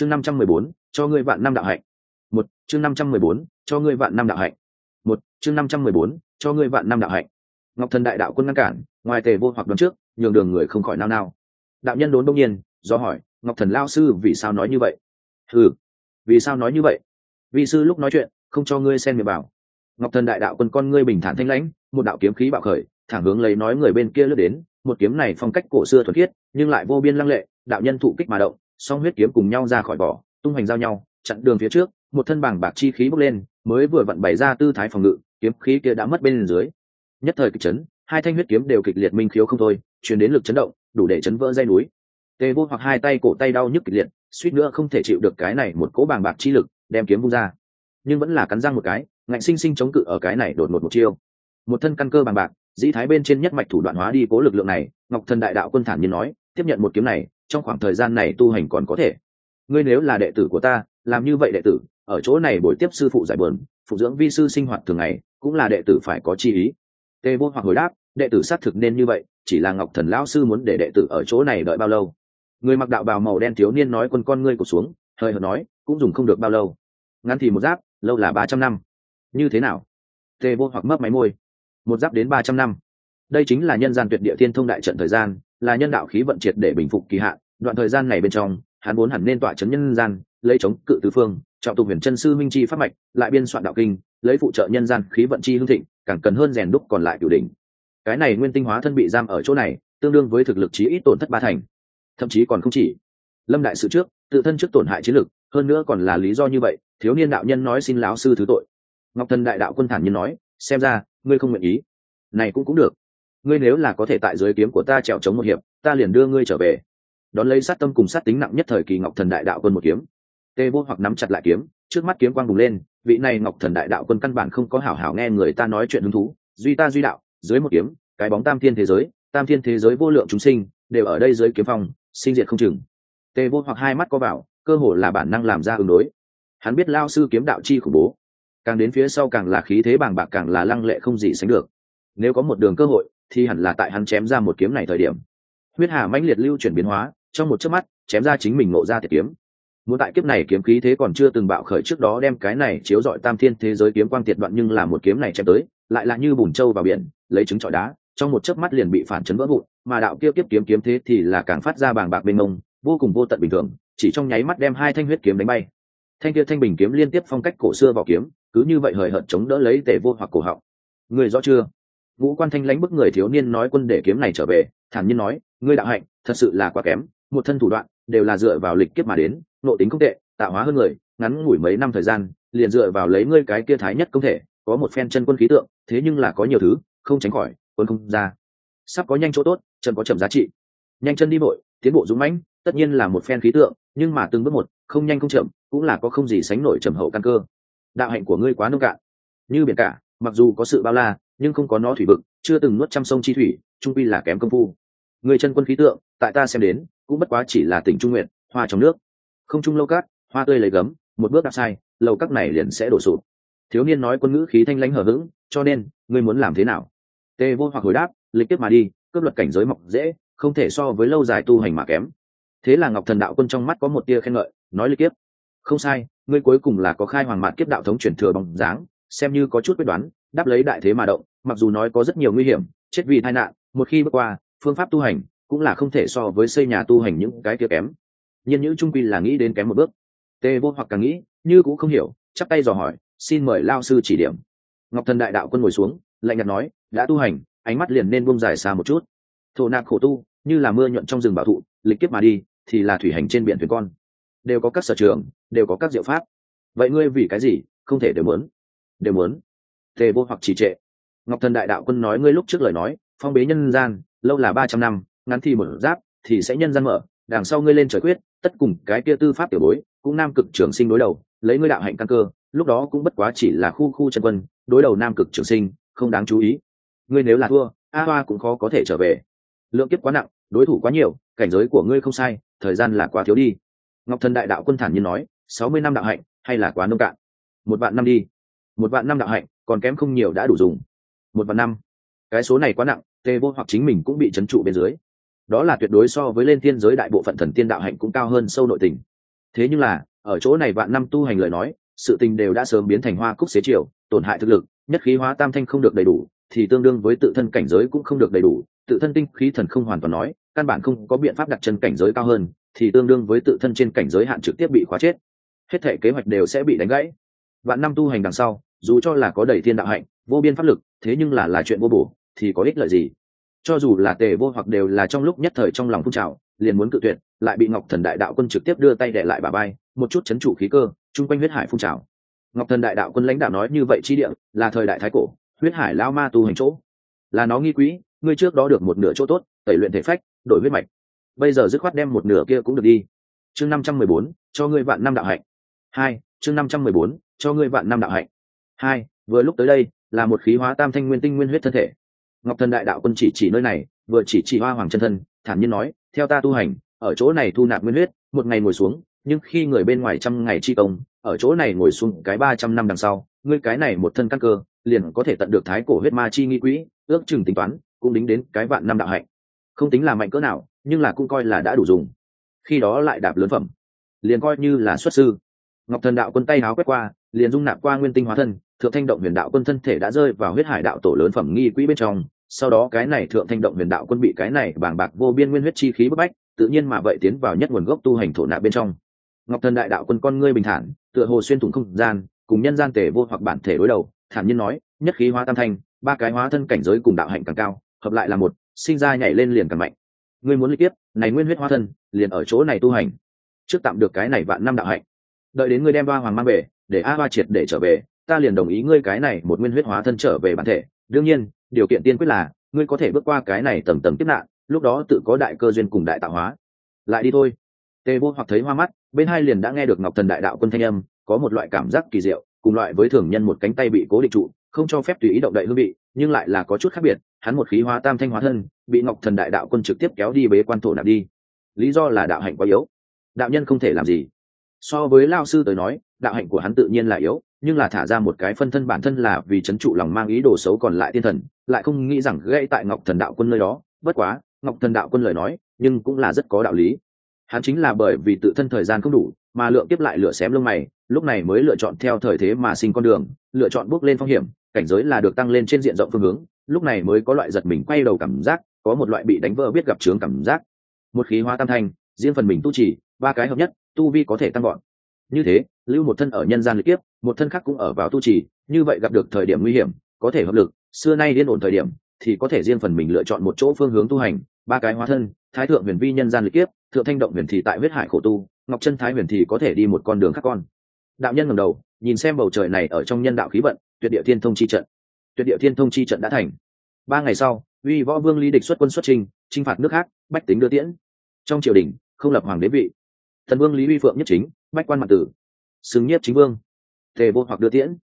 chương năm trăm mười bốn, cho ngươi vạn năm đạo hạnh. Một, chương năm trăm mười bốn, cho ngươi vạn năm đạo hạnh. Một, chương năm trăm mười bốn, cho ngươi vạn năm đạo hạnh. Ngọc thần đại đạo quân ngăn cản, ngoài tề vô hoặc đón trước, nhường đường người không khỏi nao nao. Đạo nhân đốn đông nhiên, do hỏi, ngọc thần lao sư vì sao nói như vậy? Ừ vì sao nói như vậy? Vị sư lúc nói chuyện, không cho ngươi xen miệng bảo. Ngọc thần đại đạo quân con ngươi bình thản thanh lãnh, một đạo kiếm khí bạo khởi, thẳng hướng lấy nói người bên kia lướt đến, một kiếm này phong cách cổ xưa thuần khiết, nhưng lại vô biên lăng lệ, đạo nhân thụ kích mà động song huyết kiếm cùng nhau ra khỏi vỏ, tung hoành giao nhau, chặn đường phía trước, một thân bảng bạc chi khí bốc lên, mới vừa vặn bày ra tư thái phòng ngự, kiếm khí kia đã mất bên dưới. Nhất thời kịch chấn, hai thanh huyết kiếm đều kịch liệt minh khiếu không thôi, truyền đến lực chấn động, đủ để chấn vỡ dây núi. Tề vô hoặc hai tay cổ tay đau nhức kịch liệt, suýt nữa không thể chịu được cái này một cỗ bàng bạc chi lực, đem kiếm vung ra. Nhưng vẫn là cắn răng một cái, ngạnh sinh sinh chống cự ở cái này đột ngột một chiêu. Một thân căn cơ bàng bạc, dĩ thái bên trên nhất mạch thủ đoạn hóa đi cố lực lượng này, ngọc thần đại đạo quân thản nhiên nói tiếp nhận một kiếm này, trong khoảng thời gian này tu hành còn có thể. Ngươi nếu là đệ tử của ta, làm như vậy đệ tử, ở chỗ này buổi tiếp sư phụ giải bờn phụ dưỡng vi sư sinh hoạt thường ngày, cũng là đệ tử phải có chi ý. Tê vô hoặc hồi đáp, đệ tử xác thực nên như vậy, chỉ là ngọc thần lão sư muốn để đệ tử ở chỗ này đợi bao lâu? Người mặc đạo bào màu đen thiếu niên nói quân con ngươi cột xuống, hơi hợt nói, cũng dùng không được bao lâu. Ngắn thì một giáp, lâu là ba trăm năm. Như thế nào? Tê vô hoặc mấp máy môi. Một giáp đến ba trăm năm. Đây chính là nhân gian tuyệt địa thiên thông đại trận thời gian là nhân đạo khí vận triệt để bình phục kỳ hạn, đoạn thời gian này bên trong, hắn vốn hẳn nên tỏa chấn nhân gian, lấy chống cự tứ phương, trọng tục huyền chân sư minh chi pháp mạch, lại biên soạn đạo kinh, lấy phụ trợ nhân gian khí vận chi hương thịnh, càng cần hơn rèn đúc còn lại cửu đỉnh. Cái này nguyên tinh hóa thân bị giam ở chỗ này, tương đương với thực lực chí ít tổn thất ba thành. Thậm chí còn không chỉ. Lâm đại sự trước, tự thân trước tổn hại chiến lực, hơn nữa còn là lý do như vậy, thiếu niên đạo nhân nói xin láo sư thứ tội. Ngọc thần đại đạo quân thản nhiên nói, xem ra, ngươi không nguyện ý. Này cũng cũng được ngươi nếu là có thể tại dưới kiếm của ta trèo chống một hiệp, ta liền đưa ngươi trở về. Đón lấy sát tâm cùng sát tính nặng nhất thời kỳ ngọc thần đại đạo quân một kiếm. Tê vô hoặc nắm chặt lại kiếm, trước mắt kiếm quang bùng lên, vị này ngọc thần đại đạo quân căn bản không có hảo hảo nghe người ta nói chuyện hứng thú, duy ta duy đạo, dưới một kiếm, cái bóng tam thiên thế giới, tam thiên thế giới vô lượng chúng sinh, đều ở đây dưới kiếm phong, sinh diệt không chừng. Tê vô hoặc hai mắt có vào, cơ hồ là bản năng làm ra ứng đối. Hắn biết lao sư kiếm đạo chi khủng bố. Càng đến phía sau càng là khí thế bàng bạc càng là lăng lệ không gì sánh được. Nếu có một đường cơ hội thì hẳn là tại hắn chém ra một kiếm này thời điểm. Huyết hà mãnh liệt lưu chuyển biến hóa, trong một chớp mắt, chém ra chính mình ngộ ra thiệt kiếm. Muốn tại kiếp này kiếm khí thế còn chưa từng bạo khởi trước đó đem cái này chiếu dọi tam thiên thế giới kiếm quang tiệt đoạn nhưng là một kiếm này chém tới, lại là như bùn trâu vào biển, lấy trứng trọi đá, trong một chớp mắt liền bị phản chấn vỡ vụn, mà đạo kia kiếp kiếm kiếm thế thì là càng phát ra bàng bạc bên mông, vô cùng vô tận bình thường, chỉ trong nháy mắt đem hai thanh huyết kiếm đánh bay. Thanh kia thanh bình kiếm liên tiếp phong cách cổ xưa vào kiếm, cứ như vậy hời hợt chống đỡ lấy tề vô hoặc cổ họng. Người rõ chưa? Vũ quan thanh lãnh bức người thiếu niên nói quân để kiếm này trở về, thản nhiên nói, ngươi đạo hạnh, thật sự là quá kém, một thân thủ đoạn, đều là dựa vào lịch kiếp mà đến, nộ tính không tệ, tạo hóa hơn người, ngắn ngủi mấy năm thời gian, liền dựa vào lấy ngươi cái kia thái nhất công thể, có một phen chân quân khí tượng, thế nhưng là có nhiều thứ, không tránh khỏi, quân không ra. Sắp có nhanh chỗ tốt, chân có chậm giá trị. Nhanh chân đi vội tiến bộ dũng mãnh, tất nhiên là một phen khí tượng, nhưng mà từng bước một, không nhanh không chậm, cũng là có không gì sánh nổi trầm hậu căn cơ. Đạo hạnh của ngươi quá nông cạn. Như biển cả, mặc dù có sự bao la nhưng không có nó thủy vực, chưa từng nuốt trăm sông chi thủy, trung pi là kém công phu. Người chân quân khí tượng, tại ta xem đến, cũng bất quá chỉ là tỉnh trung nguyện hoa trong nước. Không trung lâu cát, hoa tươi lấy gấm, một bước đạp sai, lầu các này liền sẽ đổ sụp. Thiếu niên nói quân ngữ khí thanh lãnh hờ hững, cho nên, ngươi muốn làm thế nào? Tê vô hoặc hồi đáp, lịch tiếp mà đi, cướp luật cảnh giới mọc dễ, không thể so với lâu dài tu hành mà kém. Thế là ngọc thần đạo quân trong mắt có một tia khen ngợi, nói lịch tiếp không sai, ngươi cuối cùng là có khai hoàng mạn kiếp đạo thống chuyển thừa bằng dáng xem như có chút quyết đoán, đáp lấy đại thế mà động, mặc dù nói có rất nhiều nguy hiểm, chết vì tai nạn, một khi bước qua, phương pháp tu hành cũng là không thể so với xây nhà tu hành những cái kia kém. Nhưng những trung quy là nghĩ đến kém một bước. Tê vô hoặc càng nghĩ, như cũng không hiểu, chắp tay dò hỏi, xin mời lao sư chỉ điểm. Ngọc thần đại đạo quân ngồi xuống, lạnh nhạt nói, đã tu hành, ánh mắt liền nên buông dài xa một chút. Thổ nạp khổ tu, như là mưa nhuận trong rừng bảo thụ, lịch kiếp mà đi, thì là thủy hành trên biển thuyền con. Đều có các sở trường, đều có các diệu pháp. Vậy ngươi vì cái gì không thể đều muốn? Đều muốn. Tề vô hoặc chỉ trệ. Ngọc thần đại đạo quân nói ngươi lúc trước lời nói, phong bế nhân gian, lâu là ba trăm năm, ngắn thì một giáp, thì sẽ nhân gian mở, đằng sau ngươi lên trời quyết, tất cùng cái kia tư pháp tiểu bối, cũng nam cực trường sinh đối đầu, lấy ngươi đạo hạnh căn cơ, lúc đó cũng bất quá chỉ là khu khu chân quân, đối đầu nam cực trường sinh, không đáng chú ý. Ngươi nếu là thua, a hoa cũng khó có thể trở về. Lượng kiếp quá nặng, đối thủ quá nhiều, cảnh giới của ngươi không sai, thời gian là quá thiếu đi. Ngọc thần đại đạo quân thản nhiên nói, sáu mươi năm đạo hạnh, hay là quá nông cạn. Một vạn năm đi một vạn năm đạo hạnh, còn kém không nhiều đã đủ dùng. Một vạn năm. Cái số này quá nặng, tê vô hoặc chính mình cũng bị trấn trụ bên dưới. Đó là tuyệt đối so với lên thiên giới đại bộ phận thần tiên đạo hạnh cũng cao hơn sâu nội tình. Thế nhưng là, ở chỗ này vạn năm tu hành lời nói, sự tình đều đã sớm biến thành hoa cúc xế chiều, tổn hại thực lực, nhất khí hóa tam thanh không được đầy đủ, thì tương đương với tự thân cảnh giới cũng không được đầy đủ, tự thân tinh khí thần không hoàn toàn nói, căn bản không có biện pháp đặt chân cảnh giới cao hơn, thì tương đương với tự thân trên cảnh giới hạn trực tiếp bị khóa chết. Hết thể kế hoạch đều sẽ bị đánh gãy. Vạn năm tu hành đằng sau dù cho là có đầy thiên đạo hạnh, vô biên pháp lực, thế nhưng là là chuyện vô bổ, thì có ích lợi gì? Cho dù là tề vô hoặc đều là trong lúc nhất thời trong lòng phun trào, liền muốn cự tuyệt, lại bị ngọc thần đại đạo quân trực tiếp đưa tay để lại bà bay một chút chấn chủ khí cơ, chung quanh huyết hải phun trào. Ngọc thần đại đạo quân lãnh đạo nói như vậy chi địa, là thời đại thái cổ, huyết hải lao ma tu hành chỗ. Là nó nghi quỹ ngươi trước đó được một nửa chỗ tốt, tẩy luyện thể phách, đổi huyết mạch. Bây giờ dứt khoát đem một nửa kia cũng được đi. Chương năm trăm mười bốn, cho ngươi vạn năm đạo hạnh. Hai, chương năm trăm mười bốn, cho ngươi vạn năm đạo hạnh hai, vừa lúc tới đây, là một khí hóa tam thanh nguyên tinh nguyên huyết thân thể. Ngọc thần đại đạo quân chỉ chỉ nơi này, vừa chỉ chỉ hoa hoàng chân thân, thản nhiên nói, theo ta tu hành, ở chỗ này thu nạp nguyên huyết, một ngày ngồi xuống, nhưng khi người bên ngoài trăm ngày chi công, ở chỗ này ngồi xuống cái ba trăm năm đằng sau, ngươi cái này một thân căn cơ, liền có thể tận được thái cổ huyết ma chi nghi quỹ, ước chừng tính toán, cũng đính đến cái vạn năm đạo hạnh. Không tính là mạnh cỡ nào, nhưng là cũng coi là đã đủ dùng. Khi đó lại đạp lớn phẩm. Liền coi như là xuất sư ngọc thần đạo quân tay háo quét qua, liền dung nạp qua nguyên tinh hóa thân, thượng thanh động huyền đạo quân thân thể đã rơi vào huyết hải đạo tổ lớn phẩm nghi quỹ bên trong, sau đó cái này thượng thanh động huyền đạo quân bị cái này bàng bạc vô biên nguyên huyết chi khí bức bách, tự nhiên mà vậy tiến vào nhất nguồn gốc tu hành thổ nạp bên trong. Ngọc thần đại đạo quân con ngươi bình thản, tựa hồ xuyên thủng không gian, cùng nhân gian tề vô hoặc bản thể đối đầu, thản nhiên nói, nhất khí hóa tam thanh, ba cái hóa thân cảnh giới cùng đạo hạnh càng cao, hợp lại là một, sinh ra nhảy lên liền càng mạnh. Ngươi muốn liên tiếp, này nguyên huyết hóa thân, liền ở chỗ này tu hành. Trước tạm được cái này vạn năm đạo hạnh đợi đến ngươi đem ba hoàng mang về, để a ba triệt để trở về, ta liền đồng ý ngươi cái này một nguyên huyết hóa thân trở về bản thể. Đương nhiên, điều kiện tiên quyết là, ngươi có thể bước qua cái này tầm tầm tiếp nạn, lúc đó tự có đại cơ duyên cùng đại tạo hóa. Lại đi thôi. Tề vô hoặc thấy hoa mắt, bên hai liền đã nghe được ngọc thần đại đạo quân thanh âm, có một loại cảm giác kỳ diệu, cùng loại với thường nhân một cánh tay bị cố định trụ, không cho phép tùy ý động đậy hương vị, nhưng lại là có chút khác biệt, hắn một khí hóa tam thanh hóa thân, bị ngọc thần đại đạo quân trực tiếp kéo đi bế quan thổ nạp đi. Lý do là đạo hạnh quá yếu. Đạo nhân không thể làm gì so với lao sư tới nói, đạo hạnh của hắn tự nhiên là yếu, nhưng là thả ra một cái phân thân bản thân là vì c h ấ n trụ lòng mang ý đồ xấu còn lại thiên thần, lại không nghĩ rằng gây tại ngọc thần đạo quân nơi đó. Bất quá, ngọc thần đạo quân lời nói, nhưng cũng là rất có đạo lý. Hắn chính là bởi vì tự thân thời gian không đủ, mà lượng tiếp lại lửa xém lông mày, lúc này mới lựa chọn theo thời thế mà sinh con đường, lựa chọn bước lên phong hiểm, cảnh giới là được tăng lên trên diện rộng phương hướng, lúc này mới có loại giật mình quay đầu cảm giác, có một loại bị đánh vỡ biết gặp trướng cảm giác. Một khí hoa tam thanh, riêng phần mình tu trì, ba cái hợp nhất tu vi có thể tăng gọn như thế, lưu một thân ở nhân gian lịch kiếp, một thân khác cũng ở vào tu trì, như vậy gặp được thời điểm nguy hiểm, có thể hợp lực, xưa nay điên ổn thời điểm, thì có thể riêng phần mình lựa chọn một chỗ phương hướng tu hành, ba cái hóa thân, thái thượng huyền vi nhân gian lịch kiếp, thượng thanh động huyền thì tại huyết hải khổ tu, ngọc chân thái huyền thì có thể đi một con đường khác con. Đạo nhân ngầm đầu, nhìn xem bầu trời này ở trong nhân đạo khí vận, tuyệt địa thiên thông chi trận. Tuyệt địa thiên thông chi trận đã thành. Ba ngày sau, uy võ vương lý địch xuất quân xuất trình chinh phạt nước khác, bách tính đưa tiễn. Trong triều đình, không lập hoàng đế vị thần vương lý uy phượng nhất chính, bách quan mặt tử. Xứng nhiếp chính vương. Tề vô hoặc đưa tiễn.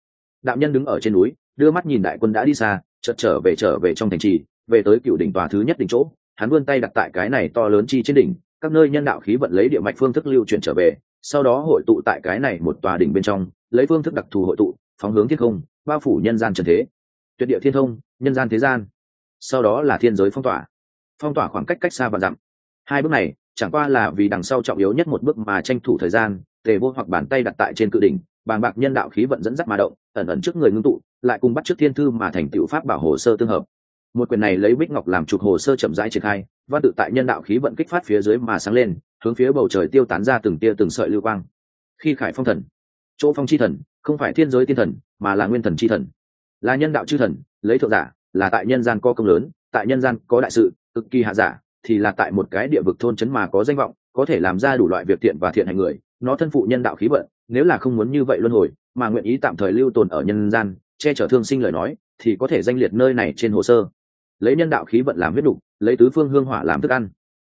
Đạo nhân đứng ở trên núi, đưa mắt nhìn đại quân đã đi xa, chợt trở về trở về trong thành trì, về tới cựu đỉnh tòa thứ nhất đỉnh chỗ. Hắn vươn tay đặt tại cái này to lớn chi trên đỉnh, các nơi nhân đạo khí vận lấy địa mạch phương thức lưu chuyển trở về, sau đó hội tụ tại cái này một tòa đỉnh bên trong, lấy phương thức đặc thù hội tụ, phóng hướng thiên không, bao phủ nhân gian trần thế. Tuyệt địa thiên thông, nhân gian thế gian. Sau đó là thiên giới phong tỏa. Phong tỏa khoảng cách cách xa và dặm. Hai bước này chẳng qua là vì đằng sau trọng yếu nhất một bước mà tranh thủ thời gian, tề vô hoặc bàn tay đặt tại trên cự đỉnh, bàng bạc nhân đạo khí vận dẫn dắt mà động, ẩn ẩn trước người ngưng tụ, lại cùng bắt trước thiên thư mà thành tựu pháp bảo hồ sơ tương hợp. Một quyền này lấy bích ngọc làm trục hồ sơ chậm rãi triển khai, văn tự tại nhân đạo khí vận kích phát phía dưới mà sáng lên, hướng phía bầu trời tiêu tán ra từng tia từng sợi lưu quang. Khi khải phong thần, chỗ phong chi thần, không phải thiên giới tiên thần, mà là nguyên thần chi thần. Là nhân đạo chư thần, lấy thượng giả, là tại nhân gian có công lớn, tại nhân gian có đại sự, cực kỳ hạ giả thì là tại một cái địa vực thôn trấn mà có danh vọng có thể làm ra đủ loại việc thiện và thiện hành người nó thân phụ nhân đạo khí vận nếu là không muốn như vậy luân hồi mà nguyện ý tạm thời lưu tồn ở nhân gian che chở thương sinh lời nói thì có thể danh liệt nơi này trên hồ sơ. Lấy nhân đạo khí vận làm huyết đủ, lấy tứ phương hương hỏa làm thức ăn.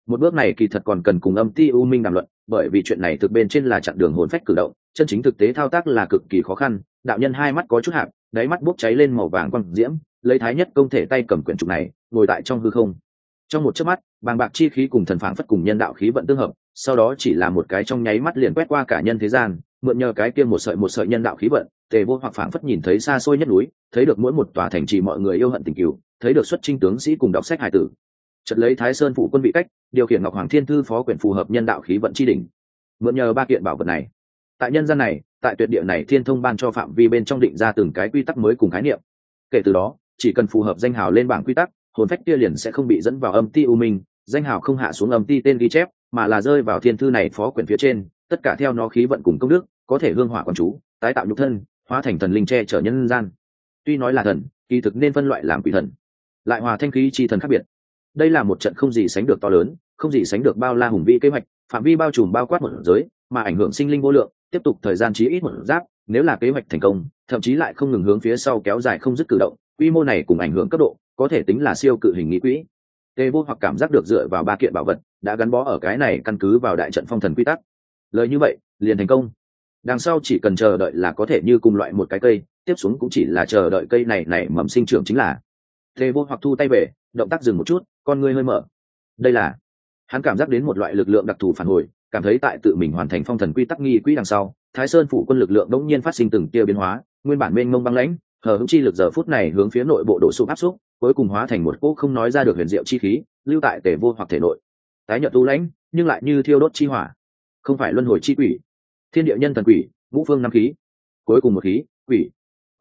Một bước này kỳ thật còn cần cùng âm ti u minh đàm luận bởi vì chuyện này thực bên trên là chặn đường hồn phách cử động chân chính thực tế thao tác là cực kỳ khó khăn đạo nhân hai mắt có chút hạp đáy mắt bốc cháy lên màu vàng quang diễm lấy thái nhất công thể tay cầm quyển trục này ngồi tại trong hư không trong một chớp mắt, bàng bạc chi khí cùng thần phảng phất cùng nhân đạo khí vận tương hợp, sau đó chỉ là một cái trong nháy mắt liền quét qua cả nhân thế gian, mượn nhờ cái kia một sợi một sợi nhân đạo khí vận, tề vô hoặc phảng phất nhìn thấy xa xôi nhất núi, thấy được mỗi một tòa thành trì mọi người yêu hận tình cựu thấy được xuất trinh tướng sĩ cùng đọc sách hải tử. Chợt lấy thái sơn phụ quân vị cách, điều khiển ngọc hoàng thiên thư phó quyền phù hợp nhân đạo khí vận chi đỉnh. Mượn nhờ ba kiện bảo vật này, tại nhân gian này, tại tuyệt địa này thiên thông ban cho phạm vi bên trong định ra từng cái quy tắc mới cùng khái niệm. Kể từ đó, chỉ cần phù hợp danh hào lên bảng quy tắc hồn phách kia liền sẽ không bị dẫn vào âm ti u minh, danh hào không hạ xuống âm ti tên ghi chép, mà là rơi vào thiên thư này phó quyển phía trên, tất cả theo nó khí vận cùng công đức, có thể hương hỏa quán chú, tái tạo nhục thân, hóa thành thần linh che chở nhân gian. Tuy nói là thần, kỳ thực nên phân loại làm quỷ thần. Lại hòa thanh khí chi thần khác biệt. Đây là một trận không gì sánh được to lớn, không gì sánh được bao la hùng vĩ kế hoạch, phạm vi bao trùm bao quát một giới, mà ảnh hưởng sinh linh vô lượng, tiếp tục thời gian chí ít một giáp, nếu là kế hoạch thành công, thậm chí lại không ngừng hướng phía sau kéo dài không dứt cử động, quy mô này cùng ảnh hưởng cấp độ có thể tính là siêu cự hình nghĩ quỹ. Tê vô hoặc cảm giác được dựa vào ba kiện bảo vật, đã gắn bó ở cái này căn cứ vào đại trận phong thần quy tắc. Lời như vậy, liền thành công. Đằng sau chỉ cần chờ đợi là có thể như cùng loại một cái cây, tiếp xuống cũng chỉ là chờ đợi cây này này mầm sinh trưởng chính là. Tê vô hoặc thu tay về, động tác dừng một chút, con ngươi hơi mở. Đây là, hắn cảm giác đến một loại lực lượng đặc thù phản hồi, cảm thấy tại tự mình hoàn thành phong thần quy tắc nghi quỹ đằng sau, thái sơn phủ quân lực lượng đống nhiên phát sinh từng tia biến hóa, nguyên bản mênh mông băng lãnh, hờ hững chi lực giờ phút này hướng phía nội bộ đổ sụp áp xúc cuối cùng hóa thành một cỗ không nói ra được huyền diệu chi khí, lưu tại tề vô hoặc thể nội. Tái nhợt tu lãnh, nhưng lại như thiêu đốt chi hỏa. Không phải luân hồi chi quỷ, thiên địa nhân thần quỷ, ngũ phương năm khí. Cuối cùng một khí, quỷ.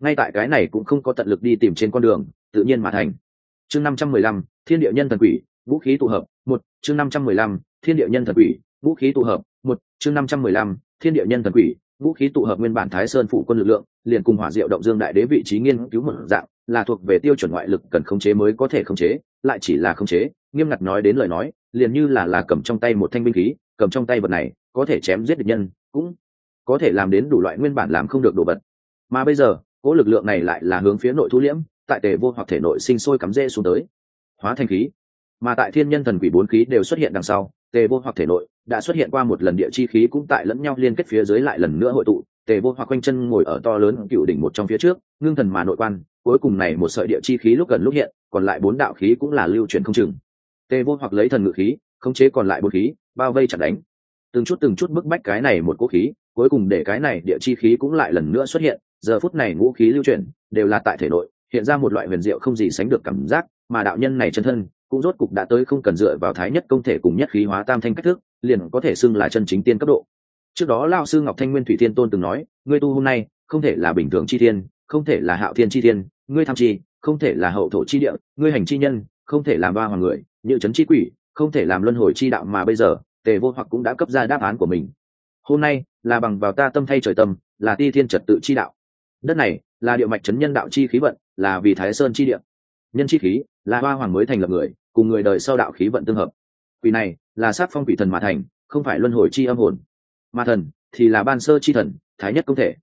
Ngay tại cái này cũng không có tận lực đi tìm trên con đường, tự nhiên mà thành. Chương năm trăm mười lăm, thiên địa nhân thần quỷ vũ khí tụ hợp, một. Chương năm trăm mười lăm, thiên địa nhân thần quỷ vũ khí tụ hợp, một. Chương năm trăm mười lăm, thiên địa nhân thần quỷ vũ khí tụ hợp nguyên bản thái sơn phụ quân lực lượng, liền cùng hỏa diệu động dương đại đế vị trí nghiên cứu một dạng, là thuộc về tiêu chuẩn ngoại lực cần khống chế mới có thể khống chế, lại chỉ là khống chế, nghiêm ngặt nói đến lời nói, liền như là là cầm trong tay một thanh binh khí, cầm trong tay vật này, có thể chém giết địch nhân, cũng có thể làm đến đủ loại nguyên bản làm không được đồ vật. Mà bây giờ, cỗ lực lượng này lại là hướng phía nội thu liễm, tại tề vô hoặc thể nội sinh sôi cắm rễ xuống tới. Hóa thành khí. Mà tại thiên nhân thần quỷ bốn khí đều xuất hiện đằng sau, tề vô hoặc thể nội đã xuất hiện qua một lần địa chi khí cũng tại lẫn nhau liên kết phía dưới lại lần nữa hội tụ. Tề vô hoặc quanh chân ngồi ở to lớn cựu đỉnh một trong phía trước, ngưng thần mà nội quan, cuối cùng này một sợi địa chi khí lúc gần lúc hiện, còn lại bốn đạo khí cũng là lưu chuyển không chừng. Tề vô hoặc lấy thần ngự khí, khống chế còn lại bốn khí, bao vây chặt đánh. Từng chút từng chút bức bách cái này một cố khí, cuối cùng để cái này địa chi khí cũng lại lần nữa xuất hiện. Giờ phút này ngũ khí lưu chuyển, đều là tại thể nội, hiện ra một loại huyền diệu không gì sánh được cảm giác, mà đạo nhân này chân thân cũng rốt cục đã tới không cần dựa vào thái nhất công thể cùng nhất khí hóa tam thanh cách thức, liền có thể xưng là chân chính tiên cấp độ. Trước đó lao sư ngọc thanh nguyên thủy thiên tôn từng nói, ngươi tu hôm nay, không thể là bình thường chi thiên, không thể là hạo thiên chi thiên, ngươi tham chi, không thể là hậu thổ chi địa, ngươi hành chi nhân, không thể làm ba hoàng người, như trấn chi quỷ, không thể làm luân hồi chi đạo mà bây giờ, tề vô hoặc cũng đã cấp ra đáp án của mình. Hôm nay, là bằng vào ta tâm thay trời tâm, là ti thiên trật tự chi đạo. Đất này, là địa mạch trấn nhân đạo chi khí vận, là vì thái sơn chi địa. Nhân chi khí, là hoa hoàng mới thành lập người cùng người đời sau đạo khí vận tương hợp. Quỷ này là sát phong quỷ thần mà thành, không phải luân hồi chi âm hồn. Mà thần thì là ban sơ chi thần, thái nhất công thể.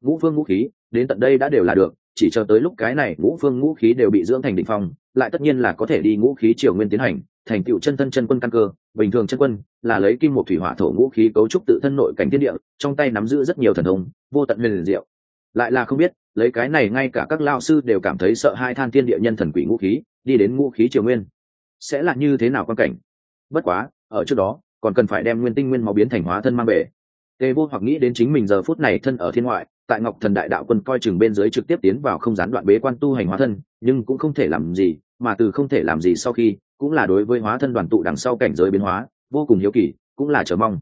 Ngũ phương ngũ khí, đến tận đây đã đều là được, chỉ chờ tới lúc cái này ngũ phương ngũ khí đều bị dưỡng thành định phong, lại tất nhiên là có thể đi ngũ khí triều nguyên tiến hành, thành tựu chân thân chân quân căn cơ. Bình thường chân quân là lấy kim một thủy hỏa thổ ngũ khí cấu trúc tự thân nội cảnh thiên địa, trong tay nắm giữ rất nhiều thần thông, vô tận huyền diệu. Lại là không biết, lấy cái này ngay cả các lao sư đều cảm thấy sợ hai than thiên địa nhân thần quỷ ngũ khí, đi đến ngũ khí triều nguyên sẽ là như thế nào quan cảnh? Bất quá, ở trước đó, còn cần phải đem nguyên tinh nguyên máu biến thành hóa thân mang về. Tề vô hoặc nghĩ đến chính mình giờ phút này thân ở thiên ngoại, tại ngọc thần đại đạo quân coi chừng bên dưới trực tiếp tiến vào không gián đoạn bế quan tu hành hóa thân, nhưng cũng không thể làm gì, mà từ không thể làm gì sau khi, cũng là đối với hóa thân đoàn tụ đằng sau cảnh giới biến hóa, vô cùng hiếu kỳ, cũng là chờ mong.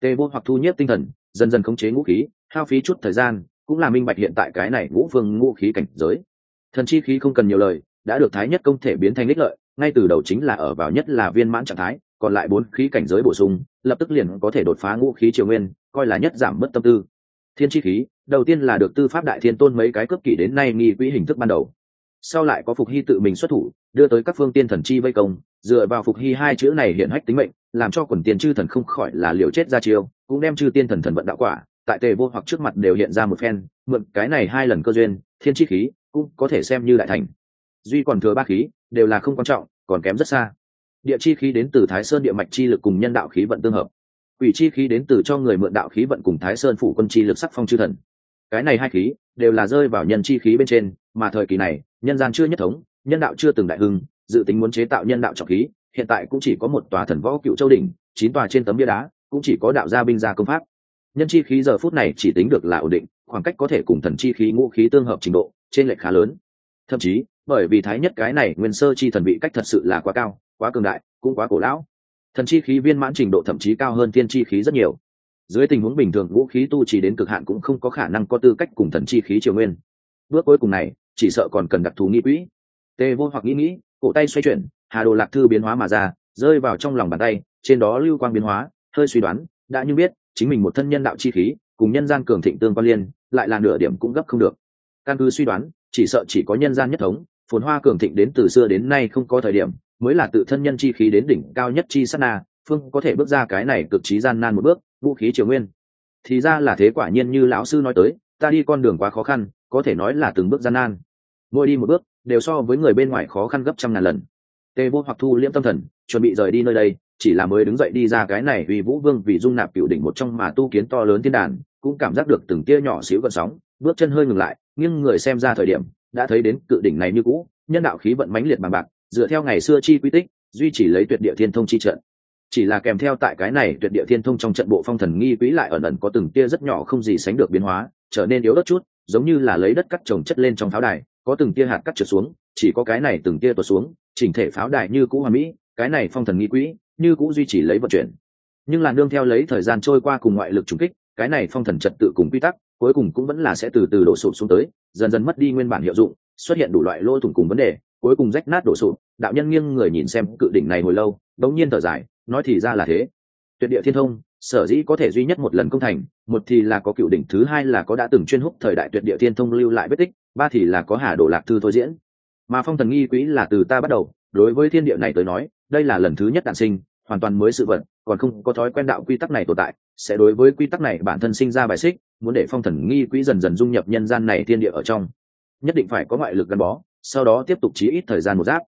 Tề vô hoặc thu nhất tinh thần, dần dần khống chế ngũ khí, hao phí chút thời gian, cũng là minh bạch hiện tại cái này ngũ phương ngũ khí cảnh giới. Thần chi khí không cần nhiều lời, đã được thái nhất công thể biến thành ích lợi ngay từ đầu chính là ở vào nhất là viên mãn trạng thái, còn lại bốn khí cảnh giới bổ sung, lập tức liền có thể đột phá ngũ khí triều nguyên, coi là nhất giảm mất tâm tư. Thiên chi khí, đầu tiên là được tư pháp đại thiên tôn mấy cái cấp kỷ đến nay nghi quỹ hình thức ban đầu. Sau lại có phục hy tự mình xuất thủ, đưa tới các phương tiên thần chi vây công, dựa vào phục hy hai chữ này hiện hách tính mệnh, làm cho quần tiền chư thần không khỏi là liều chết ra chiêu, cũng đem chư tiên thần thần vận đạo quả, tại tề vô hoặc trước mặt đều hiện ra một phen, mượn cái này hai lần cơ duyên, thiên chi khí cũng có thể xem như đại thành. Duy còn thừa ba khí đều là không quan trọng, còn kém rất xa. Địa chi khí đến từ thái sơn địa mạch chi lực cùng nhân đạo khí vận tương hợp. Quỷ chi khí đến từ cho người mượn đạo khí vận cùng thái sơn phủ quân chi lực sắc phong chư thần. Cái này hai khí đều là rơi vào nhân chi khí bên trên, mà thời kỳ này, nhân gian chưa nhất thống, nhân đạo chưa từng đại hưng, dự tính muốn chế tạo nhân đạo trọng khí, hiện tại cũng chỉ có một tòa thần võ cựu châu đỉnh, chín tòa trên tấm bia đá, cũng chỉ có đạo gia binh gia công pháp. Nhân chi khí giờ phút này chỉ tính được là ổn định, khoảng cách có thể cùng thần chi khí ngũ khí tương hợp trình độ, trên lệch khá lớn. Thậm chí bởi vì thái nhất cái này nguyên sơ chi thần bị cách thật sự là quá cao, quá cường đại, cũng quá cổ lão. Thần chi khí viên mãn trình độ thậm chí cao hơn tiên chi khí rất nhiều. Dưới tình huống bình thường, vũ khí tu chỉ đến cực hạn cũng không có khả năng có tư cách cùng thần chi khí triều nguyên. Bước cuối cùng này, chỉ sợ còn cần đặc thù nghi quỹ. Tê vô hoặc nghĩ nghĩ, cổ tay xoay chuyển, hà đồ lạc thư biến hóa mà ra, rơi vào trong lòng bàn tay, trên đó lưu quang biến hóa, hơi suy đoán, đã như biết, chính mình một thân nhân đạo chi khí, cùng nhân gian cường thịnh tương quan liên, lại là nửa điểm cũng gấp không được. Căn cứ suy đoán, chỉ sợ chỉ có nhân gian nhất thống phồn hoa cường thịnh đến từ xưa đến nay không có thời điểm, mới là tự thân nhân chi khí đến đỉnh cao nhất chi sát na, phương có thể bước ra cái này cực trí gian nan một bước, vũ khí triều nguyên. Thì ra là thế quả nhiên như lão sư nói tới, ta đi con đường quá khó khăn, có thể nói là từng bước gian nan. Mỗi đi một bước, đều so với người bên ngoài khó khăn gấp trăm ngàn lần. Tê vô hoặc thu liễm tâm thần, chuẩn bị rời đi nơi đây, chỉ là mới đứng dậy đi ra cái này vì vũ vương, vì dung nạp cựu đỉnh một trong mà tu kiến to lớn thiên đàn, cũng cảm giác được từng tia nhỏ xíu gần sóng, bước chân hơi ngừng lại nhưng người xem ra thời điểm đã thấy đến cự đỉnh này như cũ, nhân đạo khí vận mãnh liệt bằng bạc, dựa theo ngày xưa chi quy tích, duy trì lấy tuyệt địa thiên thông chi trận. Chỉ là kèm theo tại cái này tuyệt địa thiên thông trong trận bộ phong thần nghi quỹ lại ẩn ẩn có từng tia rất nhỏ không gì sánh được biến hóa, trở nên yếu đất chút, giống như là lấy đất cắt trồng chất lên trong pháo đài, có từng tia hạt cắt trượt xuống, chỉ có cái này từng tia tuột xuống, chỉnh thể pháo đài như cũ hoa mỹ, cái này phong thần nghi quỹ như cũ duy trì lấy vận chuyển. Nhưng là nương theo lấy thời gian trôi qua cùng ngoại lực trùng kích, cái này phong thần trật tự cùng quy tắc cuối cùng cũng vẫn là sẽ từ từ đổ sụp xuống tới, dần dần mất đi nguyên bản hiệu dụng, xuất hiện đủ loại lỗ thủng cùng vấn đề, cuối cùng rách nát đổ sụp, đạo nhân nghiêng người nhìn xem cự đỉnh này hồi lâu, đống nhiên thở dài, nói thì ra là thế. Tuyệt địa thiên thông, sở dĩ có thể duy nhất một lần công thành, một thì là có cựu đỉnh, thứ hai là có đã từng chuyên hút thời đại tuyệt địa thiên thông lưu lại vết tích, ba thì là có hà đồ lạc thư thôi diễn. Mà phong thần nghi quỹ là từ ta bắt đầu, đối với thiên địa này tới nói, đây là lần thứ nhất đạn sinh, hoàn toàn mới sự vật, còn không có thói quen đạo quy tắc này tồn tại sẽ đối với quy tắc này bản thân sinh ra bài xích, muốn để phong thần nghi quỹ dần dần dung nhập nhân gian này thiên địa ở trong. Nhất định phải có ngoại lực gắn bó, sau đó tiếp tục chí ít thời gian một giáp.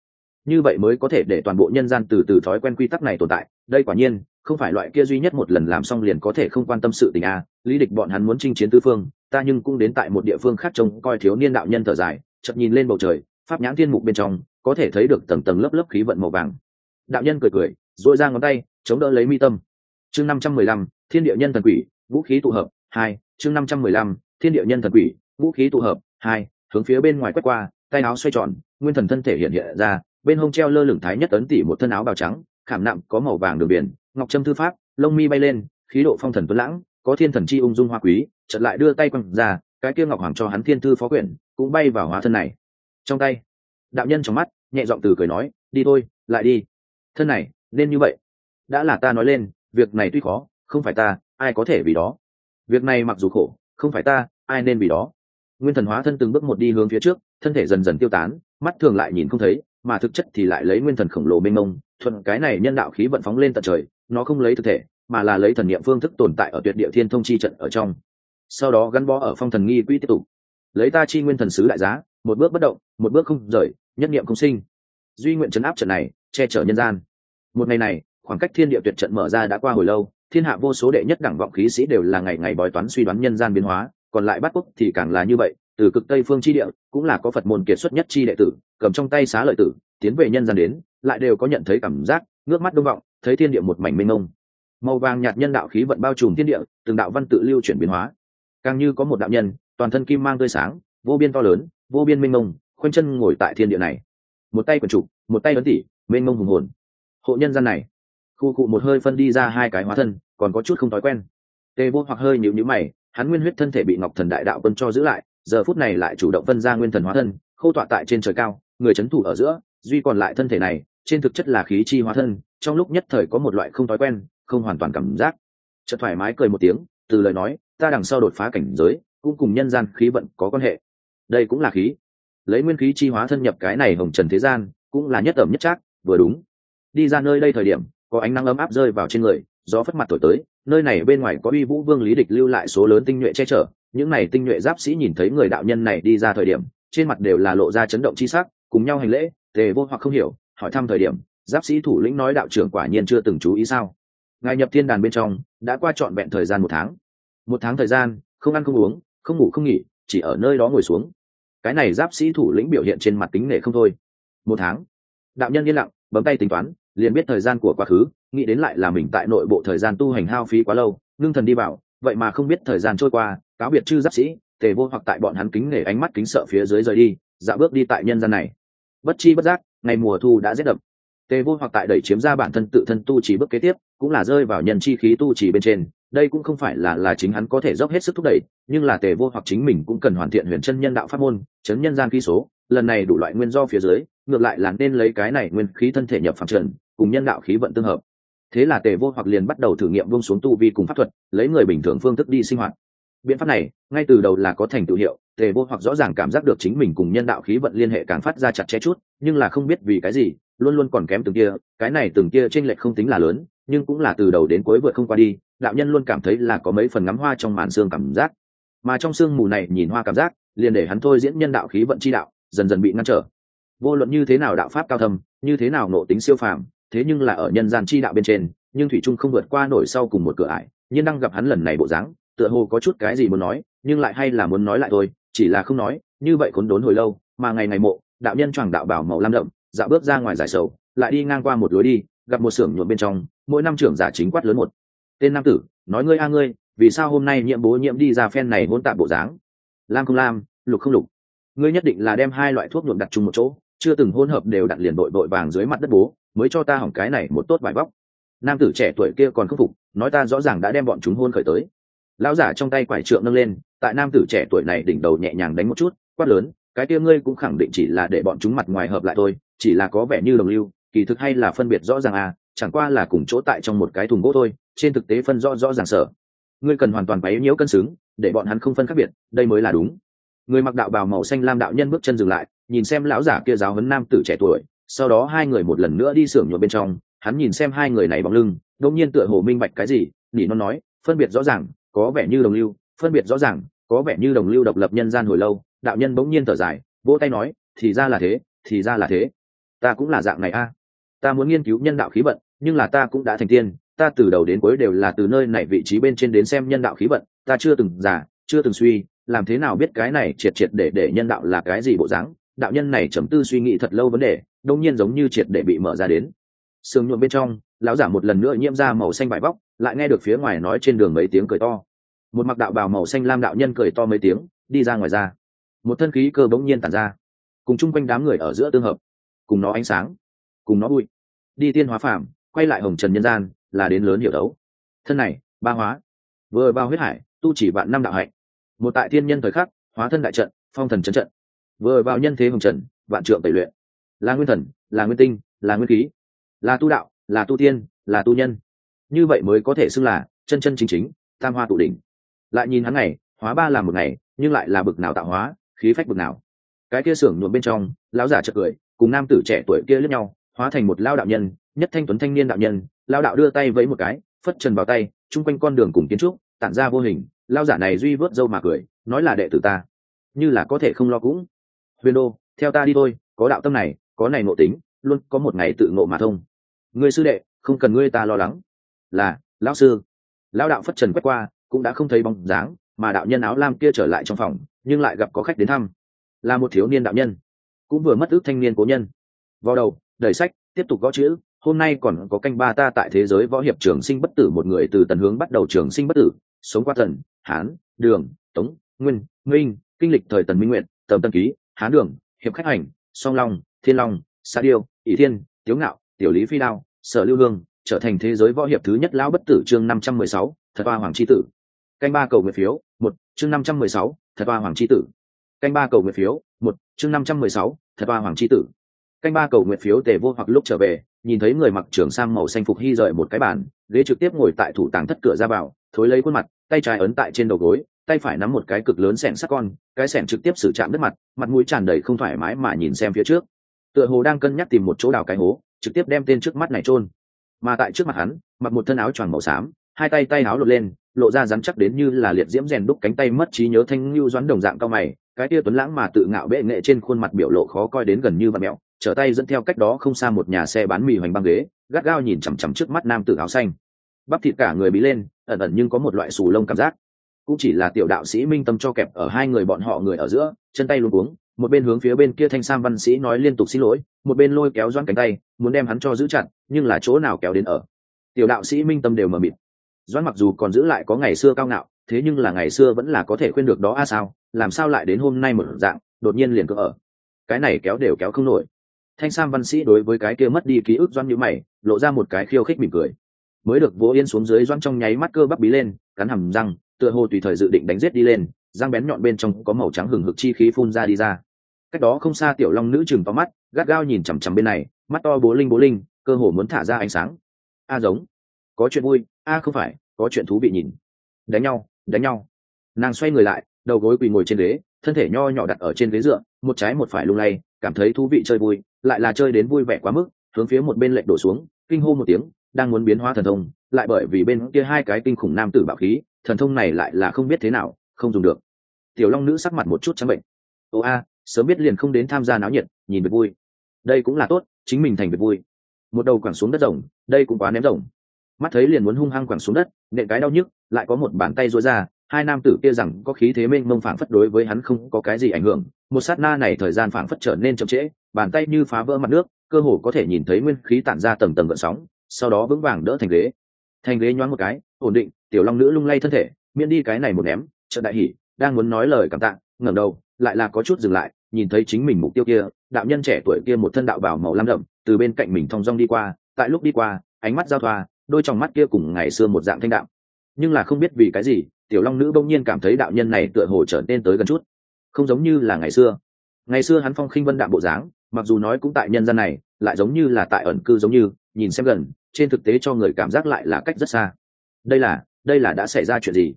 Như vậy mới có thể để toàn bộ nhân gian từ từ thói quen quy tắc này tồn tại. Đây quả nhiên, không phải loại kia duy nhất một lần làm xong liền có thể không quan tâm sự tình a. Lý địch bọn hắn muốn chinh chiến tư phương, ta nhưng cũng đến tại một địa phương khác trông coi thiếu niên đạo nhân thở dài, chợt nhìn lên bầu trời, pháp nhãn thiên mục bên trong, có thể thấy được tầng tầng lớp lớp khí vận màu vàng. Đạo nhân cười cười dội ra ngón tay, chống đỡ lấy mi tâm chương năm trăm mười lăm, thiên địa nhân thần quỷ, vũ khí tụ hợp, hai, chương năm trăm mười lăm, thiên địa nhân thần quỷ, vũ khí tụ hợp, hai, hướng phía bên ngoài quét qua, tay áo xoay tròn, nguyên thần thân thể hiện hiện ra, bên hông treo lơ lửng thái nhất ấn tỉ một thân áo bào trắng, khảm nặng có màu vàng đường biển, ngọc trâm thư pháp, lông mi bay lên, khí độ phong thần tuấn lãng, có thiên thần chi ung dung hoa quý, chợt lại đưa tay quăng ra, cái kia ngọc hoàng cho hắn thiên thư phó quyển, cũng bay vào hóa thân này. Trong tay, đạo nhân trong mắt, nhẹ giọng từ cười nói, đi thôi, lại đi. Thân này, nên như vậy. Đã là ta nói lên việc này tuy khó, không phải ta, ai có thể vì đó. Việc này mặc dù khổ, không phải ta, ai nên vì đó. Nguyên thần hóa thân từng bước một đi hướng phía trước, thân thể dần dần tiêu tán, mắt thường lại nhìn không thấy, mà thực chất thì lại lấy nguyên thần khổng lồ mênh mông, thuận cái này nhân đạo khí vận phóng lên tận trời, nó không lấy thực thể, mà là lấy thần niệm phương thức tồn tại ở tuyệt địa thiên thông chi trận ở trong. Sau đó gắn bó ở phong thần nghi quỹ tiếp tục. Lấy ta chi nguyên thần sứ đại giá, một bước bất động, một bước không rời, nhất niệm không sinh. Duy nguyện chấn áp trận này, che chở nhân gian. Một ngày này khoảng cách thiên địa tuyệt trận mở ra đã qua hồi lâu, thiên hạ vô số đệ nhất đẳng vọng khí sĩ đều là ngày ngày bói toán suy đoán nhân gian biến hóa, còn lại bắt quốc thì càng là như vậy, từ cực tây phương chi địa, cũng là có phật môn kiệt xuất nhất chi đệ tử, cầm trong tay xá lợi tử, tiến về nhân gian đến, lại đều có nhận thấy cảm giác, ngước mắt đông vọng, thấy thiên địa một mảnh mênh mông. Màu vàng nhạt nhân đạo khí vận bao trùm thiên địa, từng đạo văn tự lưu chuyển biến hóa. Càng như có một đạo nhân, toàn thân kim mang tươi sáng, vô biên to lớn, vô biên mênh mông, khoanh chân ngồi tại thiên địa này. Một tay quần trục, một tay ấn tỉ, mênh mông hùng hồn. Hộ nhân gian này khu cụ một hơi phân đi ra hai cái hóa thân, còn có chút không thói quen. Tê vô hoặc hơi nhịu nhữ mày, hắn nguyên huyết thân thể bị ngọc thần đại đạo quân cho giữ lại, giờ phút này lại chủ động phân ra nguyên thần hóa thân, khâu tọa tại trên trời cao, người c h ấ n thủ ở giữa, duy còn lại thân thể này, trên thực chất là khí chi hóa thân, trong lúc nhất thời có một loại không thói quen, không hoàn toàn cảm giác. Chợt thoải mái cười một tiếng, từ lời nói, ta đằng sau đột phá cảnh giới, cũng cùng nhân gian khí vận có quan hệ. Đây cũng là khí. Lấy nguyên khí chi hóa thân nhập cái này hồng trần thế gian, cũng là nhất ẩm nhất trác, vừa đúng. Đi ra nơi đây thời điểm có ánh nắng ấm áp rơi vào trên người, gió phất mặt thổi tới, nơi này bên ngoài có uy vũ vương lý địch lưu lại số lớn tinh nhuệ che chở, những này tinh nhuệ giáp sĩ nhìn thấy người đạo nhân này đi ra thời điểm, trên mặt đều là lộ ra chấn động chi sắc, cùng nhau hành lễ, tề vô hoặc không hiểu, hỏi thăm thời điểm, giáp sĩ thủ lĩnh nói đạo trưởng quả nhiên chưa từng chú ý sao? Ngài nhập thiên đàn bên trong, đã qua trọn vẹn thời gian một tháng. Một tháng thời gian, không ăn không uống, không ngủ không nghỉ, chỉ ở nơi đó ngồi xuống. Cái này giáp sĩ thủ lĩnh biểu hiện trên mặt tính nể không thôi. Một tháng. Đạo nhân yên lặng, bấm tay tính toán liền biết thời gian của quá khứ nghĩ đến lại là mình tại nội bộ thời gian tu hành hao phí quá lâu ngưng thần đi bảo, vậy mà không biết thời gian trôi qua cáo biệt chư giáp sĩ tề vô hoặc tại bọn hắn kính nể ánh mắt kính sợ phía dưới rời đi dạ bước đi tại nhân gian này. Bất chi bất giác ngày mùa thu đã rét đậm tề vô hoặc tại đẩy chiếm ra bản thân tự thân tu chỉ bước kế tiếp cũng là rơi vào nhân chi khí tu chỉ bên trên đây cũng không phải là là chính hắn có thể dốc hết sức thúc đẩy nhưng là tề vô hoặc chính mình cũng cần hoàn thiện huyền chân nhân đạo pháp môn chấn nhân gian khí số lần này đủ loại nguyên do phía dưới ngược lại là nên lấy cái này nguyên khí thân thể nhập phạm trần cùng nhân đạo khí vận tương hợp. Thế là tề vô hoặc liền bắt đầu thử nghiệm buông xuống tu vi cùng pháp thuật, lấy người bình thường phương thức đi sinh hoạt. Biện pháp này, ngay từ đầu là có thành tựu hiệu, tề vô hoặc rõ ràng cảm giác được chính mình cùng nhân đạo khí vận liên hệ càng phát ra chặt chẽ chút, nhưng là không biết vì cái gì, luôn luôn còn kém từng kia, cái này từng kia trên lệch không tính là lớn, nhưng cũng là từ đầu đến cuối vượt không qua đi, đạo nhân luôn cảm thấy là có mấy phần ngắm hoa trong màn xương cảm giác. Mà trong sương mù này nhìn hoa cảm giác, liền để hắn thôi diễn nhân đạo khí vận chi đạo, dần dần bị ngăn trở. Vô luận như thế nào đạo pháp cao thâm, như thế nào nộ tính siêu phàm thế nhưng là ở nhân gian chi đạo bên trên, nhưng thủy trung không vượt qua nổi sau cùng một cửa ải nhiên đang gặp hắn lần này bộ dáng, tựa hồ có chút cái gì muốn nói, nhưng lại hay là muốn nói lại thôi, chỉ là không nói, như vậy khốn đốn hồi lâu, mà ngày ngày mộ, đạo nhân choàng đạo bảo màu lam đậm dạo bước ra ngoài giải sầu, lại đi ngang qua một lối đi, gặp một xưởng nhuộm bên trong, mỗi năm trưởng giả chính quát lớn một. Tên nam tử, nói ngươi a ngươi, vì sao hôm nay nhiệm bố nhiệm đi ra phen này hôn tạm bộ dáng? Lam không lam, lục không lục. Ngươi nhất định là đem hai loại thuốc nhuộm đặt chung một chỗ, chưa từng hôn hợp đều đặt liền đội đội vàng dưới mặt đất bố mới cho ta hỏng cái này một tốt vài bóc nam tử trẻ tuổi kia còn khắc phục, nói ta rõ ràng đã đem bọn chúng hôn khởi tới. Lão giả trong tay quải trượng nâng lên, tại nam tử trẻ tuổi này đỉnh đầu nhẹ nhàng đánh một chút, quát lớn, cái kia ngươi cũng khẳng định chỉ là để bọn chúng mặt ngoài hợp lại thôi, chỉ là có vẻ như đồng lưu, kỳ thực hay là phân biệt rõ ràng à chẳng qua là cùng chỗ tại trong một cái thùng gỗ thôi, trên thực tế phân rõ rõ ràng sở ngươi cần hoàn toàn bấy nhiễu cân xứng, để bọn hắn không phân khác biệt, đây mới là đúng. Người mặc đạo bào màu xanh lam đạo nhân bước chân dừng lại, nhìn xem lão giả kia giáo huấn nam tử trẻ tuổi sau đó hai người một lần nữa đi xưởng nhuộm bên trong, hắn nhìn xem hai người này bóng lưng, đột nhiên tựa hồ minh bạch cái gì, nỉ nó nói, phân biệt rõ ràng, có vẻ như đồng lưu, phân biệt rõ ràng, có vẻ như đồng lưu độc lập nhân gian hồi lâu. Đạo nhân bỗng nhiên thở dài, vỗ tay nói, thì ra là thế, thì ra là thế. Ta cũng là dạng này a. Ta muốn nghiên cứu nhân đạo khí vận, nhưng là ta cũng đã thành tiên, ta từ đầu đến cuối đều là từ nơi này vị trí bên trên đến xem nhân đạo khí vận, ta chưa từng già, chưa từng suy, làm thế nào biết cái này triệt triệt để để nhân đạo là cái gì bộ dáng? Đạo nhân này chấm tư suy nghĩ thật lâu vấn đề đông nhiên giống như triệt để bị mở ra đến. Sương nhuộm bên trong, lão giả một lần nữa nhiễm ra màu xanh vải vóc lại nghe được phía ngoài nói trên đường mấy tiếng cười to. Một mặc đạo bào màu xanh lam đạo nhân cười to mấy tiếng, đi ra ngoài ra. Một thân khí cơ bỗng nhiên tàn ra. Cùng chung quanh đám người ở giữa tương hợp. Cùng nó ánh sáng. Cùng nó bụi. Đi tiên hóa phàm, quay lại hồng trần nhân gian, là đến lớn hiểu đấu. Thân này, ba hóa. Vừa vào huyết hải, tu chỉ vạn năm đạo hạnh. Một tại thiên nhân thời khắc, hóa thân đại trận, phong thần trấn trận. Vừa vào nhân thế hồng trần, vạn trượng tẩy luyện là nguyên thần, là nguyên tinh, là nguyên khí, là tu đạo, là tu tiên, là tu nhân. Như vậy mới có thể xưng là chân chân chính chính, tam hoa tụ đỉnh. Lại nhìn hắn ngày, hóa ba làm một ngày, nhưng lại là bực nào tạo hóa, khí phách bực nào. Cái kia xưởng nhuộm bên trong, lão giả chợt cười, cùng nam tử trẻ tuổi kia lướt nhau, hóa thành một lao đạo nhân, nhất thanh tuấn thanh niên đạo nhân, lao đạo đưa tay vẫy một cái, phất trần vào tay, chung quanh con đường cùng kiến trúc, tản ra vô hình, lao giả này duy vớt dâu mà cười, nói là đệ tử ta. Như là có thể không lo cũng. Huyền đô, theo ta đi thôi, có đạo tâm này có này ngộ tính, luôn có một ngày tự ngộ mà thông. Ngươi sư đệ, không cần ngươi ta lo lắng. Là, lão sư. Lão đạo phất trần quét qua, cũng đã không thấy bóng dáng, mà đạo nhân áo lam kia trở lại trong phòng, nhưng lại gặp có khách đến thăm. Là một thiếu niên đạo nhân, cũng vừa mất ước thanh niên cố nhân. Vào đầu, đẩy sách, tiếp tục gõ chữ, hôm nay còn có canh ba ta tại thế giới võ hiệp trường sinh bất tử một người từ tần hướng bắt đầu trường sinh bất tử, sống qua thần, hán, đường, tống, nguyên, minh, kinh lịch thời tần minh nguyện, tầm tân ký, hán đường, hiệp khách hành, song long thiên long, sa điêu, ỷ thiên, tiếu ngạo, tiểu lý phi đao, sở lưu hương, trở thành thế giới võ hiệp thứ nhất lão bất tử chương năm trăm mười sáu, thật hoa hoàng c h i tử. Canh ba cầu nguyện phiếu, một, chương năm trăm mười sáu, thật hoa hoàng c h i tử. Canh ba cầu nguyện phiếu, một, chương năm trăm mười sáu, thật hoa hoàng c h i tử. Canh ba cầu nguyện phiếu tề vô hoặc lúc trở về, nhìn thấy người mặc trường sang màu xanh phục hy rời một cái bàn, ghế trực tiếp ngồi tại thủ tàng thất cửa ra vào, thối lấy khuôn mặt, tay trái ấn tại trên đầu gối, tay phải nắm một cái cực lớn sẻn sắc con, cái sẻn trực tiếp xử chạm đất mặt mặt mũi tràn đầy không thoải mái mà nhìn xem phía trước tựa hồ đang cân nhắc tìm một chỗ đào cái hố, trực tiếp đem tên trước mắt này chôn. Mà tại trước mặt hắn, mặc một thân áo choàng màu xám, hai tay tay áo lột lên, lộ ra rắn chắc đến như là liệt diễm rèn đúc cánh tay mất trí nhớ thanh lưu doãn đồng dạng cao mày, cái tia tuấn lãng mà tự ngạo bệ nghệ trên khuôn mặt biểu lộ khó coi đến gần như vạt mẹo, trở tay dẫn theo cách đó không xa một nhà xe bán mì hoành băng ghế, gắt gao nhìn chằm chằm trước mắt nam tử áo xanh. Bắp thịt cả người bí lên, ẩn ẩn nhưng có một loại xù lông cảm giác. Cũng chỉ là tiểu đạo sĩ minh tâm cho kẹp ở hai người bọn họ người ở giữa, chân tay luôn cuống một bên hướng phía bên kia thanh sam văn sĩ nói liên tục xin lỗi, một bên lôi kéo doãn cánh tay, muốn đem hắn cho giữ chặt, nhưng là chỗ nào kéo đến ở? Tiểu đạo sĩ minh tâm đều mờ mịt. Doãn mặc dù còn giữ lại có ngày xưa cao ngạo, thế nhưng là ngày xưa vẫn là có thể khuyên được đó a sao? Làm sao lại đến hôm nay một dạng, đột nhiên liền cỡ ở? Cái này kéo đều kéo không nổi. Thanh sam văn sĩ đối với cái kia mất đi ký ức doãn nhữ mày, lộ ra một cái khiêu khích mỉm cười. Mới được vỗ yên xuống dưới doan trong nháy mắt cơ bắp bí lên, cắn hầm răng, tựa hồ tùy thời dự định đánh giết đi lên, răng bén nhọn bên trong có màu trắng hừng hực chi khí phun ra đi ra cách đó không xa tiểu long nữ chừng to mắt, gắt gao nhìn chằm chằm bên này, mắt to bố linh bố linh, cơ hồ muốn thả ra ánh sáng. A giống. Có chuyện vui, a không phải, có chuyện thú vị nhìn. Đánh nhau đánh nhau. Nàng xoay người lại, đầu gối quỳ ngồi trên ghế, thân thể nho nhỏ đặt ở trên ghế dựa, một trái một phải lung lay, cảm thấy thú vị chơi vui, lại là chơi đến vui vẻ quá mức, hướng phía một bên lệnh đổ xuống, kinh hô một tiếng, đang muốn biến hóa thần thông, lại bởi vì bên kia hai cái kinh khủng nam tử bạo khí, thần thông này lại là không biết thế nào, không dùng được. Tiểu long nữ sắc mặt một chút trắng bệnh. Ô a sớm biết liền không đến tham gia náo nhiệt, nhìn việc vui. Đây cũng là tốt, chính mình thành việc vui. Một đầu quẳng xuống đất rồng, đây cũng quá ném rồng. Mắt thấy liền muốn hung hăng quẳng xuống đất, nện cái đau nhức, lại có một bàn tay rối ra, hai nam tử kia rằng có khí thế mênh mông phảng phất đối với hắn không có cái gì ảnh hưởng, một sát na này thời gian phảng phất trở nên chậm trễ, bàn tay như phá vỡ mặt nước, cơ hồ có thể nhìn thấy nguyên khí tản ra tầng tầng gợn sóng, sau đó vững vàng đỡ thành ghế. Thành ghế nhoáng một cái, ổn định, tiểu long nữ lung lay thân thể, miễn đi cái này một ném trận đại hỉ, đang muốn nói lời cảm tạ, ngẩng đầu, lại là có chút dừng lại nhìn thấy chính mình mục tiêu kia, đạo nhân trẻ tuổi kia một thân đạo bảo màu lam đậm, từ bên cạnh mình thong dong đi qua, tại lúc đi qua, ánh mắt giao thoa, đôi trong mắt kia cùng ngày xưa một dạng thanh đạo nhưng là không biết vì cái gì, tiểu long nữ bỗng nhiên cảm thấy đạo nhân này tựa hồ trở nên tới gần chút. Không giống như là ngày xưa. Ngày xưa hắn phong khinh vân đạm bộ dáng, mặc dù nói cũng tại nhân gian này, lại giống như là tại ẩn cư giống như, nhìn xem gần, trên thực tế cho người cảm giác lại là cách rất xa. Đây là đây là đã xảy ra chuyện gì?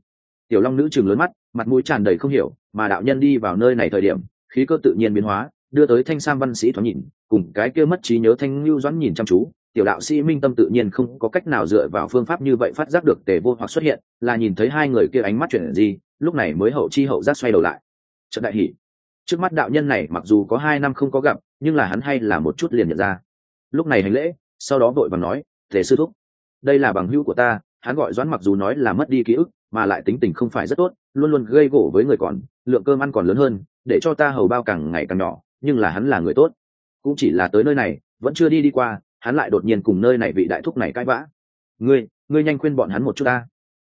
Tiểu long nữ chừng lớn mắt, mặt mũi tràn đầy không hiểu, mà đạo nhân đi vào nơi này thời điểm khí cơ tự nhiên biến hóa, đưa tới thanh sam văn sĩ thoáng nhìn, cùng cái kia mất trí nhớ thanh lưu doãn nhìn chăm chú, tiểu đạo sĩ minh tâm tự nhiên không có cách nào dựa vào phương pháp như vậy phát giác được tề vô hoặc xuất hiện, là nhìn thấy hai người kia ánh mắt chuyển gì lúc này mới hậu chi hậu giác xoay đầu lại. Trận đại hỷ trước mắt đạo nhân này mặc dù có hai năm không có gặp, nhưng là hắn hay là một chút liền nhận ra. Lúc này hành lễ, sau đó vội và nói, tề sư thúc, đây là bằng hữu của ta, hắn gọi doãn mặc dù nói là mất đi ký ức, mà lại tính tình không phải rất tốt, luôn luôn gây gỗ với người còn, lượng cơm ăn còn lớn hơn để cho ta hầu bao càng ngày càng nhỏ, nhưng là hắn là người tốt. Cũng chỉ là tới nơi này, vẫn chưa đi đi qua, hắn lại đột nhiên cùng nơi này vị đại thúc này cãi vã. Ngươi ngươi nhanh khuyên bọn hắn một chút ta.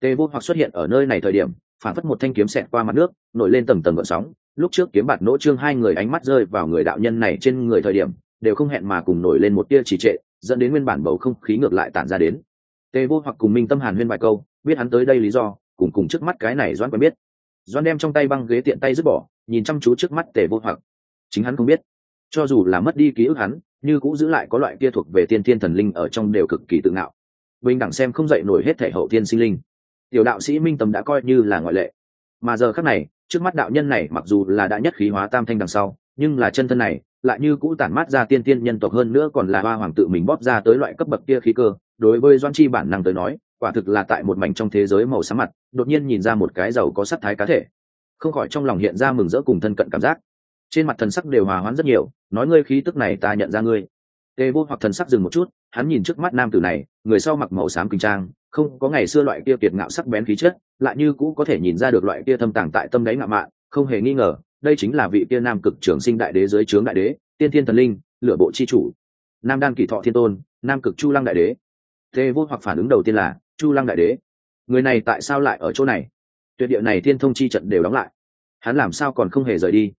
Tề vô hoặc xuất hiện ở nơi này thời điểm, phản phất một thanh kiếm xẹt qua mặt nước, nổi lên tầng tầng gợn sóng. Lúc trước kiếm bạt nỗ trương hai người ánh mắt rơi vào người đạo nhân này trên người thời điểm, đều không hẹn mà cùng nổi lên một tia trì trệ, dẫn đến nguyên bản bầu không khí ngược lại tản ra đến. Tề vô hoặc cùng minh tâm hàn huyên vài câu, biết hắn tới đây lý do, cùng cùng trước mắt cái này doan quen biết. Doan đem trong tay băng ghế tiện tay dứt bỏ nhìn chăm chú trước mắt tề vô hoặc. Chính hắn không biết. Cho dù là mất đi ký ức hắn, như cũng giữ lại có loại kia thuộc về tiên thiên thần linh ở trong đều cực kỳ tự ngạo. Bình đẳng xem không dậy nổi hết thể hậu thiên sinh linh. Tiểu đạo sĩ minh tâm đã coi như là ngoại lệ. Mà giờ khác này, trước mắt đạo nhân này mặc dù là đã nhất khí hóa tam thanh đằng sau, nhưng là chân thân này lại như cũ tản mát ra tiên tiên nhân tộc hơn nữa còn là hoa hoàng tự mình bóp ra tới loại cấp bậc kia khí cơ. Đối với doan chi bản năng tới nói, quả thực là tại một mảnh trong thế giới màu xám mặt, đột nhiên nhìn ra một cái giàu có sắc thái cá thể không khỏi trong lòng hiện ra mừng rỡ cùng thân cận cảm giác. Trên mặt thần sắc đều hòa hoãn rất nhiều, nói ngươi khí tức này ta nhận ra ngươi. Tề vô hoặc thần sắc dừng một chút, hắn nhìn trước mắt nam tử này, người sau mặc màu xám kinh trang, không có ngày xưa loại kia kiệt ngạo sắc bén khí chất, lại như cũ có thể nhìn ra được loại kia thâm tàng tại tâm đáy ngạo mạn, không hề nghi ngờ, đây chính là vị kia nam cực trưởng sinh đại đế dưới trướng đại đế, tiên thiên thần linh lựa bộ chi chủ. Nam đan kỳ thọ thiên tôn, nam cực chu lăng đại đế. Tề vô hoặc phản ứng đầu tiên là, chu lăng đại đế. Người này tại sao lại ở chỗ này? Tuyệt địa này thiên thông chi trận đều đóng lại. Hắn làm sao còn không hề rời đi?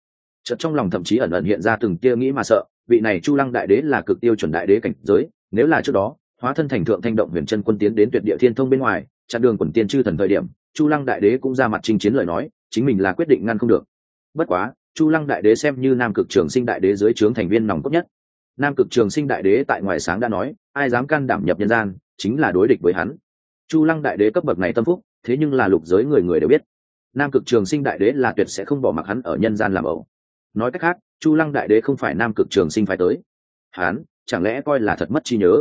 Trận trong lòng thậm chí ẩn ẩn hiện ra từng tia nghĩ mà sợ, vị này chu lăng đại đế là cực tiêu chuẩn đại đế cảnh giới, nếu là trước đó, hóa thân thành thượng thanh động huyền chân quân tiến đến tuyệt địa thiên thông bên ngoài, chặn đường quần tiên chư thần thời điểm, chu lăng đại đế cũng ra mặt chinh chiến lời nói, chính mình là quyết định ngăn không được. Bất quá, chu lăng đại đế xem như nam cực trường sinh đại đế dưới trướng thành viên nòng cốt nhất. Nam cực trường sinh đại đế tại ngoài sáng đã nói, ai dám can đảm nhập nhân gian, chính là đối địch với hắn. Chu lăng đại đế cấp bậc này tâm phúc thế nhưng là lục giới người người đều biết. Nam cực trường sinh đại đế là tuyệt sẽ không bỏ mặc hắn ở nhân gian làm ẩu. Nói cách khác, chu lăng đại đế không phải nam cực trường sinh phải tới. Hắn chẳng lẽ coi là thật mất trí nhớ?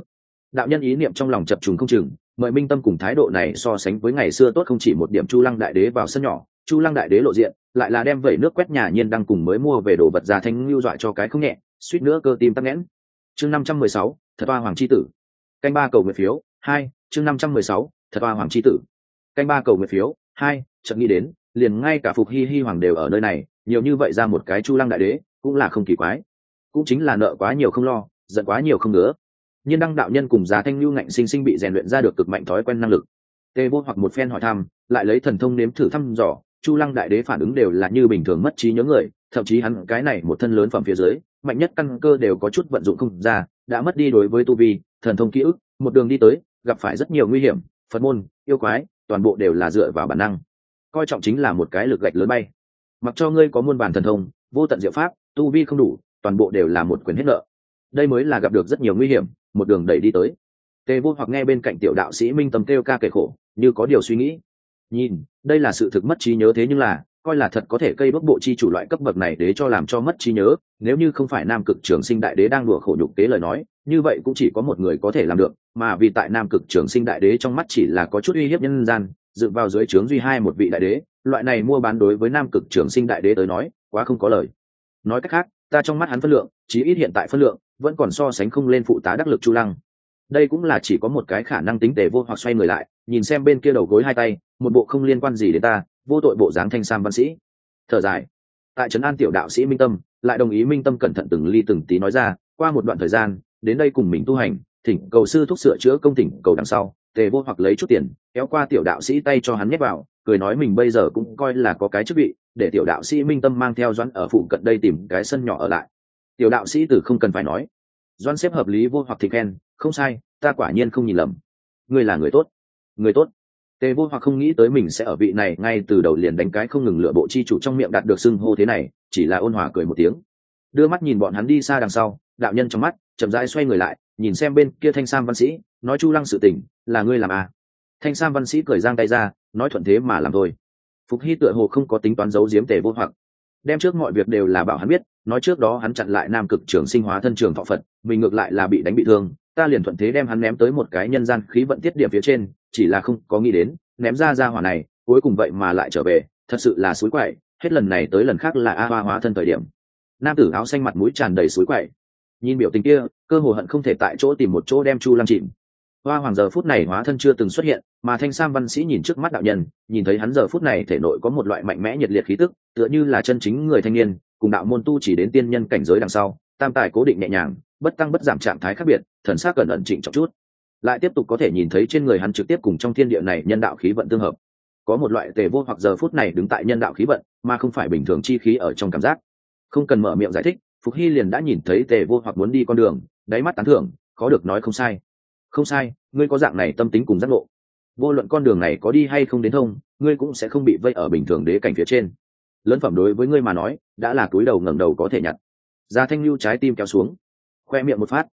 Đạo nhân ý niệm trong lòng chập trùng không chừng, mời minh tâm cùng thái độ này so sánh với ngày xưa tốt không chỉ một điểm chu lăng đại đế vào sân nhỏ. Chu lăng đại đế lộ diện, lại là đem vẩy nước quét nhà nhiên đang cùng mới mua về đồ vật ra thanh lưu dọa cho cái không nhẹ, suýt nữa cơ tim tắc nghẽn. Chương năm trăm mười sáu, thật hoa hoàng c h i tử. Canh ba cầu nguyện phiếu, hai, chương năm trăm mười sáu, thật hoa hoàng c h i tử canh ba cầu nguyện phiếu, hai, chợt nghĩ đến, liền ngay cả phục hi hi hoàng đều ở nơi này, nhiều như vậy ra một cái chu lăng đại đế, cũng là không kỳ quái. Cũng chính là nợ quá nhiều không lo, giận quá nhiều không nữa nhưng đăng đạo nhân cùng giá thanh lưu ngạnh sinh sinh bị rèn luyện ra được cực mạnh thói quen năng lực. Tê vô hoặc một phen hỏi thăm, lại lấy thần thông nếm thử thăm dò, chu lăng đại đế phản ứng đều là như bình thường mất trí nhớ người, thậm chí hắn cái này một thân lớn phẩm phía dưới, mạnh nhất căn cơ đều có chút vận dụng không ra, đã mất đi đối với tu vi, thần thông ký ức, một đường đi tới, gặp phải rất nhiều nguy hiểm, phật môn, yêu quái toàn bộ đều là dựa vào bản năng. Coi trọng chính là một cái lực gạch lớn bay. Mặc cho ngươi có muôn bản thần thông, vô tận diệu pháp, tu vi không đủ, toàn bộ đều là một quyền hết nợ. Đây mới là gặp được rất nhiều nguy hiểm, một đường đẩy đi tới. Tề vô hoặc nghe bên cạnh tiểu đạo sĩ minh tâm kêu ca kể khổ, như có điều suy nghĩ. Nhìn, đây là sự thực mất trí nhớ thế nhưng là coi là thật có thể cây bước bộ chi chủ loại cấp bậc này để cho làm cho mất trí nhớ, nếu như không phải nam cực trường sinh đại đế đang đùa khổ nhục kế lời nói, như vậy cũng chỉ có một người có thể làm được, mà vì tại nam cực trường sinh đại đế trong mắt chỉ là có chút uy hiếp nhân gian, dựng vào dưới trướng duy hai một vị đại đế, loại này mua bán đối với nam cực trường sinh đại đế tới nói, quá không có lời. Nói cách khác, ta trong mắt hắn phân lượng, chí ít hiện tại phân lượng, vẫn còn so sánh không lên phụ tá đắc lực chu lăng. Đây cũng là chỉ có một cái khả năng tính tề vô hoặc xoay người lại, nhìn xem bên kia đầu gối hai tay, một bộ không liên quan gì đến ta vô tội bộ dáng thanh sam văn sĩ. Thở dài. Tại trấn an tiểu đạo sĩ minh tâm, lại đồng ý minh tâm cẩn thận từng ly từng tí nói ra, qua một đoạn thời gian, đến đây cùng mình tu hành, thỉnh cầu sư thúc sửa chữa công tỉnh cầu đằng sau, tề vô hoặc lấy chút tiền, kéo qua tiểu đạo sĩ tay cho hắn nhét vào, cười nói mình bây giờ cũng coi là có cái chức vị, để tiểu đạo sĩ minh tâm mang theo doãn ở phụ cận đây tìm cái sân nhỏ ở lại. Tiểu đạo sĩ từ không cần phải nói. Doãn xếp hợp lý vô hoặc thì khen, không sai, ta quả nhiên không nhìn lầm. Ngươi là người tốt. Người tốt tề vô hoặc không nghĩ tới mình sẽ ở vị này ngay từ đầu liền đánh cái không ngừng lựa bộ chi chủ trong miệng đạt được xưng hô thế này, chỉ là ôn hòa cười một tiếng. Đưa mắt nhìn bọn hắn đi xa đằng sau, đạo nhân trong mắt chậm rãi xoay người lại, nhìn xem bên kia thanh sam văn sĩ, nói chu lăng sự tình, là ngươi làm à. thanh sam văn sĩ cười giang tay ra, nói thuận thế mà làm thôi. Phục hy tựa hồ không có tính toán giấu giếm tề vô hoặc đem trước mọi việc đều là bảo hắn biết, nói trước đó hắn chặn lại nam cực trường sinh hóa thân trường thọ phật, mình ngược lại là bị đánh bị thương, ta liền thuận thế đem hắn ném tới một cái nhân gian khí vận tiết điểm phía trên chỉ là không có nghĩ đến, ném ra ra hỏa này, cuối cùng vậy mà lại trở về, thật sự là suối quậy, hết lần này tới lần khác là a hoa hóa thân thời điểm. Nam tử áo xanh mặt mũi tràn đầy suối quậy. Nhìn biểu tình kia, cơ hồ hận không thể tại chỗ tìm một chỗ đem chu lăng chìm. Hoa hoàng giờ phút này hóa thân chưa từng xuất hiện, mà thanh sam văn sĩ nhìn trước mắt đạo nhân, nhìn thấy hắn giờ phút này thể nội có một loại mạnh mẽ nhiệt liệt khí tức, tựa như là chân chính người thanh niên, cùng đạo môn tu chỉ đến tiên nhân cảnh giới đằng sau, tam tài cố định nhẹ nhàng, bất tăng bất giảm trạng thái khác biệt, thần sắc cần ẩn chỉnh trọng chút lại tiếp tục có thể nhìn thấy trên người hắn trực tiếp cùng trong thiên địa này nhân đạo khí vận tương hợp. Có một loại tề vô hoặc giờ phút này đứng tại nhân đạo khí vận, mà không phải bình thường chi khí ở trong cảm giác. Không cần mở miệng giải thích, phục hy liền đã nhìn thấy tề vô hoặc muốn đi con đường, đáy mắt tán thưởng có được nói không sai. Không sai, ngươi có dạng này tâm tính cùng giác ngộ. Vô luận con đường này có đi hay không đến thông, ngươi cũng sẽ không bị vây ở bình thường đế cảnh phía trên. Lớn phẩm đối với ngươi mà nói, đã là túi đầu ngẩng đầu có thể nhặt. Ra thanh lưu trái tim kéo xuống. Khoe miệng một phát.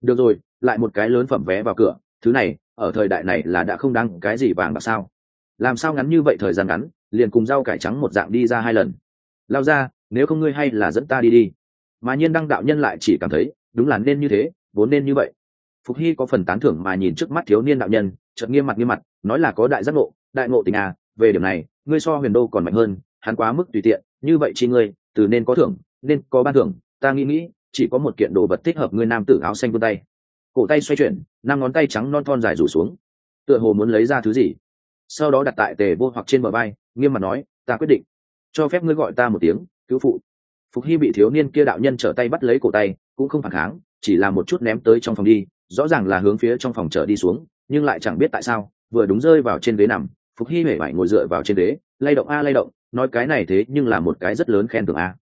Được rồi lại một cái lớn phẩm vé vào cửa, thứ này, ở thời đại này là đã không đáng cái gì vàng bạc sao? Làm sao ngắn như vậy thời gian ngắn, liền cùng rau cải trắng một dạng đi ra hai lần? Lao ra, nếu không ngươi hay là dẫn ta đi đi. Mà nhiên đăng đạo nhân lại chỉ cảm thấy, đúng là nên như thế, vốn nên như vậy. Phục hy có phần tán thưởng mà nhìn trước mắt thiếu niên đạo nhân, chợt nghiêm mặt nghiêm mặt, nói là có đại giác ngộ, đại ngộ tình à về điểm này, ngươi so huyền đô còn mạnh hơn, hắn quá mức tùy tiện, như vậy chi ngươi, từ nên có thưởng, nên có ban thưởng, ta nghĩ nghĩ, chỉ có một kiện đồ vật thích hợp ngươi nam tử áo xanh vươn tay cổ tay xoay chuyển, năm ngón tay trắng non thon dài rủ xuống. Tựa hồ muốn lấy ra thứ gì. Sau đó đặt tại tề vô hoặc trên bờ bay nghiêm mặt nói, ta quyết định. Cho phép ngươi gọi ta một tiếng, cứu phụ. Phục hy bị thiếu niên kia đạo nhân trở tay bắt lấy cổ tay, cũng không phản kháng, chỉ là một chút ném tới trong phòng đi, rõ ràng là hướng phía trong phòng trở đi xuống, nhưng lại chẳng biết tại sao, vừa đúng rơi vào trên ghế nằm, phục hy hể vải ngồi dựa vào trên ghế, lay động a, lay động, nói cái này thế nhưng là một cái rất lớn khen tưởng a.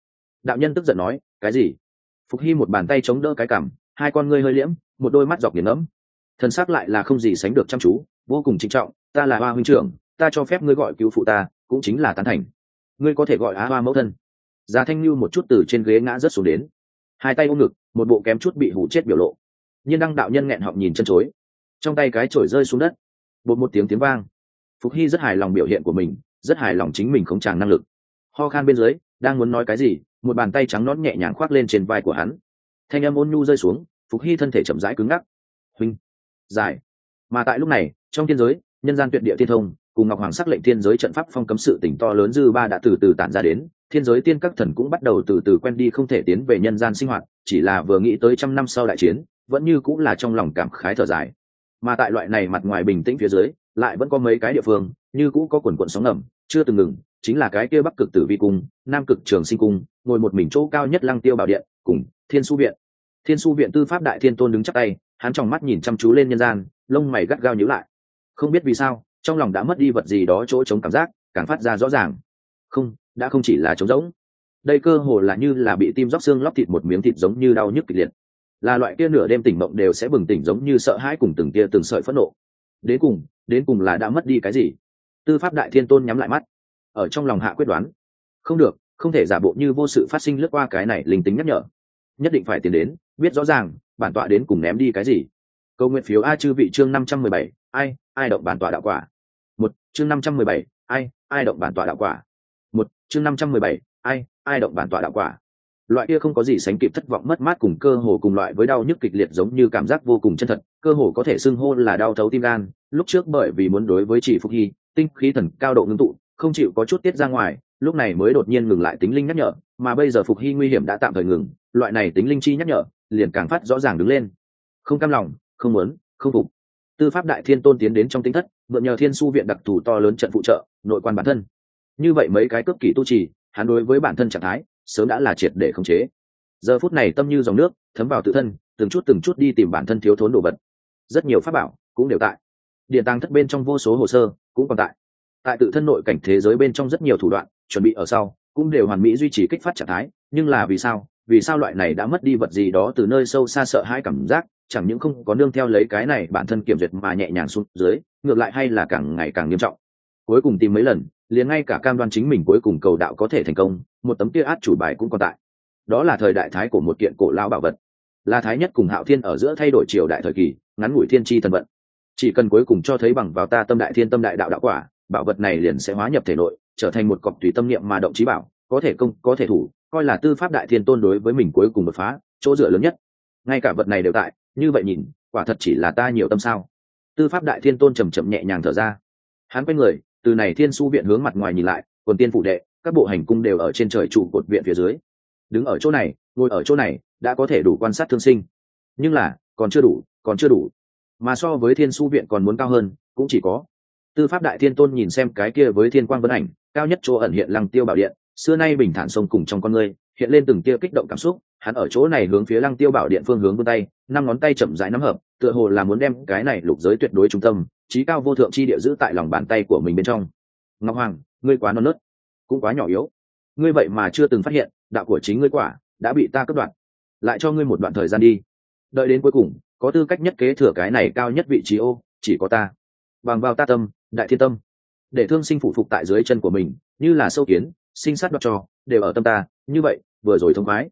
Đạo nhân tức giận nói, cái gì? Phục hy một bàn tay chống đỡ cái cằm, hai con ngươi hơi liễm một đôi mắt dọc nghiền ngẫm. Thân xác lại là không gì sánh được chăm chú, vô cùng trinh trọng. Ta là hoa huynh trưởng, ta cho phép ngươi gọi cứu phụ ta, cũng chính là tán thành. Ngươi có thể gọi á hoa mẫu thân. Giá thanh lưu một chút từ trên ghế ngã rớt xuống đến. Hai tay ôm ngực, một bộ kém chút bị hủ chết biểu lộ. Nhiên đăng đạo nhân nghẹn họng nhìn chân chối. Trong tay cái chổi rơi xuống đất, bột một tiếng tiếng vang. Phục hy rất hài lòng biểu hiện của mình, rất hài lòng chính mình không tràng năng lực. Ho khan bên dưới, đang muốn nói cái gì, một bàn tay trắng nón nhẹ nhàng khoác lên trên vai của hắn. Thanh âm ôn nhu rơi xuống phục hy thân thể chậm rãi cứng ngắc. Huynh dài mà tại lúc này, trong thiên giới, nhân gian tuyệt địa thiên thông, cùng ngọc hoàng sắc lệnh thiên giới trận pháp phong cấm sự tỉnh to lớn dư ba đã từ từ tản ra đến. Thiên giới tiên các thần cũng bắt đầu từ từ quen đi không thể tiến về nhân gian sinh hoạt, chỉ là vừa nghĩ tới trăm năm sau đại chiến, vẫn như cũng là trong lòng cảm khái thở dài. Mà tại loại này mặt ngoài bình tĩnh phía dưới, lại vẫn có mấy cái địa phương, như cũ có quần quận sóng ngầm, chưa từng ngừng, chính là cái kia bắc cực tử vi cung, nam cực trường sinh cung, ngồi một mình chỗ cao nhất lăng tiêu bảo điện, cùng thiên su viện thiên su viện tư pháp đại thiên tôn đứng chắc tay, hắn trong mắt nhìn chăm chú lên nhân gian, lông mày gắt gao nhíu lại. Không biết vì sao, trong lòng đã mất đi vật gì đó chỗ chống cảm giác, càng phát ra rõ ràng. Không, đã không chỉ là trống rỗng. Đây cơ hồ là như là bị tim róc xương lóc thịt một miếng thịt giống như đau nhức kịch liệt. Là loại kia nửa đêm tỉnh mộng đều sẽ bừng tỉnh giống như sợ hãi cùng từng tia từng sợi phẫn nộ. Đến cùng đến cùng là đã mất đi cái gì? Tư pháp đại thiên tôn nhắm lại mắt. Ở trong lòng hạ quyết đoán. Không được, không thể giả bộ như vô sự phát sinh lướt qua cái này linh tính nhắc nhở. Nhất định phải tiến đến biết rõ ràng, bản tọa đến cùng ném đi cái gì. Câu nguyện phiếu a chư vị chương năm trăm mười bảy, ai ai động bản tọa đạo quả? Một, chương năm trăm mười bảy, ai ai động bản tọa đạo quả? Một, chương năm trăm mười bảy, ai ai động bản tọa đạo quả? Loại kia không có gì sánh kịp thất vọng mất mát cùng cơ hồ cùng loại với đau nhức kịch liệt giống như cảm giác vô cùng chân thật, cơ hồ có thể xưng hô là đau thấu tim gan. Lúc trước bởi vì muốn đối với chỉ phục hy, tinh khí thần cao độ ngưng tụ, không chịu có chút tiết ra ngoài, lúc này mới đột nhiên ngừng lại tính linh nhắc nhở, mà bây giờ phục hy nguy hiểm đã tạm thời ngừng, loại này tính linh chi nhắc nhở liền càng phát rõ ràng đứng lên. Không cam lòng, không muốn, không phục. Tư pháp đại thiên tôn tiến đến trong tính thất, mượn nhờ thiên su viện đặc thù to lớn trận phụ trợ, nội quan bản thân. Như vậy mấy cái cướp kỷ tu trì, hắn đối với bản thân trạng thái, sớm đã là triệt để khống chế. Giờ phút này tâm như dòng nước, thấm vào tự thân, từng chút từng chút đi tìm bản thân thiếu thốn đồ vật. Rất nhiều pháp bảo cũng đều tại. Điện tăng thất bên trong vô số hồ sơ cũng còn tại. Tại tự thân nội cảnh thế giới bên trong rất nhiều thủ đoạn, chuẩn bị ở sau, cũng đều hoàn mỹ duy trì kích phát trạng thái, nhưng là vì sao? Vì sao loại này đã mất đi vật gì đó từ nơi sâu xa sợ hãi cảm giác, chẳng những không có nương theo lấy cái này bản thân kiểm duyệt mà nhẹ nhàng xuống dưới, ngược lại hay là càng ngày càng nghiêm trọng. Cuối cùng tìm mấy lần, liền ngay cả cam đoan chính mình cuối cùng cầu đạo có thể thành công, một tấm kia át chủ bài cũng còn tại. Đó là thời đại thái của một kiện cổ lao bảo vật. Là thái nhất cùng hạo thiên ở giữa thay đổi triều đại thời kỳ, ngắn ngủi thiên tri thần vận. Chỉ cần cuối cùng cho thấy bằng vào ta tâm đại thiên tâm đại đạo đạo quả, bảo vật này liền sẽ hóa nhập thể nội, trở thành một cọc tùy tâm niệm mà động trí bảo có thể công, có thể thủ, coi là tư pháp đại thiên tôn đối với mình cuối cùng đột phá, chỗ dựa lớn nhất. Ngay cả vật này đều tại, như vậy nhìn, quả thật chỉ là ta nhiều tâm sao. Tư pháp đại thiên tôn trầm chậm nhẹ nhàng thở ra. Hắn quay người, từ này thiên su viện hướng mặt ngoài nhìn lại, quần tiên phụ đệ, các bộ hành cung đều ở trên trời trụ cột viện phía dưới. Đứng ở chỗ này, ngồi ở chỗ này, đã có thể đủ quan sát thương sinh. Nhưng là, còn chưa đủ, còn chưa đủ. Mà so với thiên su viện còn muốn cao hơn, cũng chỉ có. Tư pháp đại thiên tôn nhìn xem cái kia với thiên quang vân ảnh, cao nhất chỗ ẩn hiện lăng tiêu bảo điện xưa nay bình thản sông cùng trong con người hiện lên từng tia kích động cảm xúc, hắn ở chỗ này hướng phía lăng tiêu bảo điện phương hướng vươn tay, năm ngón tay chậm rãi nắm hợp, tựa hồ là muốn đem cái này lục giới tuyệt đối trung tâm, trí cao vô thượng chi địa giữ tại lòng bàn tay của mình bên trong. Ngọc hoàng, ngươi quá non nớt, cũng quá nhỏ yếu. Ngươi vậy mà chưa từng phát hiện, đạo của chính ngươi quả đã bị ta cất đoạn. Lại cho ngươi một đoạn thời gian đi. Đợi đến cuối cùng, có tư cách nhất kế thừa cái này cao nhất vị trí ô, chỉ có ta. Bằng vào ta tâm, đại thiên tâm, để thương sinh phụ phục tại dưới chân của mình, như là sâu kiến sinh sát đoạt trò, đều ở tâm ta, như vậy, vừa rồi thông khoái.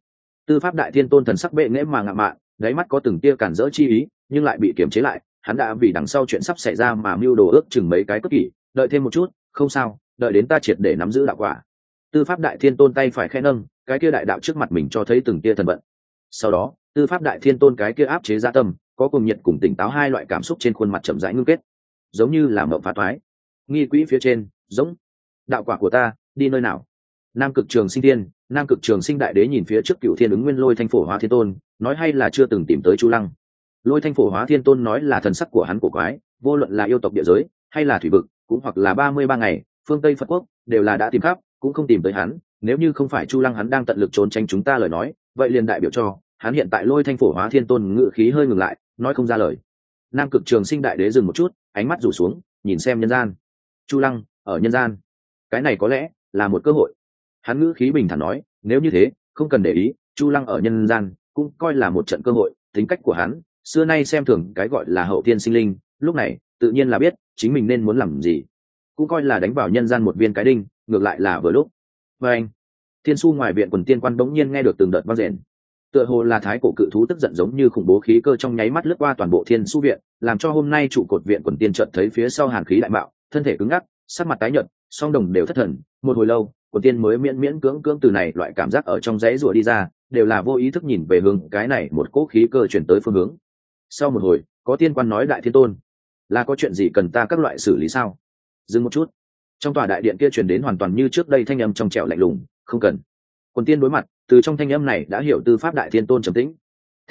Tư pháp đại thiên tôn thần sắc bệ nghễ mà ngạo mạn, đáy mắt có từng tia cản rỡ chi ý, nhưng lại bị kiềm chế lại, hắn đã vì đằng sau chuyện sắp xảy ra mà mưu đồ ước chừng mấy cái cất kỷ, đợi thêm một chút, không sao, đợi đến ta triệt để nắm giữ đạo quả. Tư pháp đại thiên tôn tay phải khe nâng, cái kia đại đạo trước mặt mình cho thấy từng tia thần vận. Sau đó, tư pháp đại thiên tôn cái kia áp chế gia tâm, có cùng nhiệt cùng tỉnh táo hai loại cảm xúc trên khuôn mặt chậm rãi ngưng kết. Giống như là mộng phá thoái. Nghi quỹ phía trên, giống. Đạo quả của ta, đi nơi nào? Nam cực trường sinh thiên, nam cực trường sinh đại đế nhìn phía trước cựu thiên ứng nguyên lôi thanh phổ hóa thiên tôn, nói hay là chưa từng tìm tới chu lăng. Lôi thanh phổ hóa thiên tôn nói là thần sắc của hắn cổ quái, vô luận là yêu tộc địa giới, hay là thủy vực, cũng hoặc là ba mươi ba ngày, phương tây phật quốc, đều là đã tìm khắp, cũng không tìm tới hắn, nếu như không phải chu lăng hắn đang tận lực trốn tránh chúng ta lời nói, vậy liền đại biểu cho, hắn hiện tại lôi thanh phổ hóa thiên tôn ngự khí hơi ngừng lại, nói không ra lời. Nam cực trường sinh đại đế dừng một chút, ánh mắt rủ xuống, nhìn xem nhân gian. Chu lăng, ở nhân gian. Cái này có lẽ là một cơ hội hắn ngữ khí bình thản nói, nếu như thế, không cần để ý, chu lăng ở nhân gian cũng coi là một trận cơ hội, tính cách của hắn, xưa nay xem thường cái gọi là hậu tiên sinh linh, lúc này, tự nhiên là biết chính mình nên muốn làm gì. Cũng coi là đánh vào nhân gian một viên cái đinh, ngược lại là vừa lúc. Và anh, thiên su ngoài viện quần tiên quan bỗng nhiên nghe được từng đợt vang rền tựa hồ là thái cổ cự thú tức giận giống như khủng bố khí cơ trong nháy mắt lướt qua toàn bộ thiên su viện, làm cho hôm nay trụ cột viện quần tiên trận thấy phía sau hàn khí đại mạo thân thể cứng ngắc, sắc mặt tái nhợt, song đồng đều thất thần, một hồi lâu quần tiên mới miễn miễn cưỡng cưỡng từ này, loại cảm giác ở trong dãy rủa đi ra, đều là vô ý thức nhìn về hướng cái này một cỗ khí cơ chuyển tới phương hướng. Sau một hồi, có tiên quan nói đại thiên tôn, là có chuyện gì cần ta các loại xử lý sao? Dừng một chút. Trong tòa đại điện kia truyền đến hoàn toàn như trước đây thanh âm trong trẻo lạnh lùng, không cần. Quần tiên đối mặt, từ trong thanh âm này đã hiểu tư pháp đại thiên tôn trầm tĩnh.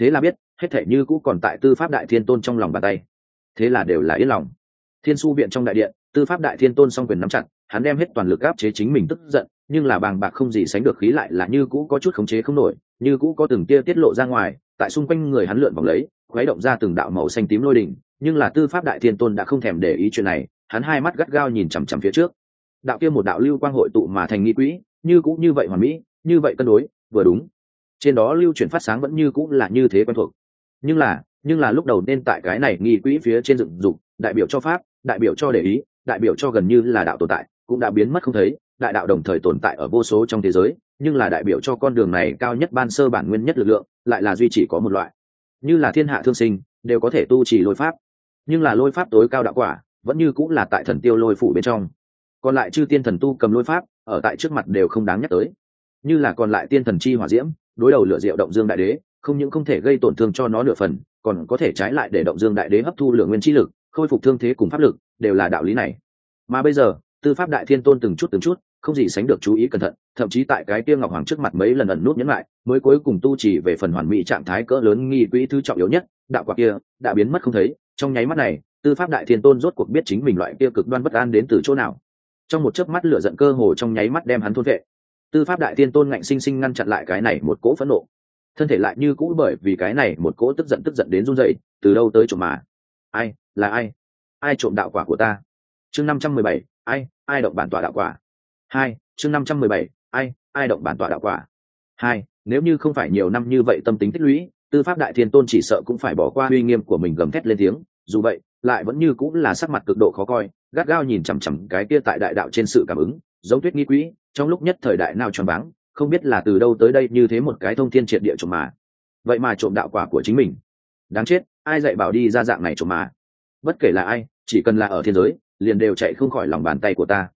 Thế là biết, hết thể như cũ còn tại tư pháp đại thiên tôn trong lòng bàn tay. Thế là đều là yên lòng. Thiên su viện trong đại điện, tư pháp đại thiên tôn song quyền nắm chặt hắn đem hết toàn lực áp chế chính mình tức giận, nhưng là bàng bạc không gì sánh được khí lại là như cũ có chút khống chế không nổi, như cũ có từng tia tiết lộ ra ngoài, tại xung quanh người hắn lượn vòng lấy, khuấy động ra từng đạo màu xanh tím lôi đỉnh, nhưng là tư pháp đại thiên tôn đã không thèm để ý chuyện này, hắn hai mắt gắt gao nhìn chằm chằm phía trước. Đạo kia một đạo lưu quang hội tụ mà thành nghi quỹ, như cũng như vậy hoàn mỹ, như vậy cân đối, vừa đúng. Trên đó lưu chuyển phát sáng vẫn như cũng là như thế quen thuộc. Nhưng là nhưng là lúc đầu nên tại cái này nghi quỹ phía trên dựng dục, đại biểu cho pháp, đại biểu cho để ý, đại biểu cho gần như là đạo tồn tại cũng đã biến mất không thấy, đại đạo đồng thời tồn tại ở vô số trong thế giới, nhưng là đại biểu cho con đường này cao nhất ban sơ bản nguyên nhất lực lượng, lại là duy chỉ có một loại. Như là thiên hạ thương sinh, đều có thể tu trì lôi pháp. Nhưng là lôi pháp tối cao đạo quả, vẫn như cũng là tại thần tiêu lôi phủ bên trong. Còn lại chư tiên thần tu cầm lôi pháp, ở tại trước mặt đều không đáng nhắc tới. Như là còn lại tiên thần chi hỏa diễm, đối đầu lửa diệu động dương đại đế, không những không thể gây tổn thương cho nó nửa phần, còn có thể trái lại để động dương đại đế hấp thu lượng nguyên chi lực, khôi phục thương thế cùng pháp lực, đều là đạo lý này. Mà bây giờ tư pháp đại thiên tôn từng chút từng chút, không gì sánh được chú ý cẩn thận, thậm chí tại cái kia ngọc hoàng trước mặt mấy lần ẩn nút nhẫn lại, mới cuối cùng tu chỉ về phần hoàn mỹ trạng thái cỡ lớn nghi quỹ thứ trọng yếu nhất, đạo quả kia, đã biến mất không thấy. Trong nháy mắt này, tư pháp đại thiên tôn rốt cuộc biết chính mình loại kia cực đoan bất an đến từ chỗ nào. Trong một chớp mắt lửa giận cơ hồ trong nháy mắt đem hắn thôn vệ. Tư pháp đại thiên tôn ngạnh sinh sinh ngăn chặn lại cái này một cỗ phẫn nộ. Thân thể lại như cũ bởi vì cái này một cỗ tức giận tức giận đến run dậy từ đâu tới trộm mà? Ai, là ai? Ai trộm đạo quả của ta? Chương năm trăm mười bảy ai ai động bản tọa đạo quả? Hai, chương năm trăm mười bảy, ai ai động bản tọa đạo quả? Hai, nếu như không phải nhiều năm như vậy tâm tính tích lũy, tư pháp đại thiên tôn chỉ sợ cũng phải bỏ qua uy nghiêm của mình gầm thét lên tiếng. Dù vậy, lại vẫn như cũng là sắc mặt cực độ khó coi, gắt gao nhìn chằm chằm cái kia tại đại đạo trên sự cảm ứng, giống tuyết nghi quỹ, trong lúc nhất thời đại nào tròn váng, không biết là từ đâu tới đây như thế một cái thông thiên triệt địa trộm mà. Vậy mà trộm đạo quả của chính mình. Đáng chết, ai dạy bảo đi ra dạng này trộm mà? Bất kể là ai, chỉ cần là ở thiên giới liền đều chạy không khỏi lòng bàn tay của ta.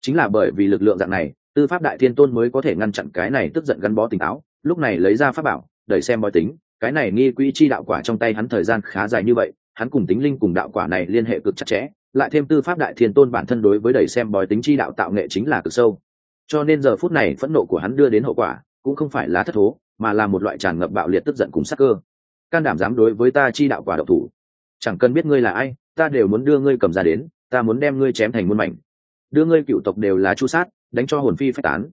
Chính là bởi vì lực lượng dạng này, tư pháp đại thiên tôn mới có thể ngăn chặn cái này tức giận gắn bó tỉnh táo, lúc này lấy ra pháp bảo, đẩy xem bói tính, cái này nghi quỹ chi đạo quả trong tay hắn thời gian khá dài như vậy, hắn cùng tính linh cùng đạo quả này liên hệ cực chặt chẽ, lại thêm tư pháp đại thiên tôn bản thân đối với đẩy xem bói tính chi đạo tạo nghệ chính là cực sâu. Cho nên giờ phút này phẫn nộ của hắn đưa đến hậu quả, cũng không phải là thất thố, mà là một loại tràn ngập bạo liệt tức giận cùng sắc cơ. Can đảm dám đối với ta chi đạo quả độc thủ. Chẳng cần biết ngươi là ai, ta đều muốn đưa ngươi cầm ra đến ta muốn đem ngươi chém thành muôn mảnh. Đưa ngươi cựu tộc đều là chu sát, đánh cho hồn phi phách tán.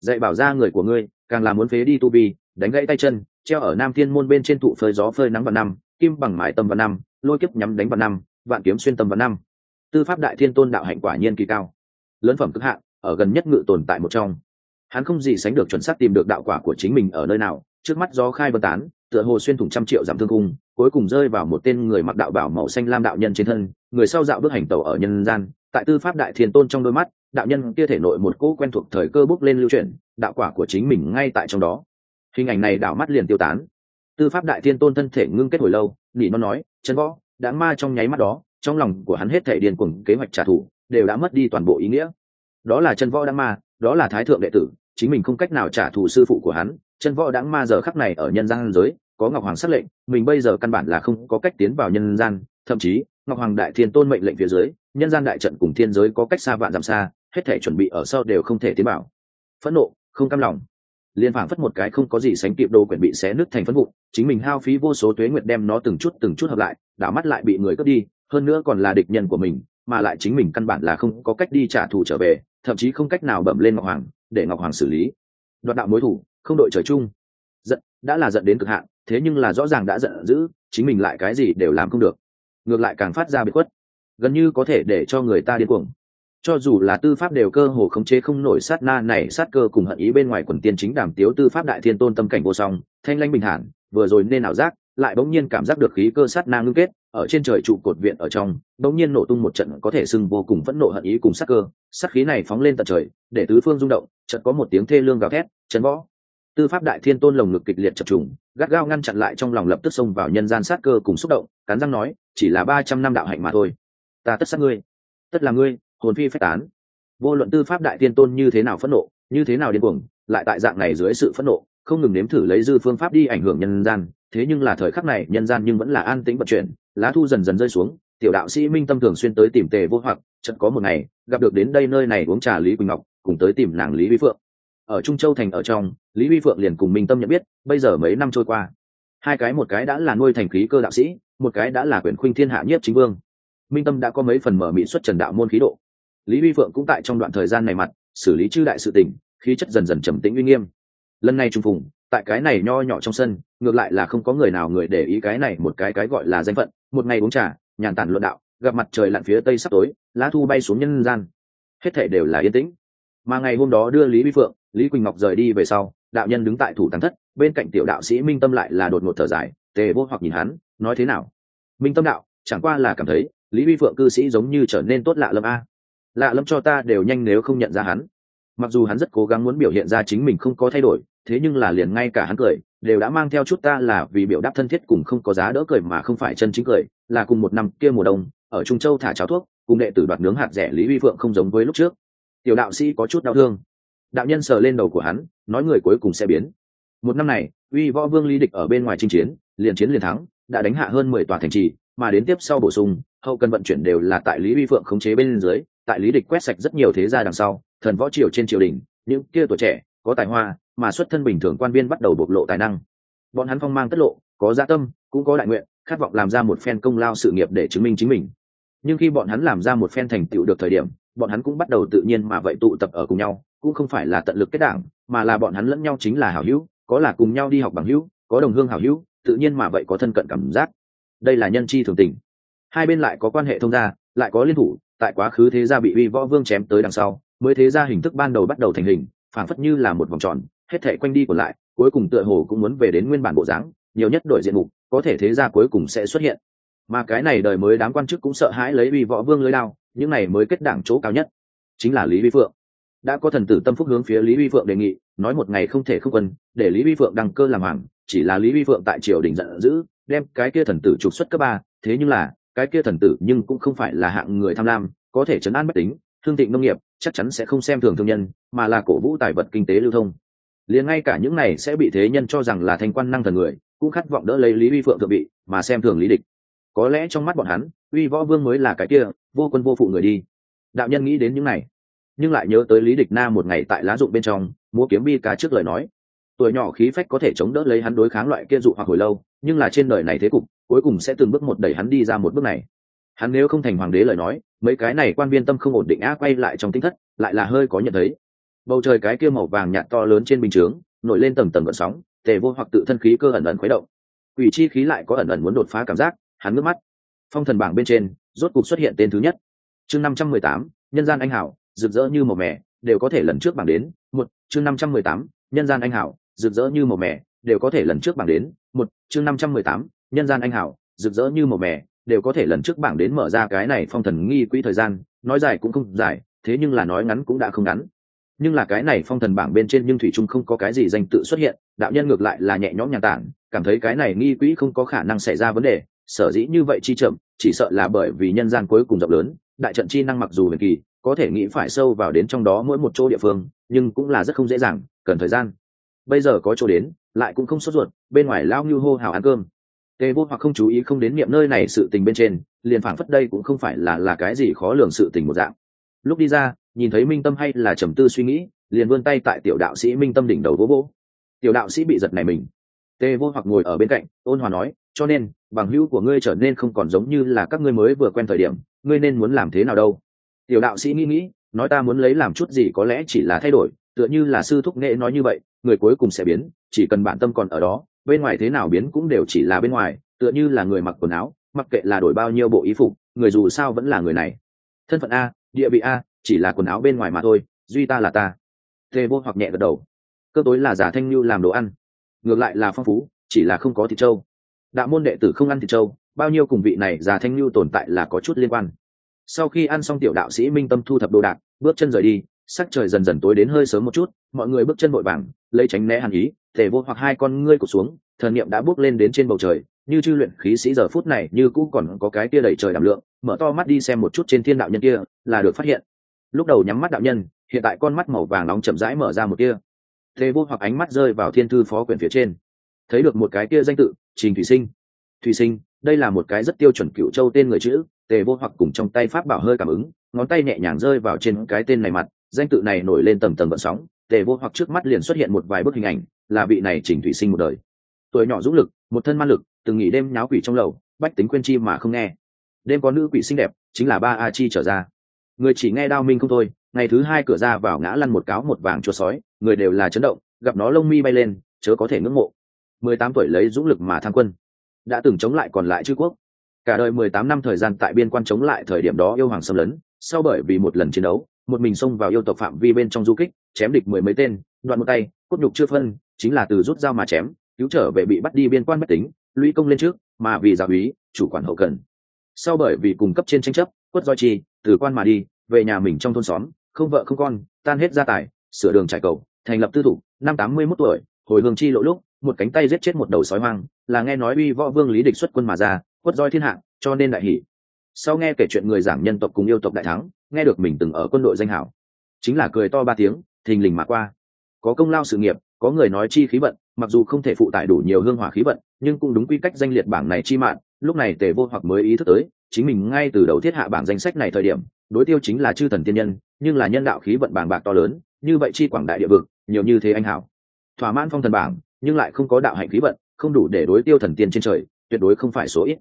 Dạy bảo ra người của ngươi, càng là muốn phế đi tu vi, đánh gãy tay chân, treo ở nam thiên môn bên trên thụ phơi gió phơi nắng vào năm, kim bằng mái tâm vào năm, lôi kiếp nhắm đánh vào năm, vạn kiếm xuyên tâm vào năm. Tư pháp đại thiên tôn đạo hạnh quả nhiên kỳ cao. Lớn phẩm cực hạn, ở gần nhất ngự tồn tại một trong. Hắn không gì sánh được chuẩn xác tìm được đạo quả của chính mình ở nơi nào, trước mắt gió khai vân tán, tựa hồ xuyên thủng trăm triệu giảm thương cung cuối cùng rơi vào một tên người mặc đạo bảo màu xanh lam đạo nhân trên thân, người sau dạo bước hành tẩu ở nhân gian, tại tư pháp đại thiên tôn trong đôi mắt, đạo nhân kia thể nội một cỗ quen thuộc thời cơ bốc lên lưu chuyển, đạo quả của chính mình ngay tại trong đó. Hình ảnh này đảo mắt liền tiêu tán. Tư pháp đại thiên tôn thân thể ngưng kết hồi lâu, nỉ nó nói, chân võ, đã ma trong nháy mắt đó, trong lòng của hắn hết thể điền cùng kế hoạch trả thù, đều đã mất đi toàn bộ ý nghĩa. Đó là chân võ đã ma, đó là thái thượng đệ tử, chính mình không cách nào trả thù sư phụ của hắn, chân võ đã ma giờ khắc này ở nhân gian giới có ngọc hoàng xác lệnh mình bây giờ căn bản là không có cách tiến vào nhân gian thậm chí ngọc hoàng đại thiên tôn mệnh lệnh phía dưới nhân gian đại trận cùng thiên giới có cách xa vạn dặm xa hết thể chuẩn bị ở sau đều không thể tiến bảo phẫn nộ không cam lòng. Liên phảng phất một cái không có gì sánh kịp đồ quyển bị xé nứt thành phân vụ, chính mình hao phí vô số tuế nguyệt đem nó từng chút từng chút hợp lại đảo mắt lại bị người cướp đi hơn nữa còn là địch nhân của mình mà lại chính mình căn bản là không có cách đi trả thù trở về thậm chí không cách nào bẩm lên ngọc hoàng để ngọc hoàng xử lý. Đoạt đạo mối thủ không đội trời chung đã là giận đến cực hạn, thế nhưng là rõ ràng đã giận dữ, chính mình lại cái gì đều làm không được. Ngược lại càng phát ra bị khuất. Gần như có thể để cho người ta điên cuồng. Cho dù là tư pháp đều cơ hồ khống chế không nổi sát na này, sát cơ cùng hận ý bên ngoài quần tiên chính đàm tiếu tư pháp đại thiên tôn tâm cảnh vô song, thanh lanh bình thản, vừa rồi nên ảo giác, lại bỗng nhiên cảm giác được khí cơ sát na ngưng kết, ở trên trời trụ cột viện ở trong, bỗng nhiên nổ tung một trận có thể sưng vô cùng phẫn nộ hận ý cùng sát cơ. Sát khí này phóng lên tận trời, để tứ phương rung động, chợt có một tiếng thê lương gào thét, chấn võ tư pháp đại thiên tôn lồng ngực kịch liệt chập trùng, gắt gao ngăn chặn lại trong lòng lập tức xông vào nhân gian sát cơ cùng xúc động, cắn răng nói, chỉ là ba trăm năm đạo hạnh mà thôi. Ta tất sát ngươi. Tất là ngươi, hồn phi phách tán. Vô luận tư pháp đại thiên tôn như thế nào phẫn nộ, như thế nào điên cuồng, lại tại dạng này dưới sự phẫn nộ, không ngừng nếm thử lấy dư phương pháp đi ảnh hưởng nhân gian. Thế nhưng là thời khắc này, nhân gian nhưng vẫn là an tĩnh vận chuyển, lá thu dần dần rơi xuống, tiểu đạo sĩ minh tâm thường xuyên tới tìm tề vô hoặc, chợt có một ngày, gặp được đến đây nơi này uống trà lý quỳnh ngọc, cùng tới tìm nàng lý vi phượng ở trung châu thành ở trong, lý vi phượng liền cùng minh tâm nhận biết, bây giờ mấy năm trôi qua. Hai cái một cái đã là nuôi thành khí cơ đạo sĩ, một cái đã là quyền khuynh thiên hạ nhiếp chính vương. Minh tâm đã có mấy phần mở mỹ xuất trần đạo môn khí độ. Lý vi phượng cũng tại trong đoạn thời gian này mặt, xử lý chư đại sự tình, khí chất dần dần trầm tĩnh uy nghiêm. Lần này trùng phùng, tại cái này nho nhỏ trong sân, ngược lại là không có người nào người để ý cái này một cái cái gọi là danh phận. Một ngày uống trà, nhàn tản luận đạo, gặp mặt trời lặn phía tây sắp tối, lá thu bay xuống nhân gian. Hết thể đều là yên tĩnh. Mà ngày hôm đó đưa lý vi phượng lý quỳnh ngọc rời đi về sau, đạo nhân đứng tại thủ tàng thất, bên cạnh tiểu đạo sĩ minh tâm lại là đột ngột thở dài, tề vô hoặc nhìn hắn, nói thế nào? Minh tâm đạo, chẳng qua là cảm thấy, lý vi phượng cư sĩ giống như trở nên tốt lạ lâm a. Lạ lâm cho ta đều nhanh nếu không nhận ra hắn. Mặc dù hắn rất cố gắng muốn biểu hiện ra chính mình không có thay đổi, thế nhưng là liền ngay cả hắn cười, đều đã mang theo chút ta là vì biểu đáp thân thiết cùng không có giá đỡ cười mà không phải chân chính cười, là cùng một năm kia mùa đông, ở trung châu thả cháo thuốc, cùng đệ tử đoạt nướng hạt rẻ lý vi phượng không giống với lúc trước. Tiểu đạo sĩ có chút đau thương đạo nhân sờ lên đầu của hắn, nói người cuối cùng sẽ biến. Một năm này, uy võ vương lý địch ở bên ngoài chinh chiến, liền chiến liền thắng, đã đánh hạ hơn mười tòa thành trì, mà đến tiếp sau bổ sung, hậu cần vận chuyển đều là tại lý uy phượng khống chế bên dưới, tại lý địch quét sạch rất nhiều thế gia đằng sau, thần võ triều trên triều đình, những kia tuổi trẻ, có tài hoa, mà xuất thân bình thường quan viên bắt đầu bộc lộ tài năng. Bọn hắn phong mang tất lộ, có gia tâm, cũng có đại nguyện, khát vọng làm ra một phen công lao sự nghiệp để chứng minh chính mình. Nhưng khi bọn hắn làm ra một phen thành tựu được thời điểm, bọn hắn cũng bắt đầu tự nhiên mà vậy tụ tập ở cùng nhau cũng không phải là tận lực kết đảng, mà là bọn hắn lẫn nhau chính là hảo hữu, có là cùng nhau đi học bằng hữu, có đồng hương hảo hữu, tự nhiên mà vậy có thân cận cảm giác. Đây là nhân chi thường tình. Hai bên lại có quan hệ thông gia, lại có liên thủ, tại quá khứ thế gia bị uy võ vương chém tới đằng sau, mới thế gia hình thức ban đầu bắt đầu thành hình, phảng phất như là một vòng tròn, hết thể quanh đi còn lại, cuối cùng tựa hồ cũng muốn về đến nguyên bản bộ dáng, nhiều nhất đổi diện mục, có thể thế gia cuối cùng sẽ xuất hiện. Mà cái này đời mới đám quan chức cũng sợ hãi lấy uy võ vương lưới lao những này mới kết đảng chỗ cao nhất, chính là lý vi phượng đã có thần tử tâm phúc hướng phía lý vi phượng đề nghị, nói một ngày không thể không quân, để lý vi phượng đăng cơ làm hoàng, chỉ là lý vi phượng tại triều đình giận dữ, đem cái kia thần tử trục xuất cấp ba, thế nhưng là, cái kia thần tử nhưng cũng không phải là hạng người tham lam, có thể chấn an bất tính, thương thịnh nông nghiệp, chắc chắn sẽ không xem thường thương nhân, mà là cổ vũ tài vật kinh tế lưu thông. Liền ngay cả những này sẽ bị thế nhân cho rằng là thanh quan năng thần người, cũng khát vọng đỡ lấy lý vi phượng thượng vị mà xem thường lý địch. Có lẽ trong mắt bọn hắn, uy võ vương mới là cái kia, vô quân vô phụ người đi. Đạo nhân nghĩ đến những này nhưng lại nhớ tới lý địch na một ngày tại lá dụng bên trong, múa kiếm bi ca trước lời nói. Tuổi nhỏ khí phách có thể chống đỡ lấy hắn đối kháng loại kia dụ hoặc hồi lâu, nhưng là trên đời này thế cục, cuối cùng sẽ từng bước một đẩy hắn đi ra một bước này. Hắn nếu không thành hoàng đế lời nói, mấy cái này quan viên tâm không ổn định á quay lại trong tinh thất, lại là hơi có nhận thấy. Bầu trời cái kia màu vàng nhạt to lớn trên bình chướng, nổi lên tầng tầng gợn sóng, tề vô hoặc tự thân khí cơ ẩn ẩn khuấy động. Quỷ chi khí lại có ẩn ẩn muốn đột phá cảm giác, hắn ngước mắt. Phong thần bảng bên trên, rốt cục xuất hiện tên thứ nhất. Chương năm trăm mười tám, nhân gian anh hảo rực rỡ như màu mè, đều có thể lần trước bảng đến, một, chương năm trăm mười tám, nhân gian anh hảo rực rỡ như màu mè, đều có thể lần trước bảng đến, một, chương năm trăm mười tám, nhân gian anh hảo rực rỡ như màu mè, đều có thể lần trước bảng đến mở ra cái này phong thần nghi quỹ thời gian, nói dài cũng không dài, thế nhưng là nói ngắn cũng đã không ngắn. Nhưng là cái này phong thần bảng bên trên nhưng thủy trung không có cái gì danh tự xuất hiện, đạo nhân ngược lại là nhẹ nhõm nhàn tản, cảm thấy cái này nghi quỹ không có khả năng xảy ra vấn đề, sở dĩ như vậy chi chậm, chỉ sợ là bởi vì nhân gian cuối cùng rộng lớn, đại trận chi năng mặc dù huyền kỳ có thể nghĩ phải sâu vào đến trong đó mỗi một chỗ địa phương, nhưng cũng là rất không dễ dàng, cần thời gian. Bây giờ có chỗ đến, lại cũng không sốt ruột, bên ngoài lao như hô hào ăn cơm. Tề vô hoặc không chú ý không đến niệm nơi này sự tình bên trên, liền phảng phất đây cũng không phải là là cái gì khó lường sự tình một dạng. Lúc đi ra, nhìn thấy minh tâm hay là trầm tư suy nghĩ, liền vươn tay tại tiểu đạo sĩ minh tâm đỉnh đầu vỗ vỗ. Tiểu đạo sĩ bị giật này mình. Tề vô hoặc ngồi ở bên cạnh, ôn hòa nói, cho nên, bằng hữu của ngươi trở nên không còn giống như là các ngươi mới vừa quen thời điểm, ngươi nên muốn làm thế nào đâu? Tiểu đạo sĩ nghĩ nghĩ, nói ta muốn lấy làm chút gì có lẽ chỉ là thay đổi, tựa như là sư thúc nghệ nói như vậy, người cuối cùng sẽ biến, chỉ cần bản tâm còn ở đó, bên ngoài thế nào biến cũng đều chỉ là bên ngoài, tựa như là người mặc quần áo, mặc kệ là đổi bao nhiêu bộ ý phục, người dù sao vẫn là người này. Thân phận a, địa vị a, chỉ là quần áo bên ngoài mà thôi, duy ta là ta. Tê vô hoặc nhẹ gật đầu. Cơ tối là giả thanh lưu làm đồ ăn. Ngược lại là phong phú, chỉ là không có thịt trâu. Đạo môn đệ tử không ăn thịt trâu, bao nhiêu cùng vị này giả thanh lưu tồn tại là có chút liên quan sau khi ăn xong tiểu đạo sĩ minh tâm thu thập đồ đạc, bước chân rời đi, sắc trời dần dần tối đến hơi sớm một chút, mọi người bước chân vội vàng, lấy tránh né hàn ý thể vô hoặc hai con ngươi cụt xuống, thần niệm đã bước lên đến trên bầu trời, như chư luyện khí sĩ giờ phút này như cũ còn có cái kia đầy trời đảm lượng, mở to mắt đi xem một chút trên thiên đạo nhân kia, là được phát hiện. Lúc đầu nhắm mắt đạo nhân, hiện tại con mắt màu vàng nóng chậm rãi mở ra một kia thế vô hoặc ánh mắt rơi vào thiên thư phó quyển phía trên. Thấy được một cái kia danh tự, trình thủy sinh. Thủy sinh, đây là một cái rất tiêu chuẩn cựu châu tên người chữ tề vô hoặc cùng trong tay pháp bảo hơi cảm ứng, ngón tay nhẹ nhàng rơi vào trên cái tên này mặt, danh tự này nổi lên tầm tầm vận sóng, tề vô hoặc trước mắt liền xuất hiện một vài bức hình ảnh, là vị này chỉnh thủy sinh một đời. Tuổi nhỏ dũng lực, một thân man lực, từng nghỉ đêm nháo quỷ trong lầu, bách tính quên chi mà không nghe. Đêm có nữ quỷ xinh đẹp, chính là ba a chi trở ra. Người chỉ nghe đao minh không thôi, ngày thứ hai cửa ra vào ngã lăn một cáo một vàng chua sói, người đều là chấn động, gặp nó lông mi bay lên, chớ có thể ngưỡng mộ. Mười tám tuổi lấy dũng lực mà tham quân, đã từng chống lại còn lại chư quốc cả đời mười tám năm thời gian tại biên quan chống lại thời điểm đó yêu hoàng xâm lấn, sau bởi vì một lần chiến đấu, một mình xông vào yêu tộc phạm vi bên trong du kích, chém địch mười mấy tên đoạn một tay, cốt nhục chưa phân, chính là từ rút dao mà chém, cứu trở về bị bắt đi biên quan bất tính, lũy công lên trước, mà vì giáo úy, chủ quản hậu cần. Sau bởi vì cùng cấp trên tranh chấp, quất roi chi, từ quan mà đi, về nhà mình trong thôn xóm, không vợ không con, tan hết gia tài, sửa đường trải cầu, thành lập tư thủ, năm tám mươi mốt tuổi, hồi hương chi lộ lúc, một cánh tay giết chết một đầu sói hoang, là nghe nói uy võ vương lý địch xuất quân mà ra quất roi thiên hạ, cho nên đại hỷ. Sau nghe kể chuyện người giảng nhân tộc cùng yêu tộc đại thắng, nghe được mình từng ở quân đội danh hảo. Chính là cười to ba tiếng, thình lình mà qua. Có công lao sự nghiệp, có người nói chi khí vận, mặc dù không thể phụ tải đủ nhiều hương hỏa khí vận, nhưng cũng đúng quy cách danh liệt bảng này chi mạng, lúc này tề vô hoặc mới ý thức tới, chính mình ngay từ đầu thiết hạ bảng danh sách này thời điểm, đối tiêu chính là chư thần tiên nhân, nhưng là nhân đạo khí vận bảng bạc to lớn, như vậy chi quảng đại địa vực, nhiều như thế anh hảo. Thỏa mãn phong thần bảng, nhưng lại không có đạo hạnh khí vận, không đủ để đối tiêu thần tiên trên trời, tuyệt đối không phải số ít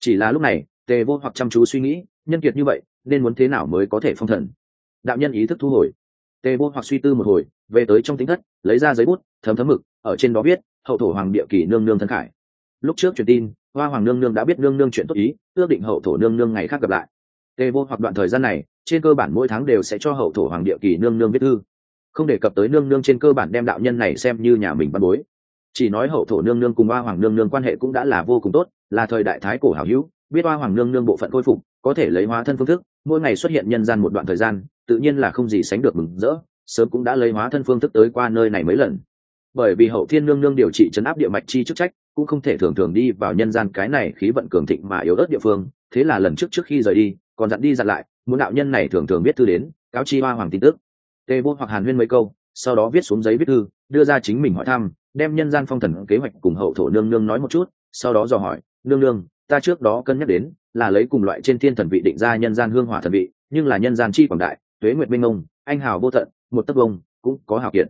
chỉ là lúc này, tề vô hoặc chăm chú suy nghĩ, nhân kiệt như vậy, nên muốn thế nào mới có thể phong thần? Đạo nhân ý thức thu hồi. Tề vô hoặc suy tư một hồi, về tới trong tính thất, lấy ra giấy bút, thấm thấm mực, ở trên đó viết, hậu thổ hoàng địa kỳ nương nương thân khải. Lúc trước truyền tin, hoa hoàng nương nương đã biết nương nương chuyện tốt ý, ước định hậu thổ nương nương ngày khác gặp lại. Tề vô hoặc đoạn thời gian này, trên cơ bản mỗi tháng đều sẽ cho hậu thổ hoàng địa kỳ nương nương viết thư. Không đề cập tới nương nương trên cơ bản đem đạo nhân này xem như nhà mình văn bối chỉ nói hậu thổ nương nương cùng hoa hoàng nương nương quan hệ cũng đã là vô cùng tốt, là thời đại thái cổ hảo hữu, biết hoa hoàng nương nương bộ phận khôi phục, có thể lấy hóa thân phương thức, mỗi ngày xuất hiện nhân gian một đoạn thời gian, tự nhiên là không gì sánh được mừng rỡ, sớm cũng đã lấy hóa thân phương thức tới qua nơi này mấy lần. Bởi vì hậu thiên nương nương điều trị chấn áp địa mạch chi chức trách, cũng không thể thường thường đi vào nhân gian cái này khí vận cường thịnh mà yếu ớt địa phương, thế là lần trước trước khi rời đi, còn dặn đi dặn lại, muốn đạo nhân này thường thường biết thư đến, cáo chi hoa hoàng tin tức. Tê vô hoặc hàn huyên mấy câu, sau đó viết xuống giấy viết thư, đưa ra chính mình hỏi thăm đem nhân gian phong thần kế hoạch cùng hậu thổ nương nương nói một chút, sau đó dò hỏi, nương nương, ta trước đó cân nhắc đến là lấy cùng loại trên thiên thần vị định ra nhân gian hương hỏa thần vị, nhưng là nhân gian chi quảng đại, tuế nguyệt minh ông, anh hào vô tận, một tấc vông cũng có hào kiện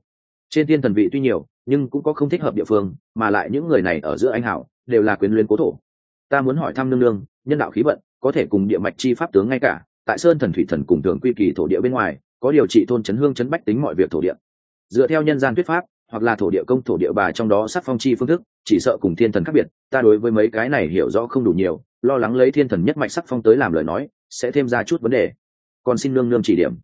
trên thiên thần vị tuy nhiều, nhưng cũng có không thích hợp địa phương, mà lại những người này ở giữa anh hào, đều là quyến luyến cố thổ. Ta muốn hỏi thăm nương nương, nhân đạo khí vận, có thể cùng địa mạch chi pháp tướng ngay cả, tại sơn thần thủy thần cùng thường quy kỳ thổ địa bên ngoài, có điều trị thôn chấn hương chấn bách tính mọi việc thổ địa. Dựa theo nhân gian thuyết pháp hoặc là thổ địa công, thổ địa bà trong đó sắc phong chi phương thức, chỉ sợ cùng thiên thần khác biệt. Ta đối với mấy cái này hiểu rõ không đủ nhiều, lo lắng lấy thiên thần nhất mạch sắc phong tới làm lời nói, sẽ thêm ra chút vấn đề. Còn xin nương nương chỉ điểm.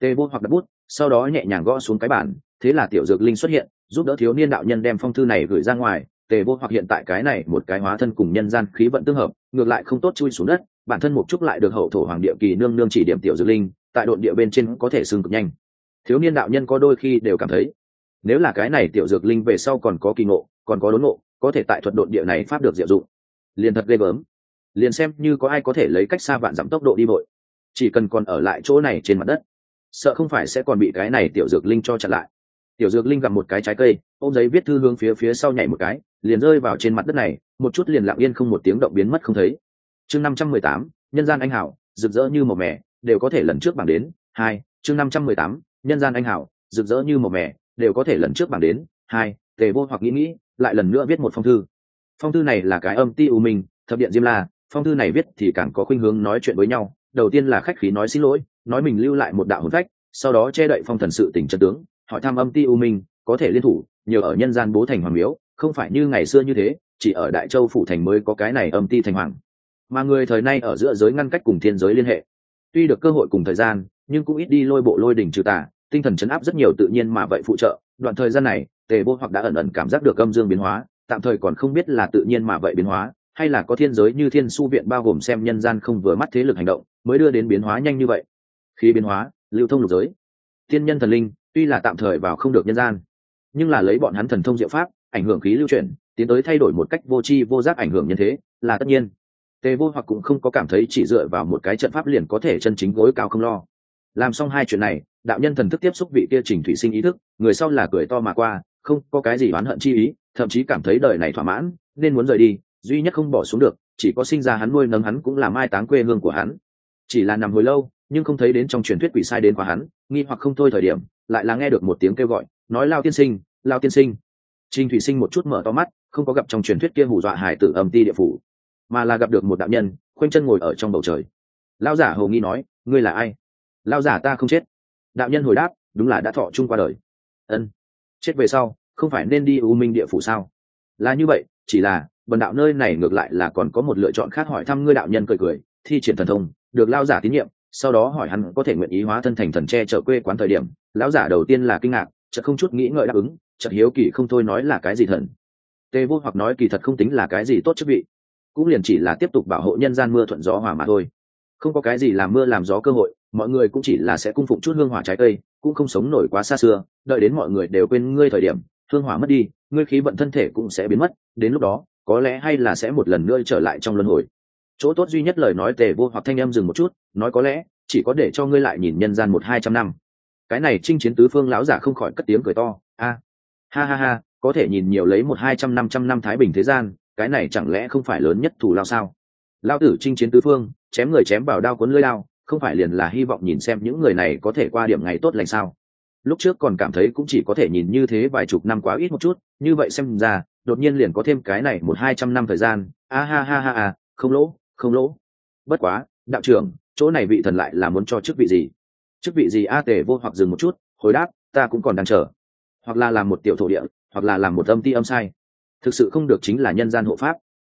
Tê vô hoặc đặt bút, sau đó nhẹ nhàng gõ xuống cái bản thế là tiểu dược linh xuất hiện, giúp đỡ thiếu niên đạo nhân đem phong thư này gửi ra ngoài. Tề vô hoặc hiện tại cái này một cái hóa thân cùng nhân gian khí vận tương hợp, ngược lại không tốt chui xuống đất, bản thân một chút lại được hậu thổ hoàng địa kỳ nương nương chỉ điểm tiểu dược linh, tại đội địa bên trên có thể xương cực nhanh. Thiếu niên đạo nhân có đôi khi đều cảm thấy nếu là cái này tiểu dược linh về sau còn có kỳ ngộ, còn có đốn ngộ, có thể tại thuật độn địa này pháp được diệu dụng. Liền thật ghê gớm. Liền xem như có ai có thể lấy cách xa vạn giảm tốc độ đi bội chỉ cần còn ở lại chỗ này trên mặt đất, sợ không phải sẽ còn bị cái này tiểu dược linh cho chặn lại. Tiểu dược linh gặp một cái trái cây, ôm giấy viết thư hướng phía phía sau nhảy một cái, liền rơi vào trên mặt đất này, một chút liền lặng yên không một tiếng động biến mất không thấy. Chương năm trăm mười tám, nhân gian anh hảo, rực rỡ như màu mè, đều có thể lần trước bảng đến. Hai, chương năm trăm mười tám, nhân gian anh hảo, rực rỡ như màu mè đều có thể lần trước bảng đến, hai, tề vô hoặc nghĩ nghĩ, lại lần nữa viết một phong thư. Phong thư này là cái âm ti u minh, thập điện diêm la, phong thư này viết thì càng có khuynh hướng nói chuyện với nhau. Đầu tiên là khách khí nói xin lỗi, nói mình lưu lại một đạo hồn phách, sau đó che đậy phong thần sự tình chân tướng, hỏi thăm âm ti u minh, có thể liên thủ, nhờ ở nhân gian bố thành hoàng miếu, không phải như ngày xưa như thế, chỉ ở đại châu phủ thành mới có cái này âm ti thành hoàng. Mà người thời nay ở giữa giới ngăn cách cùng thiên giới liên hệ. Tuy được cơ hội cùng thời gian, nhưng cũng ít đi lôi bộ lôi đỉnh trừ tà tinh thần chấn áp rất nhiều tự nhiên mà vậy phụ trợ, đoạn thời gian này, tề vô hoặc đã ẩn ẩn cảm giác được âm dương biến hóa, tạm thời còn không biết là tự nhiên mà vậy biến hóa, hay là có thiên giới như thiên su viện bao gồm xem nhân gian không vừa mắt thế lực hành động, mới đưa đến biến hóa nhanh như vậy. Khi biến hóa, lưu thông lục giới. Thiên nhân thần linh, tuy là tạm thời vào không được nhân gian, nhưng là lấy bọn hắn thần thông diệu pháp, ảnh hưởng khí lưu chuyển, tiến tới thay đổi một cách vô tri vô giác ảnh hưởng nhân thế, là tất nhiên. Tề vô hoặc cũng không có cảm thấy chỉ dựa vào một cái trận pháp liền có thể chân chính gối cao không lo. Làm xong hai chuyện này đạo nhân thần thức tiếp xúc vị kia trình thủy sinh ý thức, người sau là cười to mà qua, không có cái gì oán hận chi ý, thậm chí cảm thấy đời này thỏa mãn, nên muốn rời đi, duy nhất không bỏ xuống được, chỉ có sinh ra hắn nuôi nấng hắn cũng là mai táng quê hương của hắn. Chỉ là nằm hồi lâu, nhưng không thấy đến trong truyền thuyết quỷ sai đến quá hắn, nghi hoặc không thôi thời điểm, lại là nghe được một tiếng kêu gọi, nói lao tiên sinh, lao tiên sinh. Trình thủy sinh một chút mở to mắt, không có gặp trong truyền thuyết kia hù dọa hải tử âm ti địa phủ, mà là gặp được một đạo nhân, khoanh chân ngồi ở trong bầu trời. Lao giả hầu nghi nói, ngươi là ai? Lao giả ta không chết đạo nhân hồi đáp, đúng là đã thọ chung qua đời. Ân, chết về sau, không phải nên đi u minh địa phủ sao? Là như vậy, chỉ là, bần đạo nơi này ngược lại là còn có một lựa chọn khác hỏi thăm ngươi đạo nhân cười cười, thi triển thần thông, được lao giả tín nhiệm, sau đó hỏi hắn có thể nguyện ý hóa thân thành thần tre trở quê quán thời điểm. Lão giả đầu tiên là kinh ngạc, chợt không chút nghĩ ngợi đáp ứng, chợt hiếu kỳ không thôi nói là cái gì thần. Tề vô hoặc nói kỳ thật không tính là cái gì tốt chức vị, cũng liền chỉ là tiếp tục bảo hộ nhân gian mưa thuận gió hòa mà thôi. Không có cái gì làm mưa làm gió cơ hội mọi người cũng chỉ là sẽ cung phụng chút hương hỏa trái cây, cũng không sống nổi quá xa xưa, đợi đến mọi người đều quên ngươi thời điểm, hương hỏa mất đi, ngươi khí vận thân thể cũng sẽ biến mất, đến lúc đó, có lẽ hay là sẽ một lần nữa trở lại trong luân hồi. Chỗ tốt duy nhất lời nói tề vô hoặc thanh em dừng một chút, nói có lẽ, chỉ có để cho ngươi lại nhìn nhân gian một hai trăm năm. Cái này chinh chiến tứ phương lão giả không khỏi cất tiếng cười to, a, ha ha ha, có thể nhìn nhiều lấy một hai trăm, năm trăm năm thái bình thế gian, cái này chẳng lẽ không phải lớn nhất thủ lao sao? Lao tử chinh chiến tứ phương, chém người chém bảo đao cuốn lưỡi lao không phải liền là hy vọng nhìn xem những người này có thể qua điểm ngày tốt lành sao? Lúc trước còn cảm thấy cũng chỉ có thể nhìn như thế vài chục năm quá ít một chút, như vậy xem ra, đột nhiên liền có thêm cái này một hai trăm năm thời gian. A ha ha ha ha, không lỗ không lỗ. Bất quá, đạo trưởng, chỗ này vị thần lại là muốn cho chức vị gì? Chức vị gì a tề vô hoặc dừng một chút, hồi đáp, ta cũng còn đang chờ. Hoặc là làm một tiểu thổ địa, hoặc là làm một âm ti âm sai. Thực sự không được chính là nhân gian hộ pháp.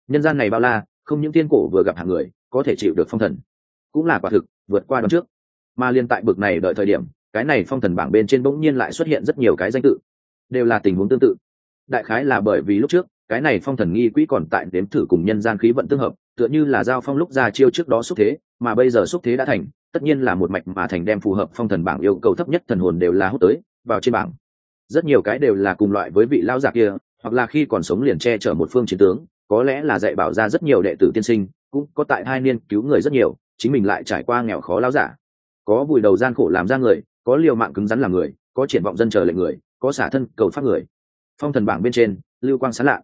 Nhân gian này bao la, không những tiên cổ vừa gặp hàng người, có thể chịu được phong thần cũng là quả thực, vượt qua đón trước. Mà liên tại bực này đợi thời điểm, cái này phong thần bảng bên trên bỗng nhiên lại xuất hiện rất nhiều cái danh tự. Đều là tình huống tương tự. Đại khái là bởi vì lúc trước, cái này phong thần nghi quỹ còn tại đếm thử cùng nhân gian khí vận tương hợp, tựa như là giao phong lúc ra chiêu trước đó xúc thế, mà bây giờ xúc thế đã thành, tất nhiên là một mạch mà thành đem phù hợp phong thần bảng yêu cầu thấp nhất thần hồn đều là hút tới, vào trên bảng. Rất nhiều cái đều là cùng loại với vị lao già kia, hoặc là khi còn sống liền che chở một phương chiến tướng, có lẽ là dạy bảo ra rất nhiều đệ tử tiên sinh, cũng có tại hai niên cứu người rất nhiều chính mình lại trải qua nghèo khó lao giả. Có vùi đầu gian khổ làm ra người, có liều mạng cứng rắn làm người, có triển vọng dân chờ lệnh người, có xả thân cầu pháp người. Phong thần bảng bên trên, lưu quang sán lạ.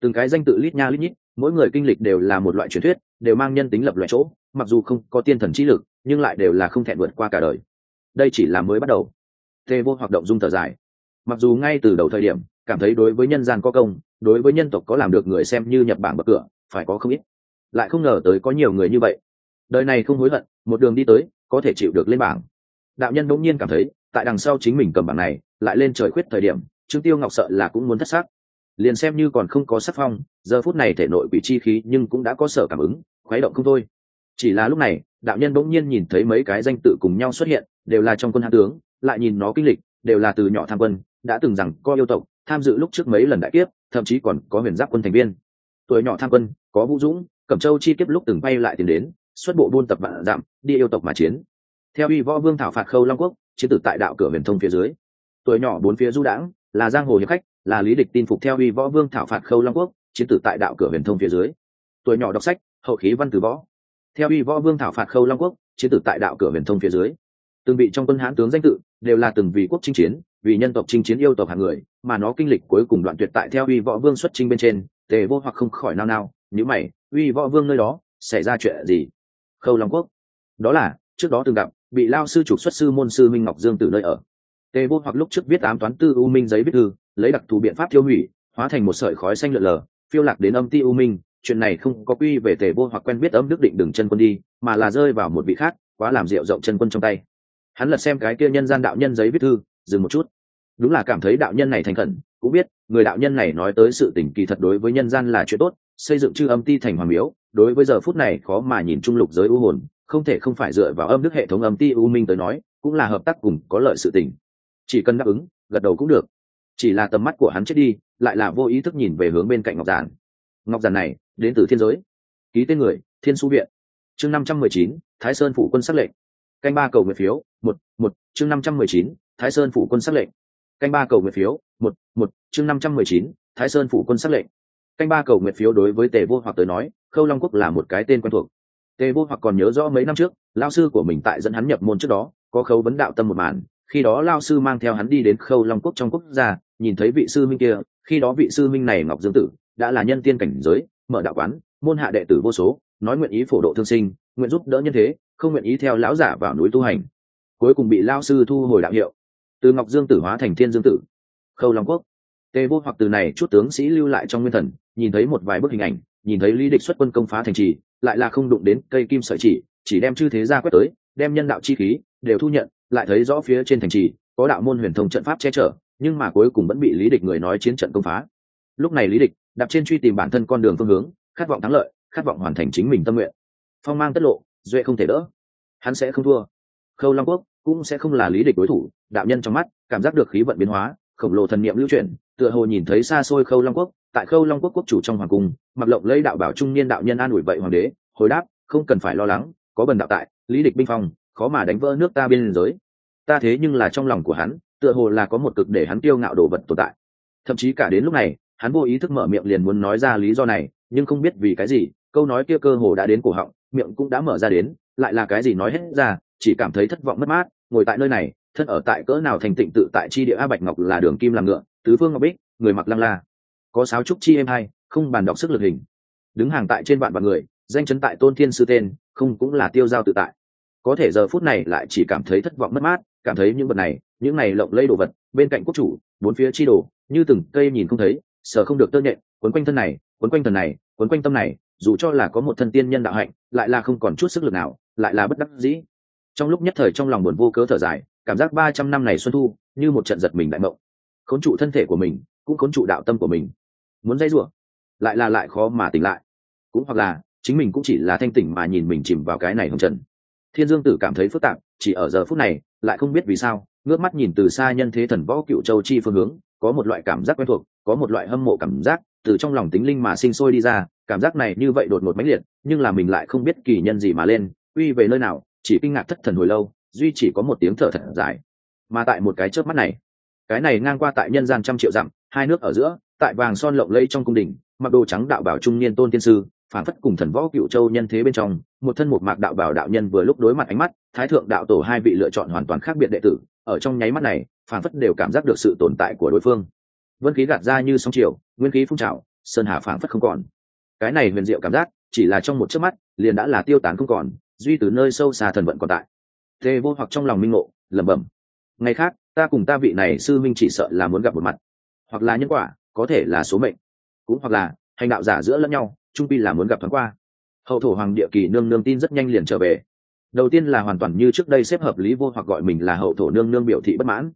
Từng cái danh tự lít nha lít nhít, mỗi người kinh lịch đều là một loại truyền thuyết, đều mang nhân tính lập loại chỗ, mặc dù không có tiên thần trí lực, nhưng lại đều là không thẹn vượt qua cả đời. Đây chỉ là mới bắt đầu. Tê vô hoạt động dung thở dài. Mặc dù ngay từ đầu thời điểm, cảm thấy đối với nhân gian có công, đối với nhân tộc có làm được người xem như nhập bảng bậc cửa, phải có không ít. Lại không ngờ tới có nhiều người như vậy đời này không hối hận, một đường đi tới, có thể chịu được lên bảng. Đạo nhân bỗng nhiên cảm thấy, tại đằng sau chính mình cầm bảng này, lại lên trời khuyết thời điểm, trương tiêu ngọc sợ là cũng muốn thất xác. Liền xem như còn không có sắc phong, giờ phút này thể nội bị chi khí nhưng cũng đã có sở cảm ứng, khuấy động không thôi. Chỉ là lúc này, đạo nhân bỗng nhiên nhìn thấy mấy cái danh tự cùng nhau xuất hiện, đều là trong quân hạ tướng, lại nhìn nó kinh lịch, đều là từ nhỏ tham quân, đã từng rằng có yêu tộc, tham dự lúc trước mấy lần đại kiếp, thậm chí còn có huyền giáp quân thành viên. Tuổi nhỏ tham quân, có vũ dũng, cẩm châu chi kiếp lúc từng bay lại tìm đến xuất bộ buôn tập vạn giảm đi yêu tộc mà chiến. Theo uy võ vương thảo phạt khâu long quốc, chiến tử tại đạo cửa huyền thông phía dưới. Tuổi nhỏ bốn phía du đãng, là giang hồ hiệp khách, là lý địch tin phục theo uy võ vương thảo phạt khâu long quốc, chiến tử tại đạo cửa huyền thông phía dưới. Tuổi nhỏ đọc sách, hậu khí văn từ võ. Theo uy võ vương thảo phạt khâu long quốc, chiến tử tại đạo cửa huyền thông phía dưới. Từng vị trong quân hãn tướng danh tự, đều là từng vị quốc chinh chiến, vì nhân tộc chinh chiến yêu tộc hàng người, mà nó kinh lịch cuối cùng đoạn tuyệt tại theo uy võ vương xuất chinh bên trên, tề vô hoặc không khỏi nao nao nhữ mày, uy võ vương nơi đó, xảy ra chuyện gì? Khâu long quốc đó là trước đó từng gặp bị lao sư trục xuất sư môn sư minh ngọc dương từ nơi ở tề vô hoặc lúc trước viết ám toán tư u minh giấy viết thư lấy đặc thù biện pháp tiêu hủy hóa thành một sợi khói xanh lượn lờ phiêu lạc đến âm ti u minh chuyện này không có quy về tề vô hoặc quen biết âm đức định đừng chân quân đi mà là rơi vào một vị khác quá làm rượu rộng chân quân trong tay hắn lật xem cái kia nhân gian đạo nhân giấy viết thư dừng một chút đúng là cảm thấy đạo nhân này thành khẩn cũng biết người đạo nhân này nói tới sự tình kỳ thật đối với nhân gian là chuyện tốt xây dựng chư âm ti thành hoàng miếu đối với giờ phút này khó mà nhìn trung lục giới u hồn, không thể không phải dựa vào âm đức hệ thống âm ti u minh tới nói, cũng là hợp tác cùng có lợi sự tình. Chỉ cần đáp ứng, gật đầu cũng được. Chỉ là tầm mắt của hắn chết đi, lại là vô ý thức nhìn về hướng bên cạnh ngọc giản. Ngọc giản này, đến từ thiên giới. Ký tên người, thiên su viện. Chương năm trăm mười chín, thái sơn phủ quân sắc lệnh. Canh ba cầu nguyện phiếu, một một, chương năm trăm mười chín, thái sơn phủ quân sắc lệnh. Canh ba cầu nguyện phiếu, một một, chương năm trăm mười chín, thái sơn phủ quân sắc lệnh. Canh ba cầu nguyện phiếu đối với tề vô hoặc tới nói khâu long quốc là một cái tên quen thuộc. Tề vô hoặc còn nhớ rõ mấy năm trước, lao sư của mình tại dẫn hắn nhập môn trước đó, có khâu vấn đạo tâm một màn. Khi đó lao sư mang theo hắn đi đến khâu long quốc trong quốc gia, nhìn thấy vị sư minh kia, khi đó vị sư minh này ngọc dương tử, đã là nhân tiên cảnh giới, mở đạo quán, môn hạ đệ tử vô số, nói nguyện ý phổ độ thương sinh, nguyện giúp đỡ nhân thế, không nguyện ý theo lão giả vào núi tu hành. Cuối cùng bị lao sư thu hồi đạo hiệu. Từ ngọc dương tử hóa thành thiên dương tử. Khâu long quốc. Tề vô hoặc từ này chút tướng sĩ lưu lại trong nguyên thần, nhìn thấy một vài bức hình ảnh nhìn thấy lý địch xuất quân công phá thành trì, lại là không đụng đến cây kim sợi chỉ chỉ đem chư thế ra quét tới, đem nhân đạo chi khí đều thu nhận, lại thấy rõ phía trên thành trì có đạo môn huyền thông trận pháp che chở, nhưng mà cuối cùng vẫn bị lý địch người nói chiến trận công phá. Lúc này lý địch đạp trên truy tìm bản thân con đường phương hướng, khát vọng thắng lợi, khát vọng hoàn thành chính mình tâm nguyện. Phong mang tất lộ, duệ không thể đỡ. Hắn sẽ không thua. Khâu long quốc cũng sẽ không là lý địch đối thủ, đạo nhân trong mắt, cảm giác được khí vận biến hóa, khổng lồ thần niệm lưu chuyển, tựa hồ nhìn thấy xa xôi khâu long quốc tại khâu long quốc quốc chủ trong hoàng cung, mặc lộng lấy đạo bảo trung niên đạo nhân an ủi vậy hoàng đế, hồi đáp, không cần phải lo lắng, có bần đạo tại, lý địch binh phong, khó mà đánh vỡ nước ta biên giới. Ta thế nhưng là trong lòng của hắn, tựa hồ là có một cực để hắn tiêu ngạo đồ vật tồn tại. Thậm chí cả đến lúc này, hắn vô ý thức mở miệng liền muốn nói ra lý do này, nhưng không biết vì cái gì, câu nói kia cơ hồ đã đến cổ họng, miệng cũng đã mở ra đến, lại là cái gì nói hết ra, chỉ cảm thấy thất vọng mất mát, ngồi tại nơi này, thân ở tại cỡ nào thành tịnh tự tại chi địa a bạch ngọc là đường kim làm ngựa, tứ phương ngọc bích, người mặc lăng la có sáo trúc chi em hai không bàn đọc sức lực hình. Đứng hàng tại trên vạn vạn người, danh chấn tại tôn thiên sư tên, không cũng là tiêu giao tự tại. Có thể giờ phút này lại chỉ cảm thấy thất vọng mất mát, cảm thấy những vật này, những này lộng lây đồ vật, bên cạnh quốc chủ, bốn phía chi đồ, như từng cây nhìn không thấy, sợ không được tơ nhện, quấn quanh thân này, quấn quanh thần này, quấn quanh tâm này, dù cho là có một thân tiên nhân đạo hạnh, lại là không còn chút sức lực nào, lại là bất đắc dĩ. Trong lúc nhất thời trong lòng buồn vô cớ thở dài, cảm giác ba trăm năm này xuân thu, như một trận giật mình đại mộng. Khốn trụ thân thể của mình cũng khốn trụ đạo tâm của mình. Muốn dây rủa, lại là lại khó mà tỉnh lại. Cũng hoặc là, chính mình cũng chỉ là thanh tỉnh mà nhìn mình chìm vào cái này hồng trần. Thiên dương tử cảm thấy phức tạp, chỉ ở giờ phút này, lại không biết vì sao, ngước mắt nhìn từ xa nhân thế thần võ cựu châu chi phương hướng, có một loại cảm giác quen thuộc, có một loại hâm mộ cảm giác từ trong lòng tính linh mà sinh sôi đi ra, cảm giác này như vậy đột ngột mãnh liệt, nhưng là mình lại không biết kỳ nhân gì mà lên, uy về nơi nào, chỉ kinh ngạc thất thần hồi lâu, duy chỉ có một tiếng thở thật dài. Mà tại một cái chớp mắt này, cái này ngang qua tại nhân gian trăm triệu dặm hai nước ở giữa, tại vàng son lộng lẫy trong cung đình, mặc đồ trắng đạo bảo trung niên tôn tiên sư phản phất cùng thần võ cựu châu nhân thế bên trong, một thân một mạc đạo bảo đạo nhân vừa lúc đối mặt ánh mắt, thái thượng đạo tổ hai vị lựa chọn hoàn toàn khác biệt đệ tử, ở trong nháy mắt này phản phất đều cảm giác được sự tồn tại của đối phương. Vân khí gạt ra như sóng chiều, nguyên khí phun trào, sơn hà phản phất không còn. Cái này huyền diệu cảm giác, chỉ là trong một chớp mắt, liền đã là tiêu tán không còn, duy từ nơi sâu xa thần vận còn tại. Tê vô hoặc trong lòng minh ngộ, lẩm bẩm. Ngày khác, ta cùng ta vị này sư minh chỉ sợ là muốn gặp một mặt hoặc là nhân quả, có thể là số mệnh. Cũng hoặc là, hành đạo giả giữa lẫn nhau trung pi là muốn gặp thoáng qua. Hậu thổ hoàng địa kỳ nương nương tin rất nhanh liền trở về. Đầu tiên là hoàn toàn như trước đây xếp hợp lý vô hoặc gọi mình là hậu thổ nương nương biểu thị bất mãn.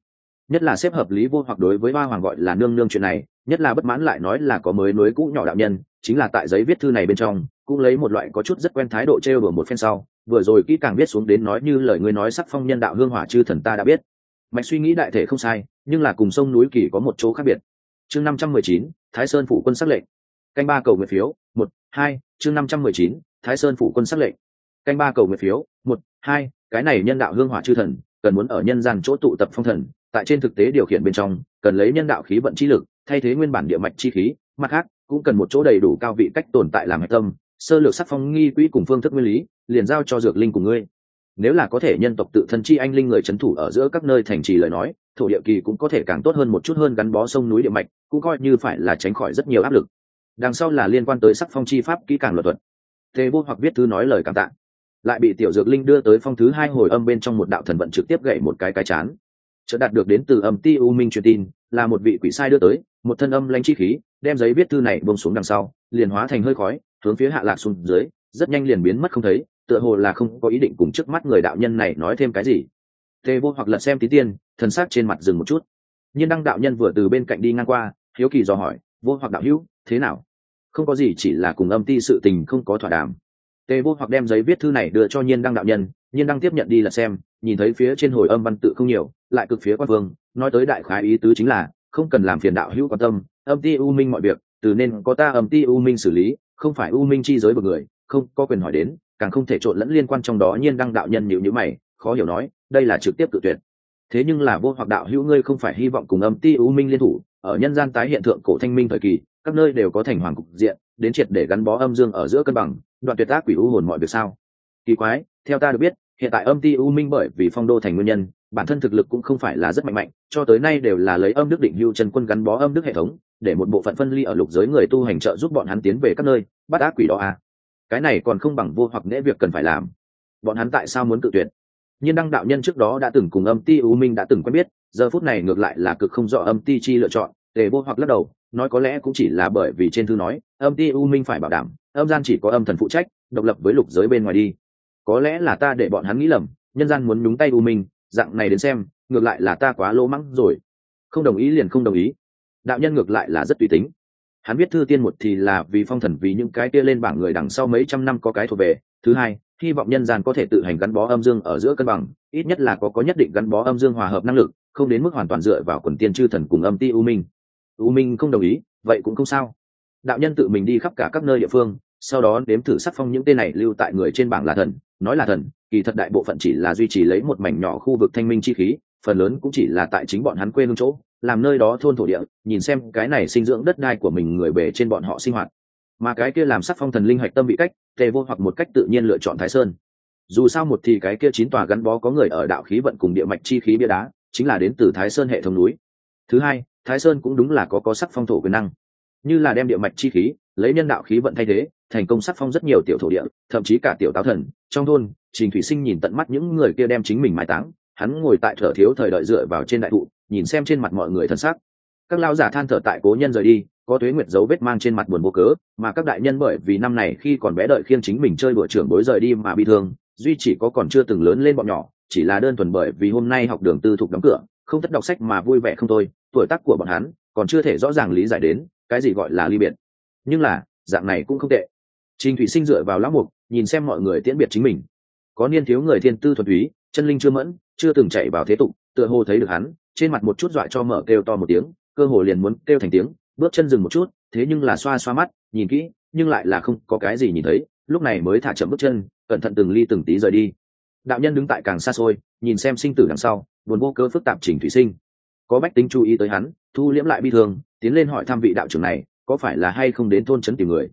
Nhất là xếp hợp lý vô hoặc đối với ba hoàng gọi là nương nương chuyện này, nhất là bất mãn lại nói là có mới nối cũ nhỏ đạo nhân, chính là tại giấy viết thư này bên trong, cũng lấy một loại có chút rất quen thái độ trêu đùa một phen sau. Vừa rồi kỹ càng viết xuống đến nói như lời ngươi nói sắc phong nhân đạo hương hỏa chư thần ta đã biết mạch suy nghĩ đại thể không sai, nhưng là cùng sông núi kỳ có một chỗ khác biệt. Chương năm trăm mười chín, thái sơn phủ quân sắc lệnh. Canh ba cầu nguyện phiếu, một, hai, chương năm trăm mười chín, thái sơn phủ quân sắc lệnh. Canh ba cầu nguyện phiếu, một, hai, cái này nhân đạo hương hỏa chư thần, cần muốn ở nhân gian chỗ tụ tập phong thần, tại trên thực tế điều khiển bên trong, cần lấy nhân đạo khí vận chi lực, thay thế nguyên bản địa mạch chi khí, mặt khác, cũng cần một chỗ đầy đủ cao vị cách tồn tại làm hạch tâm, sơ lược sắc phong nghi quỹ cùng phương thức nguyên lý, liền giao cho dược linh của ngươi nếu là có thể nhân tộc tự thân chi anh linh người c h ấ n thủ ở giữa các nơi thành trì lời nói, thổ địa kỳ cũng có thể càng tốt hơn một chút hơn gắn bó sông núi địa mạch, cũng coi như phải là tránh khỏi rất nhiều áp lực. Đằng sau là liên quan tới sắc phong chi pháp, kỹ càng luật thuật. Thế vô hoặc viết thư nói lời cảm tạ. Lại bị tiểu dược linh đưa tới phong thứ hai hồi âm bên trong một đạo thần vận trực tiếp gậy một cái cái chán. Chợt đạt được đến từ âm ti u minh truyền tin, là một vị quỷ sai đưa tới, một thân âm lanh chi khí, đem giấy viết thư này bông xuống đằng sau, liền hóa thành hơi khói, hướng phía hạ lạc xuống dưới, rất nhanh liền biến mất không thấy tựa hồ là không có ý định cùng trước mắt người đạo nhân này nói thêm cái gì. Tề vô hoặc lật xem tí tiên, thần sắc trên mặt dừng một chút. Nhiên đăng đạo nhân vừa từ bên cạnh đi ngang qua, hiếu kỳ dò hỏi, vô hoặc đạo hữu, thế nào? Không có gì, chỉ là cùng âm ti sự tình không có thỏa đàm. Tề vô hoặc đem giấy viết thư này đưa cho nhiên đăng đạo nhân, nhiên đăng tiếp nhận đi là xem, nhìn thấy phía trên hồi âm văn tự không nhiều, lại cực phía quan vương, nói tới đại khái ý tứ chính là, không cần làm phiền đạo hữu quan tâm, âm ti u minh mọi việc, từ nên có ta âm ti u minh xử lý, không phải u minh chi giới bậc người, không có quyền hỏi đến càng không thể trộn lẫn liên quan trong đó nhiên đăng đạo nhân nhịu nhữ mày, khó hiểu nói, đây là trực tiếp tự tuyệt thế nhưng là vô hoặc đạo hữu ngươi không phải hy vọng cùng âm ti u minh liên thủ, ở nhân gian tái hiện thượng cổ thanh minh thời kỳ, các nơi đều có thành hoàng cục diện, đến triệt để gắn bó âm dương ở giữa cân bằng, đoạn tuyệt tác quỷ u hồn mọi việc sao kỳ quái, theo ta được biết, hiện tại âm ti u minh bởi vì phong đô thành nguyên nhân, bản thân thực lực cũng không phải là rất mạnh mạnh, cho tới nay đều là lấy âm đức định hưu chân quân gắn bó âm đức hệ thống, để một bộ phận phân ly ở lục giới người tu hành trợ giúp bọn hắn tiến về các nơi, bắt ác quỷ đó à cái này còn không bằng vô hoặc nễ việc cần phải làm. Bọn hắn tại sao muốn tự tuyệt? Nhiên đăng đạo nhân trước đó đã từng cùng âm ti u minh đã từng quen biết, giờ phút này ngược lại là cực không rõ âm ti chi lựa chọn để vô hoặc lắc đầu, nói có lẽ cũng chỉ là bởi vì trên thư nói, âm ti u minh phải bảo đảm, âm gian chỉ có âm thần phụ trách, độc lập với lục giới bên ngoài đi. Có lẽ là ta để bọn hắn nghĩ lầm, nhân gian muốn nhúng tay u minh, dạng này đến xem, ngược lại là ta quá lỗ mắng rồi. Không đồng ý liền không đồng ý. Đạo nhân ngược lại là rất tùy tính hắn viết thư tiên một thì là vì phong thần vì những cái kia lên bảng người đằng sau mấy trăm năm có cái thuộc về. Thứ hai, hy vọng nhân gian có thể tự hành gắn bó âm dương ở giữa cân bằng, ít nhất là có có nhất định gắn bó âm dương hòa hợp năng lực, không đến mức hoàn toàn dựa vào quần tiên chư thần cùng âm ti u minh. U minh không đồng ý, vậy cũng không sao. Đạo nhân tự mình đi khắp cả các nơi địa phương, sau đó đếm thử sắc phong những tên này lưu tại người trên bảng là thần, nói là thần, kỳ thật đại bộ phận chỉ là duy trì lấy một mảnh nhỏ khu vực thanh minh chi khí, phần lớn cũng chỉ là tại chính bọn hắn quê hương chỗ làm nơi đó thôn thổ địa, nhìn xem cái này sinh dưỡng đất đai của mình người bề trên bọn họ sinh hoạt. Mà cái kia làm sắc phong thần linh hoạch tâm bị cách, tề vô hoặc một cách tự nhiên lựa chọn thái sơn. Dù sao một thì cái kia chín tòa gắn bó có người ở đạo khí vận cùng địa mạch chi khí bia đá, chính là đến từ thái sơn hệ thống núi. Thứ hai, thái sơn cũng đúng là có có sắc phong thổ quyền năng. Như là đem địa mạch chi khí, lấy nhân đạo khí vận thay thế, thành công sắc phong rất nhiều tiểu thổ địa, thậm chí cả tiểu táo thần, trong thôn, trình thủy sinh nhìn tận mắt những người kia đem chính mình mai táng hắn ngồi tại thở thiếu thời đợi dựa vào trên đại thụ, nhìn xem trên mặt mọi người thân xác các lao giả than thở tại cố nhân rời đi, có tuế nguyệt dấu vết mang trên mặt buồn vô cớ, mà các đại nhân bởi vì năm này khi còn bé đợi khiêng chính mình chơi bữa trưởng bối rời đi mà bị thương, duy chỉ có còn chưa từng lớn lên bọn nhỏ, chỉ là đơn thuần bởi vì hôm nay học đường tư thục đóng cửa, không tất đọc sách mà vui vẻ không thôi, tuổi tác của bọn hắn còn chưa thể rõ ràng lý giải đến, cái gì gọi là ly biệt. Nhưng là, dạng này cũng không tệ. Trình thủy sinh dựa vào lão mục, nhìn xem mọi người tiễn biệt chính mình. Có niên thiếu người thiên tư thuần túy chân linh chưa mẫn, chưa từng chạy vào thế tục, tựa hồ thấy được hắn, trên mặt một chút dọa cho mở kêu to một tiếng, cơ hồ liền muốn kêu thành tiếng, bước chân dừng một chút, thế nhưng là xoa xoa mắt, nhìn kỹ, nhưng lại là không có cái gì nhìn thấy, lúc này mới thả chậm bước chân, cẩn thận từng ly từng tí rời đi. Đạo nhân đứng tại càng xa xôi, nhìn xem sinh tử đằng sau, buồn vô cơ phức tạp chỉnh thủy sinh. Có bách tính chú ý tới hắn, thu liễm lại bi thương, tiến lên hỏi thăm vị đạo trưởng này, có phải là hay không đến thôn trấn tìm người?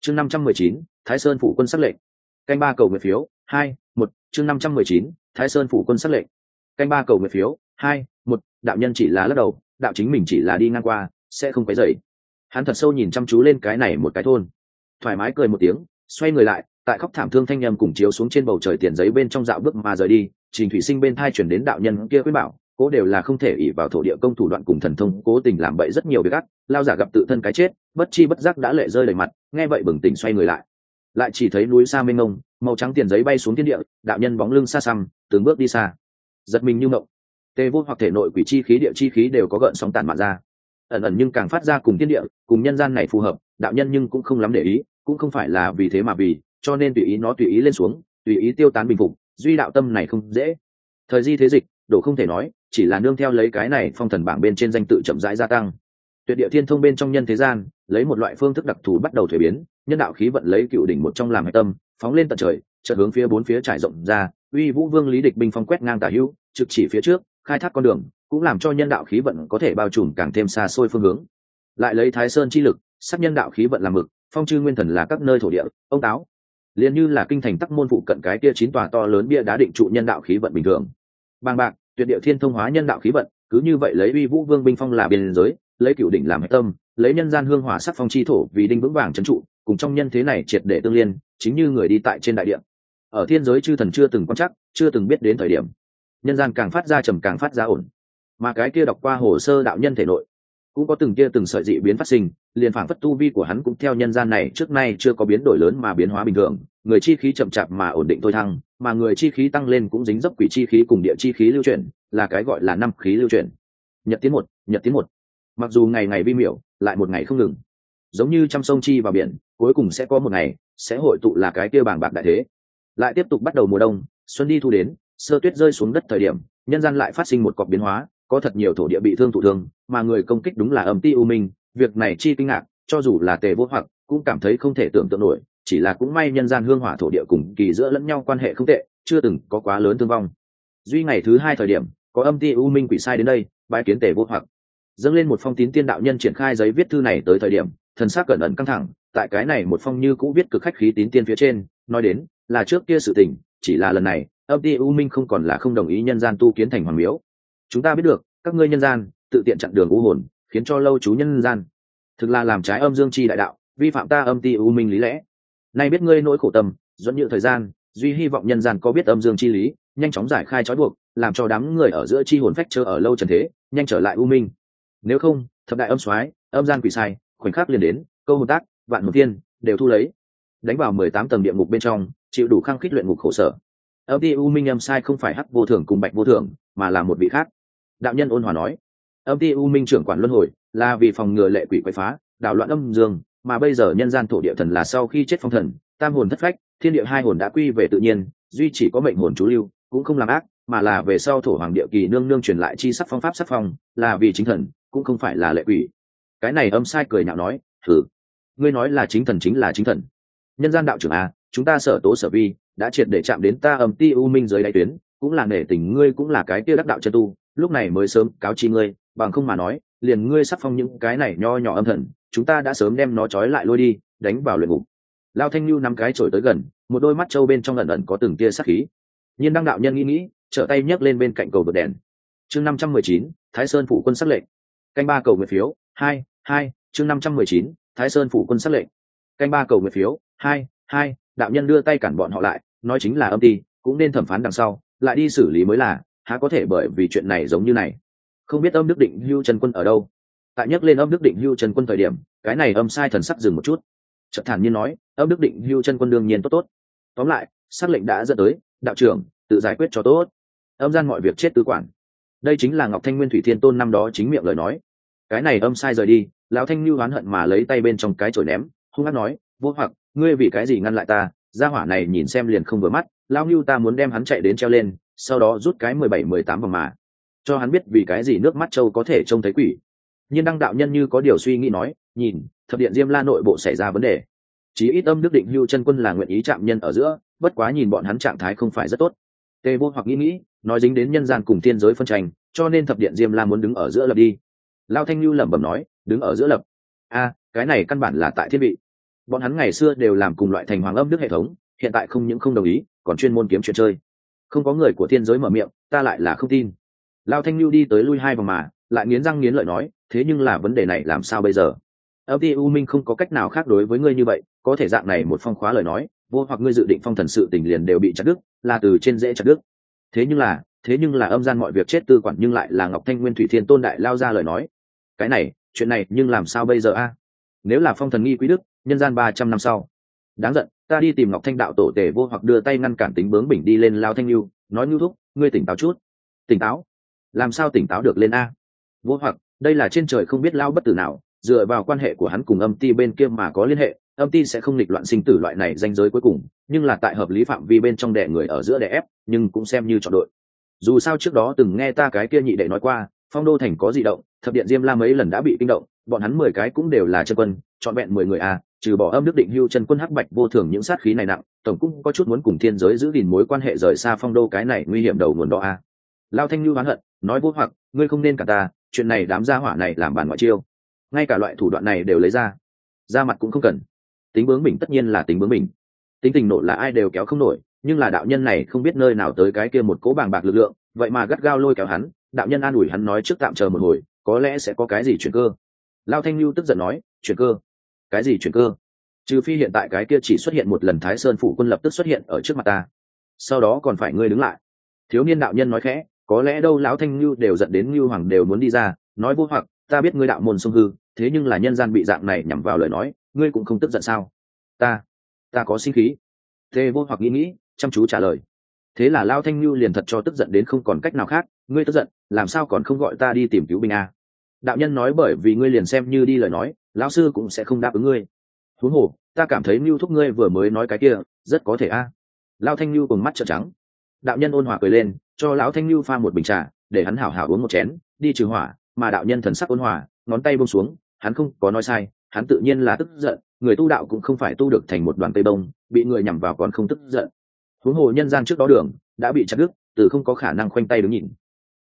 Chương năm trăm mười chín, thái sơn phủ quân sắc lệnh. Canh ba cầu nguyện phiếu hai, một, chương năm trăm mười chín, thái sơn phủ quân sắc lệnh. Canh ba cầu nguyện phiếu, hai, một, đạo nhân chỉ là lắc đầu, đạo chính mình chỉ là đi ngang qua, sẽ không phải dậy hắn thật sâu nhìn chăm chú lên cái này một cái thôn. Thoải mái cười một tiếng, xoay người lại, tại khóc thảm thương thanh âm cùng chiếu xuống trên bầu trời tiền giấy bên trong dạo bước mà rời đi, trình thủy sinh bên thai chuyển đến đạo nhân kia quyết bảo, cố đều là không thể ỉ vào thổ địa công thủ đoạn cùng thần thông, cố tình làm bậy rất nhiều việc ác, lao giả gặp tự thân cái chết, bất chi bất giác đã lệ rơi đầy mặt, nghe vậy bừng tỉnh xoay người lại lại chỉ thấy núi xa mênh mông, màu trắng tiền giấy bay xuống thiên địa, đạo nhân bóng lưng xa xăm, từng bước đi xa. Giật mình như mộng. Tê vô hoặc thể nội quỷ chi khí, địa chi khí đều có gợn sóng tàn mạn ra. Ẩn ẩn nhưng càng phát ra cùng thiên địa, cùng nhân gian này phù hợp, đạo nhân nhưng cũng không lắm để ý, cũng không phải là vì thế mà vì, cho nên tùy ý nó tùy ý lên xuống, tùy ý tiêu tán bình phục, duy đạo tâm này không dễ. Thời di thế dịch đồ không thể nói, chỉ là nương theo lấy cái này phong thần bảng bên trên danh tự chậm rãi gia tăng. Tuyệt địa thiên thông bên trong nhân thế gian, lấy một loại phương thức đặc thù bắt đầu thuế biến nhân đạo khí vận lấy cựu đỉnh một trong làm hạch tâm, phóng lên tận trời, chợt hướng phía bốn phía trải rộng ra, uy vũ vương lý địch binh phong quét ngang tả hữu, trực chỉ phía trước, khai thác con đường, cũng làm cho nhân đạo khí vận có thể bao trùm càng thêm xa xôi phương hướng. Lại lấy thái sơn chi lực, sắc nhân đạo khí vận làm mực, phong chư nguyên thần là các nơi thổ địa, ông táo. Liền như là kinh thành tắc môn phụ cận cái kia chín tòa to lớn bia đá định trụ nhân đạo khí vận bình thường. Bàng bạc, tuyệt địa thiên thông hóa nhân đạo khí vận, cứ như vậy lấy uy vũ vương binh phong là biên giới, lấy cựu đỉnh làm hạch tâm lấy nhân gian hương hỏa sắc phong chi thổ vì đinh vững vàng trấn trụ, cùng trong nhân thế này triệt để tương liên, chính như người đi tại trên đại địa. Ở thiên giới chư thần chưa từng quan chắc chưa từng biết đến thời điểm, nhân gian càng phát ra trầm càng phát ra ổn. Mà cái kia đọc qua hồ sơ đạo nhân thể nội, cũng có từng kia từng sợi dị biến phát sinh, liền phản phất tu vi của hắn cũng theo nhân gian này trước nay chưa có biến đổi lớn mà biến hóa bình thường. Người chi khí chậm chạp mà ổn định thôi thăng, mà người chi khí tăng lên cũng dính dấp quỷ chi khí cùng địa chi khí lưu chuyển, là cái gọi là năm khí lưu chuyển. Nhật tiến một, nhật tiến một mặc dù ngày ngày vi miểu, lại một ngày không ngừng. Giống như trăm sông chi vào biển, cuối cùng sẽ có một ngày, sẽ hội tụ là cái kia bàng bạc đại thế. Lại tiếp tục bắt đầu mùa đông, xuân đi thu đến, sơ tuyết rơi xuống đất thời điểm, nhân gian lại phát sinh một cọc biến hóa, có thật nhiều thổ địa bị thương thụ thương, mà người công kích đúng là âm ti u minh, việc này chi kinh ngạc, cho dù là tề vô hoặc, cũng cảm thấy không thể tưởng tượng nổi, chỉ là cũng may nhân gian hương hỏa thổ địa cùng kỳ giữa lẫn nhau quan hệ không tệ, chưa từng có quá lớn thương vong. Duy ngày thứ hai thời điểm, có âm ti u minh quỷ sai đến đây bãi kiến tề vô hoặc dâng lên một phong tín tiên đạo nhân triển khai giấy viết thư này tới thời điểm, thần sắc cẩn ẩn căng thẳng, tại cái này một phong như cũ viết cực khách khí tín tiên phía trên, nói đến, là trước kia sự tình, chỉ là lần này, âm ti u minh không còn là không đồng ý nhân gian tu kiến thành hoàng miếu. Chúng ta biết được, các ngươi nhân gian, tự tiện chặn đường u hồn, khiến cho lâu chú nhân gian. Thực là làm trái âm dương chi đại đạo, vi phạm ta âm ti u minh lý lẽ. Nay biết ngươi nỗi khổ tâm, dẫn nhự thời gian, duy hy vọng nhân gian có biết âm dương chi lý, nhanh chóng giải khai trói buộc, làm cho đám người ở giữa chi hồn phách chờ ở lâu trần thế, nhanh trở lại u minh nếu không, thập đại âm soái, âm gian quỷ sai, khoảnh khắc liền đến, câu hồn tác, vạn hồn tiên đều thu lấy. Đánh vào mười tám tầng địa ngục bên trong, chịu đủ khăng khích luyện ngục khổ sở. Âm ti u minh âm sai không phải hắc vô thường cùng bạch vô thường, mà là một vị khác. Đạo nhân ôn hòa nói, âm ti u minh trưởng quản luân hồi, là vì phòng ngừa lệ quỷ quậy phá, đảo loạn âm dương, mà bây giờ nhân gian thổ địa thần là sau khi chết phong thần, tam hồn thất phách, thiên địa hai hồn đã quy về tự nhiên, duy chỉ có mệnh hồn chú lưu, cũng không làm ác, mà là về sau thổ hoàng địa kỳ nương nương truyền lại chi sắc phong pháp sắc phong, là vì chính thần cũng không phải là lệ quỷ. Cái này âm sai cười nhạo nói, thử, ngươi nói là chính thần chính là chính thần. Nhân gian đạo trưởng à chúng ta sở tố sở vi đã triệt để chạm đến ta âm ti u minh dưới đại tuyến, cũng là nể tình ngươi cũng là cái kia đắc đạo chân tu, lúc này mới sớm cáo chi ngươi, bằng không mà nói, liền ngươi sắp phong những cái này nho nhỏ âm thần, chúng ta đã sớm đem nó trói lại lôi đi, đánh vào luyện ngục. Lao thanh lưu năm cái trổi tới gần, một đôi mắt trâu bên trong ẩn ẩn có từng tia sắc khí. Nhiên đăng đạo nhân nghĩ nghĩ, trở tay nhấc lên bên cạnh cầu vượt đèn. Chương năm trăm mười chín, thái sơn phủ quân sắc lệnh canh ba cầu nguyện phiếu, hai hai, chương năm trăm mười chín, thái sơn phủ quân xác lệnh. Canh ba cầu nguyện phiếu, hai hai, đạo nhân đưa tay cản bọn họ lại, nói chính là âm ty cũng nên thẩm phán đằng sau, lại đi xử lý mới là, há có thể bởi vì chuyện này giống như này. Không biết âm đức định hưu trần quân ở đâu. Tại nhắc lên âm đức định hưu trần quân thời điểm, cái này âm sai thần sắc dừng một chút. Chợt thản nhiên nói, âm đức định hưu trần quân đương nhiên tốt tốt. Tóm lại xác lệnh đã dẫn tới, đạo trưởng, tự giải quyết cho tốt. Âm gian mọi việc chết tứ quản đây chính là ngọc thanh nguyên thủy thiên tôn năm đó chính miệng lời nói. Cái này âm sai rời đi, lão thanh lưu oán hận mà lấy tay bên trong cái chổi ném, hung hát nói, vô hoặc, ngươi vì cái gì ngăn lại ta? Gia hỏa này nhìn xem liền không vừa mắt, lão lưu ta muốn đem hắn chạy đến treo lên, sau đó rút cái mười bảy, mười tám vòng mà. Cho hắn biết vì cái gì nước mắt châu có thể trông thấy quỷ. Nhưng đăng đạo nhân như có điều suy nghĩ nói, nhìn, thập điện diêm la nội bộ xảy ra vấn đề. Chí ít âm đức định hưu chân quân là nguyện ý chạm nhân ở giữa, bất quá nhìn bọn hắn trạng thái không phải rất tốt. Tề vô hoặc nghĩ nghĩ nói dính đến nhân gian cùng thiên giới phân tranh, cho nên thập điện diêm la muốn đứng ở giữa lập đi. Lao thanh lưu lẩm bẩm nói, đứng ở giữa lập. A, cái này căn bản là tại thiên vị. Bọn hắn ngày xưa đều làm cùng loại thành hoàng âm đức hệ thống, hiện tại không những không đồng ý, còn chuyên môn kiếm chuyện chơi. Không có người của thiên giới mở miệng, ta lại là không tin. Lao thanh lưu đi tới lui hai vòng mà, lại nghiến răng nghiến lợi nói, thế nhưng là vấn đề này làm sao bây giờ? Âm ti u minh không có cách nào khác đối với ngươi như vậy, có thể dạng này một phong khóa lời nói, vô hoặc ngươi dự định phong thần sự tình liền đều bị chặt đứt, là từ trên dễ chặt đứt thế nhưng là, thế nhưng là âm gian mọi việc chết tư quản nhưng lại là ngọc thanh nguyên thủy thiên tôn đại lao ra lời nói. Cái này, chuyện này nhưng làm sao bây giờ a? Nếu là phong thần nghi quý đức, nhân gian ba trăm năm sau. Đáng giận, ta đi tìm ngọc thanh đạo tổ tề vô hoặc đưa tay ngăn cản tính bướng bỉnh đi lên lao thanh lưu, nói ngưu thúc, ngươi tỉnh táo chút. Tỉnh táo? Làm sao tỉnh táo được lên a? Vô hoặc, đây là trên trời không biết lao bất tử nào, dựa vào quan hệ của hắn cùng âm ti bên kia mà có liên hệ âm ti sẽ không lịch loạn sinh tử loại này danh giới cuối cùng, nhưng là tại hợp lý phạm vi bên trong đẻ người ở giữa đẻ ép, nhưng cũng xem như chọn đội. Dù sao trước đó từng nghe ta cái kia nhị đệ nói qua, phong đô thành có di động, thập điện diêm la mấy lần đã bị kinh động, bọn hắn mười cái cũng đều là chân quân chọn vẹn mười người a trừ bỏ âm đức định hưu chân quân hắc bạch vô thường những sát khí này nặng, tổng cũng có chút muốn cùng thiên giới giữ gìn mối quan hệ rời xa phong đô cái này nguy hiểm đầu nguồn đó a lao thanh lưu oán hận, nói vô hoặc, ngươi không nên cả ta, chuyện này đám gia hỏa này làm bàn ngoại chiêu. Ngay cả loại thủ đoạn này đều lấy ra. Ra mặt cũng không cần tính bướng mình tất nhiên là tính bướng mình tính tình nộ là ai đều kéo không nổi, nhưng là đạo nhân này không biết nơi nào tới cái kia một cố bàng bạc lực lượng, vậy mà gắt gao lôi kéo hắn, đạo nhân an ủi hắn nói trước tạm chờ một hồi, có lẽ sẽ có cái gì chuyển cơ. Lao thanh lưu tức giận nói, chuyển cơ? Cái gì chuyển cơ? Trừ phi hiện tại cái kia chỉ xuất hiện một lần thái sơn phủ quân lập tức xuất hiện ở trước mặt ta. Sau đó còn phải ngươi đứng lại. Thiếu niên đạo nhân nói khẽ, có lẽ đâu lão thanh lưu đều dẫn đến lưu hoàng đều muốn đi ra, nói vô hoặc, ta biết ngươi đạo môn sông hư, thế nhưng là nhân gian bị dạng này nhằm vào lời nói ngươi cũng không tức giận sao? Ta ta có sinh khí. Tê vô hoặc nghĩ nghĩ, chăm chú trả lời. Thế là lao thanh lưu liền thật cho tức giận đến không còn cách nào khác, ngươi tức giận, làm sao còn không gọi ta đi tìm cứu binh a? Đạo nhân nói bởi vì ngươi liền xem như đi lời nói, lão sư cũng sẽ không đáp ứng ngươi. Thú hồ, ta cảm thấy mưu thúc ngươi vừa mới nói cái kia, rất có thể a. Lao thanh lưu cùng mắt trợn trắng. Đạo nhân ôn hòa cười lên, cho lão thanh lưu pha một bình trà, để hắn hảo hảo uống một chén, đi trừ hỏa, mà đạo nhân thần sắc ôn hòa, ngón tay bông xuống, hắn không có nói sai hắn tự nhiên là tức giận, người tu đạo cũng không phải tu được thành một đoàn cây bông, bị người nhằm vào còn không tức giận. Huống hồ nhân gian trước đó đường đã bị chặt đứt, từ không có khả năng khoanh tay đứng nhìn.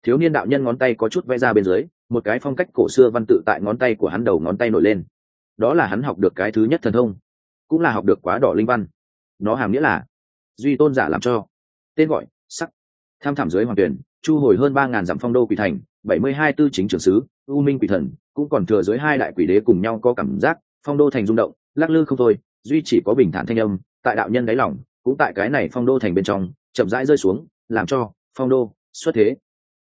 Thiếu niên đạo nhân ngón tay có chút vẽ ra bên dưới, một cái phong cách cổ xưa văn tự tại ngón tay của hắn đầu ngón tay nổi lên. Đó là hắn học được cái thứ nhất thần thông, cũng là học được quá đỏ linh văn. Nó hàm nghĩa là duy tôn giả làm cho. Tên gọi, sắc. Tham thảm dưới hoàng tuyển, chu hồi hơn ba ngàn dặm phong đô quỷ thành bảy mươi hai tư chính trưởng sứ, u minh quỷ thần, cũng còn thừa dưới hai đại quỷ đế cùng nhau có cảm giác, phong đô thành rung động, lắc lư không thôi, duy chỉ có bình thản thanh âm, tại đạo nhân đáy lòng, cũng tại cái này phong đô thành bên trong, chậm rãi rơi xuống, làm cho phong đô xuất thế.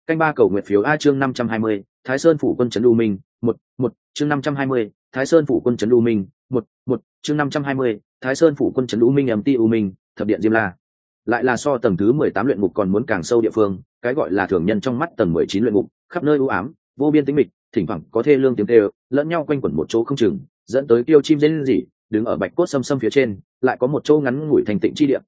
Canh ba cầu nguyện phiếu a chương năm trăm hai mươi, thái sơn phủ quân trấn u minh, một một, chương năm trăm hai mươi, thái sơn phủ quân trấn u minh, một một, chương năm trăm hai mươi, thái sơn phủ quân trấn u minh mt u minh, thập điện diêm la lại là so tầng thứ mười tám luyện ngục còn muốn càng sâu địa phương, cái gọi là thường nhân trong mắt tầng mười chín luyện ngục, khắp nơi u ám, vô biên tĩnh mịch, thỉnh thoảng có thê lương tiếng kêu, lẫn nhau quanh quẩn một chỗ không chừng, dẫn tới kêu chim dễ gì đứng ở bạch cốt xâm xâm phía trên, lại có một chỗ ngắn ngủi thành tịnh chi địa.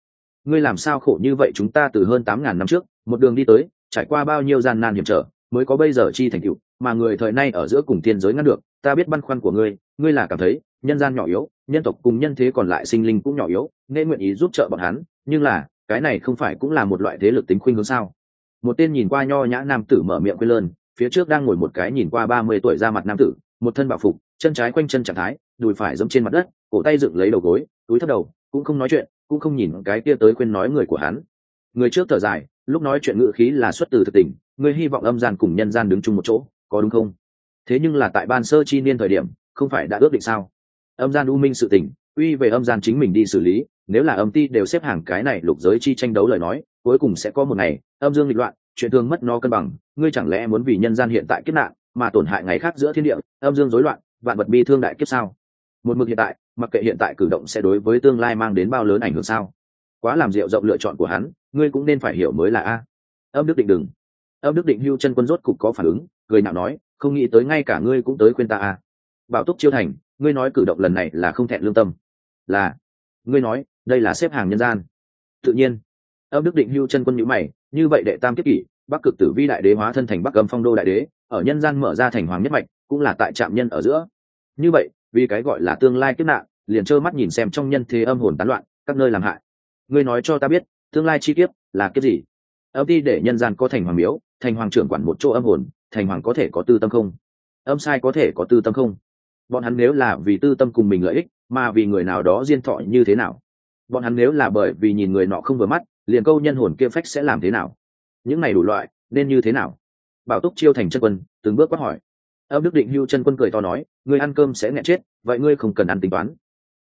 Ngươi làm sao khổ như vậy chúng ta từ hơn tám ngàn năm trước, một đường đi tới, trải qua bao nhiêu gian nan hiểm trở, mới có bây giờ chi thành tựu, mà người thời nay ở giữa cùng tiên giới ngăn được, ta biết băn khoăn của ngươi ngươi là cảm thấy, nhân gian nhỏ yếu, nhân tộc cùng nhân thế còn lại sinh linh cũng nhỏ yếu, nên nguyện ý giúp trợ bọn hắn, nhưng là cái này không phải cũng là một loại thế lực tính khuynh hướng sao? Một tên nhìn qua nho nhã nam tử mở miệng quê lơn, phía trước đang ngồi một cái nhìn qua ba mươi tuổi ra mặt nam tử, một thân bạo phục, chân trái quanh chân trạng thái, đùi phải giẫm trên mặt đất, cổ tay dựng lấy đầu gối, túi thấp đầu, cũng không nói chuyện, cũng không nhìn cái kia tới khuyên nói người của hắn. Người trước thở dài, lúc nói chuyện ngự khí là xuất từ thực tình, người hy vọng âm gian cùng nhân gian đứng chung một chỗ, có đúng không? Thế nhưng là tại ban sơ chi niên thời điểm, không phải đã ước định sao? Âm gian u minh sự tình, uy về âm gian chính mình đi xử lý nếu là âm ti đều xếp hàng cái này lục giới chi tranh đấu lời nói, cuối cùng sẽ có một ngày, âm dương nghịch loạn, chuyện thương mất no cân bằng, ngươi chẳng lẽ muốn vì nhân gian hiện tại kết nạn, mà tổn hại ngày khác giữa thiên địa, âm dương rối loạn, vạn vật bi thương đại kiếp sao? Một mực hiện tại, mặc kệ hiện tại cử động sẽ đối với tương lai mang đến bao lớn ảnh hưởng sao? Quá làm rượu rộng lựa chọn của hắn, ngươi cũng nên phải hiểu mới là a. Âm đức định đừng. Âm đức định hưu chân quân rốt cục có phản ứng người nào nói, không nghĩ tới ngay cả ngươi cũng tới khuyên ta a. Bảo túc chiêu thành, ngươi nói cử động lần này là không thẹn lương tâm. Là. Ngươi nói đây là xếp hàng nhân gian. Tự nhiên, âm đức định hưu chân quân nhữ mày, như vậy đệ tam kiếp kỷ, bắc cực tử vi đại đế hóa thân thành bắc âm phong đô đại đế, ở nhân gian mở ra thành hoàng nhất mạch, cũng là tại trạm nhân ở giữa. Như vậy, vì cái gọi là tương lai kiếp nạn, liền trơ mắt nhìn xem trong nhân thế âm hồn tán loạn, các nơi làm hại. Ngươi nói cho ta biết, tương lai chi kiếp là cái gì? Âm ti để nhân gian có thành hoàng miếu, thành hoàng trưởng quản một chỗ âm hồn, thành hoàng có thể có tư tâm không? Âm sai có thể có tư tâm không? Bọn hắn nếu là vì tư tâm cùng mình lợi ích, mà vì người nào đó diên thọ như thế nào? Bọn hắn nếu là bởi vì nhìn người nọ không vừa mắt, liền câu nhân hồn kia phách sẽ làm thế nào? Những này đủ loại, nên như thế nào? Bảo túc chiêu thành chân quân, từng bước quát hỏi. Âm đức định hưu chân quân cười to nói ngươi ăn cơm sẽ nghẹn chết, vậy ngươi không cần ăn tính toán.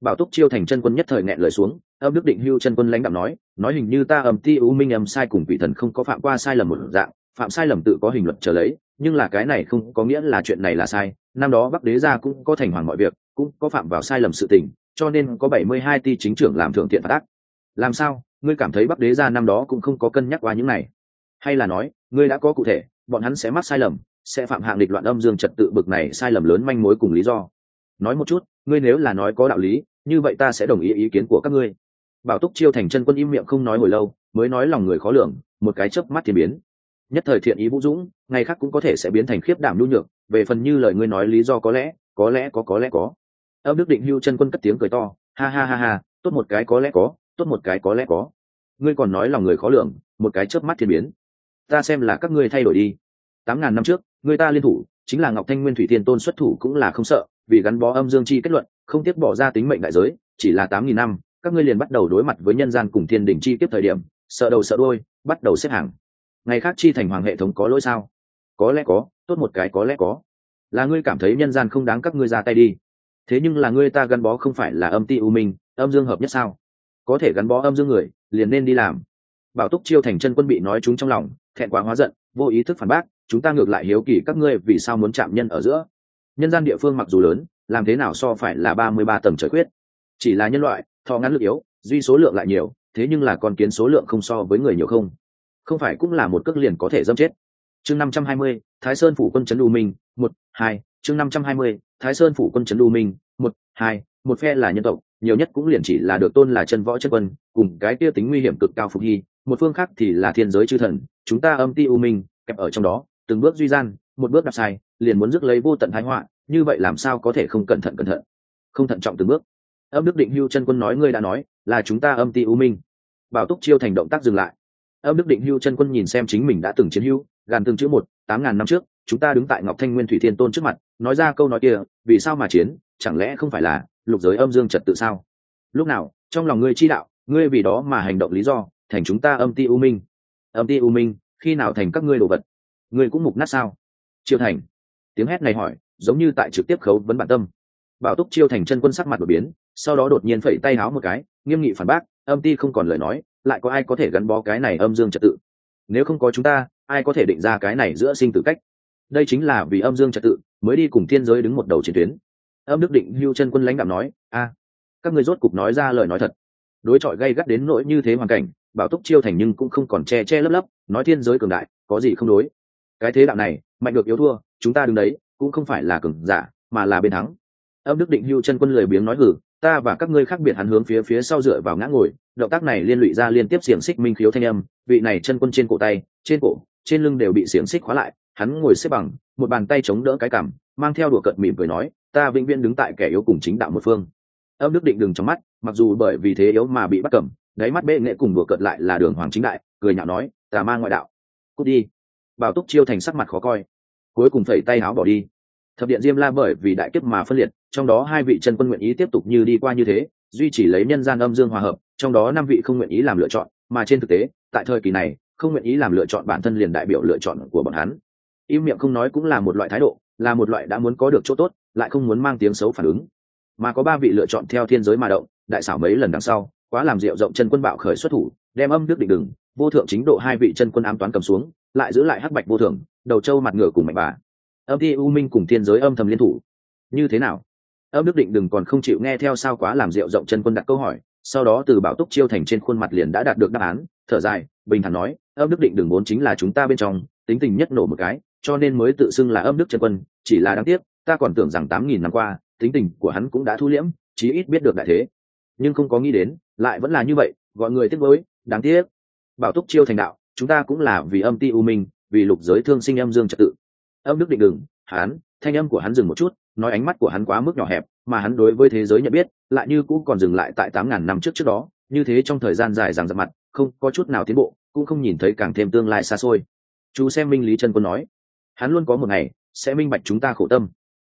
Bảo túc chiêu thành chân quân nhất thời nghẹn lời xuống, âm đức định hưu chân quân lãnh đạo nói nói hình như ta ầm ti ưu minh âm sai cùng vị thần không có phạm qua sai lầm một dạng, phạm sai lầm tự có hình luật trở lấy, nhưng là cái này không có nghĩa là chuyện này là sai, năm đó bắc đế gia cũng có thành hoàng mọi việc, cũng có phạm vào sai lầm sự tình cho nên có bảy mươi hai ty chính trưởng làm thượng thiện phạt ác. Làm sao? Ngươi cảm thấy bắc đế gia năm đó cũng không có cân nhắc qua những này. Hay là nói, ngươi đã có cụ thể, bọn hắn sẽ mắc sai lầm, sẽ phạm hạng địch loạn âm dương trật tự bực này sai lầm lớn manh mối cùng lý do. Nói một chút, ngươi nếu là nói có đạo lý, như vậy ta sẽ đồng ý ý kiến của các ngươi. Bảo túc chiêu thành chân quân im miệng không nói hồi lâu, mới nói lòng người khó lường, một cái chớp mắt thì biến. Nhất thời thiện ý vũ dũng, ngày khác cũng có thể sẽ biến thành khiếp đảm nhu nhược, về phần như lời ngươi nói lý do có lẽ có lẽ có có lẽ có âm đức định hưu chân quân cất tiếng cười to. Ha ha ha ha, tốt một cái có lẽ có, tốt một cái có lẽ có. Ngươi còn nói lòng người khó lường, một cái chớp mắt thiên biến. Ta xem là các ngươi thay đổi đi. Tám ngàn năm trước, người ta liên thủ, chính là ngọc thanh nguyên thủy tiên tôn xuất thủ cũng là không sợ, vì gắn bó âm dương chi kết luận, không tiếc bỏ ra tính mệnh đại giới, chỉ là tám nghìn năm, các ngươi liền bắt đầu đối mặt với nhân gian cùng thiên đỉnh chi tiếp thời điểm, sợ đầu sợ đôi bắt đầu xếp hàng. Ngày khác chi thành hoàng hệ thống có lỗi sao? Có lẽ có, tốt một cái có lẽ có. Là ngươi cảm thấy nhân gian không đáng các ngươi ra tay đi thế nhưng là ngươi ta gắn bó không phải là âm ti u minh, âm dương hợp nhất sao? Có thể gắn bó âm dương người, liền nên đi làm. Bảo túc chiêu thành chân quân bị nói chúng trong lòng, thẹn quá hóa giận, vô ý thức phản bác, chúng ta ngược lại hiếu kỳ các ngươi vì sao muốn chạm nhân ở giữa. Nhân gian địa phương mặc dù lớn, làm thế nào so phải là ba mươi ba tầng trời quyết chỉ là nhân loại, thọ ngắn lực yếu, duy số lượng lại nhiều, thế nhưng là con kiến số lượng không so với người nhiều không? Không phải cũng là một cước liền có thể dâm chết. Chương năm trăm hai mươi, thái sơn phủ quân trấn u minh, một, hai chương năm trăm hai mươi, thái sơn phủ quân trấn lưu minh, một, hai, một phe là nhân tộc, nhiều nhất cũng liền chỉ là được tôn là chân võ chân quân, cùng cái kia tính nguy hiểm cực cao phục hy, một phương khác thì là thiên giới chư thần, chúng ta âm ti u minh, kẹp ở trong đó, từng bước duy gian, một bước đạp sai, liền muốn rước lấy vô tận thái họa, như vậy làm sao có thể không cẩn thận cẩn thận? Không thận trọng từng bước. Âm đức định hưu chân quân nói ngươi đã nói, là chúng ta âm ti u minh. Bảo túc chiêu thành động tác dừng lại. Âm đức định hưu chân quân nhìn xem chính mình đã từng chiến hưu gàn từng chữ một, tám ngàn năm trước chúng ta đứng tại ngọc thanh nguyên thủy thiên tôn trước mặt, nói ra câu nói kia, vì sao mà chiến, chẳng lẽ không phải là lục giới âm dương trật tự sao? Lúc nào, trong lòng ngươi chi đạo, ngươi vì đó mà hành động lý do, thành chúng ta âm ti u minh. Âm ti u minh, khi nào thành các ngươi đồ vật? Ngươi cũng mục nát sao? Chiêu thành. Tiếng hét này hỏi, giống như tại trực tiếp khấu vấn bản tâm. Bảo túc chiêu thành chân quân sắc mặt đột biến, sau đó đột nhiên phẩy tay háo một cái, nghiêm nghị phản bác, âm ti không còn lời nói, lại có ai có thể gắn bó cái này âm dương trật tự? Nếu không có chúng ta, ai có thể định ra cái này giữa sinh tử cách? Đây chính là vì âm dương trật tự, mới đi cùng thiên giới đứng một đầu chiến tuyến. Âm đức định hưu chân quân lãnh đạo nói, a, các người rốt cục nói ra lời nói thật. Đối chọi gây gắt đến nỗi như thế hoàn cảnh, bảo túc chiêu thành nhưng cũng không còn che che lấp lấp, nói thiên giới cường đại, có gì không đối. Cái thế đạo này, mạnh được yếu thua, chúng ta đứng đấy, cũng không phải là cường giả, mà là bên thắng. Âm đức định hưu chân quân lười biếng nói hử ta và các ngươi khác biệt. Hắn hướng phía phía sau dựa vào ngã ngồi, động tác này liên lụy ra liên tiếp xiềng xích minh khiếu thanh âm, vị này chân quân trên cổ tay, trên cổ, trên lưng đều bị xiềng xích khóa lại hắn ngồi xếp bằng, một bàn tay chống đỡ cái cằm, mang theo đùa cợt mỉm cười nói, ta vĩnh viễn đứng tại kẻ yếu cùng chính đạo một phương. Âm đức định đừng trong mắt, mặc dù bởi vì thế yếu mà bị bắt cầm, đáy mắt bệ nghệ cùng đùa cợt lại là đường hoàng chính đại, cười nhạo nói, tà ma ngoại đạo, cút đi. Bảo túc chiêu thành sắc mặt khó coi, cuối cùng phẩy tay áo bỏ đi. Thập điện diêm la bởi vì đại kiếp mà phân liệt, trong đó hai vị chân quân nguyện ý tiếp tục như đi qua như thế, duy chỉ lấy nhân gian âm dương hòa hợp, trong đó năm vị không nguyện ý làm lựa chọn, mà trên thực tế, tại thời kỳ này, không nguyện ý làm lựa chọn bản thân liền đại biểu lựa chọn của bọn hắn im miệng không nói cũng là một loại thái độ, là một loại đã muốn có được chỗ tốt, lại không muốn mang tiếng xấu phản ứng. Mà có ba vị lựa chọn theo thiên giới mà động, đại xảo mấy lần đằng sau, quá làm rượu rộng chân quân bạo khởi xuất thủ, đem âm đức định đừng vô thượng chính độ hai vị chân quân ám toán cầm xuống, lại giữ lại hắc bạch vô thượng, đầu trâu mặt ngựa cùng mạnh bà. Âm thi u minh cùng thiên giới âm thầm liên thủ. Như thế nào? Âm đức định đừng còn không chịu nghe theo sao quá làm rượu rộng chân quân đặt câu hỏi, sau đó từ bảo túc chiêu thành trên khuôn mặt liền đã đạt được đáp án, thở dài, bình thản nói, âm đức định đừng vốn chính là chúng ta bên trong, tính tình nhất nổ một cái cho nên mới tự xưng là âm đức chân quân, chỉ là đáng tiếc, ta còn tưởng rằng tám nghìn năm qua, tính tình của hắn cũng đã thu liễm, chí ít biết được đại thế. Nhưng không có nghĩ đến, lại vẫn là như vậy, gọi người tiếc với đáng tiếc. Bảo túc chiêu thành đạo, chúng ta cũng là vì âm ti u minh, vì lục giới thương sinh âm dương trật tự. Âm đức định đừng hắn, thanh âm của hắn dừng một chút, nói ánh mắt của hắn quá mức nhỏ hẹp, mà hắn đối với thế giới nhận biết, lại như cũng còn dừng lại tại tám ngàn năm trước trước đó, như thế trong thời gian dài rằng giặc mặt, không có chút nào tiến bộ, cũng không nhìn thấy càng thêm tương lai xa xôi. Chú xem minh lý chân quân nói hắn luôn có một ngày sẽ minh bạch chúng ta khổ tâm.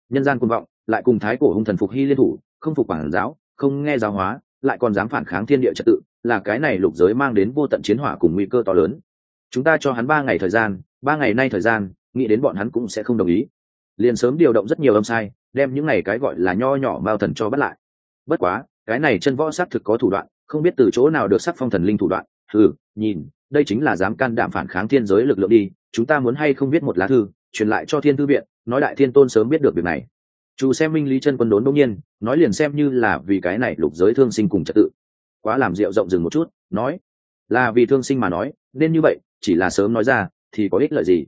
Nhân gian quân vọng, lại cùng thái cổ hung thần phục hy liên thủ, không phục quản giáo, không nghe giáo hóa, lại còn dám phản kháng thiên địa trật tự, là cái này lục giới mang đến vô tận chiến hỏa cùng nguy cơ to lớn. Chúng ta cho hắn ba ngày thời gian, ba ngày nay thời gian, nghĩ đến bọn hắn cũng sẽ không đồng ý. Liền sớm điều động rất nhiều âm sai, đem những này cái gọi là nho nhỏ mao thần cho bắt lại. Bất quá, cái này chân võ xác thực có thủ đoạn, không biết từ chỗ nào được sắc phong thần linh thủ đoạn. Ừ nhìn, đây chính là dám can đảm phản kháng thiên giới lực lượng đi chúng ta muốn hay không biết một lá thư, truyền lại cho thiên thư viện, nói đại thiên tôn sớm biết được việc này. Chủ xem minh lý chân quân đốn đông nhiên, nói liền xem như là vì cái này lục giới thương sinh cùng trật tự. Quá làm rượu rộng dừng một chút, nói, là vì thương sinh mà nói, nên như vậy, chỉ là sớm nói ra, thì có ích lợi gì?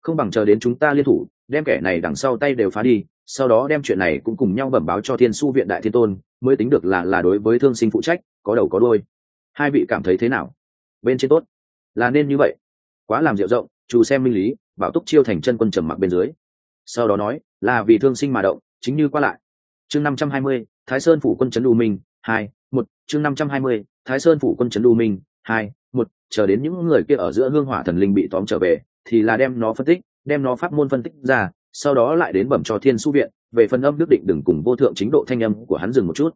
Không bằng chờ đến chúng ta liên thủ, đem kẻ này đằng sau tay đều phá đi, sau đó đem chuyện này cũng cùng nhau bẩm báo cho thiên su viện đại thiên tôn, mới tính được là là đối với thương sinh phụ trách, có đầu có đôi hai vị cảm thấy thế nào? Bên trên tốt. Là nên như vậy. Quá làm rượu rộng chủ xem minh lý, bảo túc chiêu thành chân quân trầm mặc bên dưới. Sau đó nói, là vì thương sinh mà động, chính như qua lại. Chương năm trăm hai mươi, thái sơn phủ quân trấn u minh, hai, một. Chương năm trăm hai mươi, thái sơn phủ quân trấn u minh, hai, một. Chờ đến những người kia ở giữa hương hỏa thần linh bị tóm trở về, thì là đem nó phân tích, đem nó pháp môn phân tích ra, sau đó lại đến bẩm cho thiên su viện, về phần âm đức định đừng cùng vô thượng chính độ thanh âm của hắn dừng một chút.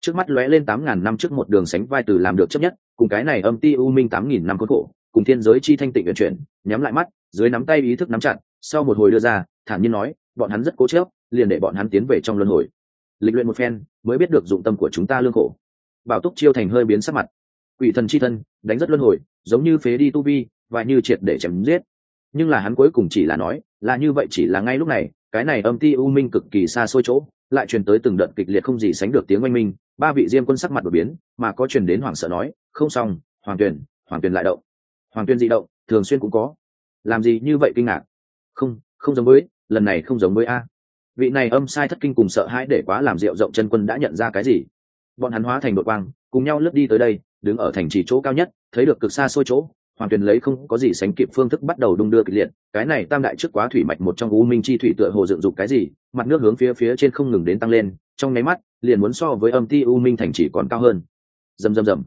Trước mắt lóe lên tám ngàn năm trước một đường sánh vai từ làm được chấp nhất, cùng cái này âm ti u minh tám nghìn năm khốn khổ cùng thiên giới chi thanh tịnh vận chuyển, nhắm lại mắt, dưới nắm tay ý thức nắm chặt, sau một hồi đưa ra, thản nhiên nói, bọn hắn rất cố chớp liền để bọn hắn tiến về trong luân hồi. Lịch luyện một phen, mới biết được dụng tâm của chúng ta lương khổ. Bảo túc chiêu thành hơi biến sắc mặt. Quỷ thần chi thân, đánh rất luân hồi, giống như phế đi tu vi, và như triệt để chém giết. Nhưng là hắn cuối cùng chỉ là nói, là như vậy chỉ là ngay lúc này, cái này âm ti u minh cực kỳ xa xôi chỗ, lại truyền tới từng đợt kịch liệt không gì sánh được tiếng oanh minh. Ba vị diêm quân sắc mặt đột biến, mà có truyền đến hoàng sợ nói, không xong, hoàng tuyền hoàng tuyền lại động hoàng Tuyên di động, thường xuyên cũng có. Làm gì như vậy kinh ngạc? Không không giống với, lần này không giống với a. Vị này âm sai thất kinh cùng sợ hãi để quá làm rượu rộng chân quân đã nhận ra cái gì? Bọn hắn hóa thành đội quang, cùng nhau lướt đi tới đây, đứng ở thành trì chỗ cao nhất, thấy được cực xa xôi chỗ, hoàng tuyền lấy không có gì sánh kịp phương thức bắt đầu đung đưa kịch liệt, cái này tam đại trước quá thủy mạch một trong u minh chi thủy tựa hồ dựng dục cái gì, mặt nước hướng phía phía trên không ngừng đến tăng lên, trong nháy mắt, liền muốn so với âm ti u minh thành chỉ còn cao hơn. Rầm rầm rầm.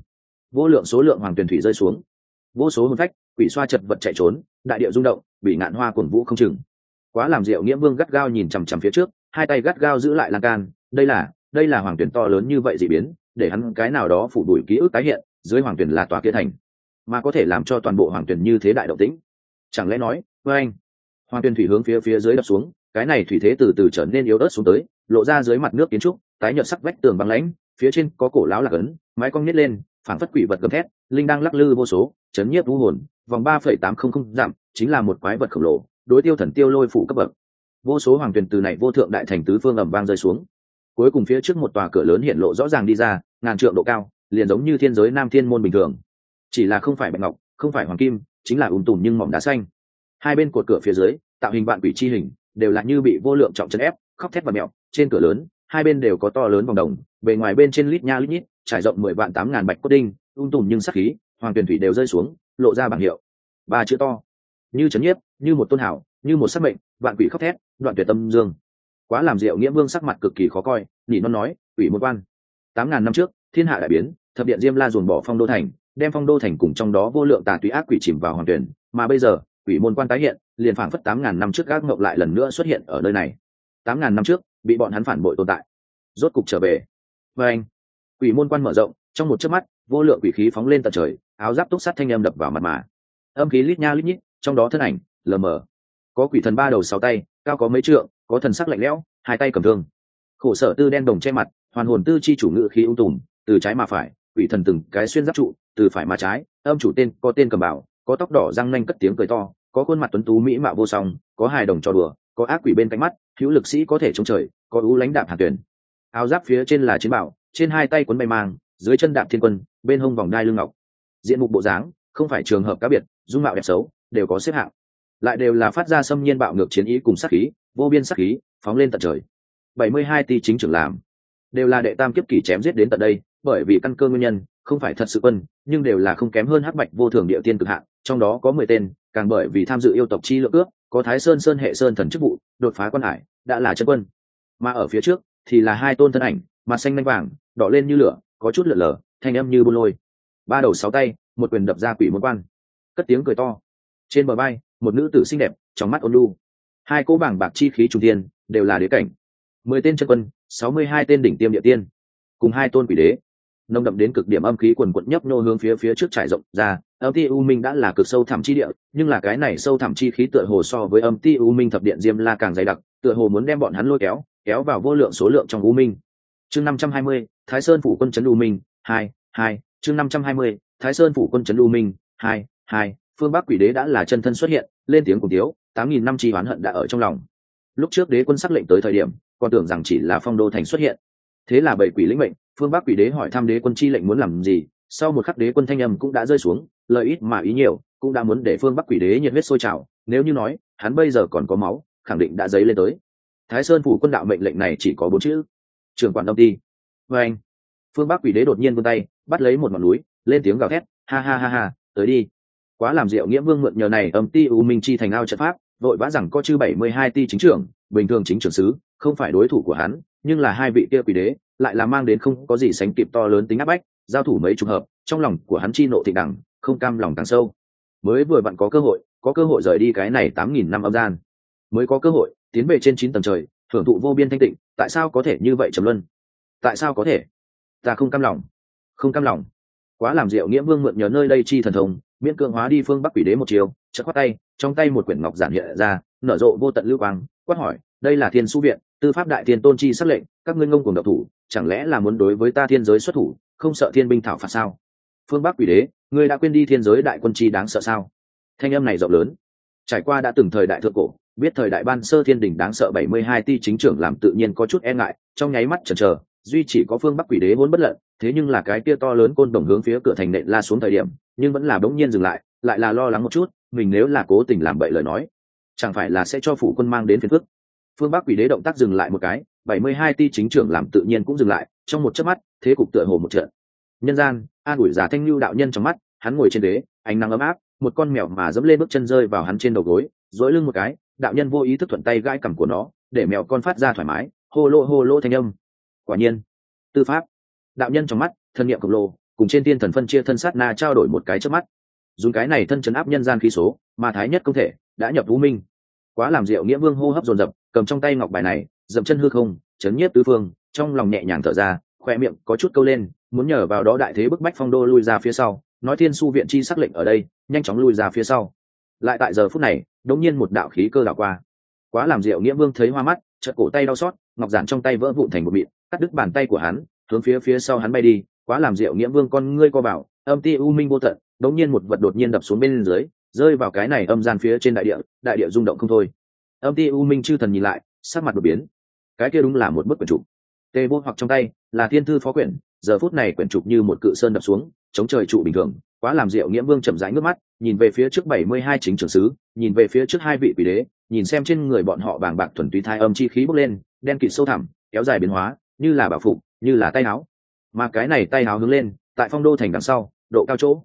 Vô lượng số lượng hoàng tuyền thủy rơi xuống vô số hôn phách, quỷ xoa chật vật chạy trốn, đại điệu rung động, bị ngạn hoa cuồng vũ không chừng. Quá làm rượu nghĩa vương gắt gao nhìn chằm chằm phía trước, hai tay gắt gao giữ lại lan can, đây là đây là hoàng tuyển to lớn như vậy dị biến, để hắn cái nào đó phủ đuổi ký ức tái hiện, dưới hoàng tuyển là tòa kia thành, mà có thể làm cho toàn bộ hoàng tuyển như thế đại động tĩnh. Chẳng lẽ nói với anh. Hoàng tuyển thủy hướng phía phía dưới đập xuống, cái này thủy thế từ từ trở nên yếu ớt xuống tới, lộ ra dưới mặt nước kiến trúc, tái nhợt sắc vách tường băng lãnh, phía trên có cổ láo lạc ấn, mái cong nhét lên, phảng phất quỷ vật gầm thét linh đang lắc lư vô số, chấn nhiếp vũ hồn, vòng ba phẩy tám không không giảm, chính là một quái vật khổng lồ, đối tiêu thần tiêu lôi phủ cấp bậc. Vô số hoàng tuyền từ này vô thượng đại thành tứ phương ẩm vang rơi xuống. Cuối cùng phía trước một tòa cửa lớn hiện lộ rõ ràng đi ra, ngàn trượng độ cao, liền giống như thiên giới nam thiên môn bình thường. Chỉ là không phải bạch ngọc, không phải hoàng kim, chính là ùm tùm nhưng mỏng đá xanh. Hai bên cột cửa phía dưới, tạo hình vạn quỷ chi hình, đều là như bị vô lượng trọng chân ép, khóc thét và mẹo, trên cửa lớn, hai bên đều có to lớn vòng đồng, bề ngoài bên trên lít nha lít nhít, trải rộng mười vạn tám ngàn bạch cốt đinh ung tùm nhưng sắc khí, hoàng tuyển thủy đều rơi xuống, lộ ra bảng hiệu. Ba chữ to. Như trấn nhiếp, như một tôn hảo như một sắc mệnh, vạn quỷ khóc thét, đoạn tuyệt tâm dương. Quá làm diệu nghĩa vương sắc mặt cực kỳ khó coi, nhị non nói ủy môn quan. Tám ngàn năm trước, thiên hạ đại biến, thập điện diêm la dồn bỏ phong đô thành, đem phong đô thành cùng trong đó vô lượng tà túy ác quỷ chìm vào hoàng tuyển, mà bây giờ, quỷ môn quan tái hiện, liền phảng phất tám ngàn năm trước gác ngộng lại lần nữa xuất hiện ở nơi này. Tám ngàn năm trước, bị bọn hắn phản bội tồn tại. Rốt cục trở về. Và anh quỷ môn quan mở rộng trong một chớp mắt, vô lượng quỷ khí phóng lên tận trời, áo giáp túc sắt thanh âm đập vào mặt mà. Âm khí lít nha lít nhít, trong đó thân ảnh, lờ mờ. Có quỷ thần ba đầu sáu tay, cao có mấy trượng, có thần sắc lạnh lẽo, hai tay cầm thương. Khổ sở tư đen đồng che mặt, hoàn hồn tư chi chủ ngự khí ung tùm, từ trái mà phải, quỷ thần từng cái xuyên giáp trụ, từ phải mà trái, âm chủ tên, có tên cầm bảo, có tóc đỏ răng nanh cất tiếng cười to, có khuôn mặt tuấn tú mỹ mạo vô song, có hài đồng trò đùa, có ác quỷ bên cạnh mắt, hữu lực sĩ có thể chống trời, có ưu lãnh đạm hàn tuyển. Áo giáp phía trên là chiến bảo, trên hai tay quấn bay mang dưới chân đạm thiên quân, bên hông vòng đai lưng ngọc. Diện mục bộ dáng, không phải trường hợp cá biệt, dung mạo đẹp xấu, đều có xếp hạng. Lại đều là phát ra xâm nhiên bạo ngược chiến ý cùng sát khí, vô biên sát khí, phóng lên tận trời. Bảy mươi hai ti chính trưởng làm. Đều là đệ tam kiếp kỷ chém giết đến tận đây, bởi vì căn cơ nguyên nhân, không phải thật sự quân, nhưng đều là không kém hơn hắc bạch vô thường địa tiên cực hạn, trong đó có mười tên, càng bởi vì tham dự yêu tộc chi lượng cướp có thái sơn sơn hệ sơn thần chức vụ, đột phá quan hải, đã là chân quân. Mà ở phía trước, thì là hai tôn thân ảnh, mặt xanh lanh vàng, đỏ lên như lửa có chút lượn lờ, thanh âm như buôn lôi. Ba đầu sáu tay, một quyền đập ra quỷ môn quan. Cất tiếng cười to. Trên bờ bay một nữ tử xinh đẹp, trong mắt ôn lu hai cô bảng bạc chi khí trung tiên đều là đế cảnh. Mười tên chân quân, sáu mươi hai tên đỉnh tiêm địa tiên, cùng hai tôn quỷ đế. Nông đậm đến cực điểm âm khí quần quận nhấp nô hướng phía phía trước trải rộng ra. Âm ti u minh đã là cực sâu thẳm chi địa, nhưng là cái này sâu thẳm chi khí tựa hồ so với âm ti u minh thập điện diêm la càng dày đặc, tựa hồ muốn đem bọn hắn lôi kéo kéo vào vô lượng số lượng trong u minh. Chương năm trăm hai mươi thái sơn phủ quân trấn u minh, hai hai, chương năm trăm hai mươi, thái sơn phủ quân trấn u minh, hai hai, phương bắc quỷ đế đã là chân thân xuất hiện, lên tiếng cùng tiếu, tám nghìn năm chi oán hận đã ở trong lòng. Lúc trước đế quân sắc lệnh tới thời điểm, còn tưởng rằng chỉ là phong đô thành xuất hiện. Thế là bảy quỷ lĩnh mệnh, phương bắc quỷ đế hỏi thăm đế quân chi lệnh muốn làm gì, sau một khắc đế quân thanh âm cũng đã rơi xuống lợi ít mà ý nhiều, cũng đã muốn để phương bắc quỷ đế nhiệt huyết sôi trào, nếu như nói, hắn bây giờ còn có máu, khẳng định đã dấy lên tới. Thái sơn phủ quân đạo mệnh lệnh này chỉ có bốn chữ. Trưởng quản đông đi vê anh. Phương bắc quỷ đế đột nhiên vươn tay, bắt lấy một ngọn núi, lên tiếng gào thét, ha ha ha ha, tới đi. Quá làm diệu nghĩa vương mượn nhờ này âm ti u minh chi thành ao trận pháp, vội vã rằng có chư bảy mươi hai ti chính trưởng, bình thường chính trưởng sứ, không phải đối thủ của hắn, nhưng là hai vị kia quỷ đế, lại là mang đến không có gì sánh kịp to lớn tính áp bách, giao thủ mấy trùng hợp, trong lòng của hắn chi nộ thịnh đẳng, không cam lòng càng sâu. Mới vừa vặn có cơ hội, có cơ hội rời đi cái này tám nghìn năm âm gian. Mới có cơ hội, tiến về trên chín tầng trời, hưởng thụ vô biên thanh tịnh, tại sao có thể như vậy trầm luân? Tại sao có thể? Ta không cam lòng. Không cam lòng. Quá làm diệu nghĩa vương mượn nhờ nơi đây chi thần thông, miễn cưỡng hóa đi phương bắc quỷ đế một chiều, chợt khoát tay, trong tay một quyển ngọc giản hiện ra, nở rộ vô tận lưu quang, quát hỏi, đây là thiên su viện, tư pháp đại thiên tôn chi sắc lệnh, các ngươi ngông cùng độc thủ, chẳng lẽ là muốn đối với ta thiên giới xuất thủ, không sợ thiên binh thảo phạt sao? Phương bắc quỷ đế, ngươi đã quên đi thiên giới đại quân chi đáng sợ sao? Thanh âm này rộng lớn. Trải qua đã từng thời đại thượng cổ, biết thời đại ban sơ thiên đình đáng sợ bảy mươi hai ti chính trưởng làm tự nhiên có chút e ngại, trong nháy mắt chần chờ duy chỉ có phương bắc quỷ đế hôn bất lận thế nhưng là cái kia to lớn côn đồng hướng phía cửa thành nện la xuống thời điểm, nhưng vẫn là bỗng nhiên dừng lại lại là lo lắng một chút, mình nếu là cố tình làm bậy lời nói, chẳng phải là sẽ cho phủ quân mang đến phiền phức. Phương bắc quỷ đế động tác dừng lại một cái, bảy mươi hai ti chính trưởng làm tự nhiên cũng dừng lại, trong một chớp mắt, thế cục tựa hồ một trận. Nhân gian, an ủi giả thanh lưu đạo nhân trong mắt, hắn ngồi trên đế, ánh nắng ấm áp, một con mèo mà dẫm lên bước chân rơi vào hắn trên đầu gối, dỗi lưng một cái, đạo nhân vô ý thức thuận tay gãi cằm của nó, để mèo con phát ra thoải mái, hô lô hô lô thanh âm quả nhiên, tư pháp, đạo nhân trong mắt, thân nhiệm khổng lồ, cùng trên tiên thần phân chia thân sát na trao đổi một cái trước mắt. Dùng cái này thân chấn áp nhân gian khí số, mà thái nhất không thể đã nhập vũ minh. Quá làm rượu nghĩa vương hô hấp dồn dập, cầm trong tay ngọc bài này, dậm chân hư không, chấn nhiếp tứ phương, trong lòng nhẹ nhàng thở ra khoe miệng có chút câu lên, muốn nhờ vào đó đại thế bức bách phong đô lui ra phía sau. Nói thiên su viện chi sắc lệnh ở đây, nhanh chóng lui ra phía sau. Lại tại giờ phút này, đống nhiên một đạo khí cơ đảo qua. Quá làm rượu nghĩa vương thấy hoa mắt, chợt cổ tay đau xót, ngọc giản trong tay vỡ vụn thành một mịn cắt đứt bàn tay của hắn, hướng phía phía sau hắn bay đi, quá làm rượu nghĩa vương con ngươi co bảo âm ti u minh vô tận, đống nhiên một vật đột nhiên đập xuống bên dưới, rơi vào cái này âm gian phía trên đại địa đại địa rung động không thôi. Âm ti u minh chư thần nhìn lại, sắc mặt đột biến. Cái kia đúng là một bức quyển trục. Tê vô hoặc trong tay, là thiên thư phó quyển, giờ phút này quyển trục như một cự sơn đập xuống, chống trời trụ bình thường, quá làm rượu nghĩa vương chậm rãi nước mắt, nhìn về phía trước bảy mươi hai chính trưởng sứ, nhìn về phía trước hai vị quỷ đế, nhìn xem trên người bọn họ bàng bạc thuần túy thai âm chi khí bốc lên, đen kịt sâu thẳm, kéo dài biến hóa như là bảo phục, như là tay áo. Mà cái này tay áo hướng lên, tại phong đô thành đằng sau, độ cao chỗ.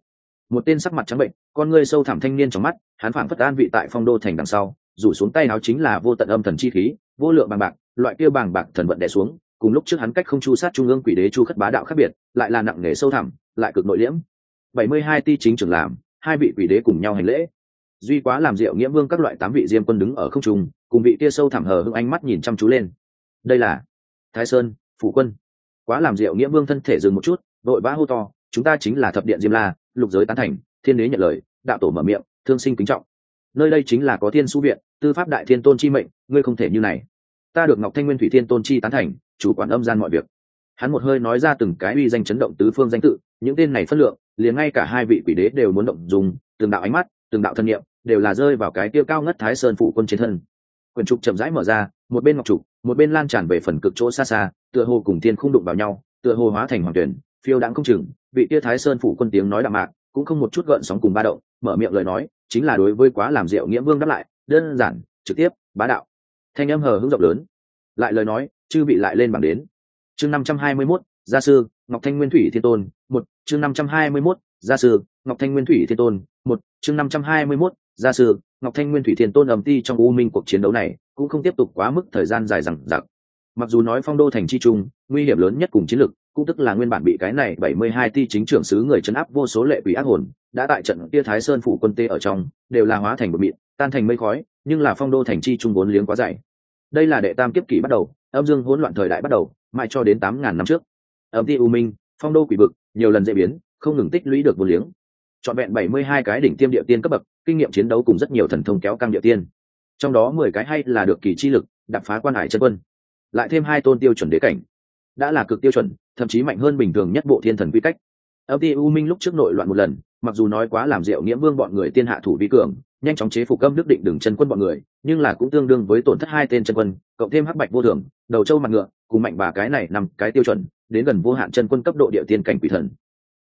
Một tên sắc mặt trắng bệnh, con ngươi sâu thẳm thanh niên trong mắt, hắn phảng phất an vị tại phong đô thành đằng sau, rủ xuống tay áo chính là vô tận âm thần chi khí, vô lượng bằng bạc, loại kia bằng bạc thần vận đè xuống, cùng lúc trước hắn cách không chu sát trung ương quỷ đế chu khất bá đạo khác biệt, lại là nặng nề sâu thẳm, lại cực nội liễm. Bảy mươi hai ti chính trưởng làm, hai vị quỷ đế cùng nhau hành lễ. Duy quá làm diệu nghĩa vương các loại tám vị diêm quân đứng ở không trung, cùng vị kia sâu thẳm hờ hưng ánh mắt nhìn chăm chú lên. Đây là thái sơn, phủ quân. Quá làm diệu nghĩa vương thân thể dừng một chút vội vã hô to, chúng ta chính là thập điện diêm la, lục giới tán thành, thiên đế nhận lời, đạo tổ mở miệng, thương sinh kính trọng. Nơi đây chính là có thiên su viện, tư pháp đại thiên tôn chi mệnh, ngươi không thể như này. Ta được ngọc thanh nguyên thủy thiên tôn chi tán thành, chủ quản âm gian mọi việc. Hắn một hơi nói ra từng cái uy danh chấn động tứ phương danh tự, những tên này phân lượng, liền ngay cả hai vị quỷ đế đều muốn động dùng, từng đạo ánh mắt, từng đạo thân nhiệm đều là rơi vào cái tiêu cao ngất thái sơn phụ quân chiến thân quyển trục chậm rãi mở ra một bên ngọc trục một bên lan tràn về phần cực chỗ xa xa tựa hồ cùng thiên không đụng vào nhau tựa hồ hóa thành hoàng tuyển phiêu đãng không chừng vị tia thái sơn phủ quân tiếng nói đạm mạc cũng không một chút gợn sóng cùng ba động mở miệng lời nói chính là đối với quá làm rượu nghĩa vương đáp lại đơn giản trực tiếp bá đạo. Thanh âm hờ hững rộng lớn. Lại lời nói chư bị lại lên bảng đến. Chương năm trăm hai mươi 521, gia sư ngọc thanh nguyên thủy thiên tôn một chương năm trăm hai mươi 521, gia sư ngọc thanh nguyên thủy thiên tôn một chương năm trăm hai mươi 521, gia sư, ngọc thanh nguyên thủy thiên tôn ầm ti trong u minh cuộc chiến đấu này cũng không tiếp tục quá mức thời gian dài rằng rằng mặc dù nói phong đô thành chi trung, nguy hiểm lớn nhất cùng chiến lực cũng tức là nguyên bản bị cái này bảy mươi hai ti chính trưởng sứ người chấn áp vô số lệ quỷ ác hồn, đã tại trận kia thái sơn phủ quân tê ở trong, đều là hóa thành một mịn, tan thành mây khói, nhưng là phong đô thành chi trung vốn liếng quá dày. Đây là đệ tam kiếp kỷ bắt đầu, âm dương hỗn loạn thời đại bắt đầu, mãi cho đến tám ngàn năm trước. Âm ti u minh, phong đô quỷ vực, nhiều lần dễ biến, không ngừng tích lũy được vô liếng trọn vẹn bảy mươi hai cái đỉnh tiêm địa tiên cấp bậc, kinh nghiệm chiến đấu cùng rất nhiều thần thông kéo căng địa tiên. Trong đó mười cái hay là được kỳ chi lực đập phá quan hải chân quân. Lại thêm hai tôn tiêu chuẩn đế cảnh. Đã là cực tiêu chuẩn, thậm chí mạnh hơn bình thường nhất bộ thiên thần quy cách. Âm ti u minh lúc trước nội loạn một lần, mặc dù nói quá làm rượu nghĩa vương bọn người tiên hạ thủ vi cường, nhanh chóng chế phục âm đức định đường chân quân bọn người, nhưng là cũng tương đương với tổn thất hai tên chân quân, cộng thêm hắc bạch vô thường, đầu châu mặt ngựa, cùng mạnh bà cái này nằm cái tiêu chuẩn, đến gần vô hạn chân quân cấp độ địa tiên cảnh quỷ thần.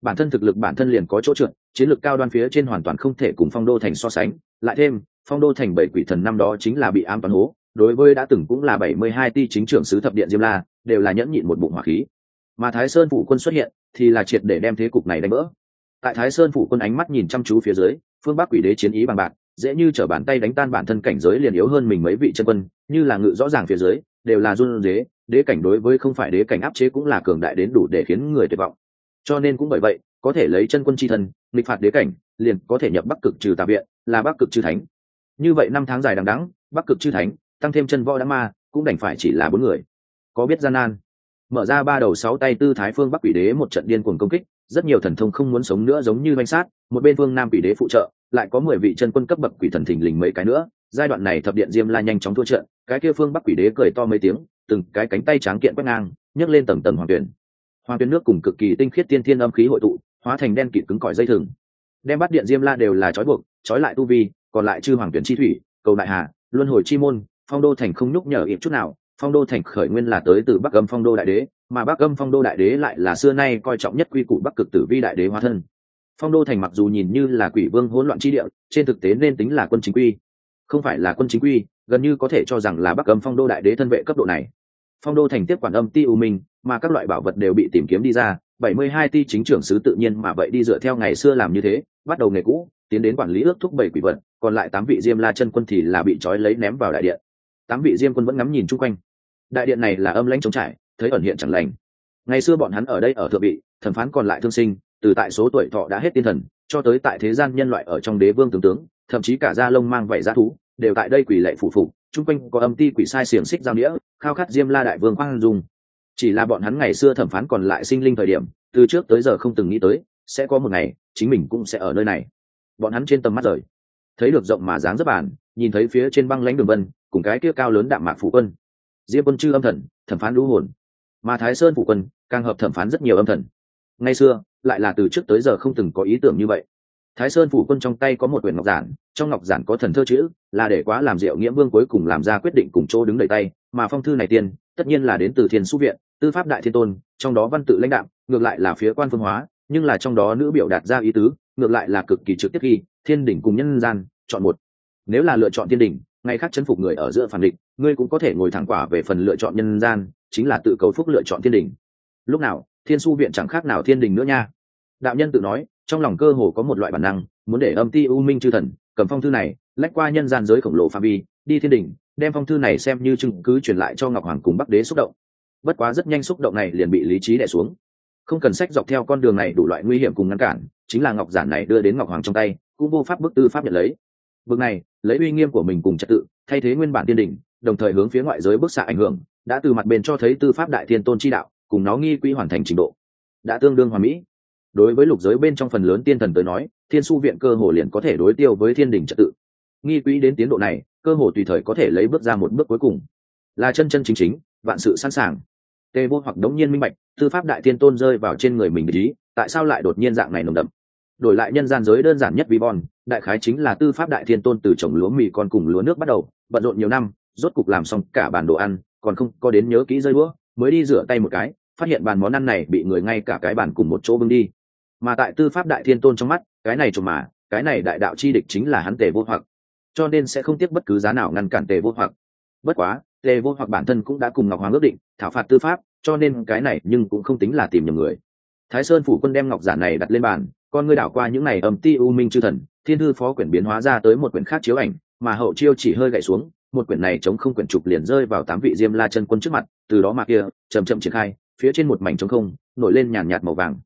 Bản thân thực lực bản thân liền có chỗ trượt chiến lược cao đoan phía trên hoàn toàn không thể cùng phong đô thành so sánh. Lại thêm, phong đô thành bảy quỷ thần năm đó chính là bị am toàn hố, đối với đã từng cũng là bảy mươi hai ti chính trưởng sứ thập điện diêm la, đều là nhẫn nhịn một bụng hỏa khí. Mà thái sơn phủ quân xuất hiện, thì là triệt để đem thế cục này đánh vỡ. Tại thái sơn phủ quân ánh mắt nhìn chăm chú phía dưới, phương bắc quỷ đế chiến ý bằng bạc, dễ như t bàn tay đánh tan bản thân cảnh giới liền yếu hơn mình mấy vị chân quân, như là ngự rõ ràng phía dưới, đều là run đế đế cảnh đối với không phải đế cảnh áp chế cũng là cường đại đến đủ để khiến người tuyệt vọng. Cho nên cũng bởi vậy, có thể lấy chân quân c h i thân nghịch phạt đế cảnh, liền có thể nhập bắc cực trừ tà viện, là bắc cực chư thánh. Như vậy năm tháng dài đằng đẵng, bắc cực chư thánh, tăng thêm chân võ đã ma, cũng đành phải chỉ là bốn người. Có biết gian nan? Mở ra ba đầu sáu tay tư thái phương bắc quỷ đế một trận điên cuồng công kích, rất nhiều thần thông không muốn sống nữa giống như bánh sát, một bên phương nam quỷ đế phụ trợ, lại có mười vị chân quân cấp bậc quỷ thần thình lình mấy cái nữa. Giai đoạn này thập điện diêm la nhanh chóng thua trận, cái kia phương bắc quỷ đế cười to mấy tiếng, từng cái cánh tay tráng kiện quét ngang, nhấc lên tầng tầng hoàng tuyển. Hoàng tuyển nước cùng cực kỳ tinh khiết tiên thiên âm khí hội tụ hóa thành đen kịt cứng cỏi dây thừng. Đem bắt điện diêm la đều là trói buộc, trói lại tu vi, còn lại chư hoàng tuyển chi thủy, cầu đại hà, luân hồi chi môn, phong đô thành không nhúc nhở ít chút nào, phong đô thành khởi nguyên là tới từ bắc âm phong đô đại đế, mà bắc âm phong đô đại đế lại là xưa nay coi trọng nhất quy củ bắc cực tử vi đại đế hóa thân. Phong đô thành mặc dù nhìn như là quỷ vương hỗn loạn chi địa, trên thực tế nên tính là quân chính quy. Không phải là quân chính quy, gần như có thể cho rằng là bắc âm phong đô đại đế thân vệ cấp độ này. Phong đô thành tiếp quản âm ti u minh, mà các loại bảo vật đều bị tìm kiếm đi ra bảy mươi hai ti chính trưởng sứ tự nhiên mà vậy đi dựa theo ngày xưa làm như thế, bắt đầu nghề cũ, tiến đến quản lý ước thúc bảy quỷ vật, còn lại tám vị diêm la chân quân thì là bị trói lấy ném vào đại điện. Tám vị diêm quân vẫn ngắm nhìn chung quanh. Đại điện này là âm lãnh trống trải, thấy ẩn hiện chẳng lành. Ngày xưa bọn hắn ở đây ở thượng vị, thẩm phán còn lại thương sinh, từ tại số tuổi thọ đã hết tiên thần, cho tới tại thế gian nhân loại ở trong đế vương tướng tướng, thậm chí cả da lông mang vảy giá thú, đều tại đây quỷ lệ phủ phục. Chung quanh có âm ti quỷ sai xiềng xích giao nghĩa, khao khát diêm la đại vương quang dung chỉ là bọn hắn ngày xưa thẩm phán còn lại sinh linh thời điểm, từ trước tới giờ không từng nghĩ tới, sẽ có một ngày, chính mình cũng sẽ ở nơi này. Bọn hắn trên tầm mắt rời. Thấy được rộng mà dáng rất bản nhìn thấy phía trên băng lãnh đường vân, cùng cái kia cao lớn đạm mạc phủ quân. Diêm quân chư âm thần, thẩm phán lũ hồn. Mà thái sơn phủ quân, càng hợp thẩm phán rất nhiều âm thần. Ngày xưa, lại là từ trước tới giờ không từng có ý tưởng như vậy. Thái sơn phủ quân trong tay có một quyển ngọc giản, trong ngọc giản có thần thơ chữ, là để quá làm diệu nghĩa vương cuối cùng làm ra quyết định cùng chỗ đứng đầy tay, mà phong thư này tiên, tất nhiên là đến từ thiên su viện tư pháp đại thiên tôn, trong đó văn tự lãnh đạo ngược lại là phía quan phương hóa, nhưng là trong đó nữ biểu đạt ra ý tứ, ngược lại là cực kỳ trực tiếp ghi, thiên đỉnh cùng nhân gian, chọn một. Nếu là lựa chọn thiên đỉnh ngay khác chấn phục người ở giữa phản định ngươi cũng có thể ngồi thẳng quả về phần lựa chọn nhân gian, chính là tự cầu phúc lựa chọn thiên đỉnh. Lúc nào, thiên su viện chẳng khác nào thiên đình nữa nha. Đạo nhân tự nói, trong lòng cơ hồ có một loại bản năng, muốn để âm ti u minh chư thần, cầm phong thư này, lách qua nhân gian giới khổng lồ phạm vi, đi thiên đình đem phong thư này xem như chứng cứ truyền lại cho ngọc hoàng cùng bắc đế xúc động bất quá rất nhanh xúc động này liền bị lý trí đẻ xuống. Không cần sách dọc theo con đường này đủ loại nguy hiểm cùng ngăn cản, chính là ngọc giản này đưa đến ngọc hoàng trong tay, cũng vô pháp bức tư pháp nhận lấy. Bước này, lấy uy nghiêm của mình cùng trật tự, thay thế nguyên bản tiên đỉnh đồng thời hướng phía ngoại giới bức xạ ảnh hưởng, đã từ mặt bên cho thấy tư pháp đại thiên tôn chi đạo, cùng nó nghi quỹ hoàn thành trình độ. Đã tương đương hoàn mỹ. Đối với lục giới bên trong phần lớn tiên thần tới nói, thiên su viện cơ hồ liền có thể đối tiêu với thiên đình trật tự. Nghi quỹ đến tiến độ này, cơ hồ tùy thời có thể lấy bước ra một bước cuối cùng. Là chân chân chính chính, vạn sự sẵn sàng tê vô hoặc đống nhiên minh bạch, tư pháp đại thiên tôn rơi vào trên người mình ý, tại sao lại đột nhiên dạng này nồng đậm? Đổi lại nhân gian giới đơn giản nhất Vi bon, đại khái chính là tư pháp đại thiên tôn từ trồng lúa mì con cùng lúa nước bắt đầu, bận rộn nhiều năm, rốt cục làm xong cả bản đồ ăn, còn không có đến nhớ kỹ rơi đũa, mới đi rửa tay một cái, phát hiện bàn món ăn này bị người ngay cả cái bàn cùng một chỗ bưng đi. Mà tại tư pháp đại thiên tôn trong mắt, cái này trộm mà, cái này đại đạo chi địch chính là hắn tề vô hoặc. Cho nên sẽ không tiếc bất cứ giá nào ngăn cản tề vô hoặc. Bất quá, tề vô hoặc bản thân cũng đã cùng ngọc hoàng ước định, thảo phạt tư pháp cho nên cái này nhưng cũng không tính là tìm nhầm người. Thái sơn phủ quân đem ngọc giả này đặt lên bàn, con ngươi đảo qua những này ầm ti u minh chư thần, thiên thư phó quyển biến hóa ra tới một quyển khác chiếu ảnh, mà hậu chiêu chỉ hơi gậy xuống, một quyển này chống không quyển trục liền rơi vào tám vị diêm la chân quân trước mặt, từ đó mà kia chầm chậm triển khai, phía trên một mảnh trống không, nổi lên nhàn nhạt màu vàng.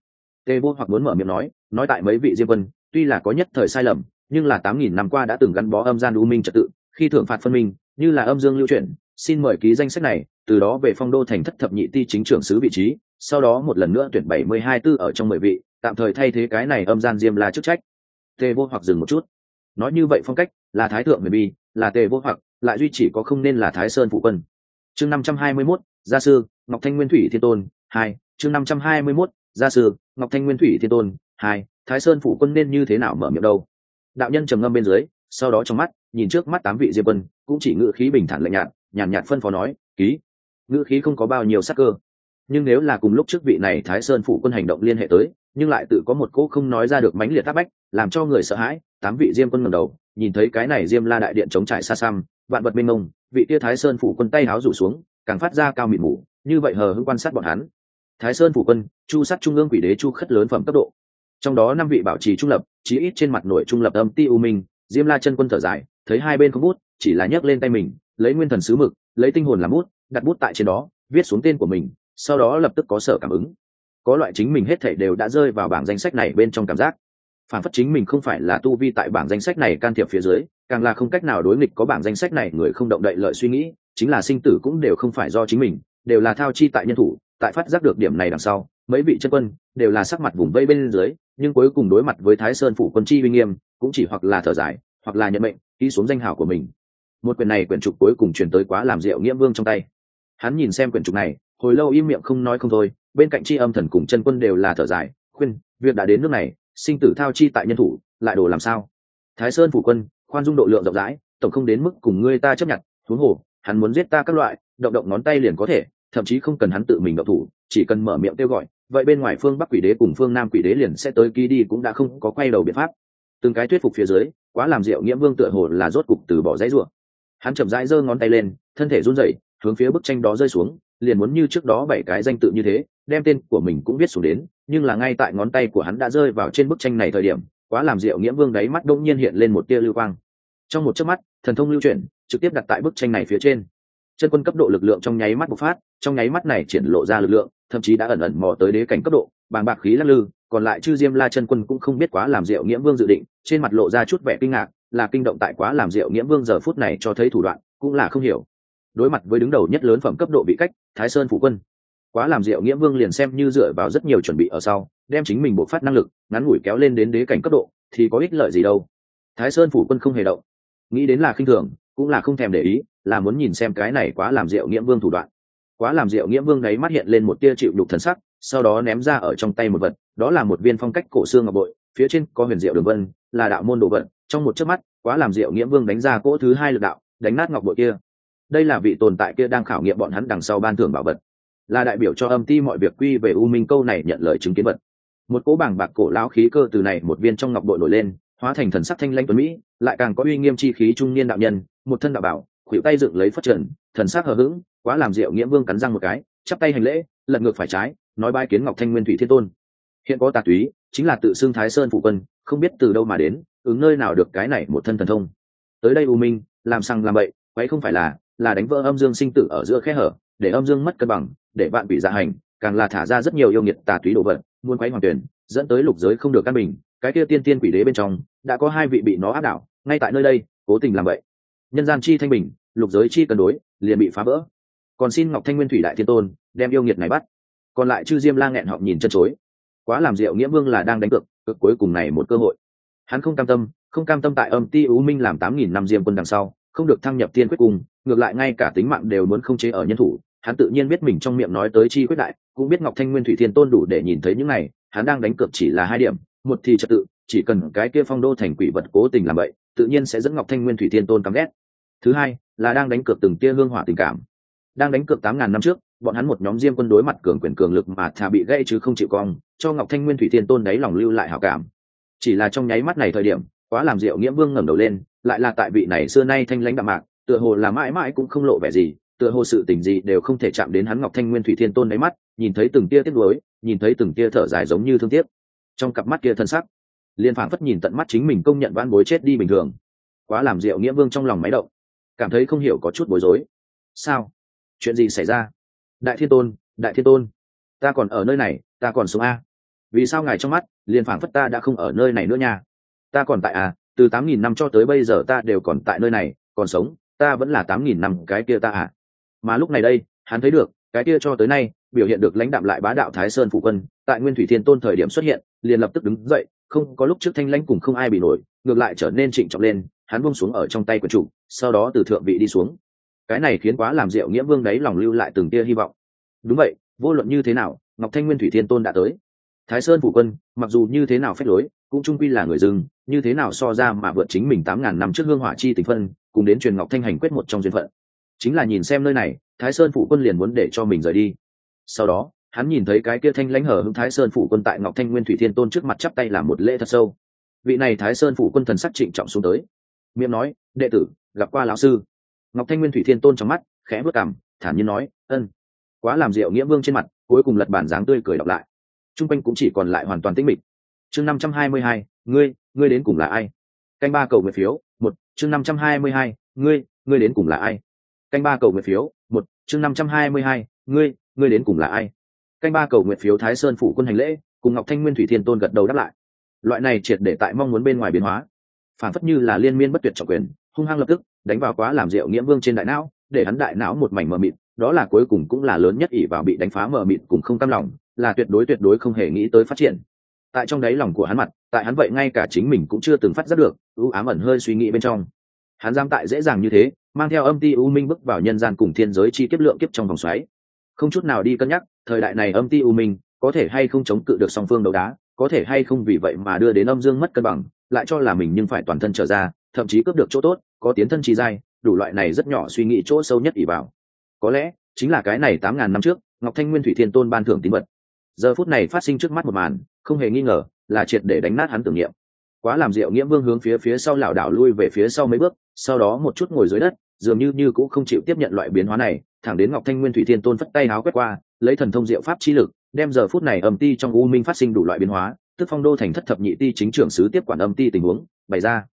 Tê vô hoặc muốn mở miệng nói nói tại mấy vị diêm quân, tuy là có nhất thời sai lầm, nhưng là tám nghìn năm qua đã từng gắn bó âm gian u minh trật tự, khi thưởng phạt phân minh, như là âm dương lưu chuyển, xin mời ký danh sách này từ đó về phong đô thành thất thập nhị ti chính trưởng sứ vị trí, sau đó một lần nữa tuyển bảy mươi hai tư ở trong mười vị, tạm thời thay thế cái này âm gian diêm là chức trách. Tề vô hoặc dừng một chút. Nói như vậy phong cách là thái thượng mười bi, là tề vô hoặc, lại duy chỉ có không nên là thái sơn phụ quân. Chương năm trăm hai mươi mốt, gia sư, ngọc thanh nguyên thủy thiên tôn, hai. Chương năm trăm hai mươi mốt, gia sư, ngọc thanh nguyên thủy thiên tôn, hai. Thái sơn phụ quân nên như thế nào mở miệng đâu? Đạo nhân trầm ngâm bên dưới, sau đó trong mắt, nhìn trước mắt tám vị diêm quân, cũng chỉ ngự khí bình thản lạnh nhạt, nhàn nhạt phân phó nói, ký ngự khí không có bao nhiêu sắc cơ. Nhưng nếu là cùng lúc trước vị này thái sơn phụ quân hành động liên hệ tới, nhưng lại tự có một cỗ không nói ra được mãnh liệt tác bách, làm cho người sợ hãi, tám vị diêm quân ngầm đầu, nhìn thấy cái này diêm la đại điện chống trải xa xăm, vạn vật minh mông, vị tia thái sơn phủ quân tay háo rủ xuống, càng phát ra cao mịt mù, như vậy hờ hững quan sát bọn hắn. Thái sơn phủ quân, chu sát trung ương quỷ đế chu khất lớn phẩm cấp độ. Trong đó năm vị bảo trì trung lập, chí ít trên mặt nội trung lập âm ti u minh, diêm la chân quân thở dài, thấy hai bên không bút, chỉ là nhấc lên tay mình, lấy nguyên thần sứ mực, lấy tinh hồn làm bút đặt bút tại trên đó, viết xuống tên của mình, sau đó lập tức có sở cảm ứng. Có loại chính mình hết thảy đều đã rơi vào bảng danh sách này bên trong cảm giác. Phản phất chính mình không phải là tu vi tại bảng danh sách này can thiệp phía dưới, càng là không cách nào đối nghịch có bảng danh sách này người không động đậy lợi suy nghĩ, chính là sinh tử cũng đều không phải do chính mình, đều là thao chi tại nhân thủ, tại phát giác được điểm này đằng sau, mấy vị chân quân đều là sắc mặt vùng vây bên dưới, nhưng cuối cùng đối mặt với thái sơn phủ quân chi uy nghiêm, cũng chỉ hoặc là thở dài, hoặc là nhận mệnh, ký xuống danh hào của mình. Một quyền này quyển trục cuối cùng truyền tới quá làm rượu nghĩa vương trong tay hắn nhìn xem quyển trục này, hồi lâu im miệng không nói không thôi, bên cạnh chi âm thần cùng chân quân đều là thở dài, khuyên, việc đã đến nước này, sinh tử thao chi tại nhân thủ, lại đồ làm sao? Thái sơn phủ quân, khoan dung độ lượng rộng rãi, tổng không đến mức cùng ngươi ta chấp nhận thú hồ, hắn muốn giết ta các loại, động động ngón tay liền có thể, thậm chí không cần hắn tự mình động thủ, chỉ cần mở miệng kêu gọi, vậy bên ngoài phương bắc quỷ đế cùng phương nam quỷ đế liền sẽ tới ký đi cũng đã không có quay đầu biện pháp. Từng cái thuyết phục phía dưới, quá làm rượu nghĩa vương tựa hồ là rốt cục từ bỏ dãy ruộng hắn chậm rãi giơ ngón tay lên, thân thể run rẩy hướng phía bức tranh đó rơi xuống, liền muốn như trước đó bảy cái danh tự như thế, đem tên của mình cũng viết xuống đến, nhưng là ngay tại ngón tay của hắn đã rơi vào trên bức tranh này thời điểm, quá làm rượu nghĩa vương đáy mắt đông nhiên hiện lên một tia lưu quang. Trong một chớp mắt, thần thông lưu chuyển, trực tiếp đặt tại bức tranh này phía trên. Chân quân cấp độ lực lượng trong nháy mắt bộc phát, trong nháy mắt này triển lộ ra lực lượng, thậm chí đã ẩn ẩn mò tới đế cảnh cấp độ, bàng bạc khí lắc lư, còn lại chư diêm la chân quân cũng không biết quá làm rượu nghĩa vương dự định, trên mặt lộ ra chút vẻ kinh ngạc, là kinh động tại quá làm rượu nghĩa vương giờ phút này cho thấy thủ đoạn, cũng là không hiểu đối mặt với đứng đầu nhất lớn phẩm cấp độ bị cách, thái sơn phủ quân. Quá làm diệu nghĩa vương liền xem như dựa vào rất nhiều chuẩn bị ở sau, đem chính mình bộc phát năng lực, ngắn ngủi kéo lên đến đế cảnh cấp độ, thì có ích lợi gì đâu. Thái sơn phủ quân không hề động. Nghĩ đến là khinh thường, cũng là không thèm để ý, là muốn nhìn xem cái này quá làm diệu nghĩa vương thủ đoạn. Quá làm diệu nghĩa vương đấy mắt hiện lên một tia chịu đục thần sắc, sau đó ném ra ở trong tay một vật, đó là một viên phong cách cổ xương ngọc bội, phía trên có huyền diệu đường vân, là đạo môn đồ vật. trong một chớp mắt, quá làm diệu nghĩa vương đánh ra cỗ thứ hai lực đạo, đánh nát ngọc bội kia đây là vị tồn tại kia đang khảo nghiệm bọn hắn đằng sau ban thưởng bảo vật. Là đại biểu cho âm ti mọi việc quy về u minh câu này nhận lời chứng kiến vật. Một cỗ bảng bạc cổ lão khí cơ từ này một viên trong ngọc bội nổi lên, hóa thành thần sắc thanh lanh tuấn mỹ, lại càng có uy nghiêm chi khí trung niên đạo nhân, một thân đạo bảo, khuỷu tay dựng lấy phát trần, thần sắc hờ hững, quá làm rượu nghĩa vương cắn răng một cái, chắp tay hành lễ, lật ngược phải trái, nói bai kiến ngọc thanh nguyên thủy thiên tôn. Hiện có tà túy, chính là tự xưng thái sơn phụ quân, không biết từ đâu mà đến, ứng nơi nào được cái này một thân thần thông. Tới đây u minh, làm sang làm bậy, quấy không phải là là đánh vỡ âm dương sinh tử ở giữa khe hở, để âm dương mất cân bằng, để bạn bị dạ hành, càng là thả ra rất nhiều yêu nghiệt tà túy đồ vật muôn quấy hoàng tuyển, dẫn tới lục giới không được căn bình. Cái kia tiên tiên quỷ đế bên trong, đã có hai vị bị nó áp đảo, ngay tại nơi đây, cố tình làm vậy. Nhân gian chi thanh bình, lục giới chi cân đối, liền bị phá vỡ. Còn xin ngọc thanh nguyên thủy đại thiên tôn, đem yêu nghiệt này bắt. Còn lại chư diêm la nghẹn họ nhìn chân chối. Quá làm diệu nghĩa vương là đang đánh cược cực cuối cùng này một cơ hội. Hắn không cam tâm, không cam tâm tại âm ti ưu minh làm tám nghìn năm diêm quân đằng sau không được thăng nhập tiên quyết cùng ngược lại ngay cả tính mạng đều muốn không chế ở nhân thủ. Hắn tự nhiên biết mình trong miệng nói tới chi quyết đại, cũng biết ngọc thanh nguyên thủy thiên tôn đủ để nhìn thấy những này, hắn đang đánh cược chỉ là hai điểm, một thì trật tự, chỉ cần cái kia phong đô thành quỷ vật cố tình làm vậy, tự nhiên sẽ dẫn ngọc thanh nguyên thủy thiên tôn căm ghét. Thứ hai, là đang đánh cược từng tia hương hỏa tình cảm. Đang đánh cược tám ngàn năm trước, bọn hắn một nhóm diêm quân đối mặt cường quyền cường lực mà thà bị gãy chứ không chịu cong, cho ngọc thanh nguyên thủy thiên tôn đáy lòng lưu lại hảo cảm. Chỉ là trong nháy mắt này thời điểm, quá làm rượu nghĩa vương ngẩng đầu lên lại là tại vị này xưa nay thanh lãnh đạm mạc, tựa hồ là mãi mãi cũng không lộ vẻ gì, tựa hồ sự tình gì đều không thể chạm đến hắn ngọc thanh nguyên thủy thiên tôn đáy mắt, nhìn thấy từng tia tiếc nuối, nhìn thấy từng tia thở dài giống như thương tiếc. Trong cặp mắt kia thân sắc liên phảng phất nhìn tận mắt chính mình công nhận vãn bối chết đi bình thường. Quá làm diệu nghĩa vương trong lòng máy động, cảm thấy không hiểu có chút bối rối. Sao? Chuyện gì xảy ra? Đại thiên tôn, đại thiên tôn, ta còn ở nơi này, ta còn sống a. Vì sao ngài trong mắt, liền phảng phất ta đã không ở nơi này nữa nha? Ta còn tại à? Từ tám nghìn năm cho tới bây giờ ta đều còn tại nơi này, còn sống, ta vẫn là tám nghìn năm cái kia ta à. Mà lúc này đây, hắn thấy được, cái kia cho tới nay, biểu hiện được lãnh đạm lại bá đạo thái sơn phụ quân, tại nguyên thủy thiên tôn thời điểm xuất hiện, liền lập tức đứng dậy, không có lúc trước thanh lãnh cùng không ai bị nổi, ngược lại trở nên trịnh trọng lên, hắn buông xuống ở trong tay của chủ, sau đó từ thượng vị đi xuống. Cái này khiến quá làm diệu nghĩa vương đấy lòng lưu lại từng tia hy vọng. Đúng vậy, vô luận như thế nào, ngọc thanh nguyên thủy thiên tôn đã tới. Thái sơn Phụ quân, mặc dù như thế nào phép lối cũng trung quy là người dưng, như thế nào so ra mà vượt chính mình tám ngàn năm trước hương hỏa chi tình phân, cùng đến truyền ngọc thanh hành quyết một trong duyên phận. Chính là nhìn xem nơi này, thái sơn phụ quân liền muốn để cho mình rời đi. Sau đó, hắn nhìn thấy cái kia thanh lãnh hở hưng thái sơn phụ quân tại ngọc thanh nguyên thủy thiên tôn trước mặt chắp tay làm một lễ thật sâu. Vị này thái sơn phụ quân thần sắc trịnh trọng xuống tới. Miệng nói, đệ tử, gặp qua lão sư. Ngọc thanh nguyên thủy thiên tôn trong mắt khẽ vớt cảm thản nhiên nói, ân. Quá làm rượu nghĩa vương trên mặt, cuối cùng lật bản dáng tươi cười đọc lại. T r u n g quanh cũng chỉ còn lại hoàn toàn tĩnh mịch chương năm trăm hai mươi hai, ngươi ngươi đến cùng là ai? Canh ba cầu nguyện phiếu, một, chương năm trăm hai mươi hai, ngươi ngươi đến cùng là ai? Canh ba cầu nguyện phiếu, một, chương năm trăm hai mươi hai, ngươi ngươi đến cùng là ai? Canh ba cầu nguyện phiếu thái sơn phủ quân hành lễ, cùng ngọc thanh nguyên thủy thiên tôn gật đầu đáp lại. Loại này triệt để tại mong muốn bên ngoài biến hóa. Phản phất như là liên miên bất tuyệt trọng quyền, hung hăng lập tức, đánh vào quá làm rượu nghĩa vương trên đại não, để hắn đại não một mảnh mờ mịt, đó là cuối cùng cũng là lớn nhất ỷ vào bị đánh phá mờ mịt cùng không cam lòng, là tuyệt đối tuyệt đối không hề nghĩ tới phát triển tại trong đáy lòng của hắn mặt, tại hắn vậy ngay cả chính mình cũng chưa từng phát giác được, ưu ám ẩn hơi suy nghĩ bên trong. Hắn dám tại dễ dàng như thế, mang theo âm ti u minh bước vào nhân gian cùng thiên giới chi kiếp lượng kiếp trong vòng xoáy. Không chút nào đi cân nhắc, thời đại này âm ti u minh, có thể hay không chống cự được song phương đấu đá, có thể hay không vì vậy mà đưa đến âm dương mất cân bằng, lại cho là mình nhưng phải toàn thân trở ra, thậm chí cướp được chỗ tốt, có tiến thân chi dai đủ loại này rất nhỏ suy nghĩ chỗ sâu nhất ỉ vào. Có lẽ, chính là cái này tám ngàn năm trước, ngọc thanh nguyên thủy thiên tôn ban thưởng tín vật. Giờ phút này phát sinh trước mắt một màn không hề nghi ngờ là triệt để đánh nát hắn tưởng niệm. Quá làm diệu nghĩa vương hướng phía phía sau lảo đảo lui về phía sau mấy bước, sau đó một chút ngồi dưới đất, dường như như cũng không chịu tiếp nhận loại biến hóa này, thẳng đến ngọc thanh nguyên thủy thiên tôn phất tay háo quét qua, lấy thần thông diệu pháp chi lực, đem giờ phút này âm ti trong u minh phát sinh đủ loại biến hóa, tức phong đô thành thất thập nhị ti chính trưởng sứ tiếp quản âm ti tình huống, bày ra.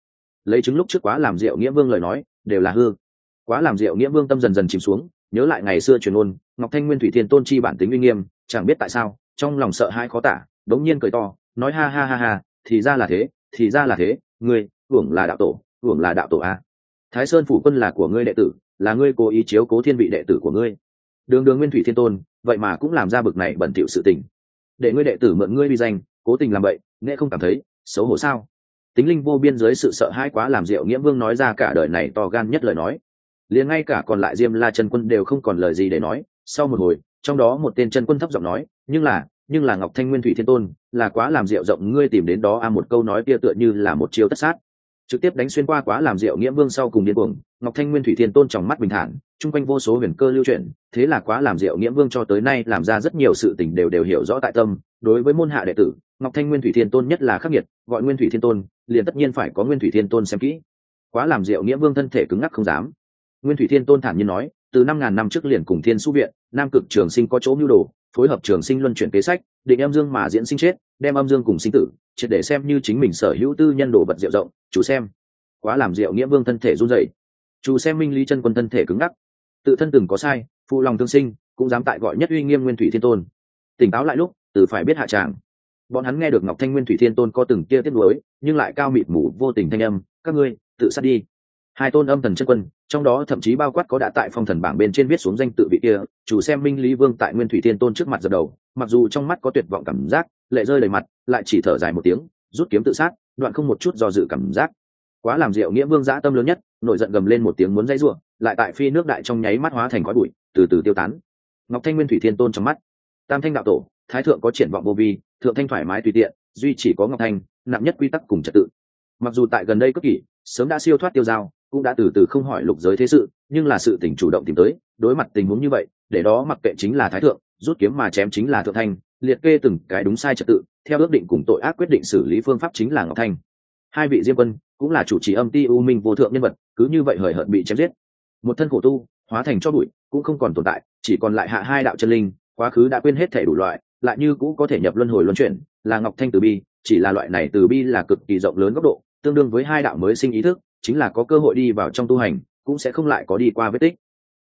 Lấy chứng lúc trước quá làm diệu nghĩa vương lời nói, đều là hư. Quá làm diệu nghĩa vương tâm dần dần chìm xuống, nhớ lại ngày xưa truyền ôn ngọc thanh nguyên thủy thiên tôn chi bản tính uy nghiêm, chẳng biết tại sao, trong lòng sợ hãi khó tả đống nhiên cười to, nói ha ha ha ha, thì ra là thế, thì ra là thế, ngươi, hưởng là đạo tổ, hưởng là đạo tổ a. Thái sơn phủ quân là của ngươi đệ tử, là ngươi cố ý chiếu cố thiên vị đệ tử của ngươi. Đường đường nguyên thủy thiên tôn, vậy mà cũng làm ra bực này bẩn thỉu sự tình. Để ngươi đệ tử mượn ngươi uy danh, cố tình làm vậy nghe không cảm thấy, xấu hổ sao? Tính linh vô biên dưới sự sợ hãi quá làm diệu nghĩa vương nói ra cả đời này to gan nhất lời nói. Liền ngay cả còn lại diêm la chân quân đều không còn lời gì để nói. Sau một hồi, trong đó một tên chân quân thấp giọng nói, nhưng là nhưng là ngọc thanh nguyên thủy thiên tôn, là quá làm rượu rộng, ngươi tìm đến đó a, một câu nói kia tựa như là một chiêu tất sát. Trực tiếp đánh xuyên qua quá làm rượu nghĩa vương sau cùng điên cuồng, ngọc thanh nguyên thủy thiên tôn trong mắt bình thản, chung quanh vô số huyền cơ lưu chuyển, thế là quá làm rượu nghĩa vương cho tới nay làm ra rất nhiều sự tình đều đều hiểu rõ tại tâm. Đối với môn hạ đệ tử, ngọc thanh nguyên thủy thiên tôn nhất là khắc nghiệt, gọi nguyên thủy thiên tôn, liền tất nhiên phải có nguyên thủy thiên tôn xem kỹ. Quá làm rượu nghĩa vương thân thể cứng ngắc không dám. Nguyên thủy thiên tôn thản nhiên nói từ năm ngàn năm trước liền cùng thiên su viện, nam cực trường sinh có chỗ mưu đồ, phối hợp trường sinh luân chuyển kế sách, định âm dương mà diễn sinh chết, đem âm dương cùng sinh tử, triệt để xem như chính mình sở hữu tư nhân đồ vật diệu rộng chú xem. Quá làm diệu nghĩa vương thân thể run rẩy. Chú xem minh lý chân quân thân thể cứng ngắc. Tự thân từng có sai, phụ lòng thương sinh, cũng dám tại gọi nhất uy nghiêm nguyên thủy thiên tôn. Tỉnh táo lại lúc, từ phải biết hạ tràng. Bọn hắn nghe được ngọc thanh nguyên thủy thiên tôn có từng kia tiết lối nhưng lại cao mịt mù vô tình thanh âm, các ngươi, tự sát đi hai tôn âm thần chân quân, trong đó thậm chí bao quát có đã tại phong thần bảng bên trên viết xuống danh tự vị kia, chủ xem minh lý vương tại nguyên thủy thiên tôn trước mặt dập đầu, mặc dù trong mắt có tuyệt vọng cảm giác, lệ rơi đầy mặt, lại chỉ thở dài một tiếng, rút kiếm tự sát, đoạn không một chút do dự cảm giác. Quá làm rượu nghĩa vương giã tâm lớn nhất, nổi giận gầm lên một tiếng muốn dãy ruộng lại tại phi nước đại trong nháy mắt hóa thành khói bụi, từ từ tiêu tán. Ngọc thanh nguyên thủy thiên tôn trong mắt. Tam thanh đạo tổ, thái thượng có triển vọng vô vi, thượng thanh thoải mái tùy tiện, duy chỉ có ngọc thanh, nặng nhất quy tắc cùng trật tự. Mặc dù tại gần đây cấp kỷ, sớm đã siêu thoát tiêu dao cũng đã từ từ không hỏi lục giới thế sự, nhưng là sự tỉnh chủ động tìm tới, đối mặt tình huống như vậy, để đó mặc kệ chính là thái thượng, rút kiếm mà chém chính là thượng thanh, liệt kê từng cái đúng sai trật tự, theo ước định cùng tội ác quyết định xử lý phương pháp chính là ngọc thanh. Hai vị diêm quân, cũng là chủ trì âm ti u minh vô thượng nhân vật, cứ như vậy hời hợt bị chém giết. Một thân khổ tu, hóa thành cho bụi, cũng không còn tồn tại, chỉ còn lại hạ hai đạo chân linh, quá khứ đã quên hết thể đủ loại, lại như cũng có thể nhập luân hồi luân chuyển, là ngọc thanh từ bi, chỉ là loại này từ bi là cực kỳ rộng lớn góc độ, tương đương với hai đạo mới sinh ý thức chính là có cơ hội đi vào trong tu hành, cũng sẽ không lại có đi qua vết tích.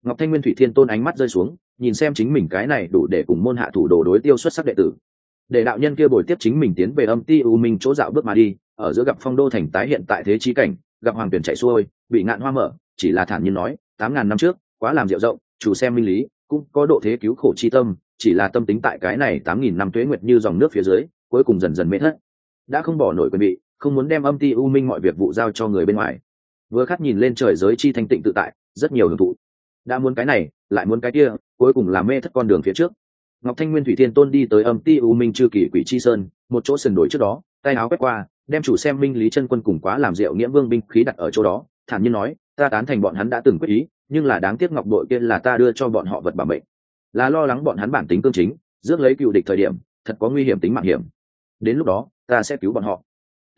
Ngọc thanh nguyên thủy thiên tôn ánh mắt rơi xuống, nhìn xem chính mình cái này đủ để cùng môn hạ thủ đồ đối tiêu xuất sắc đệ tử. Để đạo nhân kia bồi tiếp chính mình tiến về âm ti u minh chỗ dạo bước mà đi, ở giữa gặp phong đô thành tái hiện tại thế trí cảnh, gặp hoàng tuyển chạy xuôi, bị ngạn hoa mở, chỉ là thản nhiên nói, tám ngàn năm trước, quá làm rượu rộng, chủ xem minh lý, cũng có độ thế cứu khổ chi tâm, chỉ là tâm tính tại cái này tám nghìn năm tuế nguyệt như dòng nước phía dưới, cuối cùng dần dần mê thất. Đã không bỏ nổi quyền bị, không muốn đem âm ti u minh mọi việc vụ giao cho người bên ngoài vừa khát nhìn lên trời giới chi thanh tịnh tự tại, rất nhiều hưởng thụ. Đã muốn cái này, lại muốn cái kia, cuối cùng là mê thất con đường phía trước. Ngọc thanh nguyên thủy thiên tôn đi tới âm ti u minh chư kỳ quỷ chi sơn, một chỗ sườn đổi trước đó, tay áo quét qua, đem chủ xem minh lý chân quân cùng quá làm rượu nghĩa vương binh khí đặt ở chỗ đó, thản nhiên nói, ta tán thành bọn hắn đã từng quyết ý, nhưng là đáng tiếc ngọc đội kia là ta đưa cho bọn họ vật bảo mệnh. Là lo lắng bọn hắn bản tính cương chính, rước lấy cựu địch thời điểm, thật có nguy hiểm tính mạng hiểm. Đến lúc đó, ta sẽ cứu bọn họ.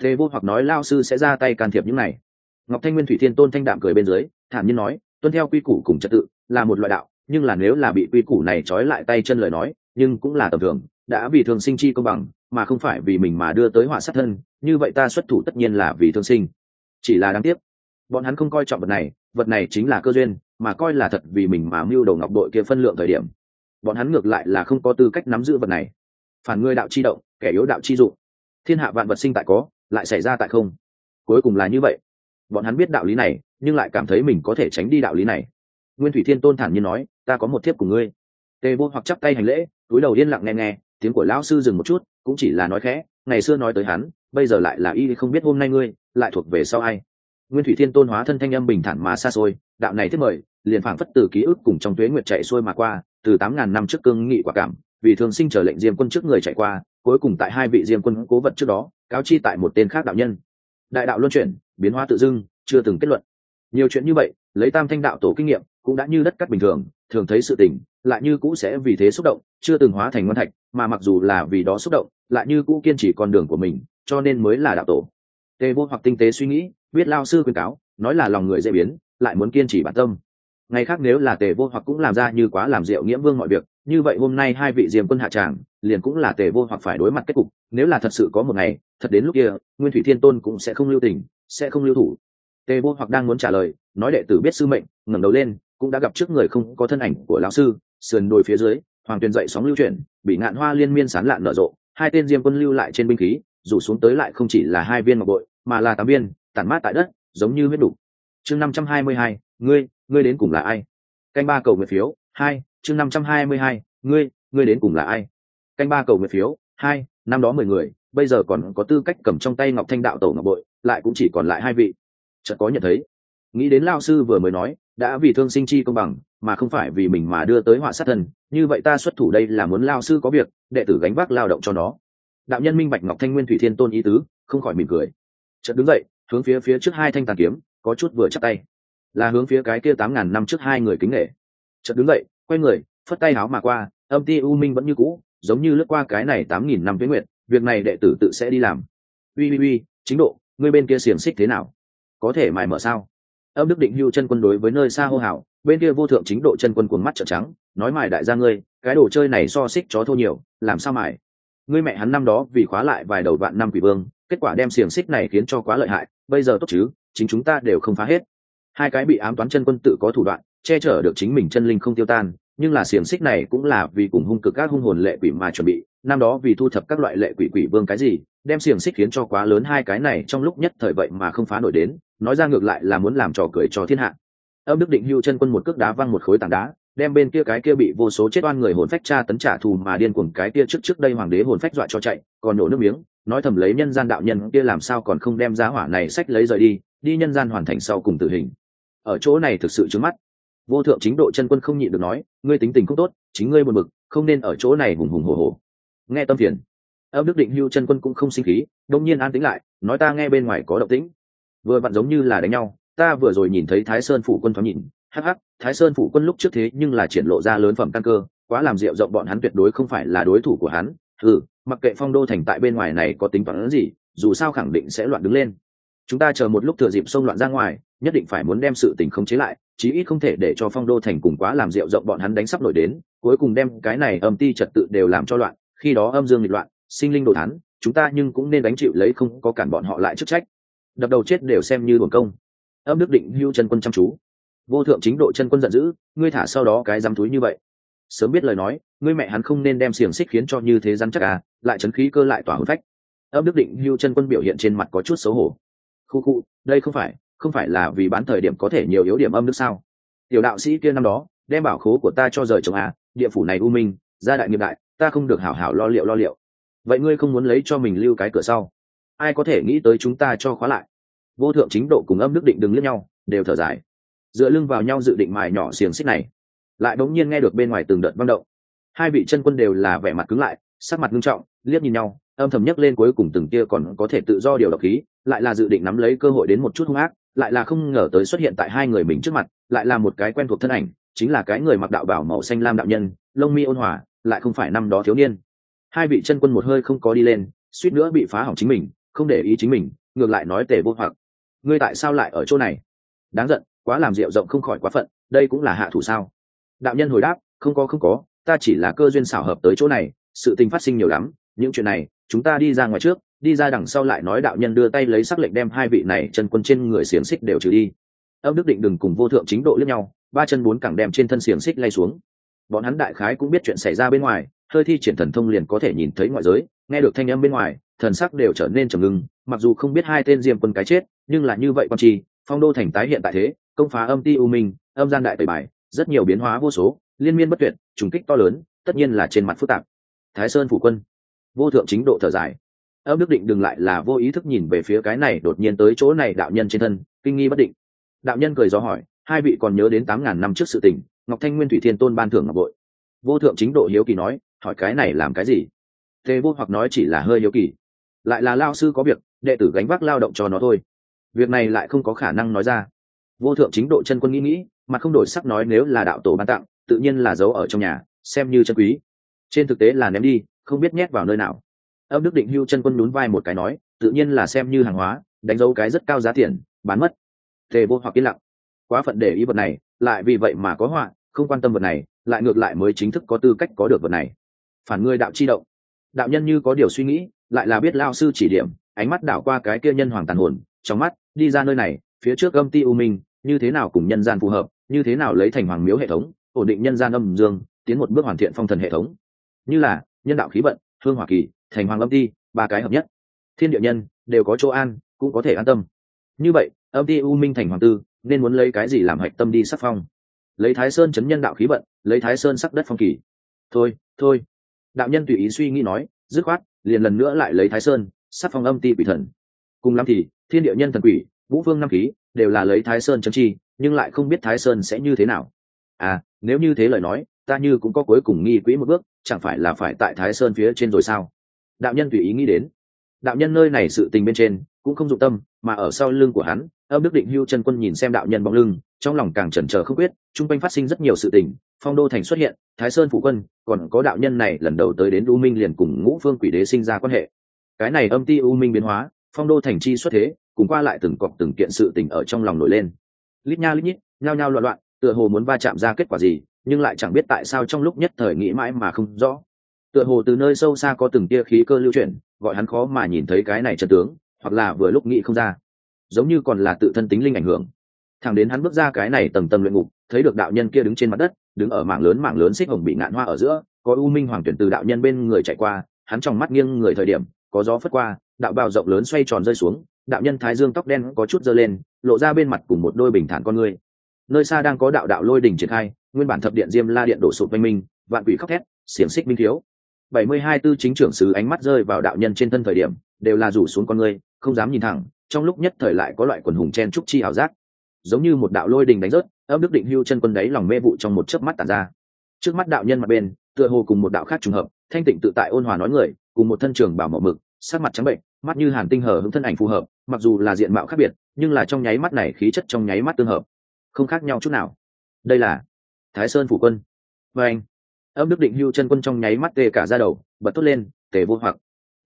Thế vô hoặc nói, lao sư sẽ ra tay can thiệp những này ngọc thanh nguyên thủy thiên tôn thanh đạm cười bên dưới, thản nhiên nói, tuân theo quy củ cùng trật tự, là một loại đạo, nhưng là nếu là bị quy củ này trói lại tay chân lời nói, nhưng cũng là tầm thường, đã vì thương sinh chi công bằng, mà không phải vì mình mà đưa tới họa sát thân, như vậy ta xuất thủ tất nhiên là vì thương sinh. Chỉ là đáng tiếc, bọn hắn không coi trọng vật này vật này chính là cơ duyên, mà coi là thật vì mình mà mưu đầu ngọc đội kia phân lượng thời điểm. Bọn hắn ngược lại là không có tư cách nắm giữ vật này. Phản ngươi đạo chi động, kẻ yếu đạo chi dụng. Thiên hạ vạn vật sinh tại có, lại xảy ra tại không. Cuối cùng là như vậy bọn hắn biết đạo lý này, nhưng lại cảm thấy mình có thể tránh đi đạo lý này. Nguyên thủy thiên tôn thản nhiên nói, ta có một thiếp của ngươi. Tề vô hoặc chắp tay hành lễ, túi đầu yên lặng nghe nghe, tiếng của lão sư dừng một chút, cũng chỉ là nói khẽ, ngày xưa nói tới hắn, bây giờ lại là y không biết hôm nay ngươi, lại thuộc về sau ai? Nguyên thủy thiên tôn hóa thân thanh âm bình thản mà xa xôi, đạo này thiết mời, liền phảng phất từ ký ức cùng trong tuế nguyệt chạy xuôi mà qua, từ tám ngàn năm trước cương nghị quả cảm, vì thường sinh trở lệnh diêm quân trước người chạy qua, cuối cùng tại hai vị diêm quân cố vật trước đó, cáo chi tại một tên khác đạo nhân. Đại đạo luân chuyển biến hóa tự dưng, chưa từng kết luận. Nhiều chuyện như vậy, lấy tam thanh đạo tổ kinh nghiệm, cũng đã như đất cắt bình thường thường thấy sự tình, lại như cũ sẽ vì thế xúc động, chưa từng hóa thành ngon thạch, mà mặc dù là vì đó xúc động, lại như cũ kiên trì con đường của mình, cho nên mới là đạo tổ. Tề vô hoặc tinh tế suy nghĩ, biết lao sư khuyên cáo, nói là lòng người dễ biến, lại muốn kiên trì bản tâm. Ngày khác nếu là tề vô hoặc cũng làm ra như quá làm rượu nghĩa vương mọi việc, như vậy hôm nay hai vị diềm quân hạ tràng, liền cũng là tề vô hoặc phải đối mặt kết cục, nếu là thật sự có một ngày, thật đến lúc kia, nguyên thủy thiên tôn cũng sẽ không lưu tình sẽ không lưu thủ. Tề vô hoặc đang muốn trả lời, nói đệ tử biết sư mệnh, ngẩng đầu lên, cũng đã gặp trước người không có thân ảnh của lão sư, sườn đồi phía dưới, hoàng tuyền dậy sóng lưu chuyển, bị ngạn hoa liên miên sán lạn nở rộ, hai tên diêm quân lưu lại trên binh khí, rủ xuống tới lại không chỉ là hai viên ngọc bội, mà là tám viên, tản mát tại đất, giống như huyết đủ. Chương năm trăm hai mươi hai, ngươi ngươi đến cùng là ai? Canh ba cầu nguyện phiếu, hai, chương năm trăm hai mươi hai, ngươi ngươi đến cùng là ai? Canh ba cầu nguyện phiếu, hai, năm đó mười người, bây giờ còn có tư cách cầm trong tay ngọc thanh đạo tổ ngọc bội lại cũng chỉ còn lại hai vị. Chợt có nhận thấy. Nghĩ đến lao sư vừa mới nói đã vì thương sinh chi công bằng mà không phải vì mình mà đưa tới họa sát thân như vậy ta xuất thủ đây là muốn lao sư có việc đệ tử gánh vác lao động cho nó. Đạo nhân minh bạch ngọc thanh nguyên thủy thiên tôn ý tứ không khỏi mỉm cười. Chợt đứng dậy hướng phía phía trước hai thanh tàn kiếm có chút vừa chắc tay. Là hướng phía cái kia tám ngàn năm trước hai người kính nghệ chợt đứng dậy quay người phất tay háo mà qua âm ti u minh vẫn như cũ giống như lướt qua cái này tám nghìn năm tuyến nguyện việc này đệ tử tự sẽ đi làm. Uy uy uy, chính độ ngươi bên kia xiềng xích thế nào? Có thể mài mở sao? Âm đức định hưu chân quân đối với nơi xa hô hào, bên kia vô thượng chính độ chân quân cuồng mắt trợn trắng, nói mài đại gia ngươi, cái đồ chơi này so xích chó thô nhiều, làm sao mài? Ngươi mẹ hắn năm đó vì khóa lại vài đầu vạn năm quỷ vương, kết quả đem xiềng xích này khiến cho quá lợi hại, bây giờ tốt chứ, chính chúng ta đều không phá hết. Hai cái bị ám toán chân quân tự có thủ đoạn, che chở được chính mình chân linh không tiêu tan nhưng là xiềng xích này cũng là vì cùng hung cực các hung hồn lệ quỷ mà chuẩn bị, năm đó vì thu thập các loại lệ quỷ quỷ vương cái gì, đem xiềng xích khiến cho quá lớn hai cái này trong lúc nhất thời vậy mà không phá nổi đến, nói ra ngược lại là muốn làm trò cười cho thiên hạ. Âm đức định hưu chân quân một cước đá văng một khối tảng đá, đem bên kia cái kia bị vô số chết oan người hồn phách tra tấn trả thù mà điên cuồng cái kia trước trước đây hoàng đế hồn phách dọa cho chạy, còn nổ nước miếng, nói thầm lấy nhân gian đạo nhân kia làm sao còn không đem giá hỏa này sách lấy rời đi đi nhân gian hoàn thành sau cùng tử hình. Ở chỗ này thực sự trứng mắt vô thượng chính độ chân quân không nhịn được nói ngươi tính tình không tốt chính ngươi buồn bực, không nên ở chỗ này hùng hùng hồ hồ nghe tâm phiền âm đức định hưu chân quân cũng không sinh khí đông nhiên an tính lại nói ta nghe bên ngoài có động tĩnh. Vừa vặn giống như là đánh nhau ta vừa rồi nhìn thấy thái sơn phủ quân thoáng nhìn hắc hắc thái sơn phủ quân lúc trước thế nhưng là triển lộ ra lớn phẩm căn cơ quá làm rượu rộng bọn hắn tuyệt đối không phải là đối thủ của hắn. Ừ mặc kệ phong đô thành tại bên ngoài này có tính toán gì dù sao khẳng định sẽ loạn đứng lên. Chúng ta chờ một lúc thừa dịp xông loạn ra ngoài nhất định phải muốn đem sự tình khống chế lại chí ít không thể để cho phong đô thành cùng quá làm rượu rộng bọn hắn đánh sắp nổi đến, cuối cùng đem cái này âm ti trật tự đều làm cho loạn, khi đó âm dương nghịch loạn, sinh linh đồ thán, chúng ta nhưng cũng nên đánh chịu lấy không có cản bọn họ lại chức trách. Đập đầu chết đều xem như buồn công. Âm đức định hưu chân quân chăm chú. Vô thượng chính độ chân quân giận dữ, ngươi thả sau đó cái dám túi như vậy. Sớm biết lời nói, ngươi mẹ hắn không nên đem xiềng xích khiến cho như thế rắn chắc à lại chấn khí cơ lại tỏa hồn phách. Âm đức định hưu chân quân biểu hiện trên mặt có chút xấu hổ. Khu khu, đây không phải không phải là vì bán thời điểm có thể nhiều yếu điểm âm đức sao? Tiểu đạo sĩ kia năm đó, đem bảo khố của ta cho rời chồng à địa phủ này u minh, gia đại nghiệp đại, ta không được hảo hảo lo liệu lo liệu. Vậy ngươi không muốn lấy cho mình lưu cái cửa sau? Ai có thể nghĩ tới chúng ta cho khóa lại? Vô thượng chính độ cùng âm đức định đừng liếc nhau, đều thở dài. Dựa lưng vào nhau dự định mài nhỏ xiềng xích này. Lại bỗng nhiên nghe được bên ngoài từng đợt văng động. Hai vị chân quân đều là vẻ mặt cứng lại, sắc mặt nghiêm trọng, liếc nhìn nhau, âm thầm nhấc lên cuối cùng từng kia còn có thể tự do điều độc khí, lại là dự định nắm lấy cơ hội đến một chút hung ác lại là không ngờ tới xuất hiện tại hai người mình trước mặt, lại là một cái quen thuộc thân ảnh, chính là cái người mặc đạo bảo màu xanh lam đạo nhân, lông mi ôn hòa, lại không phải năm đó thiếu niên. Hai vị chân quân một hơi không có đi lên, suýt nữa bị phá hỏng chính mình, không để ý chính mình, ngược lại nói tề vô hoặc, ngươi tại sao lại ở chỗ này? Đáng giận, quá làm rượu rộng không khỏi quá phận, đây cũng là hạ thủ sao? Đạo nhân hồi đáp, không có không có, ta chỉ là cơ duyên xảo hợp tới chỗ này, sự tình phát sinh nhiều lắm, những chuyện này, chúng ta đi ra ngoài trước đi ra đằng sau lại nói đạo nhân đưa tay lấy sắc lệnh đem hai vị này chân quân trên người xiềng xích đều trừ đi. Âm đức định đừng cùng vô thượng chính độ lẫn nhau, ba chân bốn cẳng đem trên thân xiềng xích lay xuống. Bọn hắn đại khái cũng biết chuyện xảy ra bên ngoài, hơi thi triển thần thông liền có thể nhìn thấy ngoại giới, nghe được thanh âm bên ngoài, thần sắc đều trở nên trầm ngưng, mặc dù không biết hai tên diêm quân cái chết, nhưng là như vậy quan chi phong đô thành tái hiện tại thế, công phá âm ti u minh, âm gian đại tẩy bài, rất nhiều biến hóa vô số, liên miên bất tuyệt, trùng kích to lớn, tất nhiên là trên mặt phức tạp. Thái sơn phủ quân. Vô thượng chính độ thở dài âm đức định đừng lại là vô ý thức nhìn về phía cái này, đột nhiên tới chỗ này đạo nhân trên thân, kinh nghi bất định. Đạo nhân cười do hỏi, hai vị còn nhớ đến tám ngàn năm trước sự tình, ngọc thanh nguyên thủy thiên tôn ban thưởng ngọc bội. Vô thượng chính độ hiếu kỳ nói, hỏi cái này làm cái gì? Tề vô hoặc nói chỉ là hơi hiếu kỳ. Lại là lao sư có việc, đệ tử gánh vác lao động cho nó thôi. Việc này lại không có khả năng nói ra. Vô thượng chính độ chân quân nghĩ nghĩ mà không đổi sắc nói nếu là đạo tổ ban tặng, tự nhiên là giấu ở trong nhà, xem như chân quý. Trên thực tế là ném đi, không biết nhét vào nơi nào âm đức định hưu chân quân nhún vai một cái nói, tự nhiên là xem như hàng hóa, đánh dấu cái rất cao giá tiền, bán mất. Tề vô hoặc yên lặng. Quá phận để ý vật này, lại vì vậy mà có họa, không quan tâm vật này, lại ngược lại mới chính thức có tư cách có được vật này. Phản ngươi đạo chi động. Đạo nhân như có điều suy nghĩ, lại là biết lao sư chỉ điểm, ánh mắt đảo qua cái kia nhân hoàng tàn hồn, trong mắt, đi ra nơi này, phía trước âm ti u minh, như thế nào cùng nhân gian phù hợp, như thế nào lấy thành hoàng miếu hệ thống, ổn định nhân gian âm dương, tiến một bước hoàn thiện phong thần hệ thống. Như là, nhân đạo khí vận, hương hoa kỳ thành hoàng âm ti, ba cái hợp nhất. Thiên địa nhân đều có chỗ an, cũng có thể an tâm. Như vậy, âm ti u minh thành hoàng tư, nên muốn lấy cái gì làm hạch tâm đi sắc phong? Lấy thái sơn chấn nhân đạo khí vận, lấy thái sơn sắc đất phong kỳ. Thôi thôi. Đạo nhân tùy ý suy nghĩ nói, dứt khoát, liền lần nữa lại lấy thái sơn, sắc phong âm ti quỷ thần. Cùng lắm thì, thiên địa nhân thần quỷ, vũ phương năm khí, đều là lấy thái sơn chấn chi, nhưng lại không biết thái sơn sẽ như thế nào. À nếu như thế lời nói, ta như cũng có cuối cùng nghi quỹ một bước, chẳng phải là phải tại thái sơn phía trên rồi sao? Đạo nhân tùy ý nghĩ đến. Đạo nhân nơi này sự tình bên trên, cũng không dụng tâm, mà ở sau lưng của hắn, âm đức định hưu chân quân nhìn xem đạo nhân bóng lưng, trong lòng càng chần chờ không quyết, chung quanh phát sinh rất nhiều sự tình, phong đô thành xuất hiện, thái sơn phụ quân, còn có đạo nhân này lần đầu tới đến u minh liền cùng ngũ phương quỷ đế sinh ra quan hệ. Cái này âm ti u minh biến hóa, phong đô thành chi xuất thế, cùng qua lại từng cọc từng kiện sự tình ở trong lòng nổi lên. Lít nha lít nhít, nhao nhao loạn loạn, tựa hồ muốn va chạm ra kết quả gì, nhưng lại chẳng biết tại sao trong lúc nhất thời nghĩ mãi mà không rõ tựa hồ từ nơi sâu xa có từng tia khí cơ lưu chuyển, gọi hắn khó mà nhìn thấy cái này chân tướng, hoặc là vừa lúc nghĩ không ra. Giống như còn là tự thân tính linh ảnh hưởng. Thẳng đến hắn bước ra cái này tầng tầng luyện ngục, thấy được đạo nhân kia đứng trên mặt đất, đứng ở mảng lớn mảng lớn xích hồng bị ngạn hoa ở giữa, có u minh hoàng tuyển từ đạo nhân bên người chạy qua, hắn trong mắt nghiêng người thời điểm, có gió phất qua, đạo bào rộng lớn xoay tròn rơi xuống, đạo nhân thái dương tóc đen có chút dơ lên, lộ ra bên mặt cùng một đôi bình thản con người. Nơi xa đang có đạo đạo lôi đỉnh triển khai, nguyên bản thập điện diêm la điện đổ sụp oanh minh, vạn quỷ khóc thét, xiềng xích minh thiếu bảy mươi hai tư chính trưởng sứ ánh mắt rơi vào đạo nhân trên thân thời điểm, đều là rủ xuống con người không dám nhìn thẳng, trong lúc nhất thời lại có loại quần hùng chen trúc chi ảo giác. Giống như một đạo lôi đình đánh rớt, âm đức định hưu chân quân đấy lòng mê vụ trong một chớp mắt tàn ra. Trước mắt đạo nhân mặt bên, tựa hồ cùng một đạo khác trùng hợp, thanh tịnh tự tại ôn hòa nói người, cùng một thân trường bảo mỏ mực, sắc mặt trắng bệnh, mắt như hàn tinh hở hứng thân ảnh phù hợp, mặc dù là diện mạo khác biệt, nhưng là trong nháy mắt này khí chất trong nháy mắt tương hợp. Không khác nhau chút nào. Đây là thái sơn phủ quân. Và anh âm đức định hưu chân quân trong nháy mắt tê cả ra đầu, bật tốt lên, tề vô hoặc,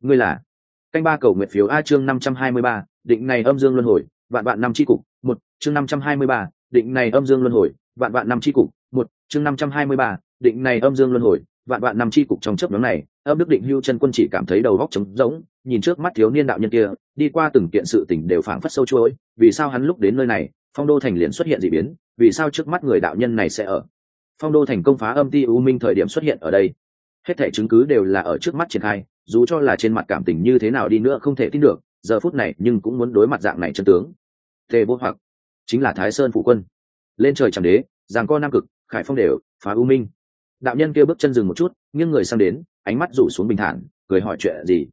ngươi là canh ba cầu nguyện phiếu a chương năm trăm hai mươi ba, định này âm dương luân hồi, vạn vạn năm tri cục, một, chương năm trăm hai mươi ba, định này âm dương luân hồi, vạn vạn năm tri cục, một, chương năm trăm hai mươi ba, định này âm dương luân hồi, vạn vạn năm tri cục. Trong chấp nhóm này, âm đức định hưu chân quân chỉ cảm thấy đầu góc trống rỗng, nhìn trước mắt thiếu niên đạo nhân kia, đi qua từng kiện sự tình đều phảng phất sâu chuỗi, vì sao hắn lúc đến nơi này, phong đô thành liền xuất hiện d ị biến, vì sao trước mắt người đạo nhân này sẽ ở? Phong đô thành công phá âm ti u minh thời điểm xuất hiện ở đây. Hết thẻ chứng cứ đều là ở trước mắt triển khai, dù cho là trên mặt cảm tình như thế nào đi nữa không thể tin được, giờ phút này nhưng cũng muốn đối mặt dạng này chân tướng. Tề vô hoặc, chính là thái sơn phụ quân. Lên trời chẳng đế giàng co nam cực, khải phong đều, phá u minh. Đạo nhân kia bước chân dừng một chút, nghiêng người sang đến, ánh mắt rủ xuống bình thản, cười hỏi chuyện gì?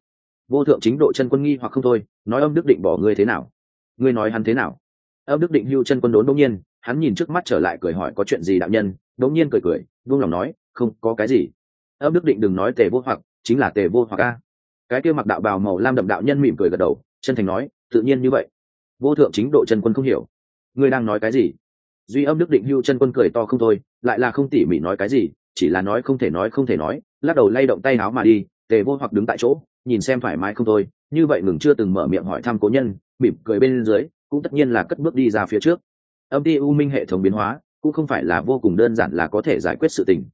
Vô thượng chính độ chân quân nghi hoặc không thôi, nói âm đức định bỏ ngươi thế nào? Ngươi nói hắn thế nào? Âm đức định hưu chân quân đốn đông nhiên hắn nhìn trước mắt trở lại cười hỏi có chuyện gì đạo nhân, đống nhiên cười cười vương lòng nói, không, có cái gì. Âm đức định đừng nói tề vô hoặc, chính là tề vô hoặc a. Cái kia mặc đạo bào màu lam đậm đạo nhân mỉm cười gật đầu, chân thành nói, tự nhiên như vậy. Vô thượng chính độ chân quân không hiểu. Ngươi đang nói cái gì? Duy âm đức định hưu chân quân cười to không thôi, lại là không tỉ mỉ nói cái gì, chỉ là nói không thể nói không thể nói, lắc đầu lay động tay áo mà đi, tề vô hoặc đứng tại chỗ, nhìn xem thoải mái không thôi, như vậy ngừng chưa từng mở miệng hỏi thăm cố nhân, mỉm cười bên dưới, cũng tất nhiên là cất bước đi ra phía trước âm ti u minh hệ thống biến hóa, cũng không phải là vô cùng đơn giản là có thể giải quyết sự tình.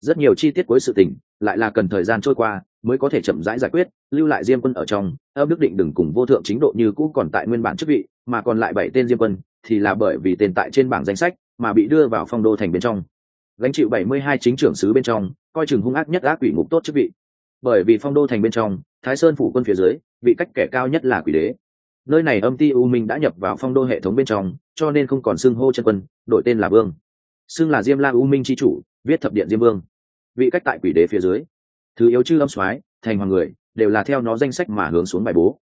Rất nhiều chi tiết cuối sự tình, lại là cần thời gian trôi qua mới có thể chậm rãi giải quyết, lưu lại diêm quân ở trong. Âm đức định đừng cùng vô thượng chính độ như cũ còn tại nguyên bản chức vị, mà còn lại bảy tên diêm quân, thì là bởi vì tên tại trên bảng danh sách mà bị đưa vào phong đô thành bên trong. Gánh chịu bảy mươi hai chính trưởng sứ bên trong, coi chừng hung ác nhất ác quỷ ngục tốt chức vị. Bởi vì phong đô thành bên trong, thái sơn phủ quân phía dưới, vị cách kẻ cao nhất là quỷ đế nơi này âm ti u minh đã nhập vào phong đô hệ thống bên trong, cho nên không còn xưng hô chân quân đổi tên là vương. Xưng là diêm la u minh c h i chủ, viết thập điện diêm vương. Vị cách tại quỷ đế phía dưới. Thứ yếu chư âm soái, thành hoàng người, đều là theo nó danh sách mà hướng xuống bài bố.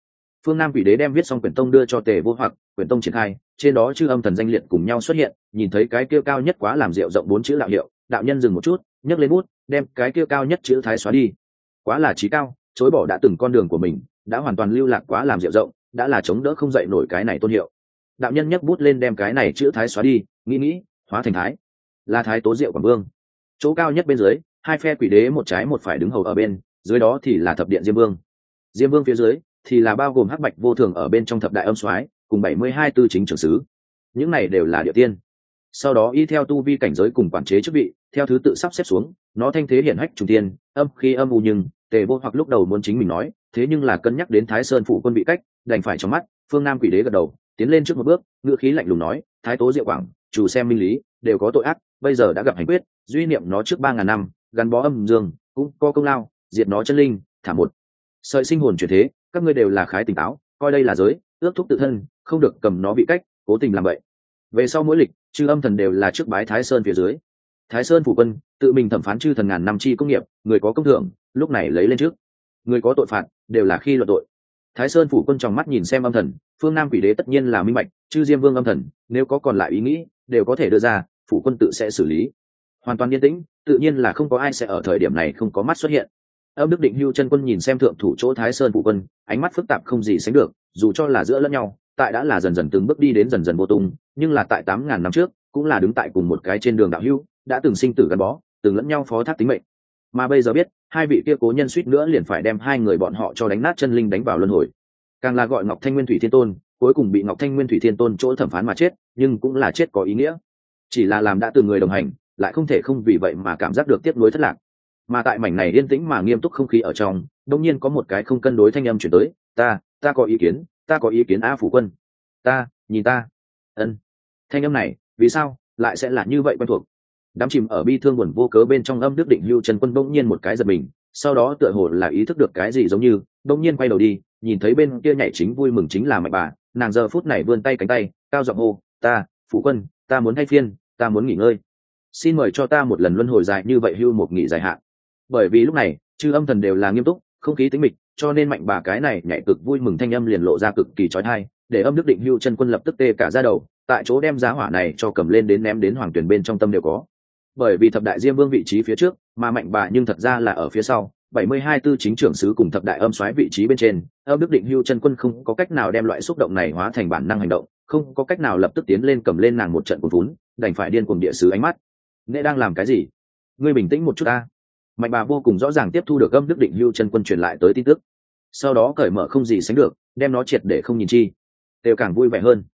Phương nam quỷ đế đem viết xong quyển tông đưa cho tề vô hoặc, quyển tông triển khai, trên đó chư âm thần danh liệt cùng nhau xuất hiện, nhìn thấy cái kia cao nhất quá làm rượu rộng bốn chữ đạo hiệu, đạo nhân dừng một chút, nhấc lên bút, đem cái kia cao nhất chữ thái xóa đi. Quá là trí cao, chối bỏ đã từng con đường của mình, đã hoàn toàn lưu lạc quá làm rượu rộng đã là chống đỡ không dậy nổi cái này tôn hiệu. Đạo nhân nhấc bút lên đem cái này chữ thái xóa đi, nghĩ nghĩ, hóa thành thái. Là thái tố diệu quảng vương. Chỗ cao nhất bên dưới, hai phe quỷ đế một trái một phải đứng hầu ở bên, dưới đó thì là thập điện diêm vương. Diêm vương phía dưới thì là bao gồm hắc bạch vô thường ở bên trong thập đại âm soái, cùng bảy mươi hai tư chính trưởng sứ. Những này đều là địa tiên. Sau đó y theo tu vi cảnh giới cùng quản chế chức vị, theo thứ tự sắp xếp xuống, nó thanh thế hiển hách trung tiên, âm khi âm u nhưng tề vô hoặc lúc đầu muốn chính mình nói, thế nhưng là cân nhắc đến thái sơn phụ quân bị cách, đành phải trong mắt, phương nam quỷ đế gật đầu, tiến lên trước một bước ngựa khí lạnh lùng nói, thái tố diệu quảng, chủ xem minh lý, đều có tội ác, bây giờ đã gặp hành quyết, duy niệm nó trước ba ngàn năm, gắn bó âm dương, cũng có công lao, diệt nó chân linh, thả một. Sợi sinh hồn chuyển thế, các ngươi đều là khái tỉnh táo coi đây là giới, ước thúc tự thân, không được cầm nó bị cách, cố tình làm vậy. Về sau mỗi lịch, chư âm thần đều là trước bái thái sơn phía dưới. Thái sơn phủ quân, tự mình thẩm phán chư thần ngàn năm chi công nghiệp, người có công thưởng lúc này lấy lên trước. Người có tội phạt, đều là khi luận tội. Thái sơn phủ quân trong mắt nhìn xem âm thần, phương nam quỷ đế tất nhiên là minh bạch, chư diêm vương âm thần, nếu có còn lại ý nghĩ, đều có thể đưa ra, phủ quân tự sẽ xử lý. Hoàn toàn yên tĩnh, tự nhiên là không có ai sẽ ở thời điểm này không có mắt xuất hiện. Âm đức định hưu chân quân nhìn xem thượng thủ chỗ thái sơn phủ quân, ánh mắt phức tạp không gì sánh được, dù cho là giữa lẫn nhau, tại đã là dần dần từng bước đi đến dần dần vô tung, nhưng là tại tám ngàn năm trước, cũng là đứng tại cùng một cái trên đường đạo hưu đã từng sinh tử gắn bó, từng lẫn nhau phó thác tính mệnh mà bây giờ biết, hai vị kia cố nhân suýt nữa liền phải đem hai người bọn họ cho đánh nát chân linh đánh vào luân hồi. Càng là gọi ngọc thanh nguyên thủy thiên tôn, cuối cùng bị ngọc thanh nguyên thủy thiên tôn chỗ thẩm phán mà chết, nhưng cũng là chết có ý nghĩa. Chỉ là làm đã từ người đồng hành, lại không thể không vì vậy mà cảm giác được tiếp nối thất lạc. Mà tại mảnh này yên tĩnh mà nghiêm túc không khí ở trong đông nhiên có một cái không cân đối thanh âm chuyển tới, ta ta có ý kiến, ta có ý kiến a phủ quân. Ta, nhìn ta. Ân. Thanh âm này, vì sao lại sẽ là như vậy quen thuộc? Đám chìm ở bi thương buồn vô cớ bên trong âm đức định lưu trần quân bỗng nhiên một cái giật mình, sau đó tựa hồ là ý thức được cái gì giống như, bỗng nhiên quay đầu đi, nhìn thấy bên kia nhảy chính vui mừng chính là mạnh bà, nàng giờ phút này vươn tay cánh tay, cao giọng hô, ta, phụ quân, ta muốn thay phiên, ta muốn nghỉ ngơi. Xin mời cho ta một lần luân hồi dài như vậy hưu một nghỉ dài hạn. Bởi vì lúc này, chư âm thần đều là nghiêm túc, không khí tính mịch, cho nên mạnh bà cái này nhảy cực vui mừng thanh âm liền lộ ra cực kỳ trói thai để âm đức định hưu chân quân lập tức tê cả ra đầu, tại chỗ đem giá hỏa này cho cầm lên đến ném đến hoàng tuyển bên trong tâm đều có bởi vì thập đại diêm vương vị trí phía trước mà mạnh bà nhưng thật ra là ở phía sau. Bảy mươi hai tư chính trưởng sứ cùng thập đại âm xoáy vị trí bên trên âm đức định hưu chân quân không có cách nào đem loại xúc động này hóa thành bản năng hành động không có cách nào lập tức tiến lên cầm lên nàng một trận cuồng vún, đành phải điên cùng địa sứ ánh mắt. Nghệ đang làm cái gì? Ngươi bình tĩnh một chút ta. Mạnh bà vô cùng rõ ràng tiếp thu được âm đức định hưu chân quân truyền lại tới tin tức. Sau đó cởi mở không gì sánh được đem nó triệt để không nhìn chi. Đều càng vui vẻ hơn.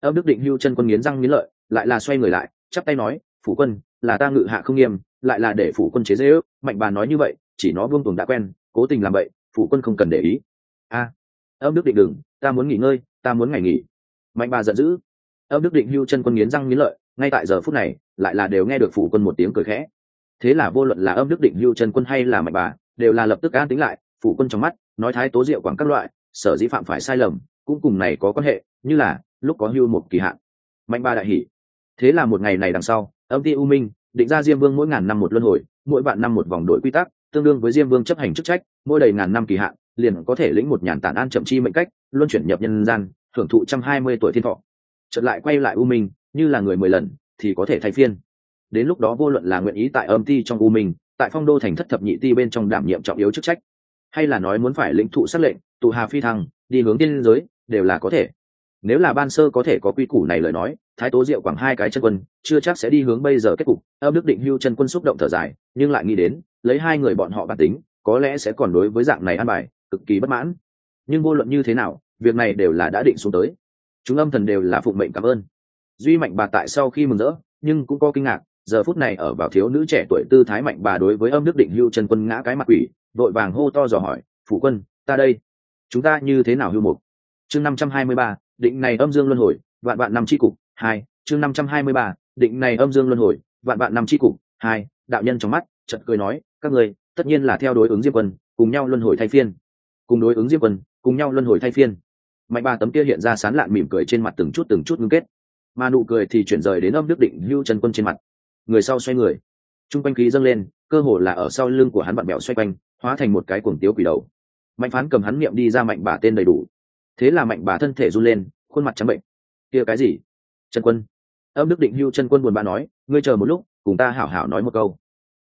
Âm đức định hưu chân quân nghiến răng nghiến lợi lại là xoay người lại chắp tay nói phủ quân là ta ngự hạ không nghiêm lại là để phủ quân chế dễ ước mạnh bà nói như vậy chỉ nó vương tuồng đã quen cố tình làm vậy phủ quân không cần để ý. A âm đức định đừng ta muốn nghỉ ngơi ta muốn ngày nghỉ. Mạnh bà giận dữ. Âm đức định hưu chân quân nghiến răng nghiến lợi ngay tại giờ phút này lại là đều nghe được phủ quân một tiếng cười khẽ. Thế là vô luận là âm đức định hưu chân quân hay là mạnh bà đều là lập tức an tính lại phủ quân trong mắt nói thái tố diệu quảng các loại sở dĩ phạm phải sai lầm cũng cùng này có quan hệ như là lúc có hưu một kỳ hạn. Mạnh ba đại hỉ, thế là một ngày này đằng sau âm ti u minh, định ra diêm vương mỗi ngàn năm một luân hồi, mỗi vạn năm một vòng đổi quy tắc, tương đương với diêm vương chấp hành chức trách, mỗi đầy ngàn năm kỳ hạn, liền có thể lĩnh một nhàn tản an chậm chi mệnh cách, luân chuyển nhập nhân gian hưởng thụ trăm hai mươi tuổi thiên thọ. Chợt lại quay lại u minh, như là người mười lần, thì có thể thay phiên. Đến lúc đó vô luận là nguyện ý tại âm ti trong u minh, tại phong đô thành thất thập nhị ti bên trong đảm nhiệm trọng yếu chức trách, hay là nói muốn phải lĩnh thụ xác lệnh, tụ hà phi thăng, đi hướng tiên giới, đều là có thể nếu là ban sơ có thể có quy củ này lời nói, thái tố diệu quẳng hai cái chân quân, chưa chắc sẽ đi hướng bây giờ kết cục. Âm đức định hưu chân quân xúc động thở dài, nhưng lại nghĩ đến, lấy hai người bọn họ bản tính, có lẽ sẽ còn đối với dạng này ăn bài, cực kỳ bất mãn. Nhưng vô luận như thế nào, việc này đều là đã định xuống tới. Chúng âm thần đều là phụng mệnh cảm ơn. Duy mạnh bà tại sau khi mừng rỡ, nhưng cũng có kinh ngạc, giờ phút này ở vào thiếu nữ trẻ tuổi tư thái mạnh bà đối với âm đức định hưu chân quân ngã cái mặt quỷ, vội vàng hô to dò hỏi, phụ quân, ta đây, chúng ta như thế nào hưu mục? Chương năm trăm hai mươi ba định này âm dương luân hồi, vạn vạn năm c h i cục, hai, chương năm trăm hai mươi ba, định này âm dương luân hồi, vạn vạn năm c h i cục, hai, đạo nhân trong mắt chật cười nói, các người, tất nhiên là theo đối ứng diêm quân, cùng nhau luân hồi thay phiên. Cùng đối ứng diêm quân, cùng nhau luân hồi thay phiên. Mạnh ba tấm kia hiện ra sán lạn mỉm cười trên mặt từng chút từng chút ngưng kết. Mà nụ cười thì chuyển rời đến âm đức định hưu trần quân trên mặt. Người sau xoay người. T r u n g quanh khí dâng lên, cơ hồ là ở sau lưng của hắn bạn mẹo xoay quanh, hóa thành một cái cuồng tiếu quỷ đầu. Mạnh phán cầm hắn miệng đi ra mạnh bà tên đầy đủ thế là mạnh bà thân thể run lên, khuôn mặt trắng bệnh. Kia cái gì? Trần quân. Âm đức định hưu chân quân buồn bã nói, ngươi chờ một lúc, cùng ta hảo hảo nói một câu.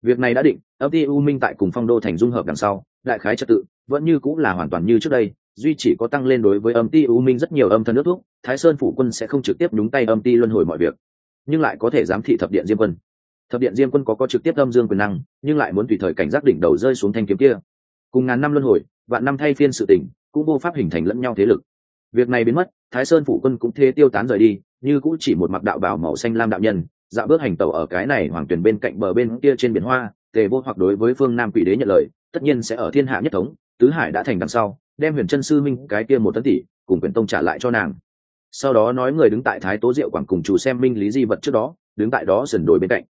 Việc này đã định, âm ti u minh tại cùng phong đô thành dung hợp đằng sau, đại khái trật tự, vẫn như cũng là hoàn toàn như trước đây, duy chỉ có tăng lên đối với âm ti u minh rất nhiều âm thân nước thuốc, thái sơn phủ quân sẽ không trực tiếp nhúng tay âm ti luân hồi mọi việc, nhưng lại có thể giám thị thập điện diêm quân. Thập điện diêm quân có có trực tiếp âm dương quyền năng, nhưng lại muốn tùy thời cảnh giác đỉnh đầu rơi xuống thanh kiếm kia. Cùng ngàn năm luân hồi, vạn năm thay phiên sự tỉnh cũng vô pháp hình thành lẫn nhau thế lực. Việc này biến mất, thái sơn phủ quân cũng thế tiêu tán rời đi, như cũng chỉ một mặc đạo bảo màu xanh lam đạo nhân dạo bước hành tẩu ở cái này hoàng tuyển bên cạnh bờ bên kia trên biển hoa, tề vô hoặc đối với phương nam quỷ đế nhận lời, tất nhiên sẽ ở thiên hạ nhất thống, tứ hải đã thành đằng sau, đem huyền chân sư minh cái kia một tấn tỷ, cùng quyền tông trả lại cho nàng. Sau đó nói người đứng tại thái tố diệu quảng cùng chủ xem minh lý di vật trước đó, đứng tại đó sườn đồi bên cạnh.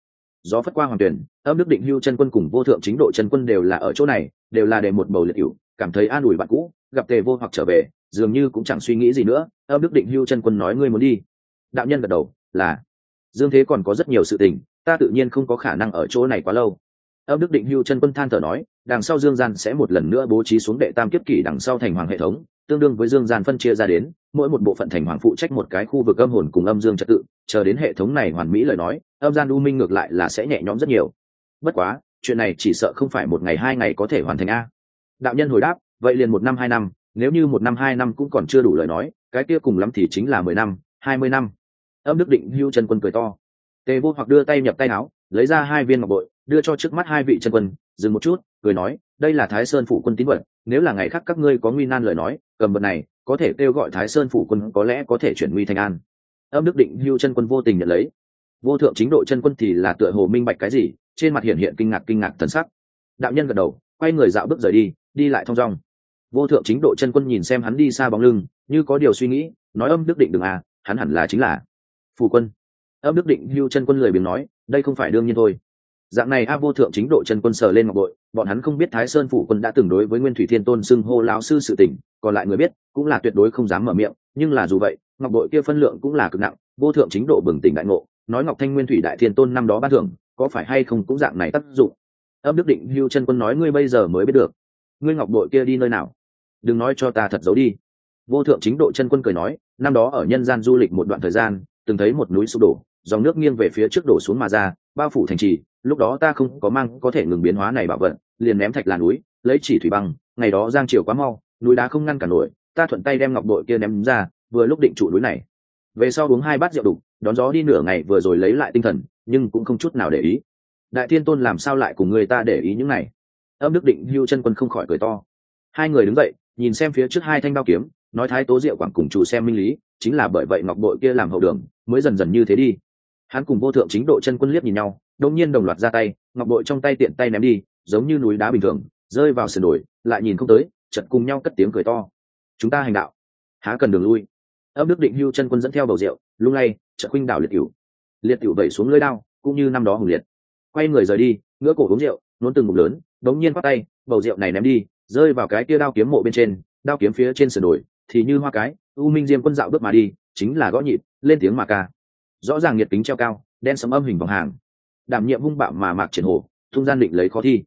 Gió phất qua hoàng tuyển, âm đức định hưu chân quân cùng vô thượng chính độ chân quân đều là ở chỗ này, đều là để một bầu liệt cựu cảm thấy an ủi bạn cũ, gặp tề vô hoặc trở về, dường như cũng chẳng suy nghĩ gì nữa âm đức định hưu chân quân nói ngươi muốn đi. Đạo nhân gật đầu, là. Dương thế còn có rất nhiều sự tình, ta tự nhiên không có khả năng ở chỗ này quá lâu. Âm đức định hưu chân quân than thở nói, đằng sau dương gian sẽ một lần nữa bố trí xuống đệ tam kiếp kỷ đằng sau thành hoàng hệ thống, tương đương với dương gian phân chia ra đến, mỗi một bộ phận thành hoàng phụ trách một cái khu vực âm hồn cùng âm dương trật tự, chờ đến hệ thống này hoàn mỹ lời nói, âm gian u minh ngược lại là sẽ nhẹ nhõm rất nhiều. Bất quá, chuyện này chỉ sợ không phải một ngày hai ngày có thể hoàn thành a đạo nhân hồi đáp, vậy liền một năm hai năm, nếu như một năm hai năm cũng còn chưa đủ lời nói, cái kia cùng lắm thì chính là mười năm, hai mươi năm. Âm đức định hưu chân quân cười to. Tề vô hoặc đưa tay nhập tay áo, lấy ra hai viên ngọc bội, đưa cho trước mắt hai vị chân quân, dừng một chút, cười nói, đây là thái sơn phủ quân tín vật, nếu là ngày khác các ngươi có nguy nan lời nói, cầm vật này, có thể kêu gọi thái sơn phủ quân có lẽ có thể chuyển nguy thành an. Âm đức định hưu chân quân vô tình nhận lấy. Vô thượng chính độ chân quân thì là tựa hồ minh bạch cái gì, trên mặt hiện hiện kinh ngạc kinh ngạc thần sắc. Đạo nhân gật đầu, quay người dạo bước rời đi đi lại thong dong. Vô thượng chính độ chân quân nhìn xem hắn đi xa bóng lưng, như có điều suy nghĩ, nói âm đức định đừng à hắn hẳn là chính là phù quân. Âm đức định hưu chân quân lười biếng nói, đây không phải đương nhiên thôi. Dạng này a vô thượng chính độ chân quân sờ lên ngọc bội, bọn hắn không biết thái sơn phủ quân đã từng đối với nguyên thủy thiên tôn xưng hô lão sư sự tỉnh còn lại người biết, cũng là tuyệt đối không dám mở miệng, nhưng là dù vậy, ngọc bội kia phân lượng cũng là cực nặng, vô thượng chính độ bừng tỉnh đại ngộ, nói ngọc thanh nguyên thủy đại thiên tôn năm đó ban thưởng, có phải hay không cũng dạng này tác dụng. Âm đức định hưu chân quân nói, ngươi bây giờ mới biết được ngươi ngọc bội kia đi nơi nào? Đừng nói cho ta thật giấu đi. Vô thượng chính độ chân quân cười nói, năm đó ở nhân gian du lịch một đoạn thời gian, từng thấy một núi sụp đổ, dòng nước nghiêng về phía trước đổ xuống mà ra, bao phủ thành trì, lúc đó ta không có mang, có thể ngừng biến hóa này bảo vận, liền ném thạch là núi, lấy chỉ thủy băng, ngày đó giang chiều quá mau, núi đá không ngăn cả nổi, ta thuận tay đem ngọc bội kia ném ra, vừa lúc định trụ núi này. Về sau uống hai bát rượu đục, đón gió đi nửa ngày vừa rồi lấy lại tinh thần, nhưng cũng không chút nào để ý. Đại thiên tôn làm sao lại cùng người ta để ý những này? Âm đức định hưu chân quân không khỏi cười to. Hai người đứng dậy, nhìn xem phía trước hai thanh bao kiếm, nói thái tố diệu quảng cùng chủ xem minh lý, chính là bởi vậy ngọc bội kia làm hậu đường, mới dần dần như thế đi. Hắn cùng vô thượng chính độ chân quân liếc nhìn nhau đông nhiên đồng loạt ra tay, ngọc bội trong tay tiện tay ném đi, giống như núi đá bình thường, rơi vào sườn đồi, lại nhìn không tới chật cùng nhau cất tiếng cười to. Chúng ta hành đạo. Há cần đường lui. Âm đức định hưu chân quân dẫn theo bầu rượu, lung lay, chợt khuynh đảo liệt cửu. Liệt cửu vẩy xuống lưới đao, cũng như năm đó hùng liệt. Quay người rời đi, ngửa cổ uống rượu, nuốt từng ngụm lớn đống nhiên bắt tay, bầu rượu này ném đi, rơi vào cái kia đao kiếm mộ bên trên, đao kiếm phía trên sườn đồi, thì như hoa cái, u minh diêm quân dạo bước mà đi, chính là gõ nhịp, lên tiếng mà ca. Rõ ràng nhiệt tính treo cao, đen sấm âm hình vòng hàng. Đảm nhiệm hung bạo mà mạc triển hồ trung gian định lấy khó thi.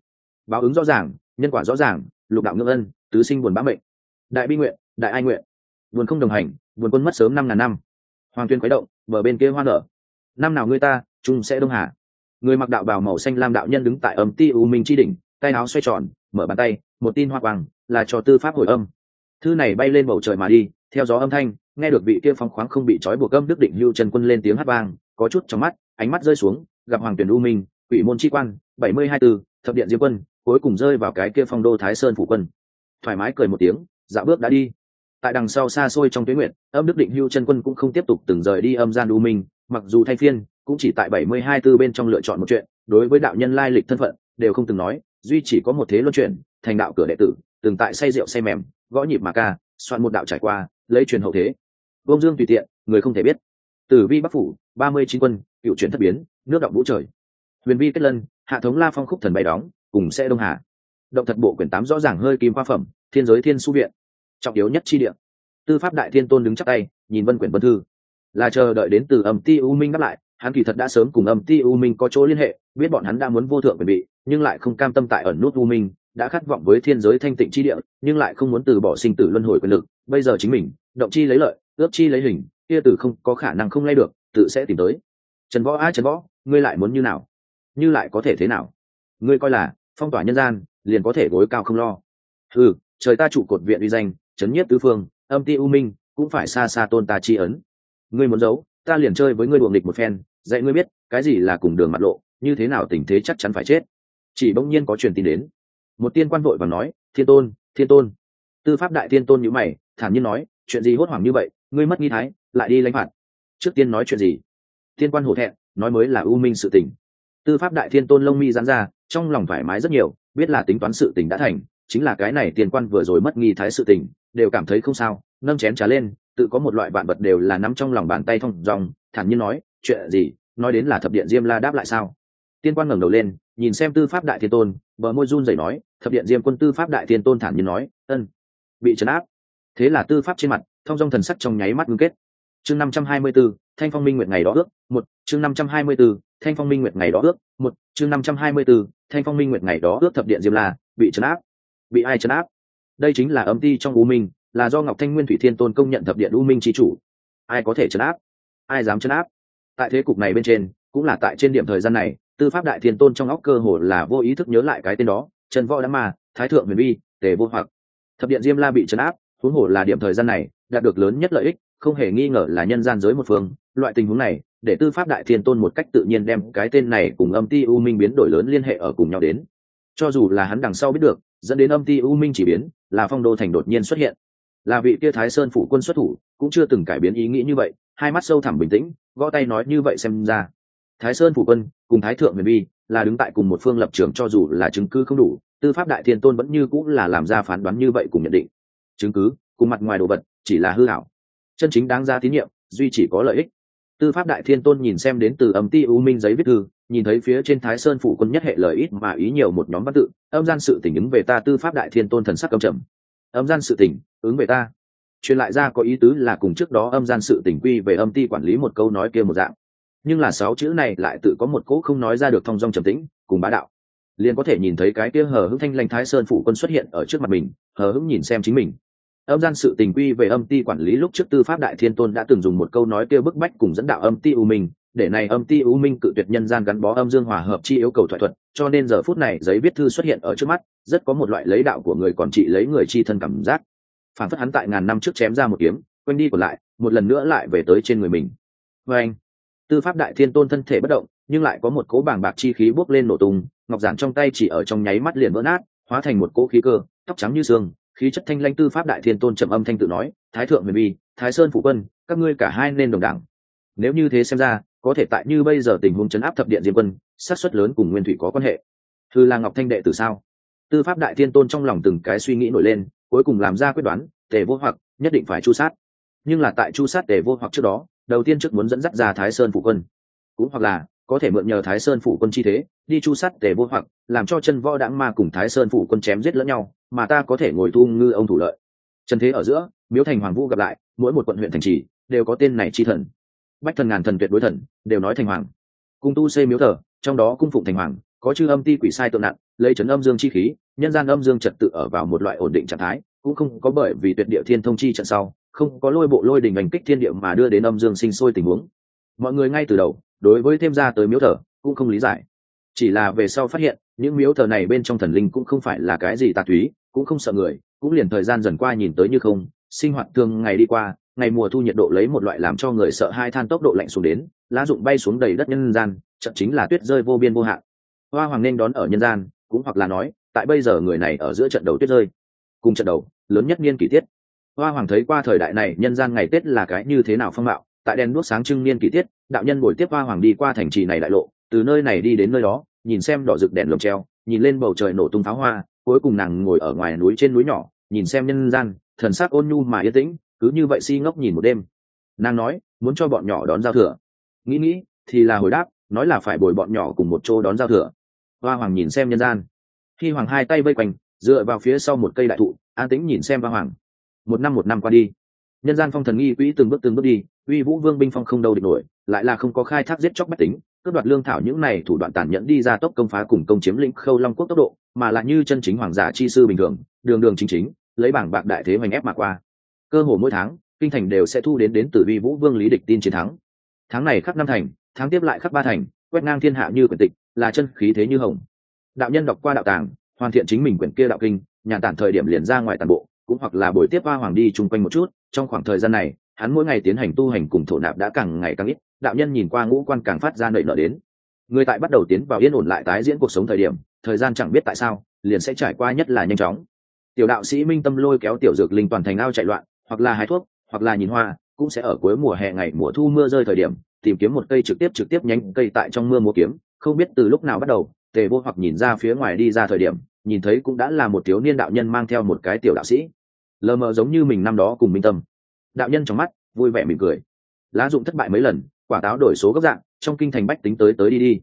Báo ứng rõ ràng, nhân quả rõ ràng, lục đạo ngưỡng ân, tứ sinh buồn bã mệnh. Đại bi nguyện, đại ai nguyện. Buồn không đồng hành, buồn quân mất sớm năm ngàn năm. Hoàng tuyên khuấy động, bờ bên kia hoa nở. Năm nào ngươi ta, chung sẽ đông hà. Người mặc đạo bào màu xanh lam đạo nhân đứng tại âm ti u minh chi đỉnh tay áo xoay tròn, mở bàn tay, một tin hoa quang, là cho tư pháp hồi âm. Thư này bay lên bầu trời mà đi, theo gió âm thanh, nghe được vị kia phong khoáng không bị trói buộc âm đức định lưu trần quân lên tiếng hát vang, có chút trong mắt, ánh mắt rơi xuống, gặp hoàng tuyển u minh, quỷ môn tri quan, bảy mươi hai tư, thập điện diêm quân, cuối cùng rơi vào cái kia phong đô thái sơn phủ quân. Thoải mái cười một tiếng dạo bước đã đi. Tại đằng sau xa xôi trong tuyến nguyện, âm đức định hưu chân quân cũng không tiếp tục từng rời đi âm gian u minh, mặc dù thay phiên, cũng chỉ tại bảy mươi hai tư bên trong lựa chọn một chuyện, đối với đạo nhân lai lịch thân phận, đều không từng nói duy chỉ có một thế luân chuyển, thành đạo cửa đệ tử, từng tại say rượu say mềm, gõ nhịp mà ca, soạn một đạo trải qua, lấy truyền hậu thế. Vông dương tùy tiện, người không thể biết. Tử vi bắc phủ, ba mươi chín quân, cựu chuyển thất biến, nước động vũ trời. Huyền vi kết lân, hạ thống la phong khúc thần bay đóng, cùng sẽ đông hà. Động thật bộ quyển tám rõ ràng hơi kim hoa phẩm, thiên giới thiên su viện. Trọng yếu nhất chi địa. Tư pháp đại thiên tôn đứng chắc tay, nhìn vân quyển vân thư. Là chờ đợi đến từ âm ti u minh đáp lại hắn kỳ thật đã sớm cùng âm ti u minh có chỗ liên hệ, biết bọn hắn đã muốn vô thượng quyền bị, nhưng lại không cam tâm tại ẩn nút u minh, đã khát vọng với thiên giới thanh tịnh chi địa, nhưng lại không muốn từ bỏ sinh tử luân hồi quyền lực. Bây giờ chính mình, động chi lấy lợi, ước chi lấy hình, kia tử không có khả năng không lay được, tự sẽ tìm tới. Trần võ, a, trần võ, ngươi lại muốn như nào? Như lại có thể thế nào? Ngươi coi là, phong tỏa nhân gian, liền có thể gối cao không lo. Ừ trời ta trụ cột viện uy danh, chấn nhiếp tứ phương, âm ti u minh, cũng phải xa xa tôn ta chi ấn. Ngươi muốn giấu, ta liền chơi với ngươi đuồng địch một phen dạy ngươi biết, cái gì là cùng đường mặt lộ, như thế nào tình thế chắc chắn phải chết. Chỉ bỗng nhiên có truyền tin đến. Một tiên quan vội và nói, thiên tôn thiên tôn. Tư pháp đại thiên tôn nhữ mày, thản nhiên nói, chuyện gì hốt hoảng như vậy, ngươi mất nghi thái, lại đi lãnh phạt. Trước tiên nói chuyện gì? Thiên quan hổ thẹn, nói mới là ưu minh sự tình. Tư pháp đại thiên tôn lông mi gián ra, trong lòng thoải mái rất nhiều, biết là tính toán sự tình đã thành, chính là cái này tiên quan vừa rồi mất nghi thái sự tình, đều cảm thấy không sao, nâng chén trà lên, tự có một loại vạn vật đều là nắm trong lòng bàn tay thông dòng thản nhiên nói chuyện gì nói đến là thập điện diêm la đáp lại sao? Tiên quan ngẩng đầu lên nhìn xem tư pháp đại thiên tôn bờ môi run rẩy nói thập điện diêm quân tư pháp đại thiên tôn thản nhiên nói ân bị trấn áp. Thế là tư pháp trên mặt thông dong thần sắc trong nháy mắt ngưng kết. Chương năm trăm hai mươi 524, thanh phong minh nguyện ngày đó ước một chương năm trăm hai mươi 524, thanh phong minh nguyện ngày đó ước một chương năm trăm hai mươi 524, thanh phong minh nguyện ngày đó ước thập điện diêm la bị trấn áp. Bị ai trấn áp? Đây chính là âm ti trong u minh là do ngọc thanh nguyên thủy thiên tôn công nhận thập điện u minh chi chủ. Ai có thể trấn áp? Ai dám trấn áp? Tại thế cục này bên trên, cũng là tại trên điểm thời gian này, tư pháp đại thiên tôn trong óc cơ hồ là vô ý thức nhớ lại cái tên đó, trần võ đã mà thái thượng huyền vi, tề vô hoặc. Thập điện diêm la bị trấn áp, huống hồ là điểm thời gian này, đạt được lớn nhất lợi ích, không hề nghi ngờ là nhân gian giới một phương. Loại tình huống này, để tư pháp đại thiên tôn một cách tự nhiên đem cái tên này cùng âm ti u minh biến đổi lớn liên hệ ở cùng nhau đến. Cho dù là hắn đằng sau biết được, dẫn đến âm ti u minh chỉ biến, là phong đô thành đột nhiên xuất hiện. Là vị kia thái sơn phủ quân xuất thủ, cũng chưa từng cải biến ý nghĩ như vậy, hai mắt sâu thẳm bình tĩnh gõ tay nói như vậy xem ra. Thái sơn phủ quân cùng thái thượng huyền vi là đứng tại cùng một phương lập trường cho dù là chứng cứ không đủ, tư pháp đại thiên tôn vẫn như cũng là làm ra phán đoán như vậy cùng nhận định. Chứng cứ, cùng mặt ngoài đồ vật, chỉ là hư hảo. Chân chính đáng ra tín nhiệm, duy chỉ có lợi ích. Tư pháp đại thiên tôn nhìn xem đến từ âm ti u minh giấy viết thư, nhìn thấy phía trên thái sơn phủ quân nhất hệ lợi ít mà ý nhiều một nhóm văn tự, âm gian sự tỉnh ứng về ta tư pháp đại thiên tôn thần sắc cầm trầm. Âm gian sự tỉnh ứng về ta truyền lại ra có ý tứ là cùng trước đó âm gian sự tình quy về âm ti quản lý một câu nói kia một dạng. Nhưng là sáu chữ này lại tự có một cỗ không nói ra được thong dong trầm tĩnh, cùng bá đạo. Liền có thể nhìn thấy cái kia hờ hững thanh lanh thái sơn phủ quân xuất hiện ở trước mặt mình, hờ hững nhìn xem chính mình. Âm gian sự tình quy về âm ti quản lý lúc trước tư pháp đại thiên tôn đã từng dùng một câu nói kia bức bách cùng dẫn đạo âm ti u minh, để này âm ti u minh cự tuyệt nhân gian gắn bó âm dương hòa hợp chi yêu cầu thỏa thuận cho nên giờ phút này giấy viết thư xuất hiện ở trước mắt, rất có một loại lấy đạo của người còn trị lấy người chi thân cảm giác phản phất hắn tại ngàn năm trước chém ra một kiếm, quanh đi còn lại, một lần nữa lại về tới trên người mình. Vê anh, tư pháp đại thiên tôn thân thể bất động, nhưng lại có một cố bảng bạc chi khí bốc lên nổ tung, ngọc giản trong tay chỉ ở trong nháy mắt liền vỡ nát, hóa thành một cỗ khí cơ, tóc trắng như xương, khí chất thanh lanh tư pháp đại thiên tôn trầm âm thanh tự nói, thái thượng huyền bi thái sơn phụ quân, các ngươi cả hai nên đồng đẳng nếu như thế xem ra, có thể tại như bây giờ tình huống chấn áp thập điện diêm quân sát xuất lớn cùng nguyên thủy có quan hệ. Thư là ngọc thanh đệ từ sao? Tư pháp đại thiên tôn trong lòng từng cái suy nghĩ nổi lên cuối cùng làm ra quyết đoán, tề vô hoặc nhất định phải chu sát. Nhưng là tại chu sát tề vô hoặc trước đó, đầu tiên trước muốn dẫn dắt ra thái sơn phủ quân. Cũng hoặc là, có thể mượn nhờ thái sơn phủ quân chi thế, đi chu sát tề vô hoặc, làm cho chân võ đãng ma cùng thái sơn phủ quân chém giết lẫn nhau, mà ta có thể ngồi thu ngư ông thủ lợi. Trần thế ở giữa, miếu thành hoàng vũ gặp lại, mỗi một quận huyện thành trì đều có tên này chi thần. Bách thần ngàn thần tuyệt đối thần, đều nói thành hoàng. Cung tu xây miếu thờ, trong đó cung phụng thành hoàng có chư âm ti quỷ sai tượng nặng lấy chấn âm dương chi khí, nhân gian âm dương trật tự ở vào một loại ổn định trạng thái, cũng không có bởi vì tuyệt địa thiên thông chi trận sau, không có lôi bộ lôi đình ảnh kích thiên địa mà đưa đến âm dương sinh sôi tình huống. Mọi người ngay từ đầu, đối với thêm ra tới miếu thờ, cũng không lý giải. Chỉ là về sau phát hiện, những miếu thờ này bên trong thần linh cũng không phải là cái gì tà túy, cũng không sợ người, cũng liền thời gian dần qua nhìn tới như không, sinh hoạt thường ngày đi qua, ngày mùa thu nhiệt độ lấy một loại làm cho người sợ hai than tốc độ lạnh xuống đến, lá rụng bay xuống đầy đất nhân gian chậm chính là tuyết rơi vô biên vô hạn hoa hoàng nên đón ở nhân gian, cũng hoặc là nói, tại bây giờ người này ở giữa trận đầu tuyết rơi. Cùng trận đầu, lớn nhất niên kỷ tiết. Hoa hoàng thấy qua thời đại này, nhân gian ngày tết là cái như thế nào phong mạo tại đèn đuốc sáng trưng niên kỷ tiết, đạo nhân buổi tiếp hoa hoàng đi qua thành trì này đại lộ, từ nơi này đi đến nơi đó, nhìn xem đỏ rực đèn lồng treo, nhìn lên bầu trời nổ tung pháo hoa, cuối cùng nàng ngồi ở ngoài núi trên núi nhỏ, nhìn xem nhân gian, thần sắc ôn nhu mà yên tĩnh, cứ như vậy si ngốc nhìn một đêm. Nàng nói, muốn cho bọn nhỏ đón giao thừa. Nghĩ nghĩ, thì là hồi đáp, nói là phải bồi bọn nhỏ cùng một chỗ đón giao thừa hoa hoàng nhìn xem nhân gian. Khi hoàng hai tay vây quanh, dựa vào phía sau một cây đại thụ, an tĩnh nhìn xem hoa hoàng. Một năm một năm qua đi, nhân gian phong thần nghi quỹ từng bước từng bước đi, uy vũ vương binh phong không đâu địch nổi, lại là không có khai thác giết chóc bách tính, cướp đoạt lương thảo những này thủ đoạn tàn nhẫn đi ra tốc công phá cùng công chiếm lĩnh khâu long quốc tốc độ, mà lại như chân chính hoàng giả chi sư bình thường, đường đường chính chính, lấy bảng bạc đại thế hoành ép mà qua. Cơ hồ mỗi tháng, kinh thành đều sẽ thu đến đến từ vi vũ vương lý địch tin chiến thắng. Tháng này khắc năm thành, tháng tiếp lại khắc ba thành, quét ngang thiên hạ như quyền tịch là chân khí thế như hồng. Đạo nhân đọc qua đạo tàng, hoàn thiện chính mình quyển kia đạo kinh, nhàn tản thời điểm liền ra ngoài tản bộ, cũng hoặc là buổi tiếp hoa hoàng đi chung quanh một chút. Trong khoảng thời gian này, hắn mỗi ngày tiến hành tu hành cùng thổ nạp đã càng ngày càng ít, đạo nhân nhìn qua ngũ quan càng phát ra nợi nở đến. Người tại bắt đầu tiến vào yên ổn lại tái diễn cuộc sống thời điểm, thời gian chẳng biết tại sao, liền sẽ trải qua nhất là nhanh chóng. Tiểu đạo sĩ minh tâm lôi kéo tiểu dược linh toàn thành ao chạy loạn, hoặc là hái thuốc, hoặc là nhìn hoa, cũng sẽ ở cuối mùa hè ngày mùa thu mưa rơi thời điểm, tìm kiếm một cây trực tiếp trực tiếp nhánh cây tại trong mưa mua kiếm không biết từ lúc nào bắt đầu, tề vô hoặc nhìn ra phía ngoài đi ra thời điểm, nhìn thấy cũng đã là một thiếu niên đạo nhân mang theo một cái tiểu đạo sĩ. Lờ mờ giống như mình năm đó cùng minh tâm. Đạo nhân trong mắt, vui vẻ mỉm cười. Lá dụng thất bại mấy lần, quả táo đổi số gấp dạng, trong kinh thành bách tính tới tới đi đi.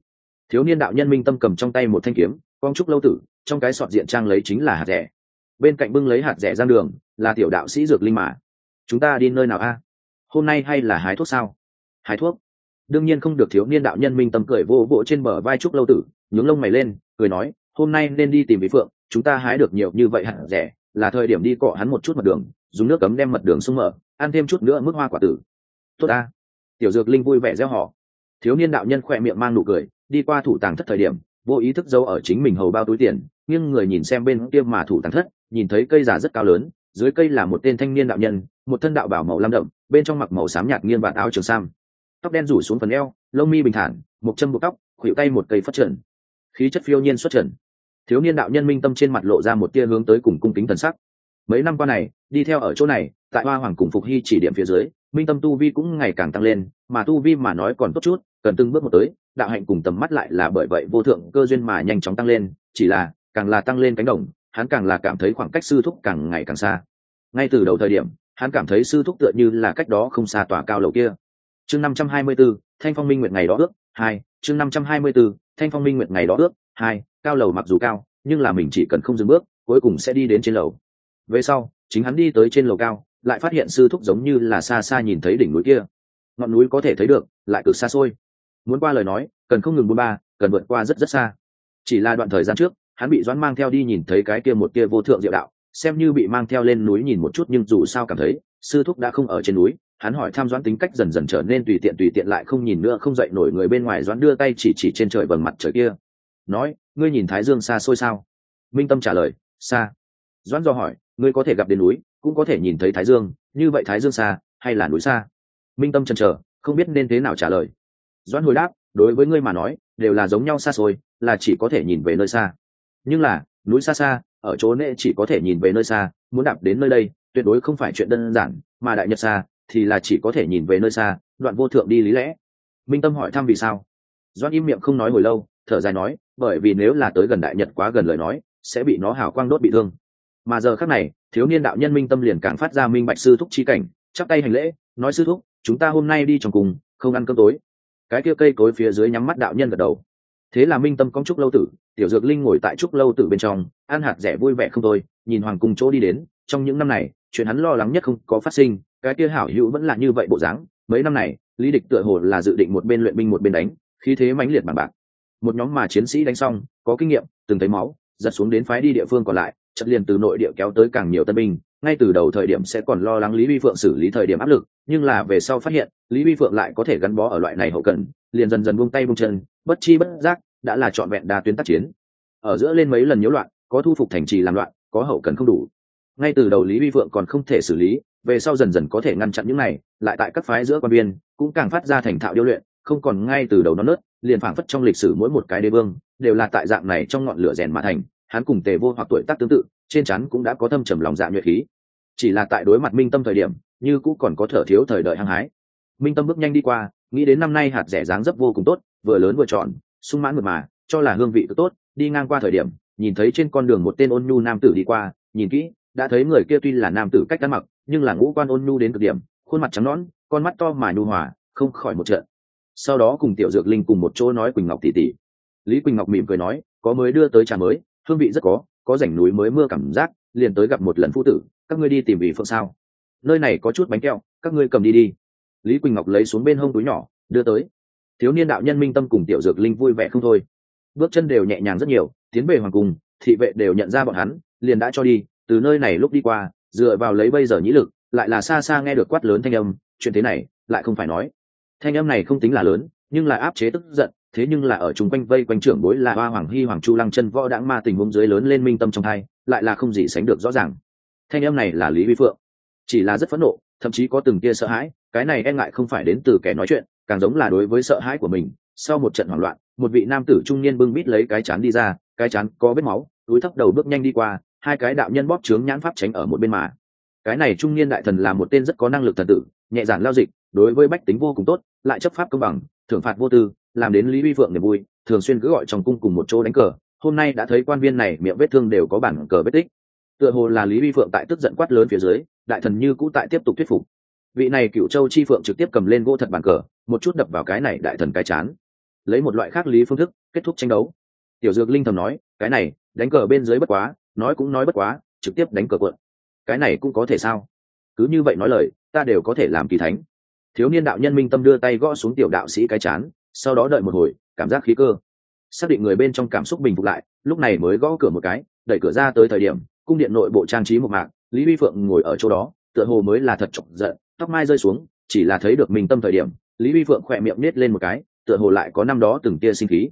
Thiếu niên đạo nhân minh tâm cầm trong tay một thanh kiếm, quang trúc lâu tử, trong cái sọt diện trang lấy chính là hạt rẻ. Bên cạnh bưng lấy hạt rẻ giang đường, là tiểu đạo sĩ dược linh mà. Chúng ta đi nơi nào a? Hôm nay hay là hái thuốc sao? Hái thuốc? Đương nhiên không được thiếu niên đạo nhân minh tâm cười vô vỗ trên bờ vai trúc lâu tử, nhướng lông mày lên, cười nói, hôm nay nên đi tìm vị phượng, chúng ta hái được nhiều như vậy hẳn rẻ, là thời điểm đi cọ hắn một chút mật đường, dùng nước cấm đem mật đường sung mở, ăn thêm chút nữa mức hoa quả tử. Tốt ta. Tiểu dược linh vui vẻ gieo họ thiếu niên đạo nhân khỏe miệng mang nụ cười, đi qua thủ tàng thất thời điểm, vô ý thức giấu ở chính mình hầu bao túi tiền nhưng người nhìn xem bên kia mà thủ tàng thất, nhìn thấy cây già rất cao lớn, dưới cây là một tên thanh niên đạo nhân, một thân đạo bảo màu lam đậm, bên trong mặc màu xám nhạt nghiêng vạt áo trường sam tóc đen rủ xuống phần eo, lông mi bình thản, một chân buộc tóc, khuỷu tay một cây phát trần. Khí chất phiêu nhiên xuất trần. Thiếu niên đạo nhân minh tâm trên mặt lộ ra một tia hướng tới cùng cung kính thần sắc. Mấy năm qua này, đi theo ở chỗ này, tại hoa hoàng cùng phục hy chỉ điểm phía dưới, minh tâm tu vi cũng ngày càng tăng lên, mà tu vi mà nói còn tốt chút, cần từng bước một tới, đạo hạnh cùng tầm mắt lại là bởi vậy vô thượng cơ duyên mà nhanh chóng tăng lên, chỉ là, càng là tăng lên cánh đồng, hắn càng là cảm thấy khoảng cách sư thúc càng ngày càng xa. Ngay từ đầu thời điểm, hắn cảm thấy sư thúc tựa như là cách đó không xa tòa cao lầu kia chương năm trăm hai mươi 524, thanh phong minh nguyệt ngày đó ước hai chương năm trăm hai mươi 524, thanh phong minh nguyệt ngày đó ước hai cao lầu mặc dù cao nhưng là mình chỉ cần không dừng bước cuối cùng sẽ đi đến trên lầu. Về sau chính hắn đi tới trên lầu cao lại phát hiện sư thúc giống như là xa xa nhìn thấy đỉnh núi kia. Ngọn núi có thể thấy được lại cực xa xôi. Muốn qua lời nói cần không ngừng buôn ba cần vượt qua rất rất xa. Chỉ là đoạn thời gian trước hắn bị doãn mang theo đi nhìn thấy cái kia một kia vô thượng diệu đạo xem như bị mang theo lên núi nhìn một chút nhưng dù sao cảm thấy sư thúc đã không ở trên núi hắn hỏi tham doãn tính cách dần dần trở nên tùy tiện tùy tiện lại không nhìn nữa, không dậy nổi người bên ngoài, doãn đưa tay chỉ chỉ trên trời vầng mặt trời kia. Nói, ngươi nhìn thái dương xa xôi sao? Minh tâm trả lời, xa. Doãn do hỏi, ngươi có thể gặp đến núi, cũng có thể nhìn thấy thái dương, như vậy thái dương xa hay là núi xa? Minh tâm chần chờ, không biết nên thế nào trả lời. Doãn hồi đáp, đối với ngươi mà nói, đều là giống nhau xa xôi, là chỉ có thể nhìn về nơi xa. Nhưng là, núi xa xa, ở chỗ nệ chỉ có thể nhìn về nơi xa, muốn đạp đến nơi đây, tuyệt đối không phải chuyện đơn giản, mà đại nhật xa thì là chỉ có thể nhìn về nơi xa, đoạn vô thượng đi lý lẽ. Minh tâm hỏi thăm vì sao? Doan im miệng không nói hồi lâu, thở dài nói, bởi vì nếu là tới gần đại nhật quá gần lời nói, sẽ bị nó hào quang đốt bị thương. Mà giờ khác này, thiếu niên đạo nhân minh tâm liền càng phát ra minh bạch sư thúc chi cảnh, chắp tay hành lễ, nói sư thúc, chúng ta hôm nay đi trong cùng, không ăn cơm tối. Cái kia cây cối phía dưới nhắm mắt đạo nhân gật đầu. Thế là minh tâm cong trúc lâu tử, tiểu dược linh ngồi tại trúc lâu tử bên trong ăn hạt rẻ vui vẻ không thôi, nhìn hoàng cung chỗ đi đến, trong những năm này, chuyện hắn lo lắng nhất không có phát sinh cái kia hảo hữu vẫn là như vậy bộ dáng, mấy năm này, lý địch tựa hồ là dự định một bên luyện binh một bên đánh, khí thế mãnh liệt bằng bạc. Một nhóm mà chiến sĩ đánh xong, có kinh nghiệm, từng thấy máu, giật xuống đến phái đi địa phương còn lại chất liền từ nội địa kéo tới càng nhiều tân binh, ngay từ đầu thời điểm sẽ còn lo lắng lý vi phượng xử lý thời điểm áp lực, nhưng là về sau phát hiện, lý vi phượng lại có thể gắn bó ở loại này hậu cần, liền dần dần buông tay buông chân, bất chi bất giác, đã là trọn vẹn đa tuyến tác chiến. Ở giữa lên mấy lần nhiễu loạn, có thu phục thành trì làm loạn, có hậu cần không đủ. Ngay từ đầu lý vi phượng còn không thể xử lý về sau dần dần có thể ngăn chặn những này, lại tại các phái giữa quan biên cũng càng phát ra thành thạo điêu luyện, không còn ngay từ đầu nó nớt, liền phảng phất trong lịch sử mỗi một cái đế vương, đều là tại dạng này trong ngọn lửa rèn mà thành, hắn cùng tề vô hoặc tuổi tác tương tự, trên chắn cũng đã có thâm trầm lòng dạ nhuệ khí. Chỉ là tại đối mặt minh tâm thời điểm, như cũng còn có thở thiếu thời đợi hăng hái. Minh tâm bước nhanh đi qua, nghĩ đến năm nay hạt rẻ dáng dấp vô cùng tốt, vừa lớn vừa tròn, sung mãn mượt mà, cho là hương vị cứ tốt, đi ngang qua thời điểm, nhìn thấy trên con đường một tên ôn nhu nam tử đi qua, nhìn kỹ, đã thấy người kia tuy là nam tử cách ăn mặc nhưng là ngũ quan ôn nhu đến cực điểm, khuôn mặt trắng nõn, con mắt to mà nhu hòa, không khỏi một trận. Sau đó cùng tiểu dược linh cùng một chỗ nói quỳnh ngọc tỉ tỉ. Lý quỳnh ngọc mỉm cười nói, có mới đưa tới trà mới, hương vị rất có có rảnh núi mới mưa cảm giác, liền tới gặp một lần phu tử, các ngươi đi tìm vị phượng sao? Nơi này có chút bánh kẹo, các ngươi cầm đi đi. Lý quỳnh ngọc lấy xuống bên hông túi nhỏ, đưa tới. Thiếu niên đạo nhân minh tâm cùng tiểu dược linh vui vẻ không thôi. Bước chân đều nhẹ nhàng rất nhiều, tiến về hoàng cung, thị vệ đều nhận ra bọn hắn, liền đã cho đi, từ nơi này lúc đi qua dựa vào lấy bây giờ nhĩ lực, lại là xa xa nghe được quát lớn thanh âm, chuyện thế này, lại không phải nói. Thanh âm này không tính là lớn, nhưng là áp chế tức giận, thế nhưng là ở chung quanh vây quanh trưởng bối là hoa hoàng hy hoàng chu lăng chân võ đãng ma tình huống dưới lớn lên minh tâm trong thai, lại là không gì sánh được rõ ràng. Thanh âm này là lý vi phượng. Chỉ là rất phẫn nộ, thậm chí có từng kia sợ hãi, cái này e ngại không phải đến từ kẻ nói chuyện, càng giống là đối với sợ hãi của mình. Sau một trận hoảng loạn, một vị nam tử trung niên bưng bít lấy cái chán đi ra, cái chán có vết máu, túi thấp đầu bước nhanh đi qua hai cái đạo nhân bóp trướng nhãn pháp tránh ở một bên mà. Cái này trung niên đại thần là một tên rất có năng lực thần tử, nhẹ giản lao dịch, đối với bách tính vô cùng tốt, lại chấp pháp công bằng, thưởng phạt vô tư, làm đến lý vi phượng niềm vui, thường xuyên cứ gọi trong cung cùng một chỗ đánh cờ. Hôm nay đã thấy quan viên này, miệng vết thương đều có bản cờ vết tích. Tựa hồ là lý vi phượng tại tức giận quát lớn phía dưới, đại thần như cũ tại tiếp tục thuyết phục. Vị này cựu châu chi phượng trực tiếp cầm lên gỗ thật bàn cờ, một chút đập vào cái này đại thần cái chán. Lấy một loại khác lý phương thức, kết thúc tranh đấu. Tiểu dược linh thầm nói, cái này, đánh cờ bên dưới bất quá nói cũng nói bất quá, trực tiếp đánh cờ cuộn cái này cũng có thể sao? Cứ như vậy nói lời, ta đều có thể làm kỳ thánh. Thiếu niên đạo nhân minh tâm đưa tay gõ xuống tiểu đạo sĩ cái chán, sau đó đợi một hồi, cảm giác khí cơ. Xác định người bên trong cảm xúc bình phục lại, lúc này mới gõ cửa một cái, đẩy cửa ra tới thời điểm, cung điện nội bộ trang trí một mạc, lý vi phượng ngồi ở chỗ đó, tựa hồ mới là thật chọc giận, tóc mai rơi xuống, chỉ là thấy được minh tâm thời điểm, lý vi phượng khỏe miệng nết lên một cái, tựa hồ lại có năm đó từng tia sinh khí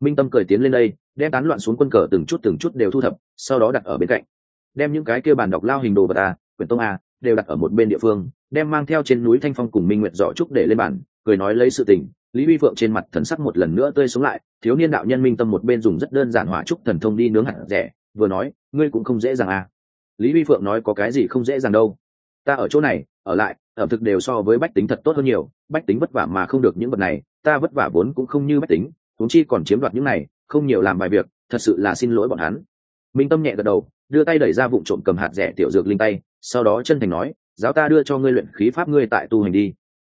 minh tâm cười tiến lên đây, đem tán loạn xuống quân cờ từng chút từng chút đều thu thập, sau đó đặt ở bên cạnh. Đem những cái kia bàn đọc lao hình đồ vật a quyển tông a đều đặt ở một bên địa phương, đem mang theo trên núi thanh phong cùng minh nguyệt dọ trúc để lên bàn, cười nói lấy sự tình, lý vi phượng trên mặt thần sắc một lần nữa tươi sống lại, thiếu niên đạo nhân minh tâm một bên dùng rất đơn giản hỏa trúc thần thông đi nướng hạt rẻ, vừa nói, ngươi cũng không dễ dàng à. Lý vi phượng nói, có cái gì không dễ dàng đâu. Ta ở chỗ này, ở lại, ẩm thực đều so với bách tính thật tốt hơn nhiều, bách tính vất vả mà không được những vật này, ta vất vả vốn cũng không như bách tính huống chi còn chiếm đoạt những này, không nhiều làm bài việc, thật sự là xin lỗi bọn hắn. Minh tâm nhẹ gật đầu, đưa tay đẩy ra vụ trộm cầm hạt rẻ tiểu dược linh tay, sau đó chân thành nói, giáo ta đưa cho ngươi luyện khí pháp ngươi tại tu hành đi.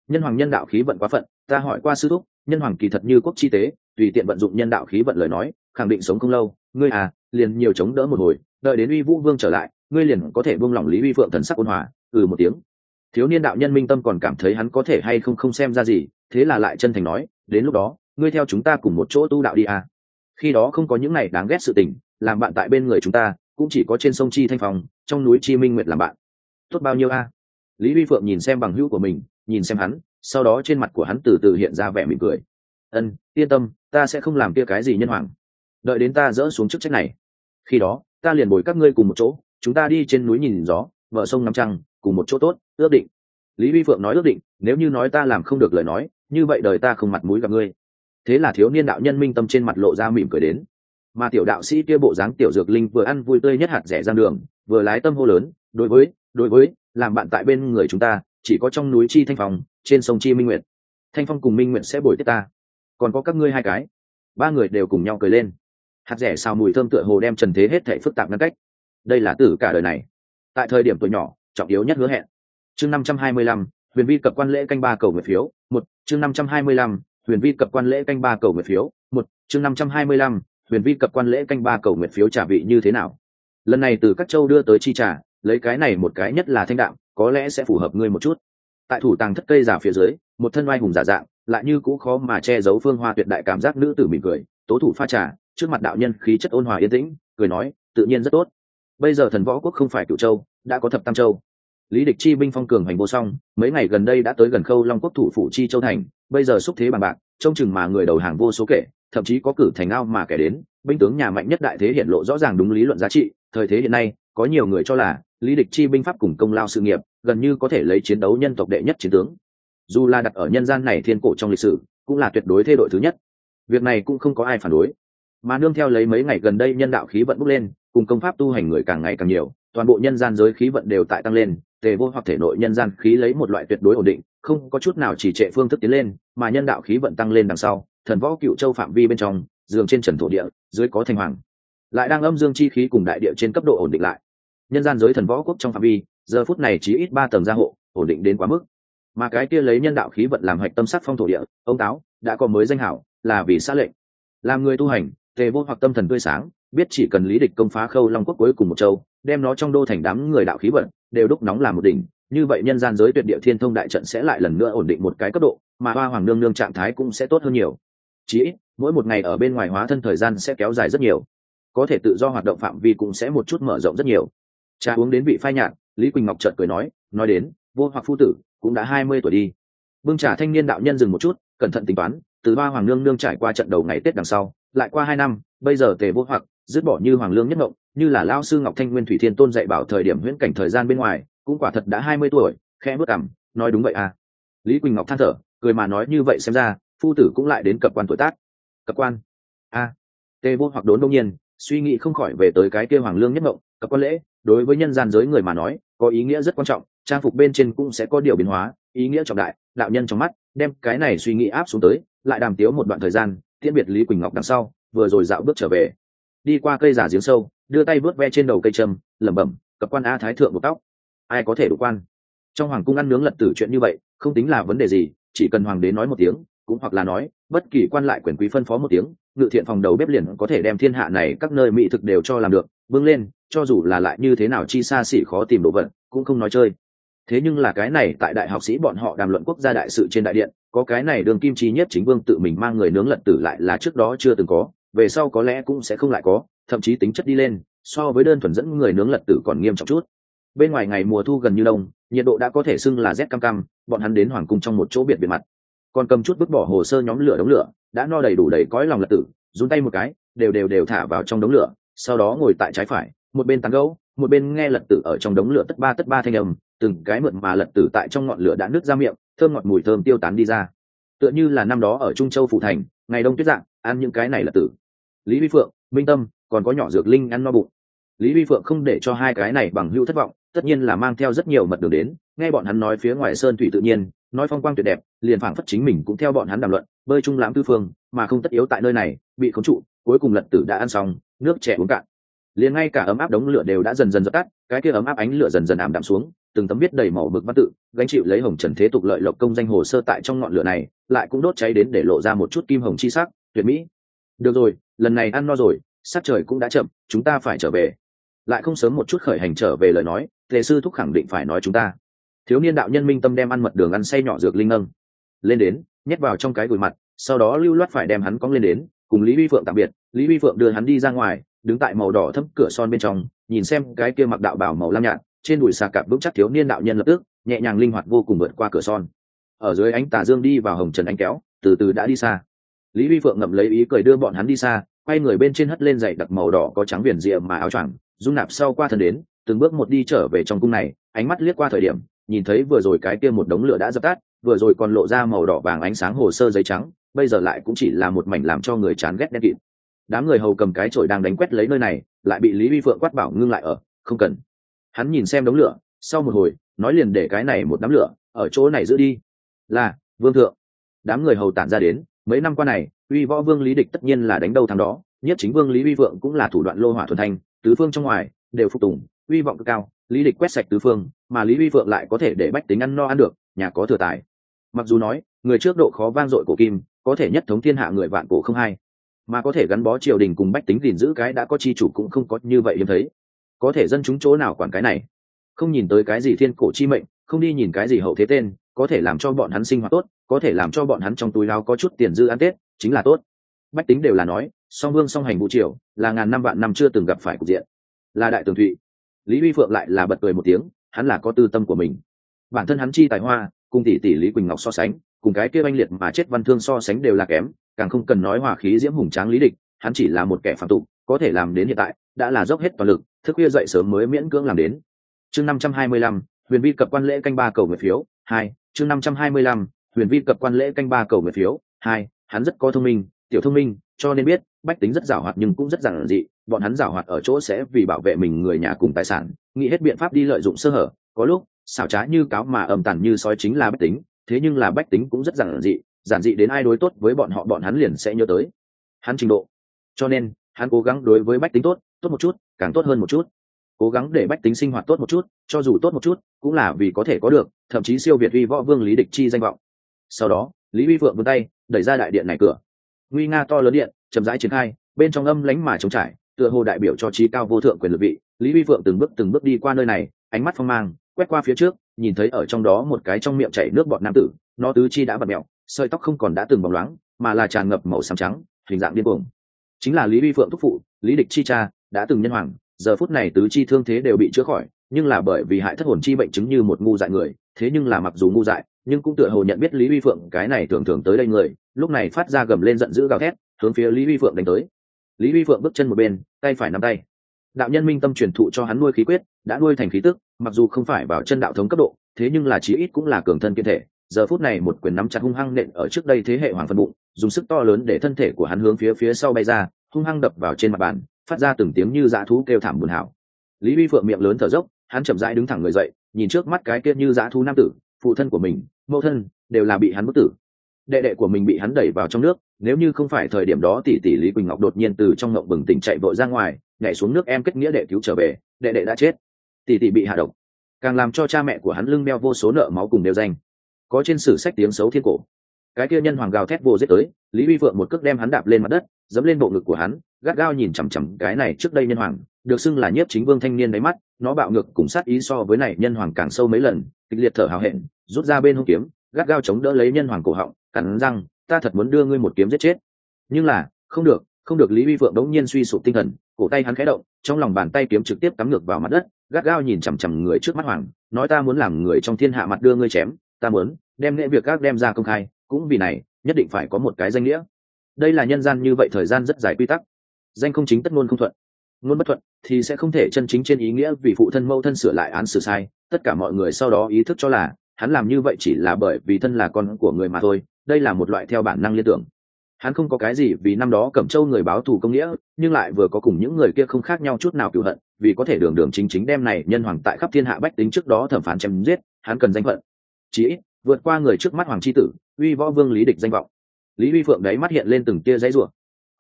Nhân hoàng nhân đạo khí vận quá phận, ta hỏi qua sư thúc, nhân hoàng kỳ thật như quốc chi tế, tùy tiện vận dụng nhân đạo khí vận lời nói, khẳng định sống không lâu. Ngươi à liền nhiều chống đỡ một hồi, đợi đến uy vũ vương trở lại, ngươi liền có thể buông lỏng lý uy phượng thần sắc ôn hòa ừ một tiếng. Thiếu niên đạo nhân minh tâm còn cảm thấy hắn có thể hay không không xem ra gì, thế là lại chân thành nói, đến lúc đó ngươi theo chúng ta cùng một chỗ tu đạo đi à. khi đó không có những này đáng ghét sự tình, làm bạn tại bên người chúng ta, cũng chỉ có trên sông chi thanh phòng trong núi chi minh nguyệt làm bạn. Tốt bao nhiêu a? Lý vi phượng nhìn xem bằng hữu của mình, nhìn xem hắn, sau đó trên mặt của hắn từ từ hiện ra vẻ mỉm cười. Ân, yên tâm, ta sẽ không làm kia cái gì nhân hoàng. Đợi đến ta dỡ xuống chức trách này. Khi đó, ta liền bồi các ngươi cùng một chỗ, chúng ta đi trên núi nhìn gió vợ sông nắm trăng, cùng một chỗ tốt, ước định. Lý vi phượng nói ước định, nếu như nói ta làm không được lời nói, như vậy đời ta không mặt mũi gặp ngươi thế là thiếu niên đạo nhân minh tâm trên mặt lộ ra mỉm cười đến. Mà tiểu đạo sĩ kia bộ dáng tiểu dược linh vừa ăn vui tươi nhất hạt rẻ giang đường, vừa lái tâm hô lớn, đối với đối với, làm bạn tại bên người chúng ta, chỉ có trong núi chi thanh phong, trên sông chi minh nguyệt. Thanh phong cùng minh nguyệt sẽ bồi tiếp ta. Còn có các ngươi hai cái. Ba người đều cùng nhau cười lên. Hạt rẻ xào mùi thơm tựa hồ đem trần thế hết thảy phức tạp ngăn cách. Đây là tử cả đời này. Tại thời điểm tuổi nhỏ, trọng yếu nhất hứa hẹn. Chương năm trăm hai mươi lăm, huyền vi cập quan lễ canh ba cầu nguyện phiếu. Một, chương năm trăm hai mươi lăm huyền vi cập quan lễ canh ba cầu nguyện phiếu. Một, chương năm trăm hai mươi lăm, huyền vi cập quan lễ canh ba cầu nguyện phiếu trả vị như thế nào? Lần này từ các châu đưa tới chi trả, lấy cái này một cái nhất là thanh đạm, có lẽ sẽ phù hợp ngươi một chút. Tại thủ tàng thất cây giả phía dưới, một thân oai hùng giả dạng, lại như cũ khó mà che giấu phương hoa tuyệt đại cảm giác nữ tử mỉm cười, tố thủ pha trà, trước mặt đạo nhân khí chất ôn hòa yên tĩnh, cười nói, tự nhiên rất tốt. Bây giờ thần võ quốc không phải cựu châu, đã có thập tam châu. Lý địch chi binh phong cường hành vô song, mấy ngày gần đây đã tới gần khâu long quốc thủ phủ chi châu thành bây giờ xúc thế bằng bạc, trông chừng mà người đầu hàng vô số kể, thậm chí có cử thành ao mà kể đến, binh tướng nhà mạnh nhất đại thế hiện lộ rõ ràng đúng lý luận giá trị. Thời thế hiện nay, có nhiều người cho là lý địch chi binh pháp cùng công lao sự nghiệp, gần như có thể lấy chiến đấu nhân tộc đệ nhất chiến tướng. Dù là đặt ở nhân gian này thiên cổ trong lịch sử, cũng là tuyệt đối thay đổi thứ nhất. Việc này cũng không có ai phản đối. Mà nương theo lấy mấy ngày gần đây nhân đạo khí vận bốc lên, cùng công pháp tu hành người càng ngày càng nhiều, toàn bộ nhân gian giới khí vận đều tại tăng lên, tề vô hoặc thể nội nhân gian khí lấy một loại tuyệt đối ổn định không có chút nào chỉ trệ phương thức tiến lên, mà nhân đạo khí vận tăng lên đằng sau, thần võ cựu châu phạm vi bên trong giường trên trần thổ địa, dưới có thành hoàng. Lại đang âm dương chi khí cùng đại địa trên cấp độ ổn định lại. Nhân gian giới thần võ quốc trong phạm vi, giờ phút này chỉ ít ba tầng gia hộ, ổn định đến quá mức. Mà cái kia lấy nhân đạo khí vận làm hạch tâm sắc phong thổ địa, ông táo, đã có mới danh hảo, là vì xã lệnh. Làm người tu hành, tề vô hoặc tâm thần tươi sáng, biết chỉ cần lý địch công phá khâu long quốc cuối cùng một châu, đem nó trong đô thành đám người đạo khí vận, đều đúc nóng làm một đỉnh như vậy nhân gian giới tuyệt địa thiên thông đại trận sẽ lại lần nữa ổn định một cái cấp độ, mà hoa hoàng nương nương trạng thái cũng sẽ tốt hơn nhiều. Chí ít, mỗi một ngày ở bên ngoài hóa thân thời gian sẽ kéo dài rất nhiều. Có thể tự do hoạt động phạm vi cũng sẽ một chút mở rộng rất nhiều. Cha uống đến vị phai nhạt, lý quỳnh ngọc trợt cười nói nói đến vô hoặc phu tử cũng đã hai mươi tuổi đi. Bưng trả thanh niên đạo nhân dừng một chút, cẩn thận tính toán, từ ba hoàng nương nương trải qua trận đầu ngày tết đằng sau, lại qua hai năm, bây giờ tề vô hoặc, dứt bỏ như hoàng lương nhất ngộng, như là lao sư ngọc thanh nguyên thủy thiên tôn dạy bảo thời điểm huyễn cảnh thời gian bên ngoài cũng quả thật đã hai mươi tuổi khẽ bước cằm, nói đúng vậy à lý quỳnh ngọc than thở cười mà nói như vậy xem ra phu tử cũng lại đến cập quan tuổi tác cập quan a à. tề vô hoặc đốn đông nhiên suy nghĩ không khỏi về tới cái kia hoàng lương nhất mộng. cập quan lễ đối với nhân gian giới người mà nói có ý nghĩa rất quan trọng trang phục bên trên cũng sẽ có điều biến hóa ý nghĩa trọng đại đạo nhân trong mắt đem cái này suy nghĩ áp xuống tới lại đàm tiếu một đoạn thời gian tiễn biệt lý quỳnh ngọc đằng sau vừa rồi dạo bước trở về đi qua cây giả giếng sâu đưa tay vớt ve trên đầu cây trâm lẩm bẩm cập quan a thái thượng một tóc ai có thể đủ quan? Trong hoàng cung ăn nướng lật tử chuyện như vậy, không tính là vấn đề gì, chỉ cần hoàng đế nói một tiếng, cũng hoặc là nói, bất kỳ quan lại quyền quý phân phó một tiếng, ngự thiện phòng đầu bếp liền có thể đem thiên hạ này các nơi mỹ thực đều cho làm được vươn lên, cho dù là lại như thế nào chi xa xỉ khó tìm đồ vật, cũng không nói chơi. Thế nhưng là cái này tại đại học sĩ bọn họ đàm luận quốc gia đại sự trên đại điện, có cái này đường kim chi nhất chính vương tự mình mang người nướng lật tử lại là trước đó chưa từng có, về sau có lẽ cũng sẽ không lại có, thậm chí tính chất đi lên, so với đơn thuần dẫn người nướng lật tử còn nghiêm trọng chút bên ngoài ngày mùa thu gần như đông, nhiệt độ đã có thể xưng là rét cam cam, bọn hắn đến hoàng cung trong một chỗ biệt biệt mặt. Còn cầm chút vứt bỏ hồ sơ nhóm lửa đống lửa, đã no đầy đủ đầy cõi lòng lật tử, run tay một cái, đều đều đều thả vào trong đống lửa, sau đó ngồi tại trái phải, một bên tán gấu một bên nghe lật tử ở trong đống lửa tất ba tất ba thanh âm, từng cái mượn mà lật tử tại trong ngọn lửa đã nứt ra miệng, thơm ngọt mùi thơm tiêu tán đi ra. Tựa như là năm đó ở trung châu phủ thành, ngày đông tuyết dạng, ăn những cái này lật tử. Lý vi phượng, minh tâm, còn có nhỏ dược linh ăn no bụng lý vi phượng không để cho hai cái này bằng hữu thất vọng, tất nhiên là mang theo rất nhiều mật đường đến, nghe bọn hắn nói phía ngoài sơn thủy tự nhiên, nói phong quang tuyệt đẹp, liền phảng phất chính mình cũng theo bọn hắn đàm luận, bơi trung lãm tư phương, mà không tất yếu tại nơi này, bị khống trụ, cuối cùng lật tử đã ăn xong, nước trẻ uống cạn. Liền ngay cả ấm áp đống lửa đều đã dần dần dập tắt, cái kia ấm áp ánh lửa dần dần ảm đạm xuống, từng tấm viết đầy màu mực văn tự, gánh chịu lấy hồng trần thế tục lợi lộc công danh hồ sơ tại trong ngọn lửa này, lại cũng đốt cháy đến để lộ ra một chút kim hồng chi sắc, tuyệt mỹ. Được rồi, lần này ăn no rồi sát trời cũng đã chậm, chúng ta phải trở về lại không sớm một chút khởi hành trở về lời nói, tề sư thúc khẳng định phải nói chúng ta. Thiếu niên đạo nhân minh tâm đem ăn mật đường ăn say nhỏ dược linh nâng lên đến, nhét vào trong cái gùi mặt, sau đó lưu loát phải đem hắn cong lên đến, cùng lý vi phượng tạm biệt. Lý vi phượng đưa hắn đi ra ngoài, đứng tại màu đỏ thấp cửa son bên trong, nhìn xem cái kia mặc đạo bảo màu lam nhạt, trên đùi xà cạp vững chắc thiếu niên đạo nhân lập tức, nhẹ nhàng linh hoạt vô cùng vượt qua cửa son. Ở dưới ánh tà dương đi vào hồng trần ánh kéo, từ từ đã đi xa. Lý vi phượng ngậm lấy ý cười đưa bọn hắn đi xa, quay người bên trên hất lên dậy đặc màu đỏ có trắng viền rìa mà áo choàng dung nạp sau qua thần đến, từng bước một đi trở về trong cung này, ánh mắt liếc qua thời điểm, nhìn thấy vừa rồi cái kia một đống lửa đã dập tắt, vừa rồi còn lộ ra màu đỏ vàng ánh sáng hồ sơ giấy trắng, bây giờ lại cũng chỉ là một mảnh làm cho người chán ghét đen kịt. Đám người hầu cầm cái chổi đang đánh quét lấy nơi này, lại bị lý vi phượng quát bảo ngưng lại ở, không cần. Hắn nhìn xem đống lửa, sau một hồi, nói liền để cái này một đám lửa, ở chỗ này giữ đi. Là, vương thượng. Đám người hầu tản ra đến, mấy năm qua này, uy võ vương lý địch tất nhiên là đánh đâu thằng đó, nhất chính vương lý vi vượng cũng là thủ đoạn lô hỏa thuần thanh tứ phương trong ngoài, đều phục tùng uy vọng cực cao, lý địch quét sạch tứ phương, mà lý uy vượng lại có thể để bách tính ăn no ăn được, nhà có thừa tài. Mặc dù nói, người trước độ khó vang dội cổ kim, có thể nhất thống thiên hạ người vạn cổ không hay, mà có thể gắn bó triều đình cùng bách tính gìn giữ cái đã có chi chủ cũng không có như vậy hiếm thấy. Có thể dân chúng chỗ nào quản cái này? Không nhìn tới cái gì thiên cổ chi mệnh, không đi nhìn cái gì hậu thế tên, có thể làm cho bọn hắn sinh hoạt tốt, có thể làm cho bọn hắn trong túi lao có chút tiền dư ăn tết, chính là tốt. Bách tính đều là nói song vương song hành vũ triều, là ngàn năm vạn năm chưa từng gặp phải cục diện. Là đại tường thụy. Lý vi phượng lại là bật cười một tiếng, hắn là có tư tâm của mình. Bản thân hắn chi tài hoa, cùng tỷ tỷ lý quỳnh ngọc so sánh, cùng cái kia oanh liệt mà chết văn thương so sánh đều là kém, càng không cần nói hòa khí diễm hùng tráng lý địch, hắn chỉ là một kẻ phạm tục, có thể làm đến hiện tại, đã là dốc hết toàn lực, thức khuya dậy sớm mới miễn cưỡng làm đến. Chương năm trăm hai mươi lăm, huyền vi cập quan lễ canh ba cầu nguyện phiếu, hai, chương năm trăm hai mươi lăm, huyền vi cập quan lễ canh ba cầu nguyện phiếu, hai, hắn rất có thông minh, tiểu thông minh cho nên biết, bách tính rất giàu hoạt nhưng cũng rất giản dị, bọn hắn giàu hoạt ở chỗ sẽ vì bảo vệ mình người nhà cùng tài sản, nghĩ hết biện pháp đi lợi dụng sơ hở. Có lúc, xảo trá như cáo mà âm tàn như sói chính là bách tính, thế nhưng là bách tính cũng rất giản dị giản dị đến ai đối tốt với bọn họ bọn hắn liền sẽ nhớ tới. Hắn trình độ. Cho nên, hắn cố gắng đối với bách tính tốt tốt một chút, càng tốt hơn một chút. Cố gắng để bách tính sinh hoạt tốt một chút, cho dù tốt một chút, cũng là vì có thể có được, thậm chí siêu việt uy võ vương lý địch chi danh vọng. Sau đó, lý vi phượng vươn tay, đẩy ra đại điện này cửa nguy nga to lớn điện, chậm rãi triển khai, bên trong âm lánh mà trống trải, tựa hồ đại biểu cho trí cao vô thượng quyền lực vị. Lý vi phượng từng bước từng bước đi qua nơi này, ánh mắt phong mang, quét qua phía trước, nhìn thấy ở trong đó một cái trong miệng chảy nước bọt nam tử, nó tứ chi đã bật mẹo, sợi tóc không còn đã từng bóng loáng, mà là tràn ngập màu xám trắng, hình dạng điên cuồng. Chính là lý vi phượng thúc phụ, lý địch chi cha, đã từng nhân hoàng, giờ phút này tứ chi thương thế đều bị chữa khỏi, nhưng là bởi vì hại thất hồn chi bệnh chứng như một ngu dại người, thế nhưng là mặc dù ngu dại nhưng cũng tựa hồ nhận biết lý vi phượng, cái này thường thường tới đây người, lúc này phát ra gầm lên giận dữ gào thét, hướng phía lý vi phượng đánh tới. Lý vi phượng bước chân một bên, tay phải nắm tay. Đạo nhân minh tâm truyền thụ cho hắn nuôi khí quyết, đã nuôi thành khí tức, mặc dù không phải vào chân đạo thống cấp độ, thế nhưng là chí ít cũng là cường thân kiên thể. Giờ phút này một quyền nắm chặt hung hăng nện ở trước đây thế hệ hoàng phân bụng, dùng sức to lớn để thân thể của hắn hướng phía phía sau bay ra, hung hăng đập vào trên mặt bàn, phát ra từng tiếng như dã thú kêu thảm buồn hảo. Lý vi phượng miệng lớn thở dốc, hắn chậm rãi đứng thẳng người dậy, nhìn trước mắt cái kia như dã thú nam tử, phụ thân của mình mẫu thân đều là bị hắn bức tử. Đệ đệ của mình bị hắn đẩy vào trong nước, nếu như không phải thời điểm đó tỷ tỷ lý quỳnh ngọc đột nhiên từ trong ngộng bừng tỉnh chạy vội ra ngoài, nhảy xuống nước em kết nghĩa đệ cứu trở về, đệ đệ đã chết. Tỷ tỷ bị hạ độc, càng làm cho cha mẹ của hắn lưng meo vô số nợ máu cùng đều danh. Có trên sử sách tiếng xấu thiên cổ. Cái kia nhân hoàng gào thét vô giết tới, lý vi phượng một cước đem hắn đạp lên mặt đất, dẫm lên bộ ngực của hắn, gắt gao nhìn chằm chằm cái này trước đây nhân hoàng, được xưng là nhiếp chính vương thanh niên đáy mắt, nó bạo ngược cùng sát ý so với này nhân hoàng càng sâu mấy lần kịch liệt thở hào hẹn, rút ra bên hông kiếm, gắt gao chống đỡ lấy nhân hoàng cổ họng, cắn răng, ta thật muốn đưa ngươi một kiếm giết chết. Nhưng là, không được không được, lý vi phượng đống nhiên suy sụp tinh thần, cổ tay hắn khẽ động, trong lòng bàn tay kiếm trực tiếp cắm ngược vào mặt đất, gắt gao nhìn chằm chằm người trước mắt hoàng, nói, ta muốn làm người trong thiên hạ mặt đưa ngươi chém, ta muốn đem nghệ việc các đem ra công khai, cũng vì này, nhất định phải có một cái danh nghĩa. Đây là nhân gian như vậy thời gian rất dài quy tắc. Danh không chính tất ngôn không thuận. Ngôn bất thuận thì sẽ không thể chân chính trên ý nghĩa vì phụ thân mâu thân sửa lại án xử sai tất cả mọi người sau đó ý thức cho là, hắn làm như vậy chỉ là bởi vì thân là con của người mà thôi, đây là một loại theo bản năng liên tưởng. Hắn không có cái gì vì năm đó cẩm châu người báo thù công nghĩa, nhưng lại vừa có cùng những người kia không khác nhau chút nào cựu hận, vì có thể đường đường chính chính đem này nhân hoàng tại khắp thiên hạ bách tính trước đó thẩm phán chém giết, hắn cần danh phận. Chí ít, vượt qua người trước mắt hoàng c h i tử, uy võ vương lý địch danh vọng. Lý uy phượng đấy mắt hiện lên từng tia giấy rủa.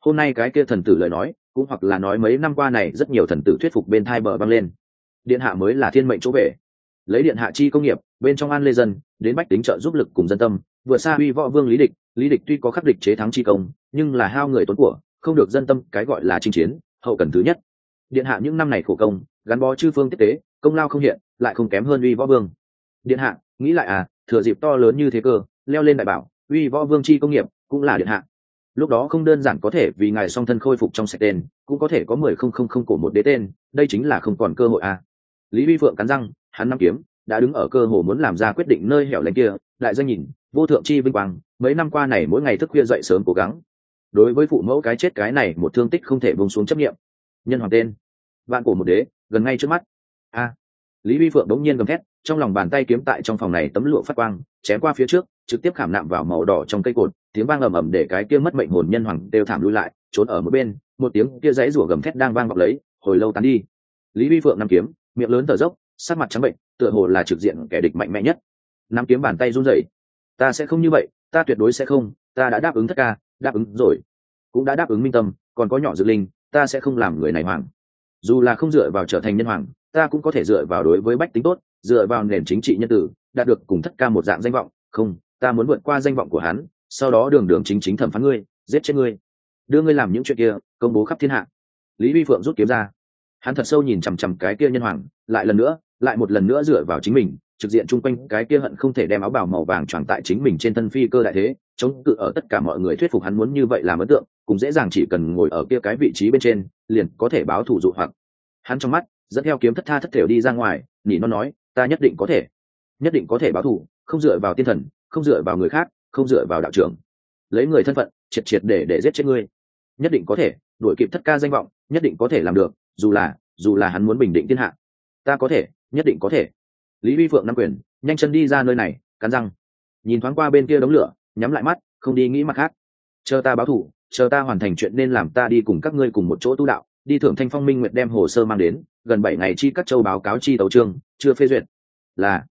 Hôm nay cái kia thần tử lời nói, cũng hoặc là nói mấy năm qua này rất nhiều thần tử thuyết phục bên thai bờ băng lên. Điện hạ mới là thiên mệnh chỗ về lấy điện hạ chi công nghiệp, bên trong an lê dân, đến bách tính trợ giúp lực cùng dân tâm, vừa xa uy võ vương lý địch lý địch tuy có khắc địch chế thắng chi công, nhưng là hao người tốn của, không được dân tâm, cái gọi là chinh chiến, hậu cần thứ nhất. Điện hạ những năm này khổ công, gắn bó chư phương tiếp tế, công lao không hiện, lại không kém hơn uy võ vương. Điện hạ, nghĩ lại à thừa dịp to lớn như thế cơ, leo lên đại bảo, uy võ vương chi công nghiệp, cũng là điện hạ. Lúc đó không đơn giản có thể vì ngài song thân khôi phục trong sạch tên cũng có thể có mười không không không cổ một đế tên, đây chính là không còn cơ hội à. Lý vi phượng cắn răng hắn năm kiếm, đã đứng ở cơ hồ muốn làm ra quyết định nơi hẻo lánh kia, đại danh nhìn, vô thượng chi vinh quang, mấy năm qua này mỗi ngày thức khuya dậy sớm cố gắng. Đối với phụ mẫu cái chết cái này, một thương tích không thể bông xuống chấp nghiệm nhân hoàng tên, vạn cổ một đế, gần ngay trước mắt. A, lý vi phượng đống nhiên gầm thét, trong lòng bàn tay kiếm tại trong phòng này tấm lụa phát quang, chém qua phía trước, trực tiếp khảm nạm vào màu đỏ trong cây cột, tiếng vang ầm ầm để cái kia mất mệnh hồn nhân hoàng đều thảm lui lại, trốn ở một bên, một tiếng kia dãy rủa gầm thét đang vang vọng lấy, hồi lâu tán đi. Lý vi phượng nằm kiếm, miệng lớn thở dốc sắc mặt trắng bệnh, tựa hồ là trực diện kẻ địch mạnh mẽ nhất. Nắm kiếm bàn tay run rẩy. Ta sẽ không như vậy, ta tuyệt đối sẽ không, ta đã đáp ứng tất cả đáp ứng rồi. Cũng đã đáp ứng minh tâm, còn có nhỏ dự linh, ta sẽ không làm người này hoàng dù là không dựa vào trở thành nhân hoàng, ta cũng có thể dựa vào đối với bách tính tốt, dựa vào nền chính trị nhân tử, đạt được cùng thất ca một dạng danh vọng. Không, ta muốn vượt qua danh vọng của hắn, sau đó đường đường chính chính thẩm phán ngươi, giết chết ngươi. Đưa ngươi làm những chuyện kia, công bố khắp thiên hạ. Lý vi phượng rút kiếm ra hắn thật sâu nhìn chằm chằm cái kia nhân hoàng, lại lần nữa, lại một lần nữa dựa vào chính mình, trực diện chung quanh cái kia hận không thể đem áo bào màu vàng tròn tại chính mình trên thân phi cơ đại thế, chống cự ở tất cả mọi người thuyết phục hắn muốn như vậy làm ấn tượng cũng dễ dàng chỉ cần ngồi ở kia cái vị trí bên trên, liền có thể báo thủ dụ hoặc. Hắn trong mắt, dẫn theo kiếm thất tha thất thểu đi ra ngoài nhỉ nó nói, ta nhất định có thể, nhất định có thể báo thủ không dựa vào tiên thần, không dựa vào người khác, không dựa vào đạo trưởng. Lấy người thân phận, triệt triệt để để giết chết ngươi. Nhất định có thể, đuổi kịp thất ca danh vọng, nhất định có thể làm được dù là dù là hắn muốn bình định thiên hạ. Ta có thể, nhất định có thể. Lý vi phượng năm quyền, nhanh chân đi ra nơi này, cắn răng. Nhìn thoáng qua bên kia đống lửa, nhắm lại mắt, không đi nghĩ mặt khác. Chờ ta báo thủ, chờ ta hoàn thành chuyện nên làm ta đi cùng các ngươi cùng một chỗ tu đạo, đi thưởng thanh phong minh nguyện đem hồ sơ mang đến, gần bảy ngày chi các châu báo cáo chi tấu trương chưa phê duyệt. Là,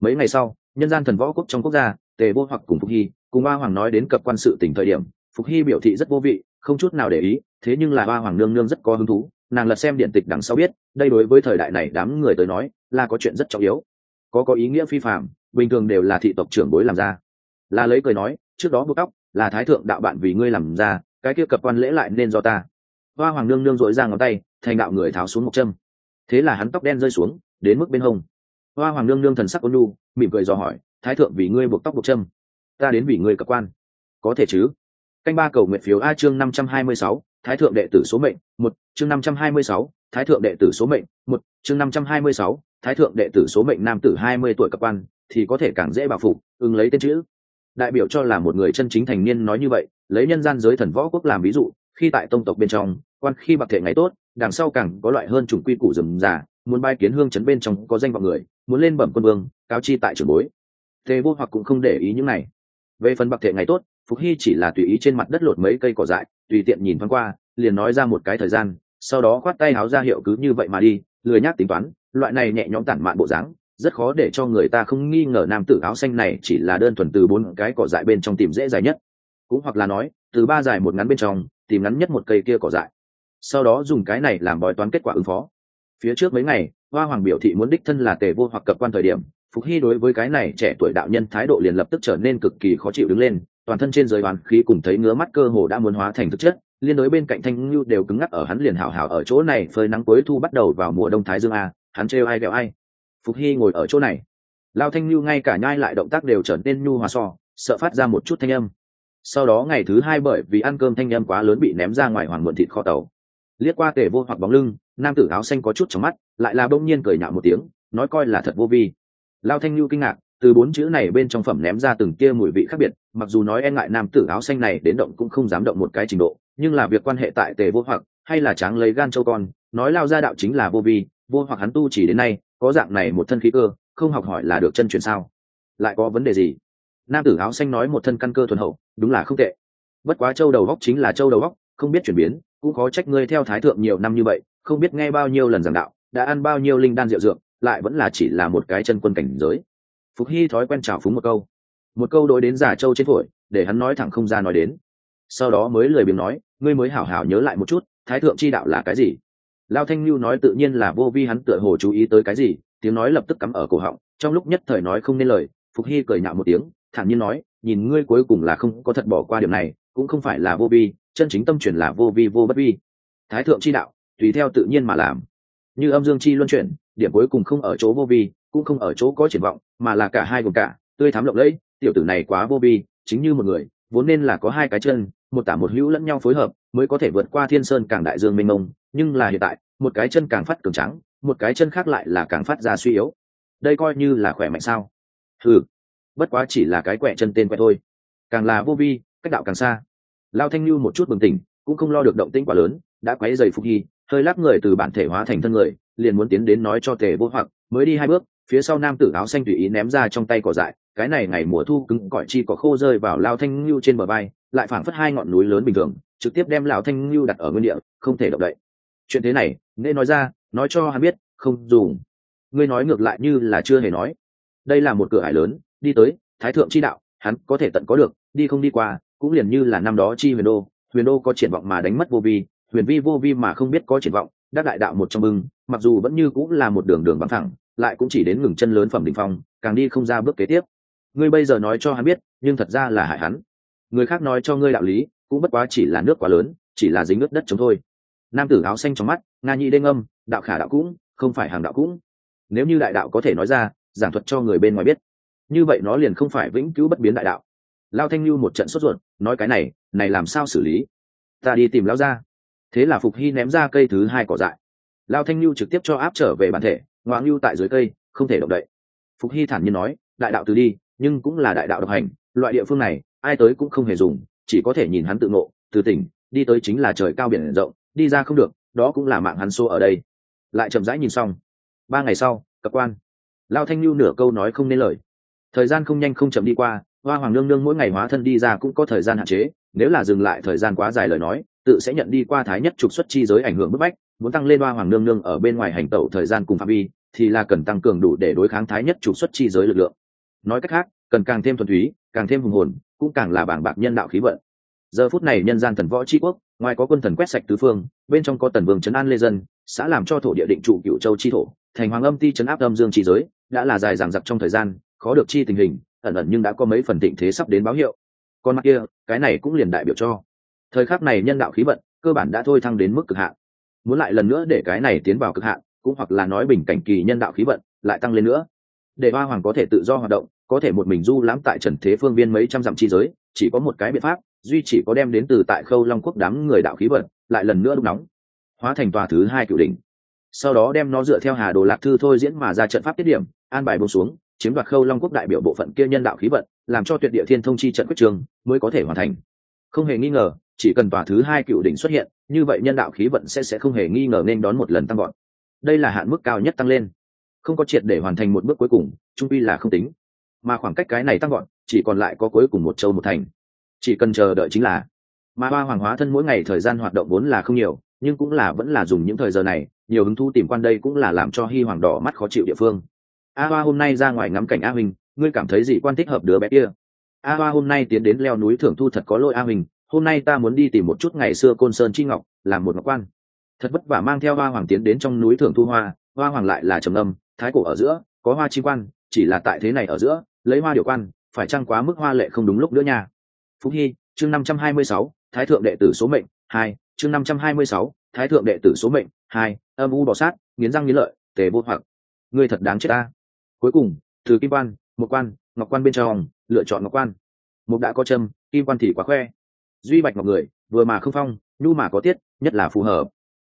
mấy ngày sau, nhân gian thần võ quốc trong quốc gia, tề vô hoặc cùng phục hy, cùng ba hoàng nói đến cập quan sự tỉnh thời điểm, phục hy biểu thị rất vô vị, không chút nào để ý, thế nhưng là ba hoàng nương nương rất có hứng thú nàng lật xem điện tịch đằng sau biết, đây đối với thời đại này đám người tới nói, là có chuyện rất trọng yếu. Có có ý nghĩa phi phạm bình thường đều là thị tộc trưởng bối làm ra. Là lấy cười nói, trước đó buộc tóc, là thái thượng đạo bạn vì ngươi làm ra, cái kia cập quan lễ lại nên do ta. Hoa hoàng nương nương dội ra ngón tay, thành đạo người tháo xuống một châm thế là hắn tóc đen rơi xuống, đến mức bên hông. Hoa hoàng nương nương thần sắc ôn lu mỉm cười dò hỏi, thái thượng vì ngươi buộc tóc buộc châm ta đến vì ngươi cập quan. Có thể chứ? Canh ba cầu nguyện phiếu a chương năm trăm hai mươi sáu thái thượng đệ tử số mệnh, một, chương năm trăm hai mươi sáu, thái thượng đệ tử số mệnh, một, chương năm trăm hai mươi sáu, thái thượng đệ tử số mệnh nam tử hai mươi tuổi cập quan, thì có thể càng dễ bảo phục ứng lấy tên chữ. Đại biểu cho là một người chân chính thành niên nói như vậy, lấy nhân gian giới thần võ quốc làm ví dụ, khi tại tông tộc bên trong, quan khi bạc thể ngày tốt, đằng sau càng có loại hơn chủng quy củ rừng già muốn bay kiến hương chấn bên trong có danh vọng người, muốn lên bẩm quân vương cao chi tại trường bối. Tề vô hoặc cũng không để ý những này. Về phần bạc thể ngày tốt phục hy chỉ là tùy ý trên mặt đất lột mấy cây cỏ dại, tùy tiện nhìn thoáng qua, liền nói ra một cái thời gian, sau đó khoát tay háo ra hiệu cứ như vậy mà đi, lười nhác tính toán, loại này nhẹ nhõm tản mạn bộ dáng, rất khó để cho người ta không nghi ngờ nam tử áo xanh này chỉ là đơn thuần từ bốn cái cỏ dại bên trong tìm dễ dài nhất. Cũng hoặc là nói, từ ba dài một ngắn bên trong, tìm ngắn nhất một cây kia cỏ dại. Sau đó dùng cái này làm bói toán kết quả ứng phó. Phía trước mấy ngày, hoa hoàng biểu thị muốn đích thân là tề vô hoặc cập quan thời điểm, phục hy đối với cái này trẻ tuổi đạo nhân thái độ liền lập tức trở nên cực kỳ khó chịu đứng lên toàn thân trên giới hoàn khí cùng thấy ngứa mắt cơ hồ đã muốn hóa thành thực chất, liên đối bên cạnh thanh ngưu đều cứng ngắc ở hắn liền hảo hảo ở chỗ này, phơi nắng cuối thu bắt đầu vào mùa đông thái dương a, hắn trêu ai ghẹo ai. Phục hy ngồi ở chỗ này. Lao thanh ngưu ngay cả nhai lại động tác đều trở nên nhu hòa so, sợ phát ra một chút thanh âm. Sau đó ngày thứ hai bởi vì ăn cơm thanh âm quá lớn bị ném ra ngoài hoàng muộn thịt kho tàu. Liếc qua tể vô hoặc bóng lưng, nam tử áo xanh có chút trong mắt, lại là bỗng nhiên cười nhạo một tiếng, nói coi là thật vô vi. Lao thanh lưu kinh ngạc từ bốn chữ này bên trong phẩm ném ra từng kia mùi vị khác biệt, mặc dù nói e ngại nam tử áo xanh này đến động cũng không dám động một cái trình độ, nhưng là việc quan hệ tại tề vô hoặc hay là tráng lấy gan châu con, nói lao ra đạo chính là vô vi, vô hoặc hắn tu chỉ đến nay, có dạng này một thân khí cơ, không học hỏi là được chân truyền sao? Lại có vấn đề gì? Nam tử áo xanh nói một thân căn cơ thuần hậu, đúng là không tệ. Bất quá châu đầu góc chính là châu đầu góc, không biết chuyển biến, cũng có trách ngươi theo thái thượng nhiều năm như vậy, không biết nghe bao nhiêu lần giảng đạo, đã ăn bao nhiêu linh đan rượu dược, lại vẫn là chỉ là một cái chân quân cảnh giới phục hy thói quen trào phúng một câu. Một câu đối đến giả châu trên phổi, để hắn nói thẳng không ra nói đến. Sau đó mới lười biếng nói, ngươi mới hảo hảo nhớ lại một chút, thái thượng chi đạo là cái gì? Lao thanh lưu nói tự nhiên là vô vi hắn tựa hồ chú ý tới cái gì, tiếng nói lập tức cắm ở cổ họng, trong lúc nhất thời nói không nên lời, phục hy cười nhạo một tiếng, thản nhiên nói, nhìn ngươi cuối cùng là không có thật bỏ qua điểm này, cũng không phải là vô vi, chân chính tâm chuyển là vô vi vô bất vi. Thái thượng chi đạo, tùy theo tự nhiên mà làm. Như âm dương chi luân chuyển, điểm cuối cùng không ở chỗ vô vi cũng không ở chỗ có triển vọng, mà là cả hai gồm cả, tươi thắm lộng lẫy, tiểu tử này quá vô vi, chính như một người, vốn nên là có hai cái chân, một tả một hữu lẫn nhau phối hợp, mới có thể vượt qua thiên sơn càng đại dương mênh mông, nhưng là hiện tại, một cái chân càng phát cường trắng một cái chân khác lại là càng phát ra suy yếu. Đây coi như là khỏe mạnh sao? Ừ bất quá chỉ là cái quẹ chân tên quẹ thôi. Càng là vô vi, cách đạo càng xa. Lao thanh lưu một chút bừng tỉnh, cũng không lo được động tĩnh quá lớn, đã quấy dày phục hy, hơi lắc người từ bản thể hóa thành thân người, liền muốn tiến đến nói cho tề vô hoặc, mới đi hai bước phía sau nam tử áo xanh tùy ý ném ra trong tay cỏ dại, cái này ngày mùa thu cứng cỏi chi có khô rơi vào lao thanh lưu trên bờ bay lại phảng phất hai ngọn núi lớn bình thường, trực tiếp đem lão thanh lưu đặt ở nguyên địa, không thể động đậy. Chuyện thế này nên nói ra, nói cho hắn biết, không dùng. Ngươi nói ngược lại như là chưa hề nói. Đây là một cửa hải lớn, đi tới, thái thượng chi đạo, hắn có thể tận có được, đi không đi qua, cũng liền như là năm đó chi huyền đô. Huyền đô có triển vọng mà đánh mất vô vi, huyền vi vô vi mà không biết có triển vọng, đắc đại đạo một trong bưng, mặc dù vẫn như cũng là một đường đường bằng thẳng lại cũng chỉ đến ngừng chân lớn phẩm đỉnh phong, càng đi không ra bước kế tiếp. Ngươi bây giờ nói cho hắn biết, nhưng thật ra là hại hắn. Người khác nói cho ngươi đạo lý, cũng bất quá chỉ là nước quá lớn, chỉ là dính nước đất chống thôi. Nam tử áo xanh trong mắt, nga nhị đê ngâm đạo khả đạo cũng, không phải hàng đạo cũng. Nếu như đại đạo có thể nói ra, giảng thuật cho người bên ngoài biết, như vậy nó liền không phải vĩnh cứu bất biến đại đạo. Lao thanh lưu một trận sốt ruột, nói cái này này làm sao xử lý? Ta đi tìm lao ra thế là phục hy ném ra cây thứ hai cỏ dại. Lao thanh lưu trực tiếp cho áp trở về bản thể ngoại lưu tại dưới cây, không thể động đậy. Phục hy thản nhiên nói, đại đạo từ đi, nhưng cũng là đại đạo độc hành, loại địa phương này, ai tới cũng không hề dùng, chỉ có thể nhìn hắn tự ngộ, từ tỉnh, đi tới chính là trời cao biển rộng, đi ra không được, đó cũng là mạng hắn xô ở đây. Lại chậm rãi nhìn xong. Ba ngày sau, cập quan. Lao thanh lưu nửa câu nói không nên lời. Thời gian không nhanh không chậm đi qua, hoa hoàng nương nương mỗi ngày hóa thân đi ra cũng có thời gian hạn chế, nếu là dừng lại thời gian quá dài lời nói, tự sẽ nhận đi qua thái nhất trục xuất chi giới ảnh hưởng bức bách muốn tăng lên hoa hoàng nương nương ở bên ngoài hành tẩu thời gian cùng phạm vi, thì là cần tăng cường đủ để đối kháng thái nhất trục xuất chi giới lực lượng. Nói cách khác, cần càng thêm thuần túy, càng thêm hùng hồn, cũng càng là bảng bạc nhân đạo khí vận. Giờ phút này nhân gian thần võ tri quốc, ngoài có quân thần quét sạch tứ phương, bên trong có tần vương trấn an lê dân, xã làm cho thổ địa định trụ cựu châu chi thổ, thành hoàng âm ti trấn áp âm dương chi giới, đã là dài dằng dặc trong thời gian, khó được chi tình hình, ẩn ẩn nhưng đã có mấy phần định thế sắp đến báo hiệu. Con mắt kia, cái này cũng liền đại biểu cho. Thời khắc này nhân đạo khí vận, cơ bản đã thôi thăng đến mức cực hạn muốn lại lần nữa để cái này tiến vào cực hạn, cũng hoặc là nói bình cảnh kỳ nhân đạo khí vận lại tăng lên nữa. Để ba hoàng có thể tự do hoạt động, có thể một mình du lãm tại trần thế phương viên mấy trăm dặm chi giới, chỉ có một cái biện pháp, duy chỉ có đem đến từ tại khâu long quốc đám người đạo khí vận lại lần nữa đúc nóng, hóa thành tòa thứ hai cựu đỉnh. Sau đó đem nó dựa theo hà đồ lạc thư thôi diễn mà ra trận pháp tiết điểm, an bài bông xuống, chiếm đoạt khâu long quốc đại biểu bộ phận kia nhân đạo khí vận, làm cho tuyệt địa thiên thông chi trận quyết trường mới có thể hoàn thành. Không hề nghi ngờ, chỉ cần tòa thứ hai cựu đỉnh xuất hiện như vậy nhân đạo khí vận sẽ sẽ không hề nghi ngờ nên đón một lần tăng gọn đây là hạn mức cao nhất tăng lên. Không có triệt để hoàn thành một bước cuối cùng, trung pi là không tính. Mà khoảng cách cái này tăng gọn chỉ còn lại có cuối cùng một châu một thành. Chỉ cần chờ đợi chính là, mà ba hoàng hóa thân mỗi ngày thời gian hoạt động vốn là không nhiều, nhưng cũng là vẫn là dùng những thời giờ này, nhiều hứng thú tìm quan đây cũng là làm cho hy hoàng đỏ mắt khó chịu địa phương. A hoa hôm nay ra ngoài ngắm cảnh a huỳnh, ngươi cảm thấy gì quan thích hợp đứa bé kia? A hoa hôm nay tiến đến leo núi thưởng thu thật có lỗi a huỳnh hôm nay ta muốn đi tìm một chút ngày xưa côn sơn chi ngọc, làm một ngọc quan. Thật vất vả mang theo hoa hoàng tiến đến trong núi thưởng thu hoa hoa hoàng lại là trầm âm thái cổ ở giữa, có hoa chi quan, chỉ là tại thế này ở giữa, lấy hoa điều quan, phải chăng quá mức hoa lệ không đúng lúc nữa nha. Phúc hy, chương năm trăm hai mươi sáu, thái thượng đệ tử số mệnh hai, chương năm trăm hai mươi sáu, thái thượng đệ tử số mệnh hai, âm u bò sát, nghiến răng nghiến lợi, tề vô hoặc. Ngươi thật đáng chết ta. Cuối cùng, từ kim quan, một quan, ngọc quan bên trong, lựa chọn ngọc quan. Một đã có châm, kim quan thì quá khoe duy bạch ngọc người, vừa mà không phong, nhu mà có tiết, nhất là phù hợp.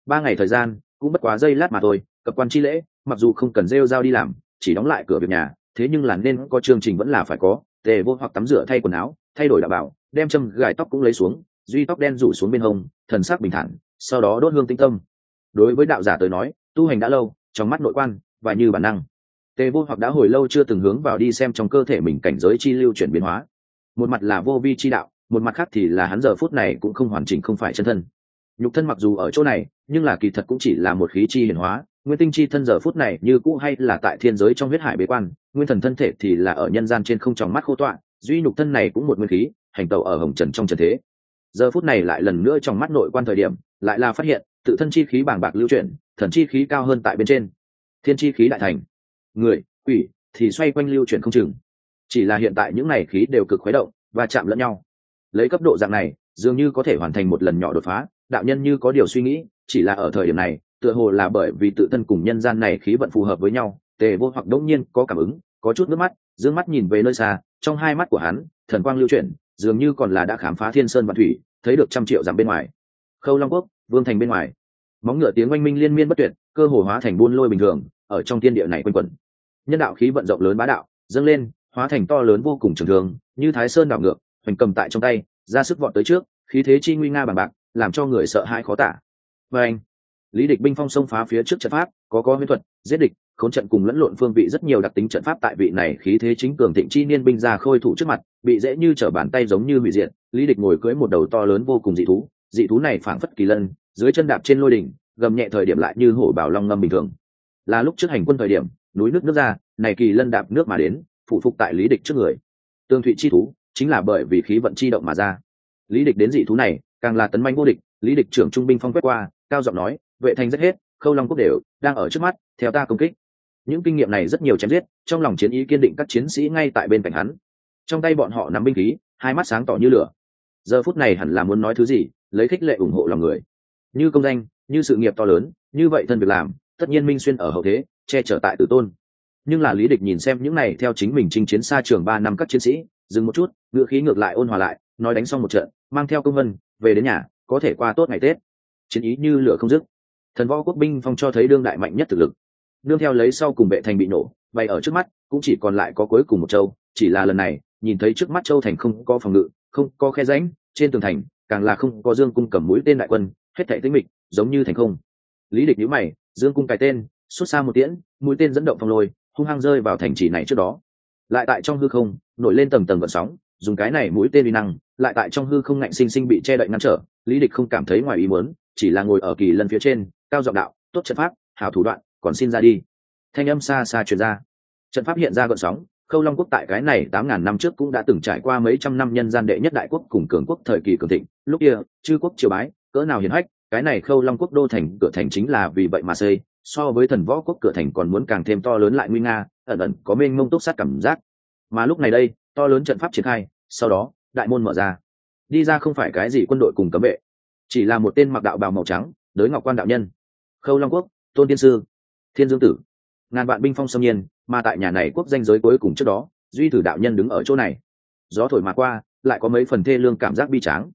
Ba ngày thời gian, cũng bất quá giây lát mà thôi, cập quan chi lễ, mặc dù không cần rêu rao đi làm, chỉ đóng lại cửa việc nhà, thế nhưng là nên có chương trình vẫn là phải có, tề vô hoặc tắm rửa thay quần áo, thay đổi đạo bảo, đem châm gài tóc cũng lấy xuống, duy tóc đen rủ xuống bên hông, thần sắc bình thản, sau đó đốt hương tinh tâm. Đối với đạo giả tới nói, tu hành đã lâu, trong mắt nội quan, và như bản năng. Tề vô hoặc đã hồi lâu chưa từng hướng vào đi xem trong cơ thể mình cảnh giới chi lưu chuyển biến hóa. Một mặt là vô vi chi đạo một mặt khác thì là hắn giờ phút này cũng không hoàn chỉnh, không phải chân thân. Nhục thân mặc dù ở chỗ này, nhưng là kỳ thật cũng chỉ là một khí chi hiển hóa. Nguyên tinh chi thân giờ phút này như cũ hay là tại thiên giới trong huyết hải bế quan, nguyên thần thân thể thì là ở nhân gian trên không tròng mắt khô tọa, duy nhục thân này cũng một nguyên khí, hành tẩu ở hồng trần trong trần thế. Giờ phút này lại lần nữa trong mắt nội quan thời điểm, lại là phát hiện, tự thân chi khí bàng bạc lưu chuyển, thần chi khí cao hơn tại bên trên. Thiên chi khí đại thành. Người, quỷ, thì xoay quanh lưu chuyển không chừng. Chỉ là hiện tại những này khí đều cực khuấy động và chạm lẫn nhau lấy cấp độ dạng này, dường như có thể hoàn thành một lần nhỏ đột phá. Đạo nhân như có điều suy nghĩ, chỉ là ở thời điểm này, tựa hồ là bởi vì tự thân cùng nhân gian này khí vận phù hợp với nhau, tề vô hoặc đống nhiên có cảm ứng, có chút nước mắt d mắt nhìn về nơi xa, trong hai mắt của hắn, thần quang lưu chuyển, dường như còn là đã khám phá thiên sơn và thủy, thấy được trăm triệu dặm bên ngoài. Khâu long quốc, vương thành bên ngoài. Móng ngựa tiếng oanh minh liên miên bất tuyệt, cơ hồ hóa thành buôn lôi bình thường, ở trong thiên địa này quanh quẩn. Nhân đạo khí vận rộng lớn bá đạo, dâng lên, hóa thành to lớn vô cùng trường thường như thái sơn đảo ngược hoành cầm tại trong tay, ra sức vọt tới trước, khí thế chi nguy nga bằng bạc, làm cho người sợ hãi khó tả. Và anh, lý địch binh phong sông phá phía trước trận pháp, có có huyễn thuật, giết địch, khốn trận cùng lẫn lộn phương vị rất nhiều đặc tính trận pháp tại vị này khí thế chính cường thịnh chi niên binh ra khôi thủ trước mặt, bị dễ như trở bàn tay giống như hủy diệt, lý địch ngồi cưới một đầu to lớn vô cùng dị thú dị thú này phảng phất kỳ lân, dưới chân đạp trên lôi đỉnh, gầm nhẹ thời điểm lại như hổ bảo long ngâm bình thường. Là lúc trước hành quân thời điểm, núi nước nước ra, này kỳ lân đạp nước mà đến, phụ phục tại lý địch trước người. Tương thụy chi thú chính là bởi vì khí vận chi động mà ra. Lý địch đến dị thú này, càng là tấn manh vô địch, lý địch trưởng trung binh phong quét qua, cao giọng nói, vệ thành rất hết, khâu long quốc đều đang ở trước mắt, theo ta công kích. Những kinh nghiệm này rất nhiều chém giết, trong lòng chiến ý kiên định các chiến sĩ ngay tại bên cạnh hắn. Trong tay bọn họ nắm binh khí, hai mắt sáng tỏ như lửa. Giờ phút này hẳn là muốn nói thứ gì, lấy khích lệ ủng hộ lòng người. Như công danh, như sự nghiệp to lớn, như vậy thân việc làm, tất nhiên minh xuyên ở hậu thế, che chở tại tử tôn. Nhưng là lý địch nhìn xem những này theo chính mình chinh chiến xa trường ba năm các chiến sĩ dừng một chút, ngựa khí ngược lại ôn hòa lại, nói đánh xong một trận, mang theo công vân, về đến nhà, có thể qua tốt ngày tết. Chiến ý như lửa không dứt. Thần võ quốc binh phong cho thấy đương đại mạnh nhất thực lực. Đương theo lấy sau cùng vệ thành bị nổ bay ở trước mắt, cũng chỉ còn lại có cuối cùng một châu, chỉ là lần này, nhìn thấy trước mắt châu thành không có phòng ngự, không có khe rãnh, trên tường thành, càng là không có dương cung cầm mũi tên đại quân, hết thảy tĩnh mịch, giống như thành không. Lý địch nhíu mày, dương cung cài tên, xuất xa một tiễn, mũi tên dẫn động phong lôi, hung hăng rơi vào thành trì này trước đó lại tại trong hư không, nổi lên tầng tầng gợn sóng, dùng cái này mũi tên uy năng, lại tại trong hư không ngạnh sinh sinh bị che đậy ngăn trở, lý địch không cảm thấy ngoài ý muốn, chỉ là ngồi ở kỳ lân phía trên, cao giọng đạo, tốt trận pháp, hảo thủ đoạn, còn xin ra đi. Thanh âm xa xa truyền ra. Trận pháp hiện ra gợn sóng, khâu long quốc tại cái này tám ngàn năm trước cũng đã từng trải qua mấy trăm năm nhân gian đệ nhất đại quốc cùng cường quốc thời kỳ cường thịnh. Lúc kia, chư quốc triều bái, cỡ nào hiền hách, cái này khâu long quốc đô thành, cửa thành chính là vì vậy mà xây so với thần võ quốc cửa thành còn muốn càng thêm to lớn lại nguy nga, ẩn ẩn có mênh mông túc sát cảm giác. Mà lúc này đây, to lớn trận pháp triển khai, sau đó, đại môn mở ra. Đi ra không phải cái gì quân đội cùng cấm vệ, chỉ là một tên mặc đạo bào màu trắng, đới ngọc quan đạo nhân. Khâu long quốc, tôn tiên sư, thiên dương tử. Ngàn vạn binh phong xâm nhiên, mà tại nhà này quốc danh giới cuối cùng trước đó, duy thử đạo nhân đứng ở chỗ này. Gió thổi mà qua, lại có mấy phần thê lương cảm giác bi tráng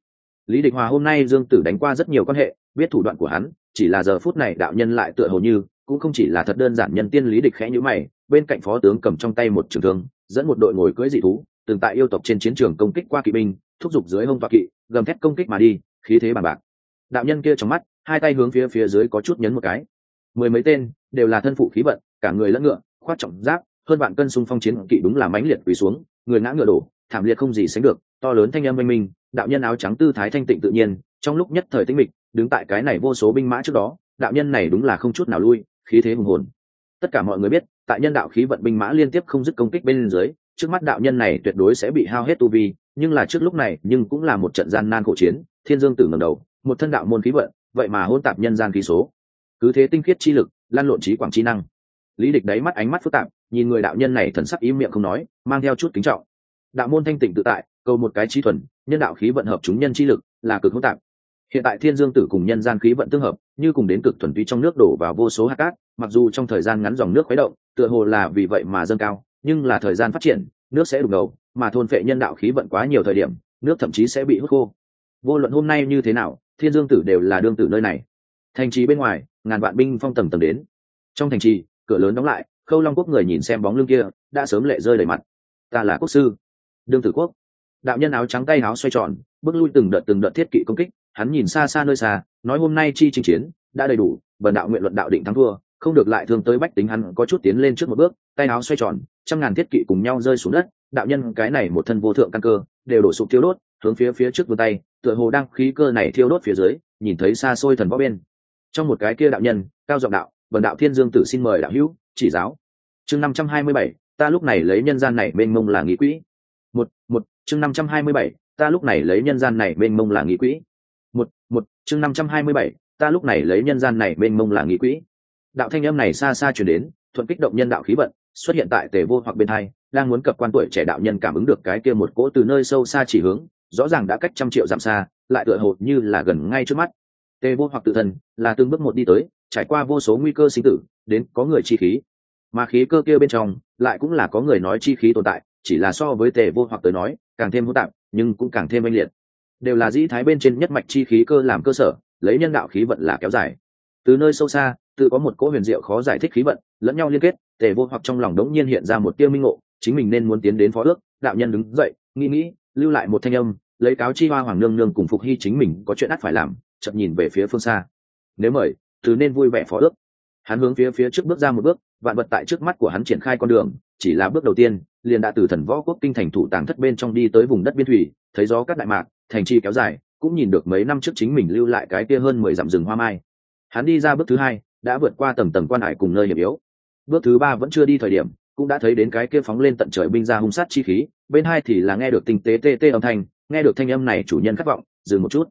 lý địch hòa hôm nay dương tử đánh qua rất nhiều quan hệ, biết thủ đoạn của hắn, chỉ là giờ phút này đạo nhân lại tựa hồ như, cũng không chỉ là thật đơn giản nhân tiên lý địch khẽ nhữ mày, bên cạnh phó tướng cầm trong tay một trường thương, dẫn một đội ngồi cưỡi dị thú, từng tại yêu tộc trên chiến trường công kích qua kỵ binh, thúc giục dưới hông và kỵ, gầm thét công kích mà đi, khí thế bàn bạc. Đạo nhân kia trong mắt, hai tay hướng phía phía dưới có chút nhấn một cái. Mười mấy tên, đều là thân phụ khí vận, cả người lẫn ngựa khoát trọng giáp, hơn bạn cân xung phong chiến kỵ đúng là mãnh liệt quỳ xuống, người ngã ngựa đổ, thảm liệt không gì sánh được, to lớn thanh âm minh minh đạo nhân áo trắng tư thái thanh tịnh tự nhiên, trong lúc nhất thời tinh mịch, đứng tại cái này vô số binh mã trước đó, đạo nhân này đúng là không chút nào lui, khí thế hùng hồn. Tất cả mọi người biết, tại nhân đạo khí vận binh mã liên tiếp không dứt công kích bên dưới, trước mắt đạo nhân này tuyệt đối sẽ bị hao hết tu vi, nhưng là trước lúc này, nhưng cũng là một trận gian nan khổ chiến, thiên dương tử ngầm đầu, một thân đạo môn khí vận, vậy mà hôn tạp nhân gian khí số. Cứ thế tinh khiết chi lực, lan lộn trí quảng trí năng. Lý địch đáy mắt ánh mắt phức tạp, nhìn người đạo nhân này thần sắc im miệng không nói, mang theo chút kính trọng. Đạo môn thanh tịnh tự tại cầu một cái chi thuần, nhân đạo khí vận hợp chúng nhân chi lực, là cực hỗn tạp. Hiện tại thiên dương tử cùng nhân gian khí vận tương hợp, như cùng đến cực thuần túy trong nước đổ vào vô số hạt cát, mặc dù trong thời gian ngắn dòng nước khuấy động, tựa hồ là vì vậy mà dâng cao, nhưng là thời gian phát triển, nước sẽ đục ngầu, mà thôn phệ nhân đạo khí vận quá nhiều thời điểm, nước thậm chí sẽ bị hút khô. Vô luận hôm nay như thế nào, thiên dương tử đều là đương tử nơi này. Thành trì bên ngoài, ngàn vạn binh phong tầng tầng đến. Trong thành trì, cửa lớn đóng lại, khâu long quốc người nhìn xem bóng lưng kia, đã sớm lệ rơi đầy mặt. Ta là quốc sư. Đương tử quốc đạo nhân áo trắng tay áo xoay tròn, bước lui từng đợt từng đợt thiết kỵ công kích, hắn nhìn xa xa nơi xa, nói hôm nay chi chinh chiến, đã đầy đủ bần đạo nguyện luận đạo định thắng thua, không được lại thương tới bách tính hắn, có chút tiến lên trước một bước, tay áo xoay tròn, trăm ngàn thiết kỵ cùng nhau rơi xuống đất, đạo nhân cái này một thân vô thượng căn cơ, đều đổ sụp thiêu đốt, hướng phía phía trước vươn tay, tựa hồ đang khí cơ này thiêu đốt phía dưới, nhìn thấy xa xôi thần võ bên. Trong một cái kia đạo nhân, cao giọng đạo, vần đạo thiên dương tử xin mời đạo hữu, chỉ giáo. Chương năm trăm hai mươi bảy, ta lúc này lấy nhân gian này mênh mông là nghĩ quỹ. Một một chương năm trăm hai mươi bảy, ta lúc này lấy nhân gian này mênh mông là nghị quỹ. Một một, chương năm trăm hai mươi bảy, ta lúc này lấy nhân gian này mênh mông là nghị quỹ. Đạo thanh âm này xa xa chuyển đến, thuận kích động nhân đạo khí vận, xuất hiện tại tề vô hoặc bên hai, đang muốn cập quan tuổi trẻ đạo nhân cảm ứng được cái kia một cỗ từ nơi sâu xa chỉ hướng, rõ ràng đã cách trăm triệu dặm xa, lại tựa hồ như là gần ngay trước mắt. Tề vô hoặc tự thân, là từng bước một đi tới, trải qua vô số nguy cơ sinh tử, đến có người chi khí. Mà khí cơ kia bên trong, lại cũng là có người nói chi khí tồn tại, chỉ là so với tề vô hoặc tới nói càng thêm hỗn tạp, nhưng cũng càng thêm oanh liệt. Đều là dĩ thái bên trên nhất mạch chi khí cơ làm cơ sở, lấy nhân đạo khí vận là kéo dài. Từ nơi sâu xa, tự có một cỗ huyền diệu khó giải thích khí vận, lẫn nhau liên kết, tề vô hoặc trong lòng đống nhiên hiện ra một tiêu minh ngộ, chính mình nên muốn tiến đến phó ước, đạo nhân đứng dậy, nghĩ nghĩ, lưu lại một thanh âm, lấy cáo chi hoa hoàng nương nương cùng phục hy chính mình có chuyện ắt phải làm, chậm nhìn về phía phương xa. Nếu mời, từ nên vui vẻ phó ước. Hắn hướng phía phía trước bước ra một bước, vạn vật tại trước mắt của hắn triển khai con đường chỉ là bước đầu tiên, liền đã từ thần võ quốc kinh thành thủ tàng thất bên trong đi tới vùng đất biên thủy, thấy gió các đại mạc, thành chi kéo dài, cũng nhìn được mấy năm trước chính mình lưu lại cái kia hơn mười dặm rừng hoa mai. Hắn đi ra bước thứ hai, đã vượt qua tầng tầng quan hải cùng nơi hiểm yếu. Bước thứ ba vẫn chưa đi thời điểm, cũng đã thấy đến cái kia phóng lên tận trời binh ra hung sát chi khí, bên hai thì là nghe được tinh tế tê tê âm thanh, nghe được thanh âm này chủ nhân khát vọng, dừng một chút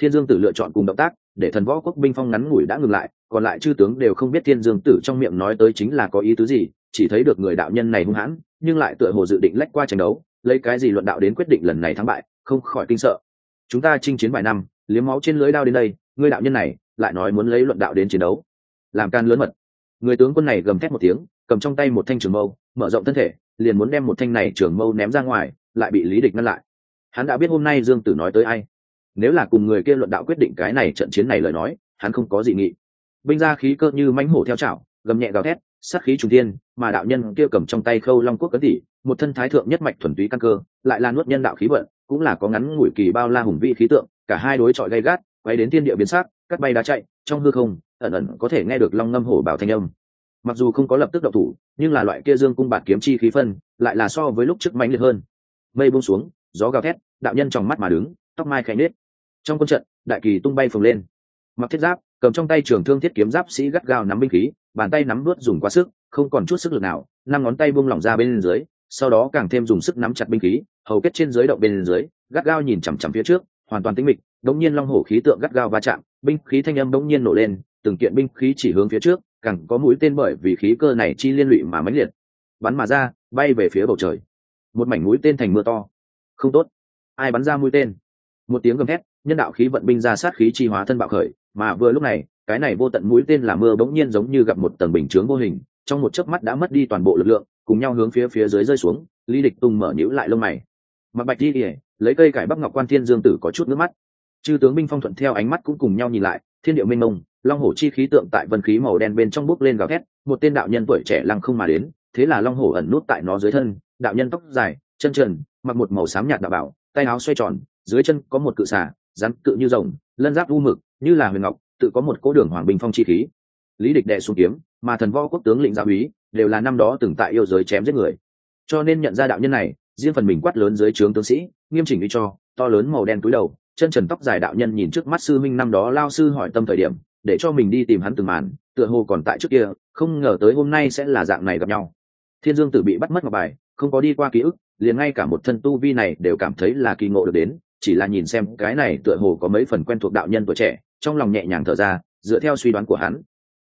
thiên dương tử lựa chọn cùng động tác, để thần võ quốc binh phong ngắn ngủi đã ngừng lại, còn lại chư tướng đều không biết thiên dương tử trong miệng nói tới chính là có ý tứ gì, chỉ thấy được người đạo nhân này hung hãn, nhưng lại tựa hồ dự định lách qua tranh đấu, lấy cái gì luận đạo đến quyết định lần này thắng bại, không khỏi kinh sợ. Chúng ta chinh chiến vài năm, liếm máu trên lưới đao đến đây, người đạo nhân này lại nói muốn lấy luận đạo đến chiến đấu. Làm can lớn mật. Người tướng quân này gầm thét một tiếng, cầm trong tay một thanh trường mâu, mở rộng thân thể, liền muốn đem một thanh này trường mâu ném ra ngoài, lại bị lý địch ngăn lại. Hắn đã biết hôm nay dương tử nói tới ai nếu là cùng người kia luận đạo quyết định cái này trận chiến này lời nói, hắn không có gì nghị. Binh ra khí cơ như mánh hổ theo chảo, gầm nhẹ gào thét, sát khí trùng tiên mà đạo nhân kia cầm trong tay khâu long quốc cấn tỷ một thân thái thượng nhất mạch thuần túy căn cơ, lại là nuốt nhân đạo khí vận, cũng là có ngắn ngủi kỳ bao la hùng vị khí tượng, cả hai đối chọi gay gắt, quay đến tiên địa biến sắc, cắt bay đá chạy, trong hư không, ẩn ẩn có thể nghe được long ngâm hổ bảo thanh âm. Mặc dù không có lập tức độc thủ, nhưng là loại kia dương cung bạt kiếm chi khí phân, lại là so với lúc trước mãnh liệt hơn. Mây buông xuống, gió gào thét, đạo nhân trong mắt mà đứng, tóc mai khẽ nết trong quân trận, đại kỳ tung bay phồng lên. Mặc thiết giáp, cầm trong tay trường thương thiết kiếm giáp sĩ gắt gao nắm binh khí, bàn tay nắm đuốt dùng quá sức, không còn chút sức lực nào, năm ngón tay buông lỏng ra bên dưới, sau đó càng thêm dùng sức nắm chặt binh khí, hầu kết trên dưới động bên dưới, gắt gao nhìn chằm chằm phía trước, hoàn toàn tĩnh mịch, đống nhiên long hổ khí tượng gắt gao va chạm, binh khí thanh âm đống nhiên nổ lên, từng kiện binh khí chỉ hướng phía trước, càng có mũi tên bởi vì khí cơ này chi liên lụy mà mãnh liệt, bắn mà ra, bay về phía bầu trời. Một mảnh mũi tên thành mưa to. Không tốt. Ai bắn ra mũi tên? Một tiếng gầm thét nhân đạo khí vận binh ra sát khí chi hóa thân bạo khởi, mà vừa lúc này, cái này vô tận mũi tên là mưa bỗng nhiên giống như gặp một tầng bình chướng vô hình, trong một chớp mắt đã mất đi toàn bộ lực lượng, cùng nhau hướng phía phía dưới rơi xuống, lý địch tung mở nhữ lại lông mày. Mặt bạch đi ỉa lấy cây cải bắc ngọc quan thiên dương tử có chút nước mắt. Chư tướng binh phong thuận theo ánh mắt cũng cùng nhau nhìn lại, thiên điệu minh mông, long hổ chi khí tượng tại vân khí màu đen bên trong bốc lên gào thét, một tên đạo nhân tuổi trẻ lăng không mà đến, thế là long hổ ẩn nút tại nó dưới thân, đạo nhân tóc dài, chân trần, mặc một màu xám nhạt đạo bảo, tay áo xoay tròn, dưới chân có một cự xà rắn cự như rồng, lân giáp u mực, như là huyền ngọc, tự có một cỗ đường hoàng bình phong chi khí. Lý địch đệ xuống kiếm, mà thần võ quốc tướng lĩnh gia úy, đều là năm đó từng tại yêu giới chém giết người. Cho nên nhận ra đạo nhân này, riêng phần mình quát lớn dưới trướng tướng sĩ, nghiêm chỉnh đi cho, to lớn màu đen túi đầu, chân trần tóc dài đạo nhân nhìn trước mắt sư minh năm đó lao sư hỏi tâm thời điểm, để cho mình đi tìm hắn từng màn, tựa hồ còn tại trước kia, không ngờ tới hôm nay sẽ là dạng này gặp nhau. Thiên dương tử bị bắt mất ngọc bài, không có đi qua ký ức, liền ngay cả một thân tu vi này đều cảm thấy là kỳ ngộ được đến chỉ là nhìn xem cái này tựa hồ có mấy phần quen thuộc đạo nhân tuổi trẻ, trong lòng nhẹ nhàng thở ra, dựa theo suy đoán của hắn.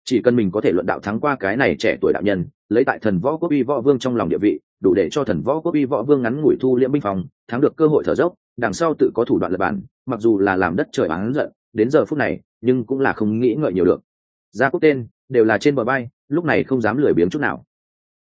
Chỉ cần mình có thể luận đạo thắng qua cái này trẻ tuổi đạo nhân, lấy tại thần võ quốc uy võ vương trong lòng địa vị, đủ để cho thần võ quốc uy võ vương ngắn ngủi thu liễm binh phòng, thắng được cơ hội thở dốc, đằng sau tự có thủ đoạn lập bản, mặc dù là làm đất trời bán giận, đến giờ phút này, nhưng cũng là không nghĩ ngợi nhiều được. Gia quốc tên đều là trên bờ bay, lúc này không dám lười biếng chút nào.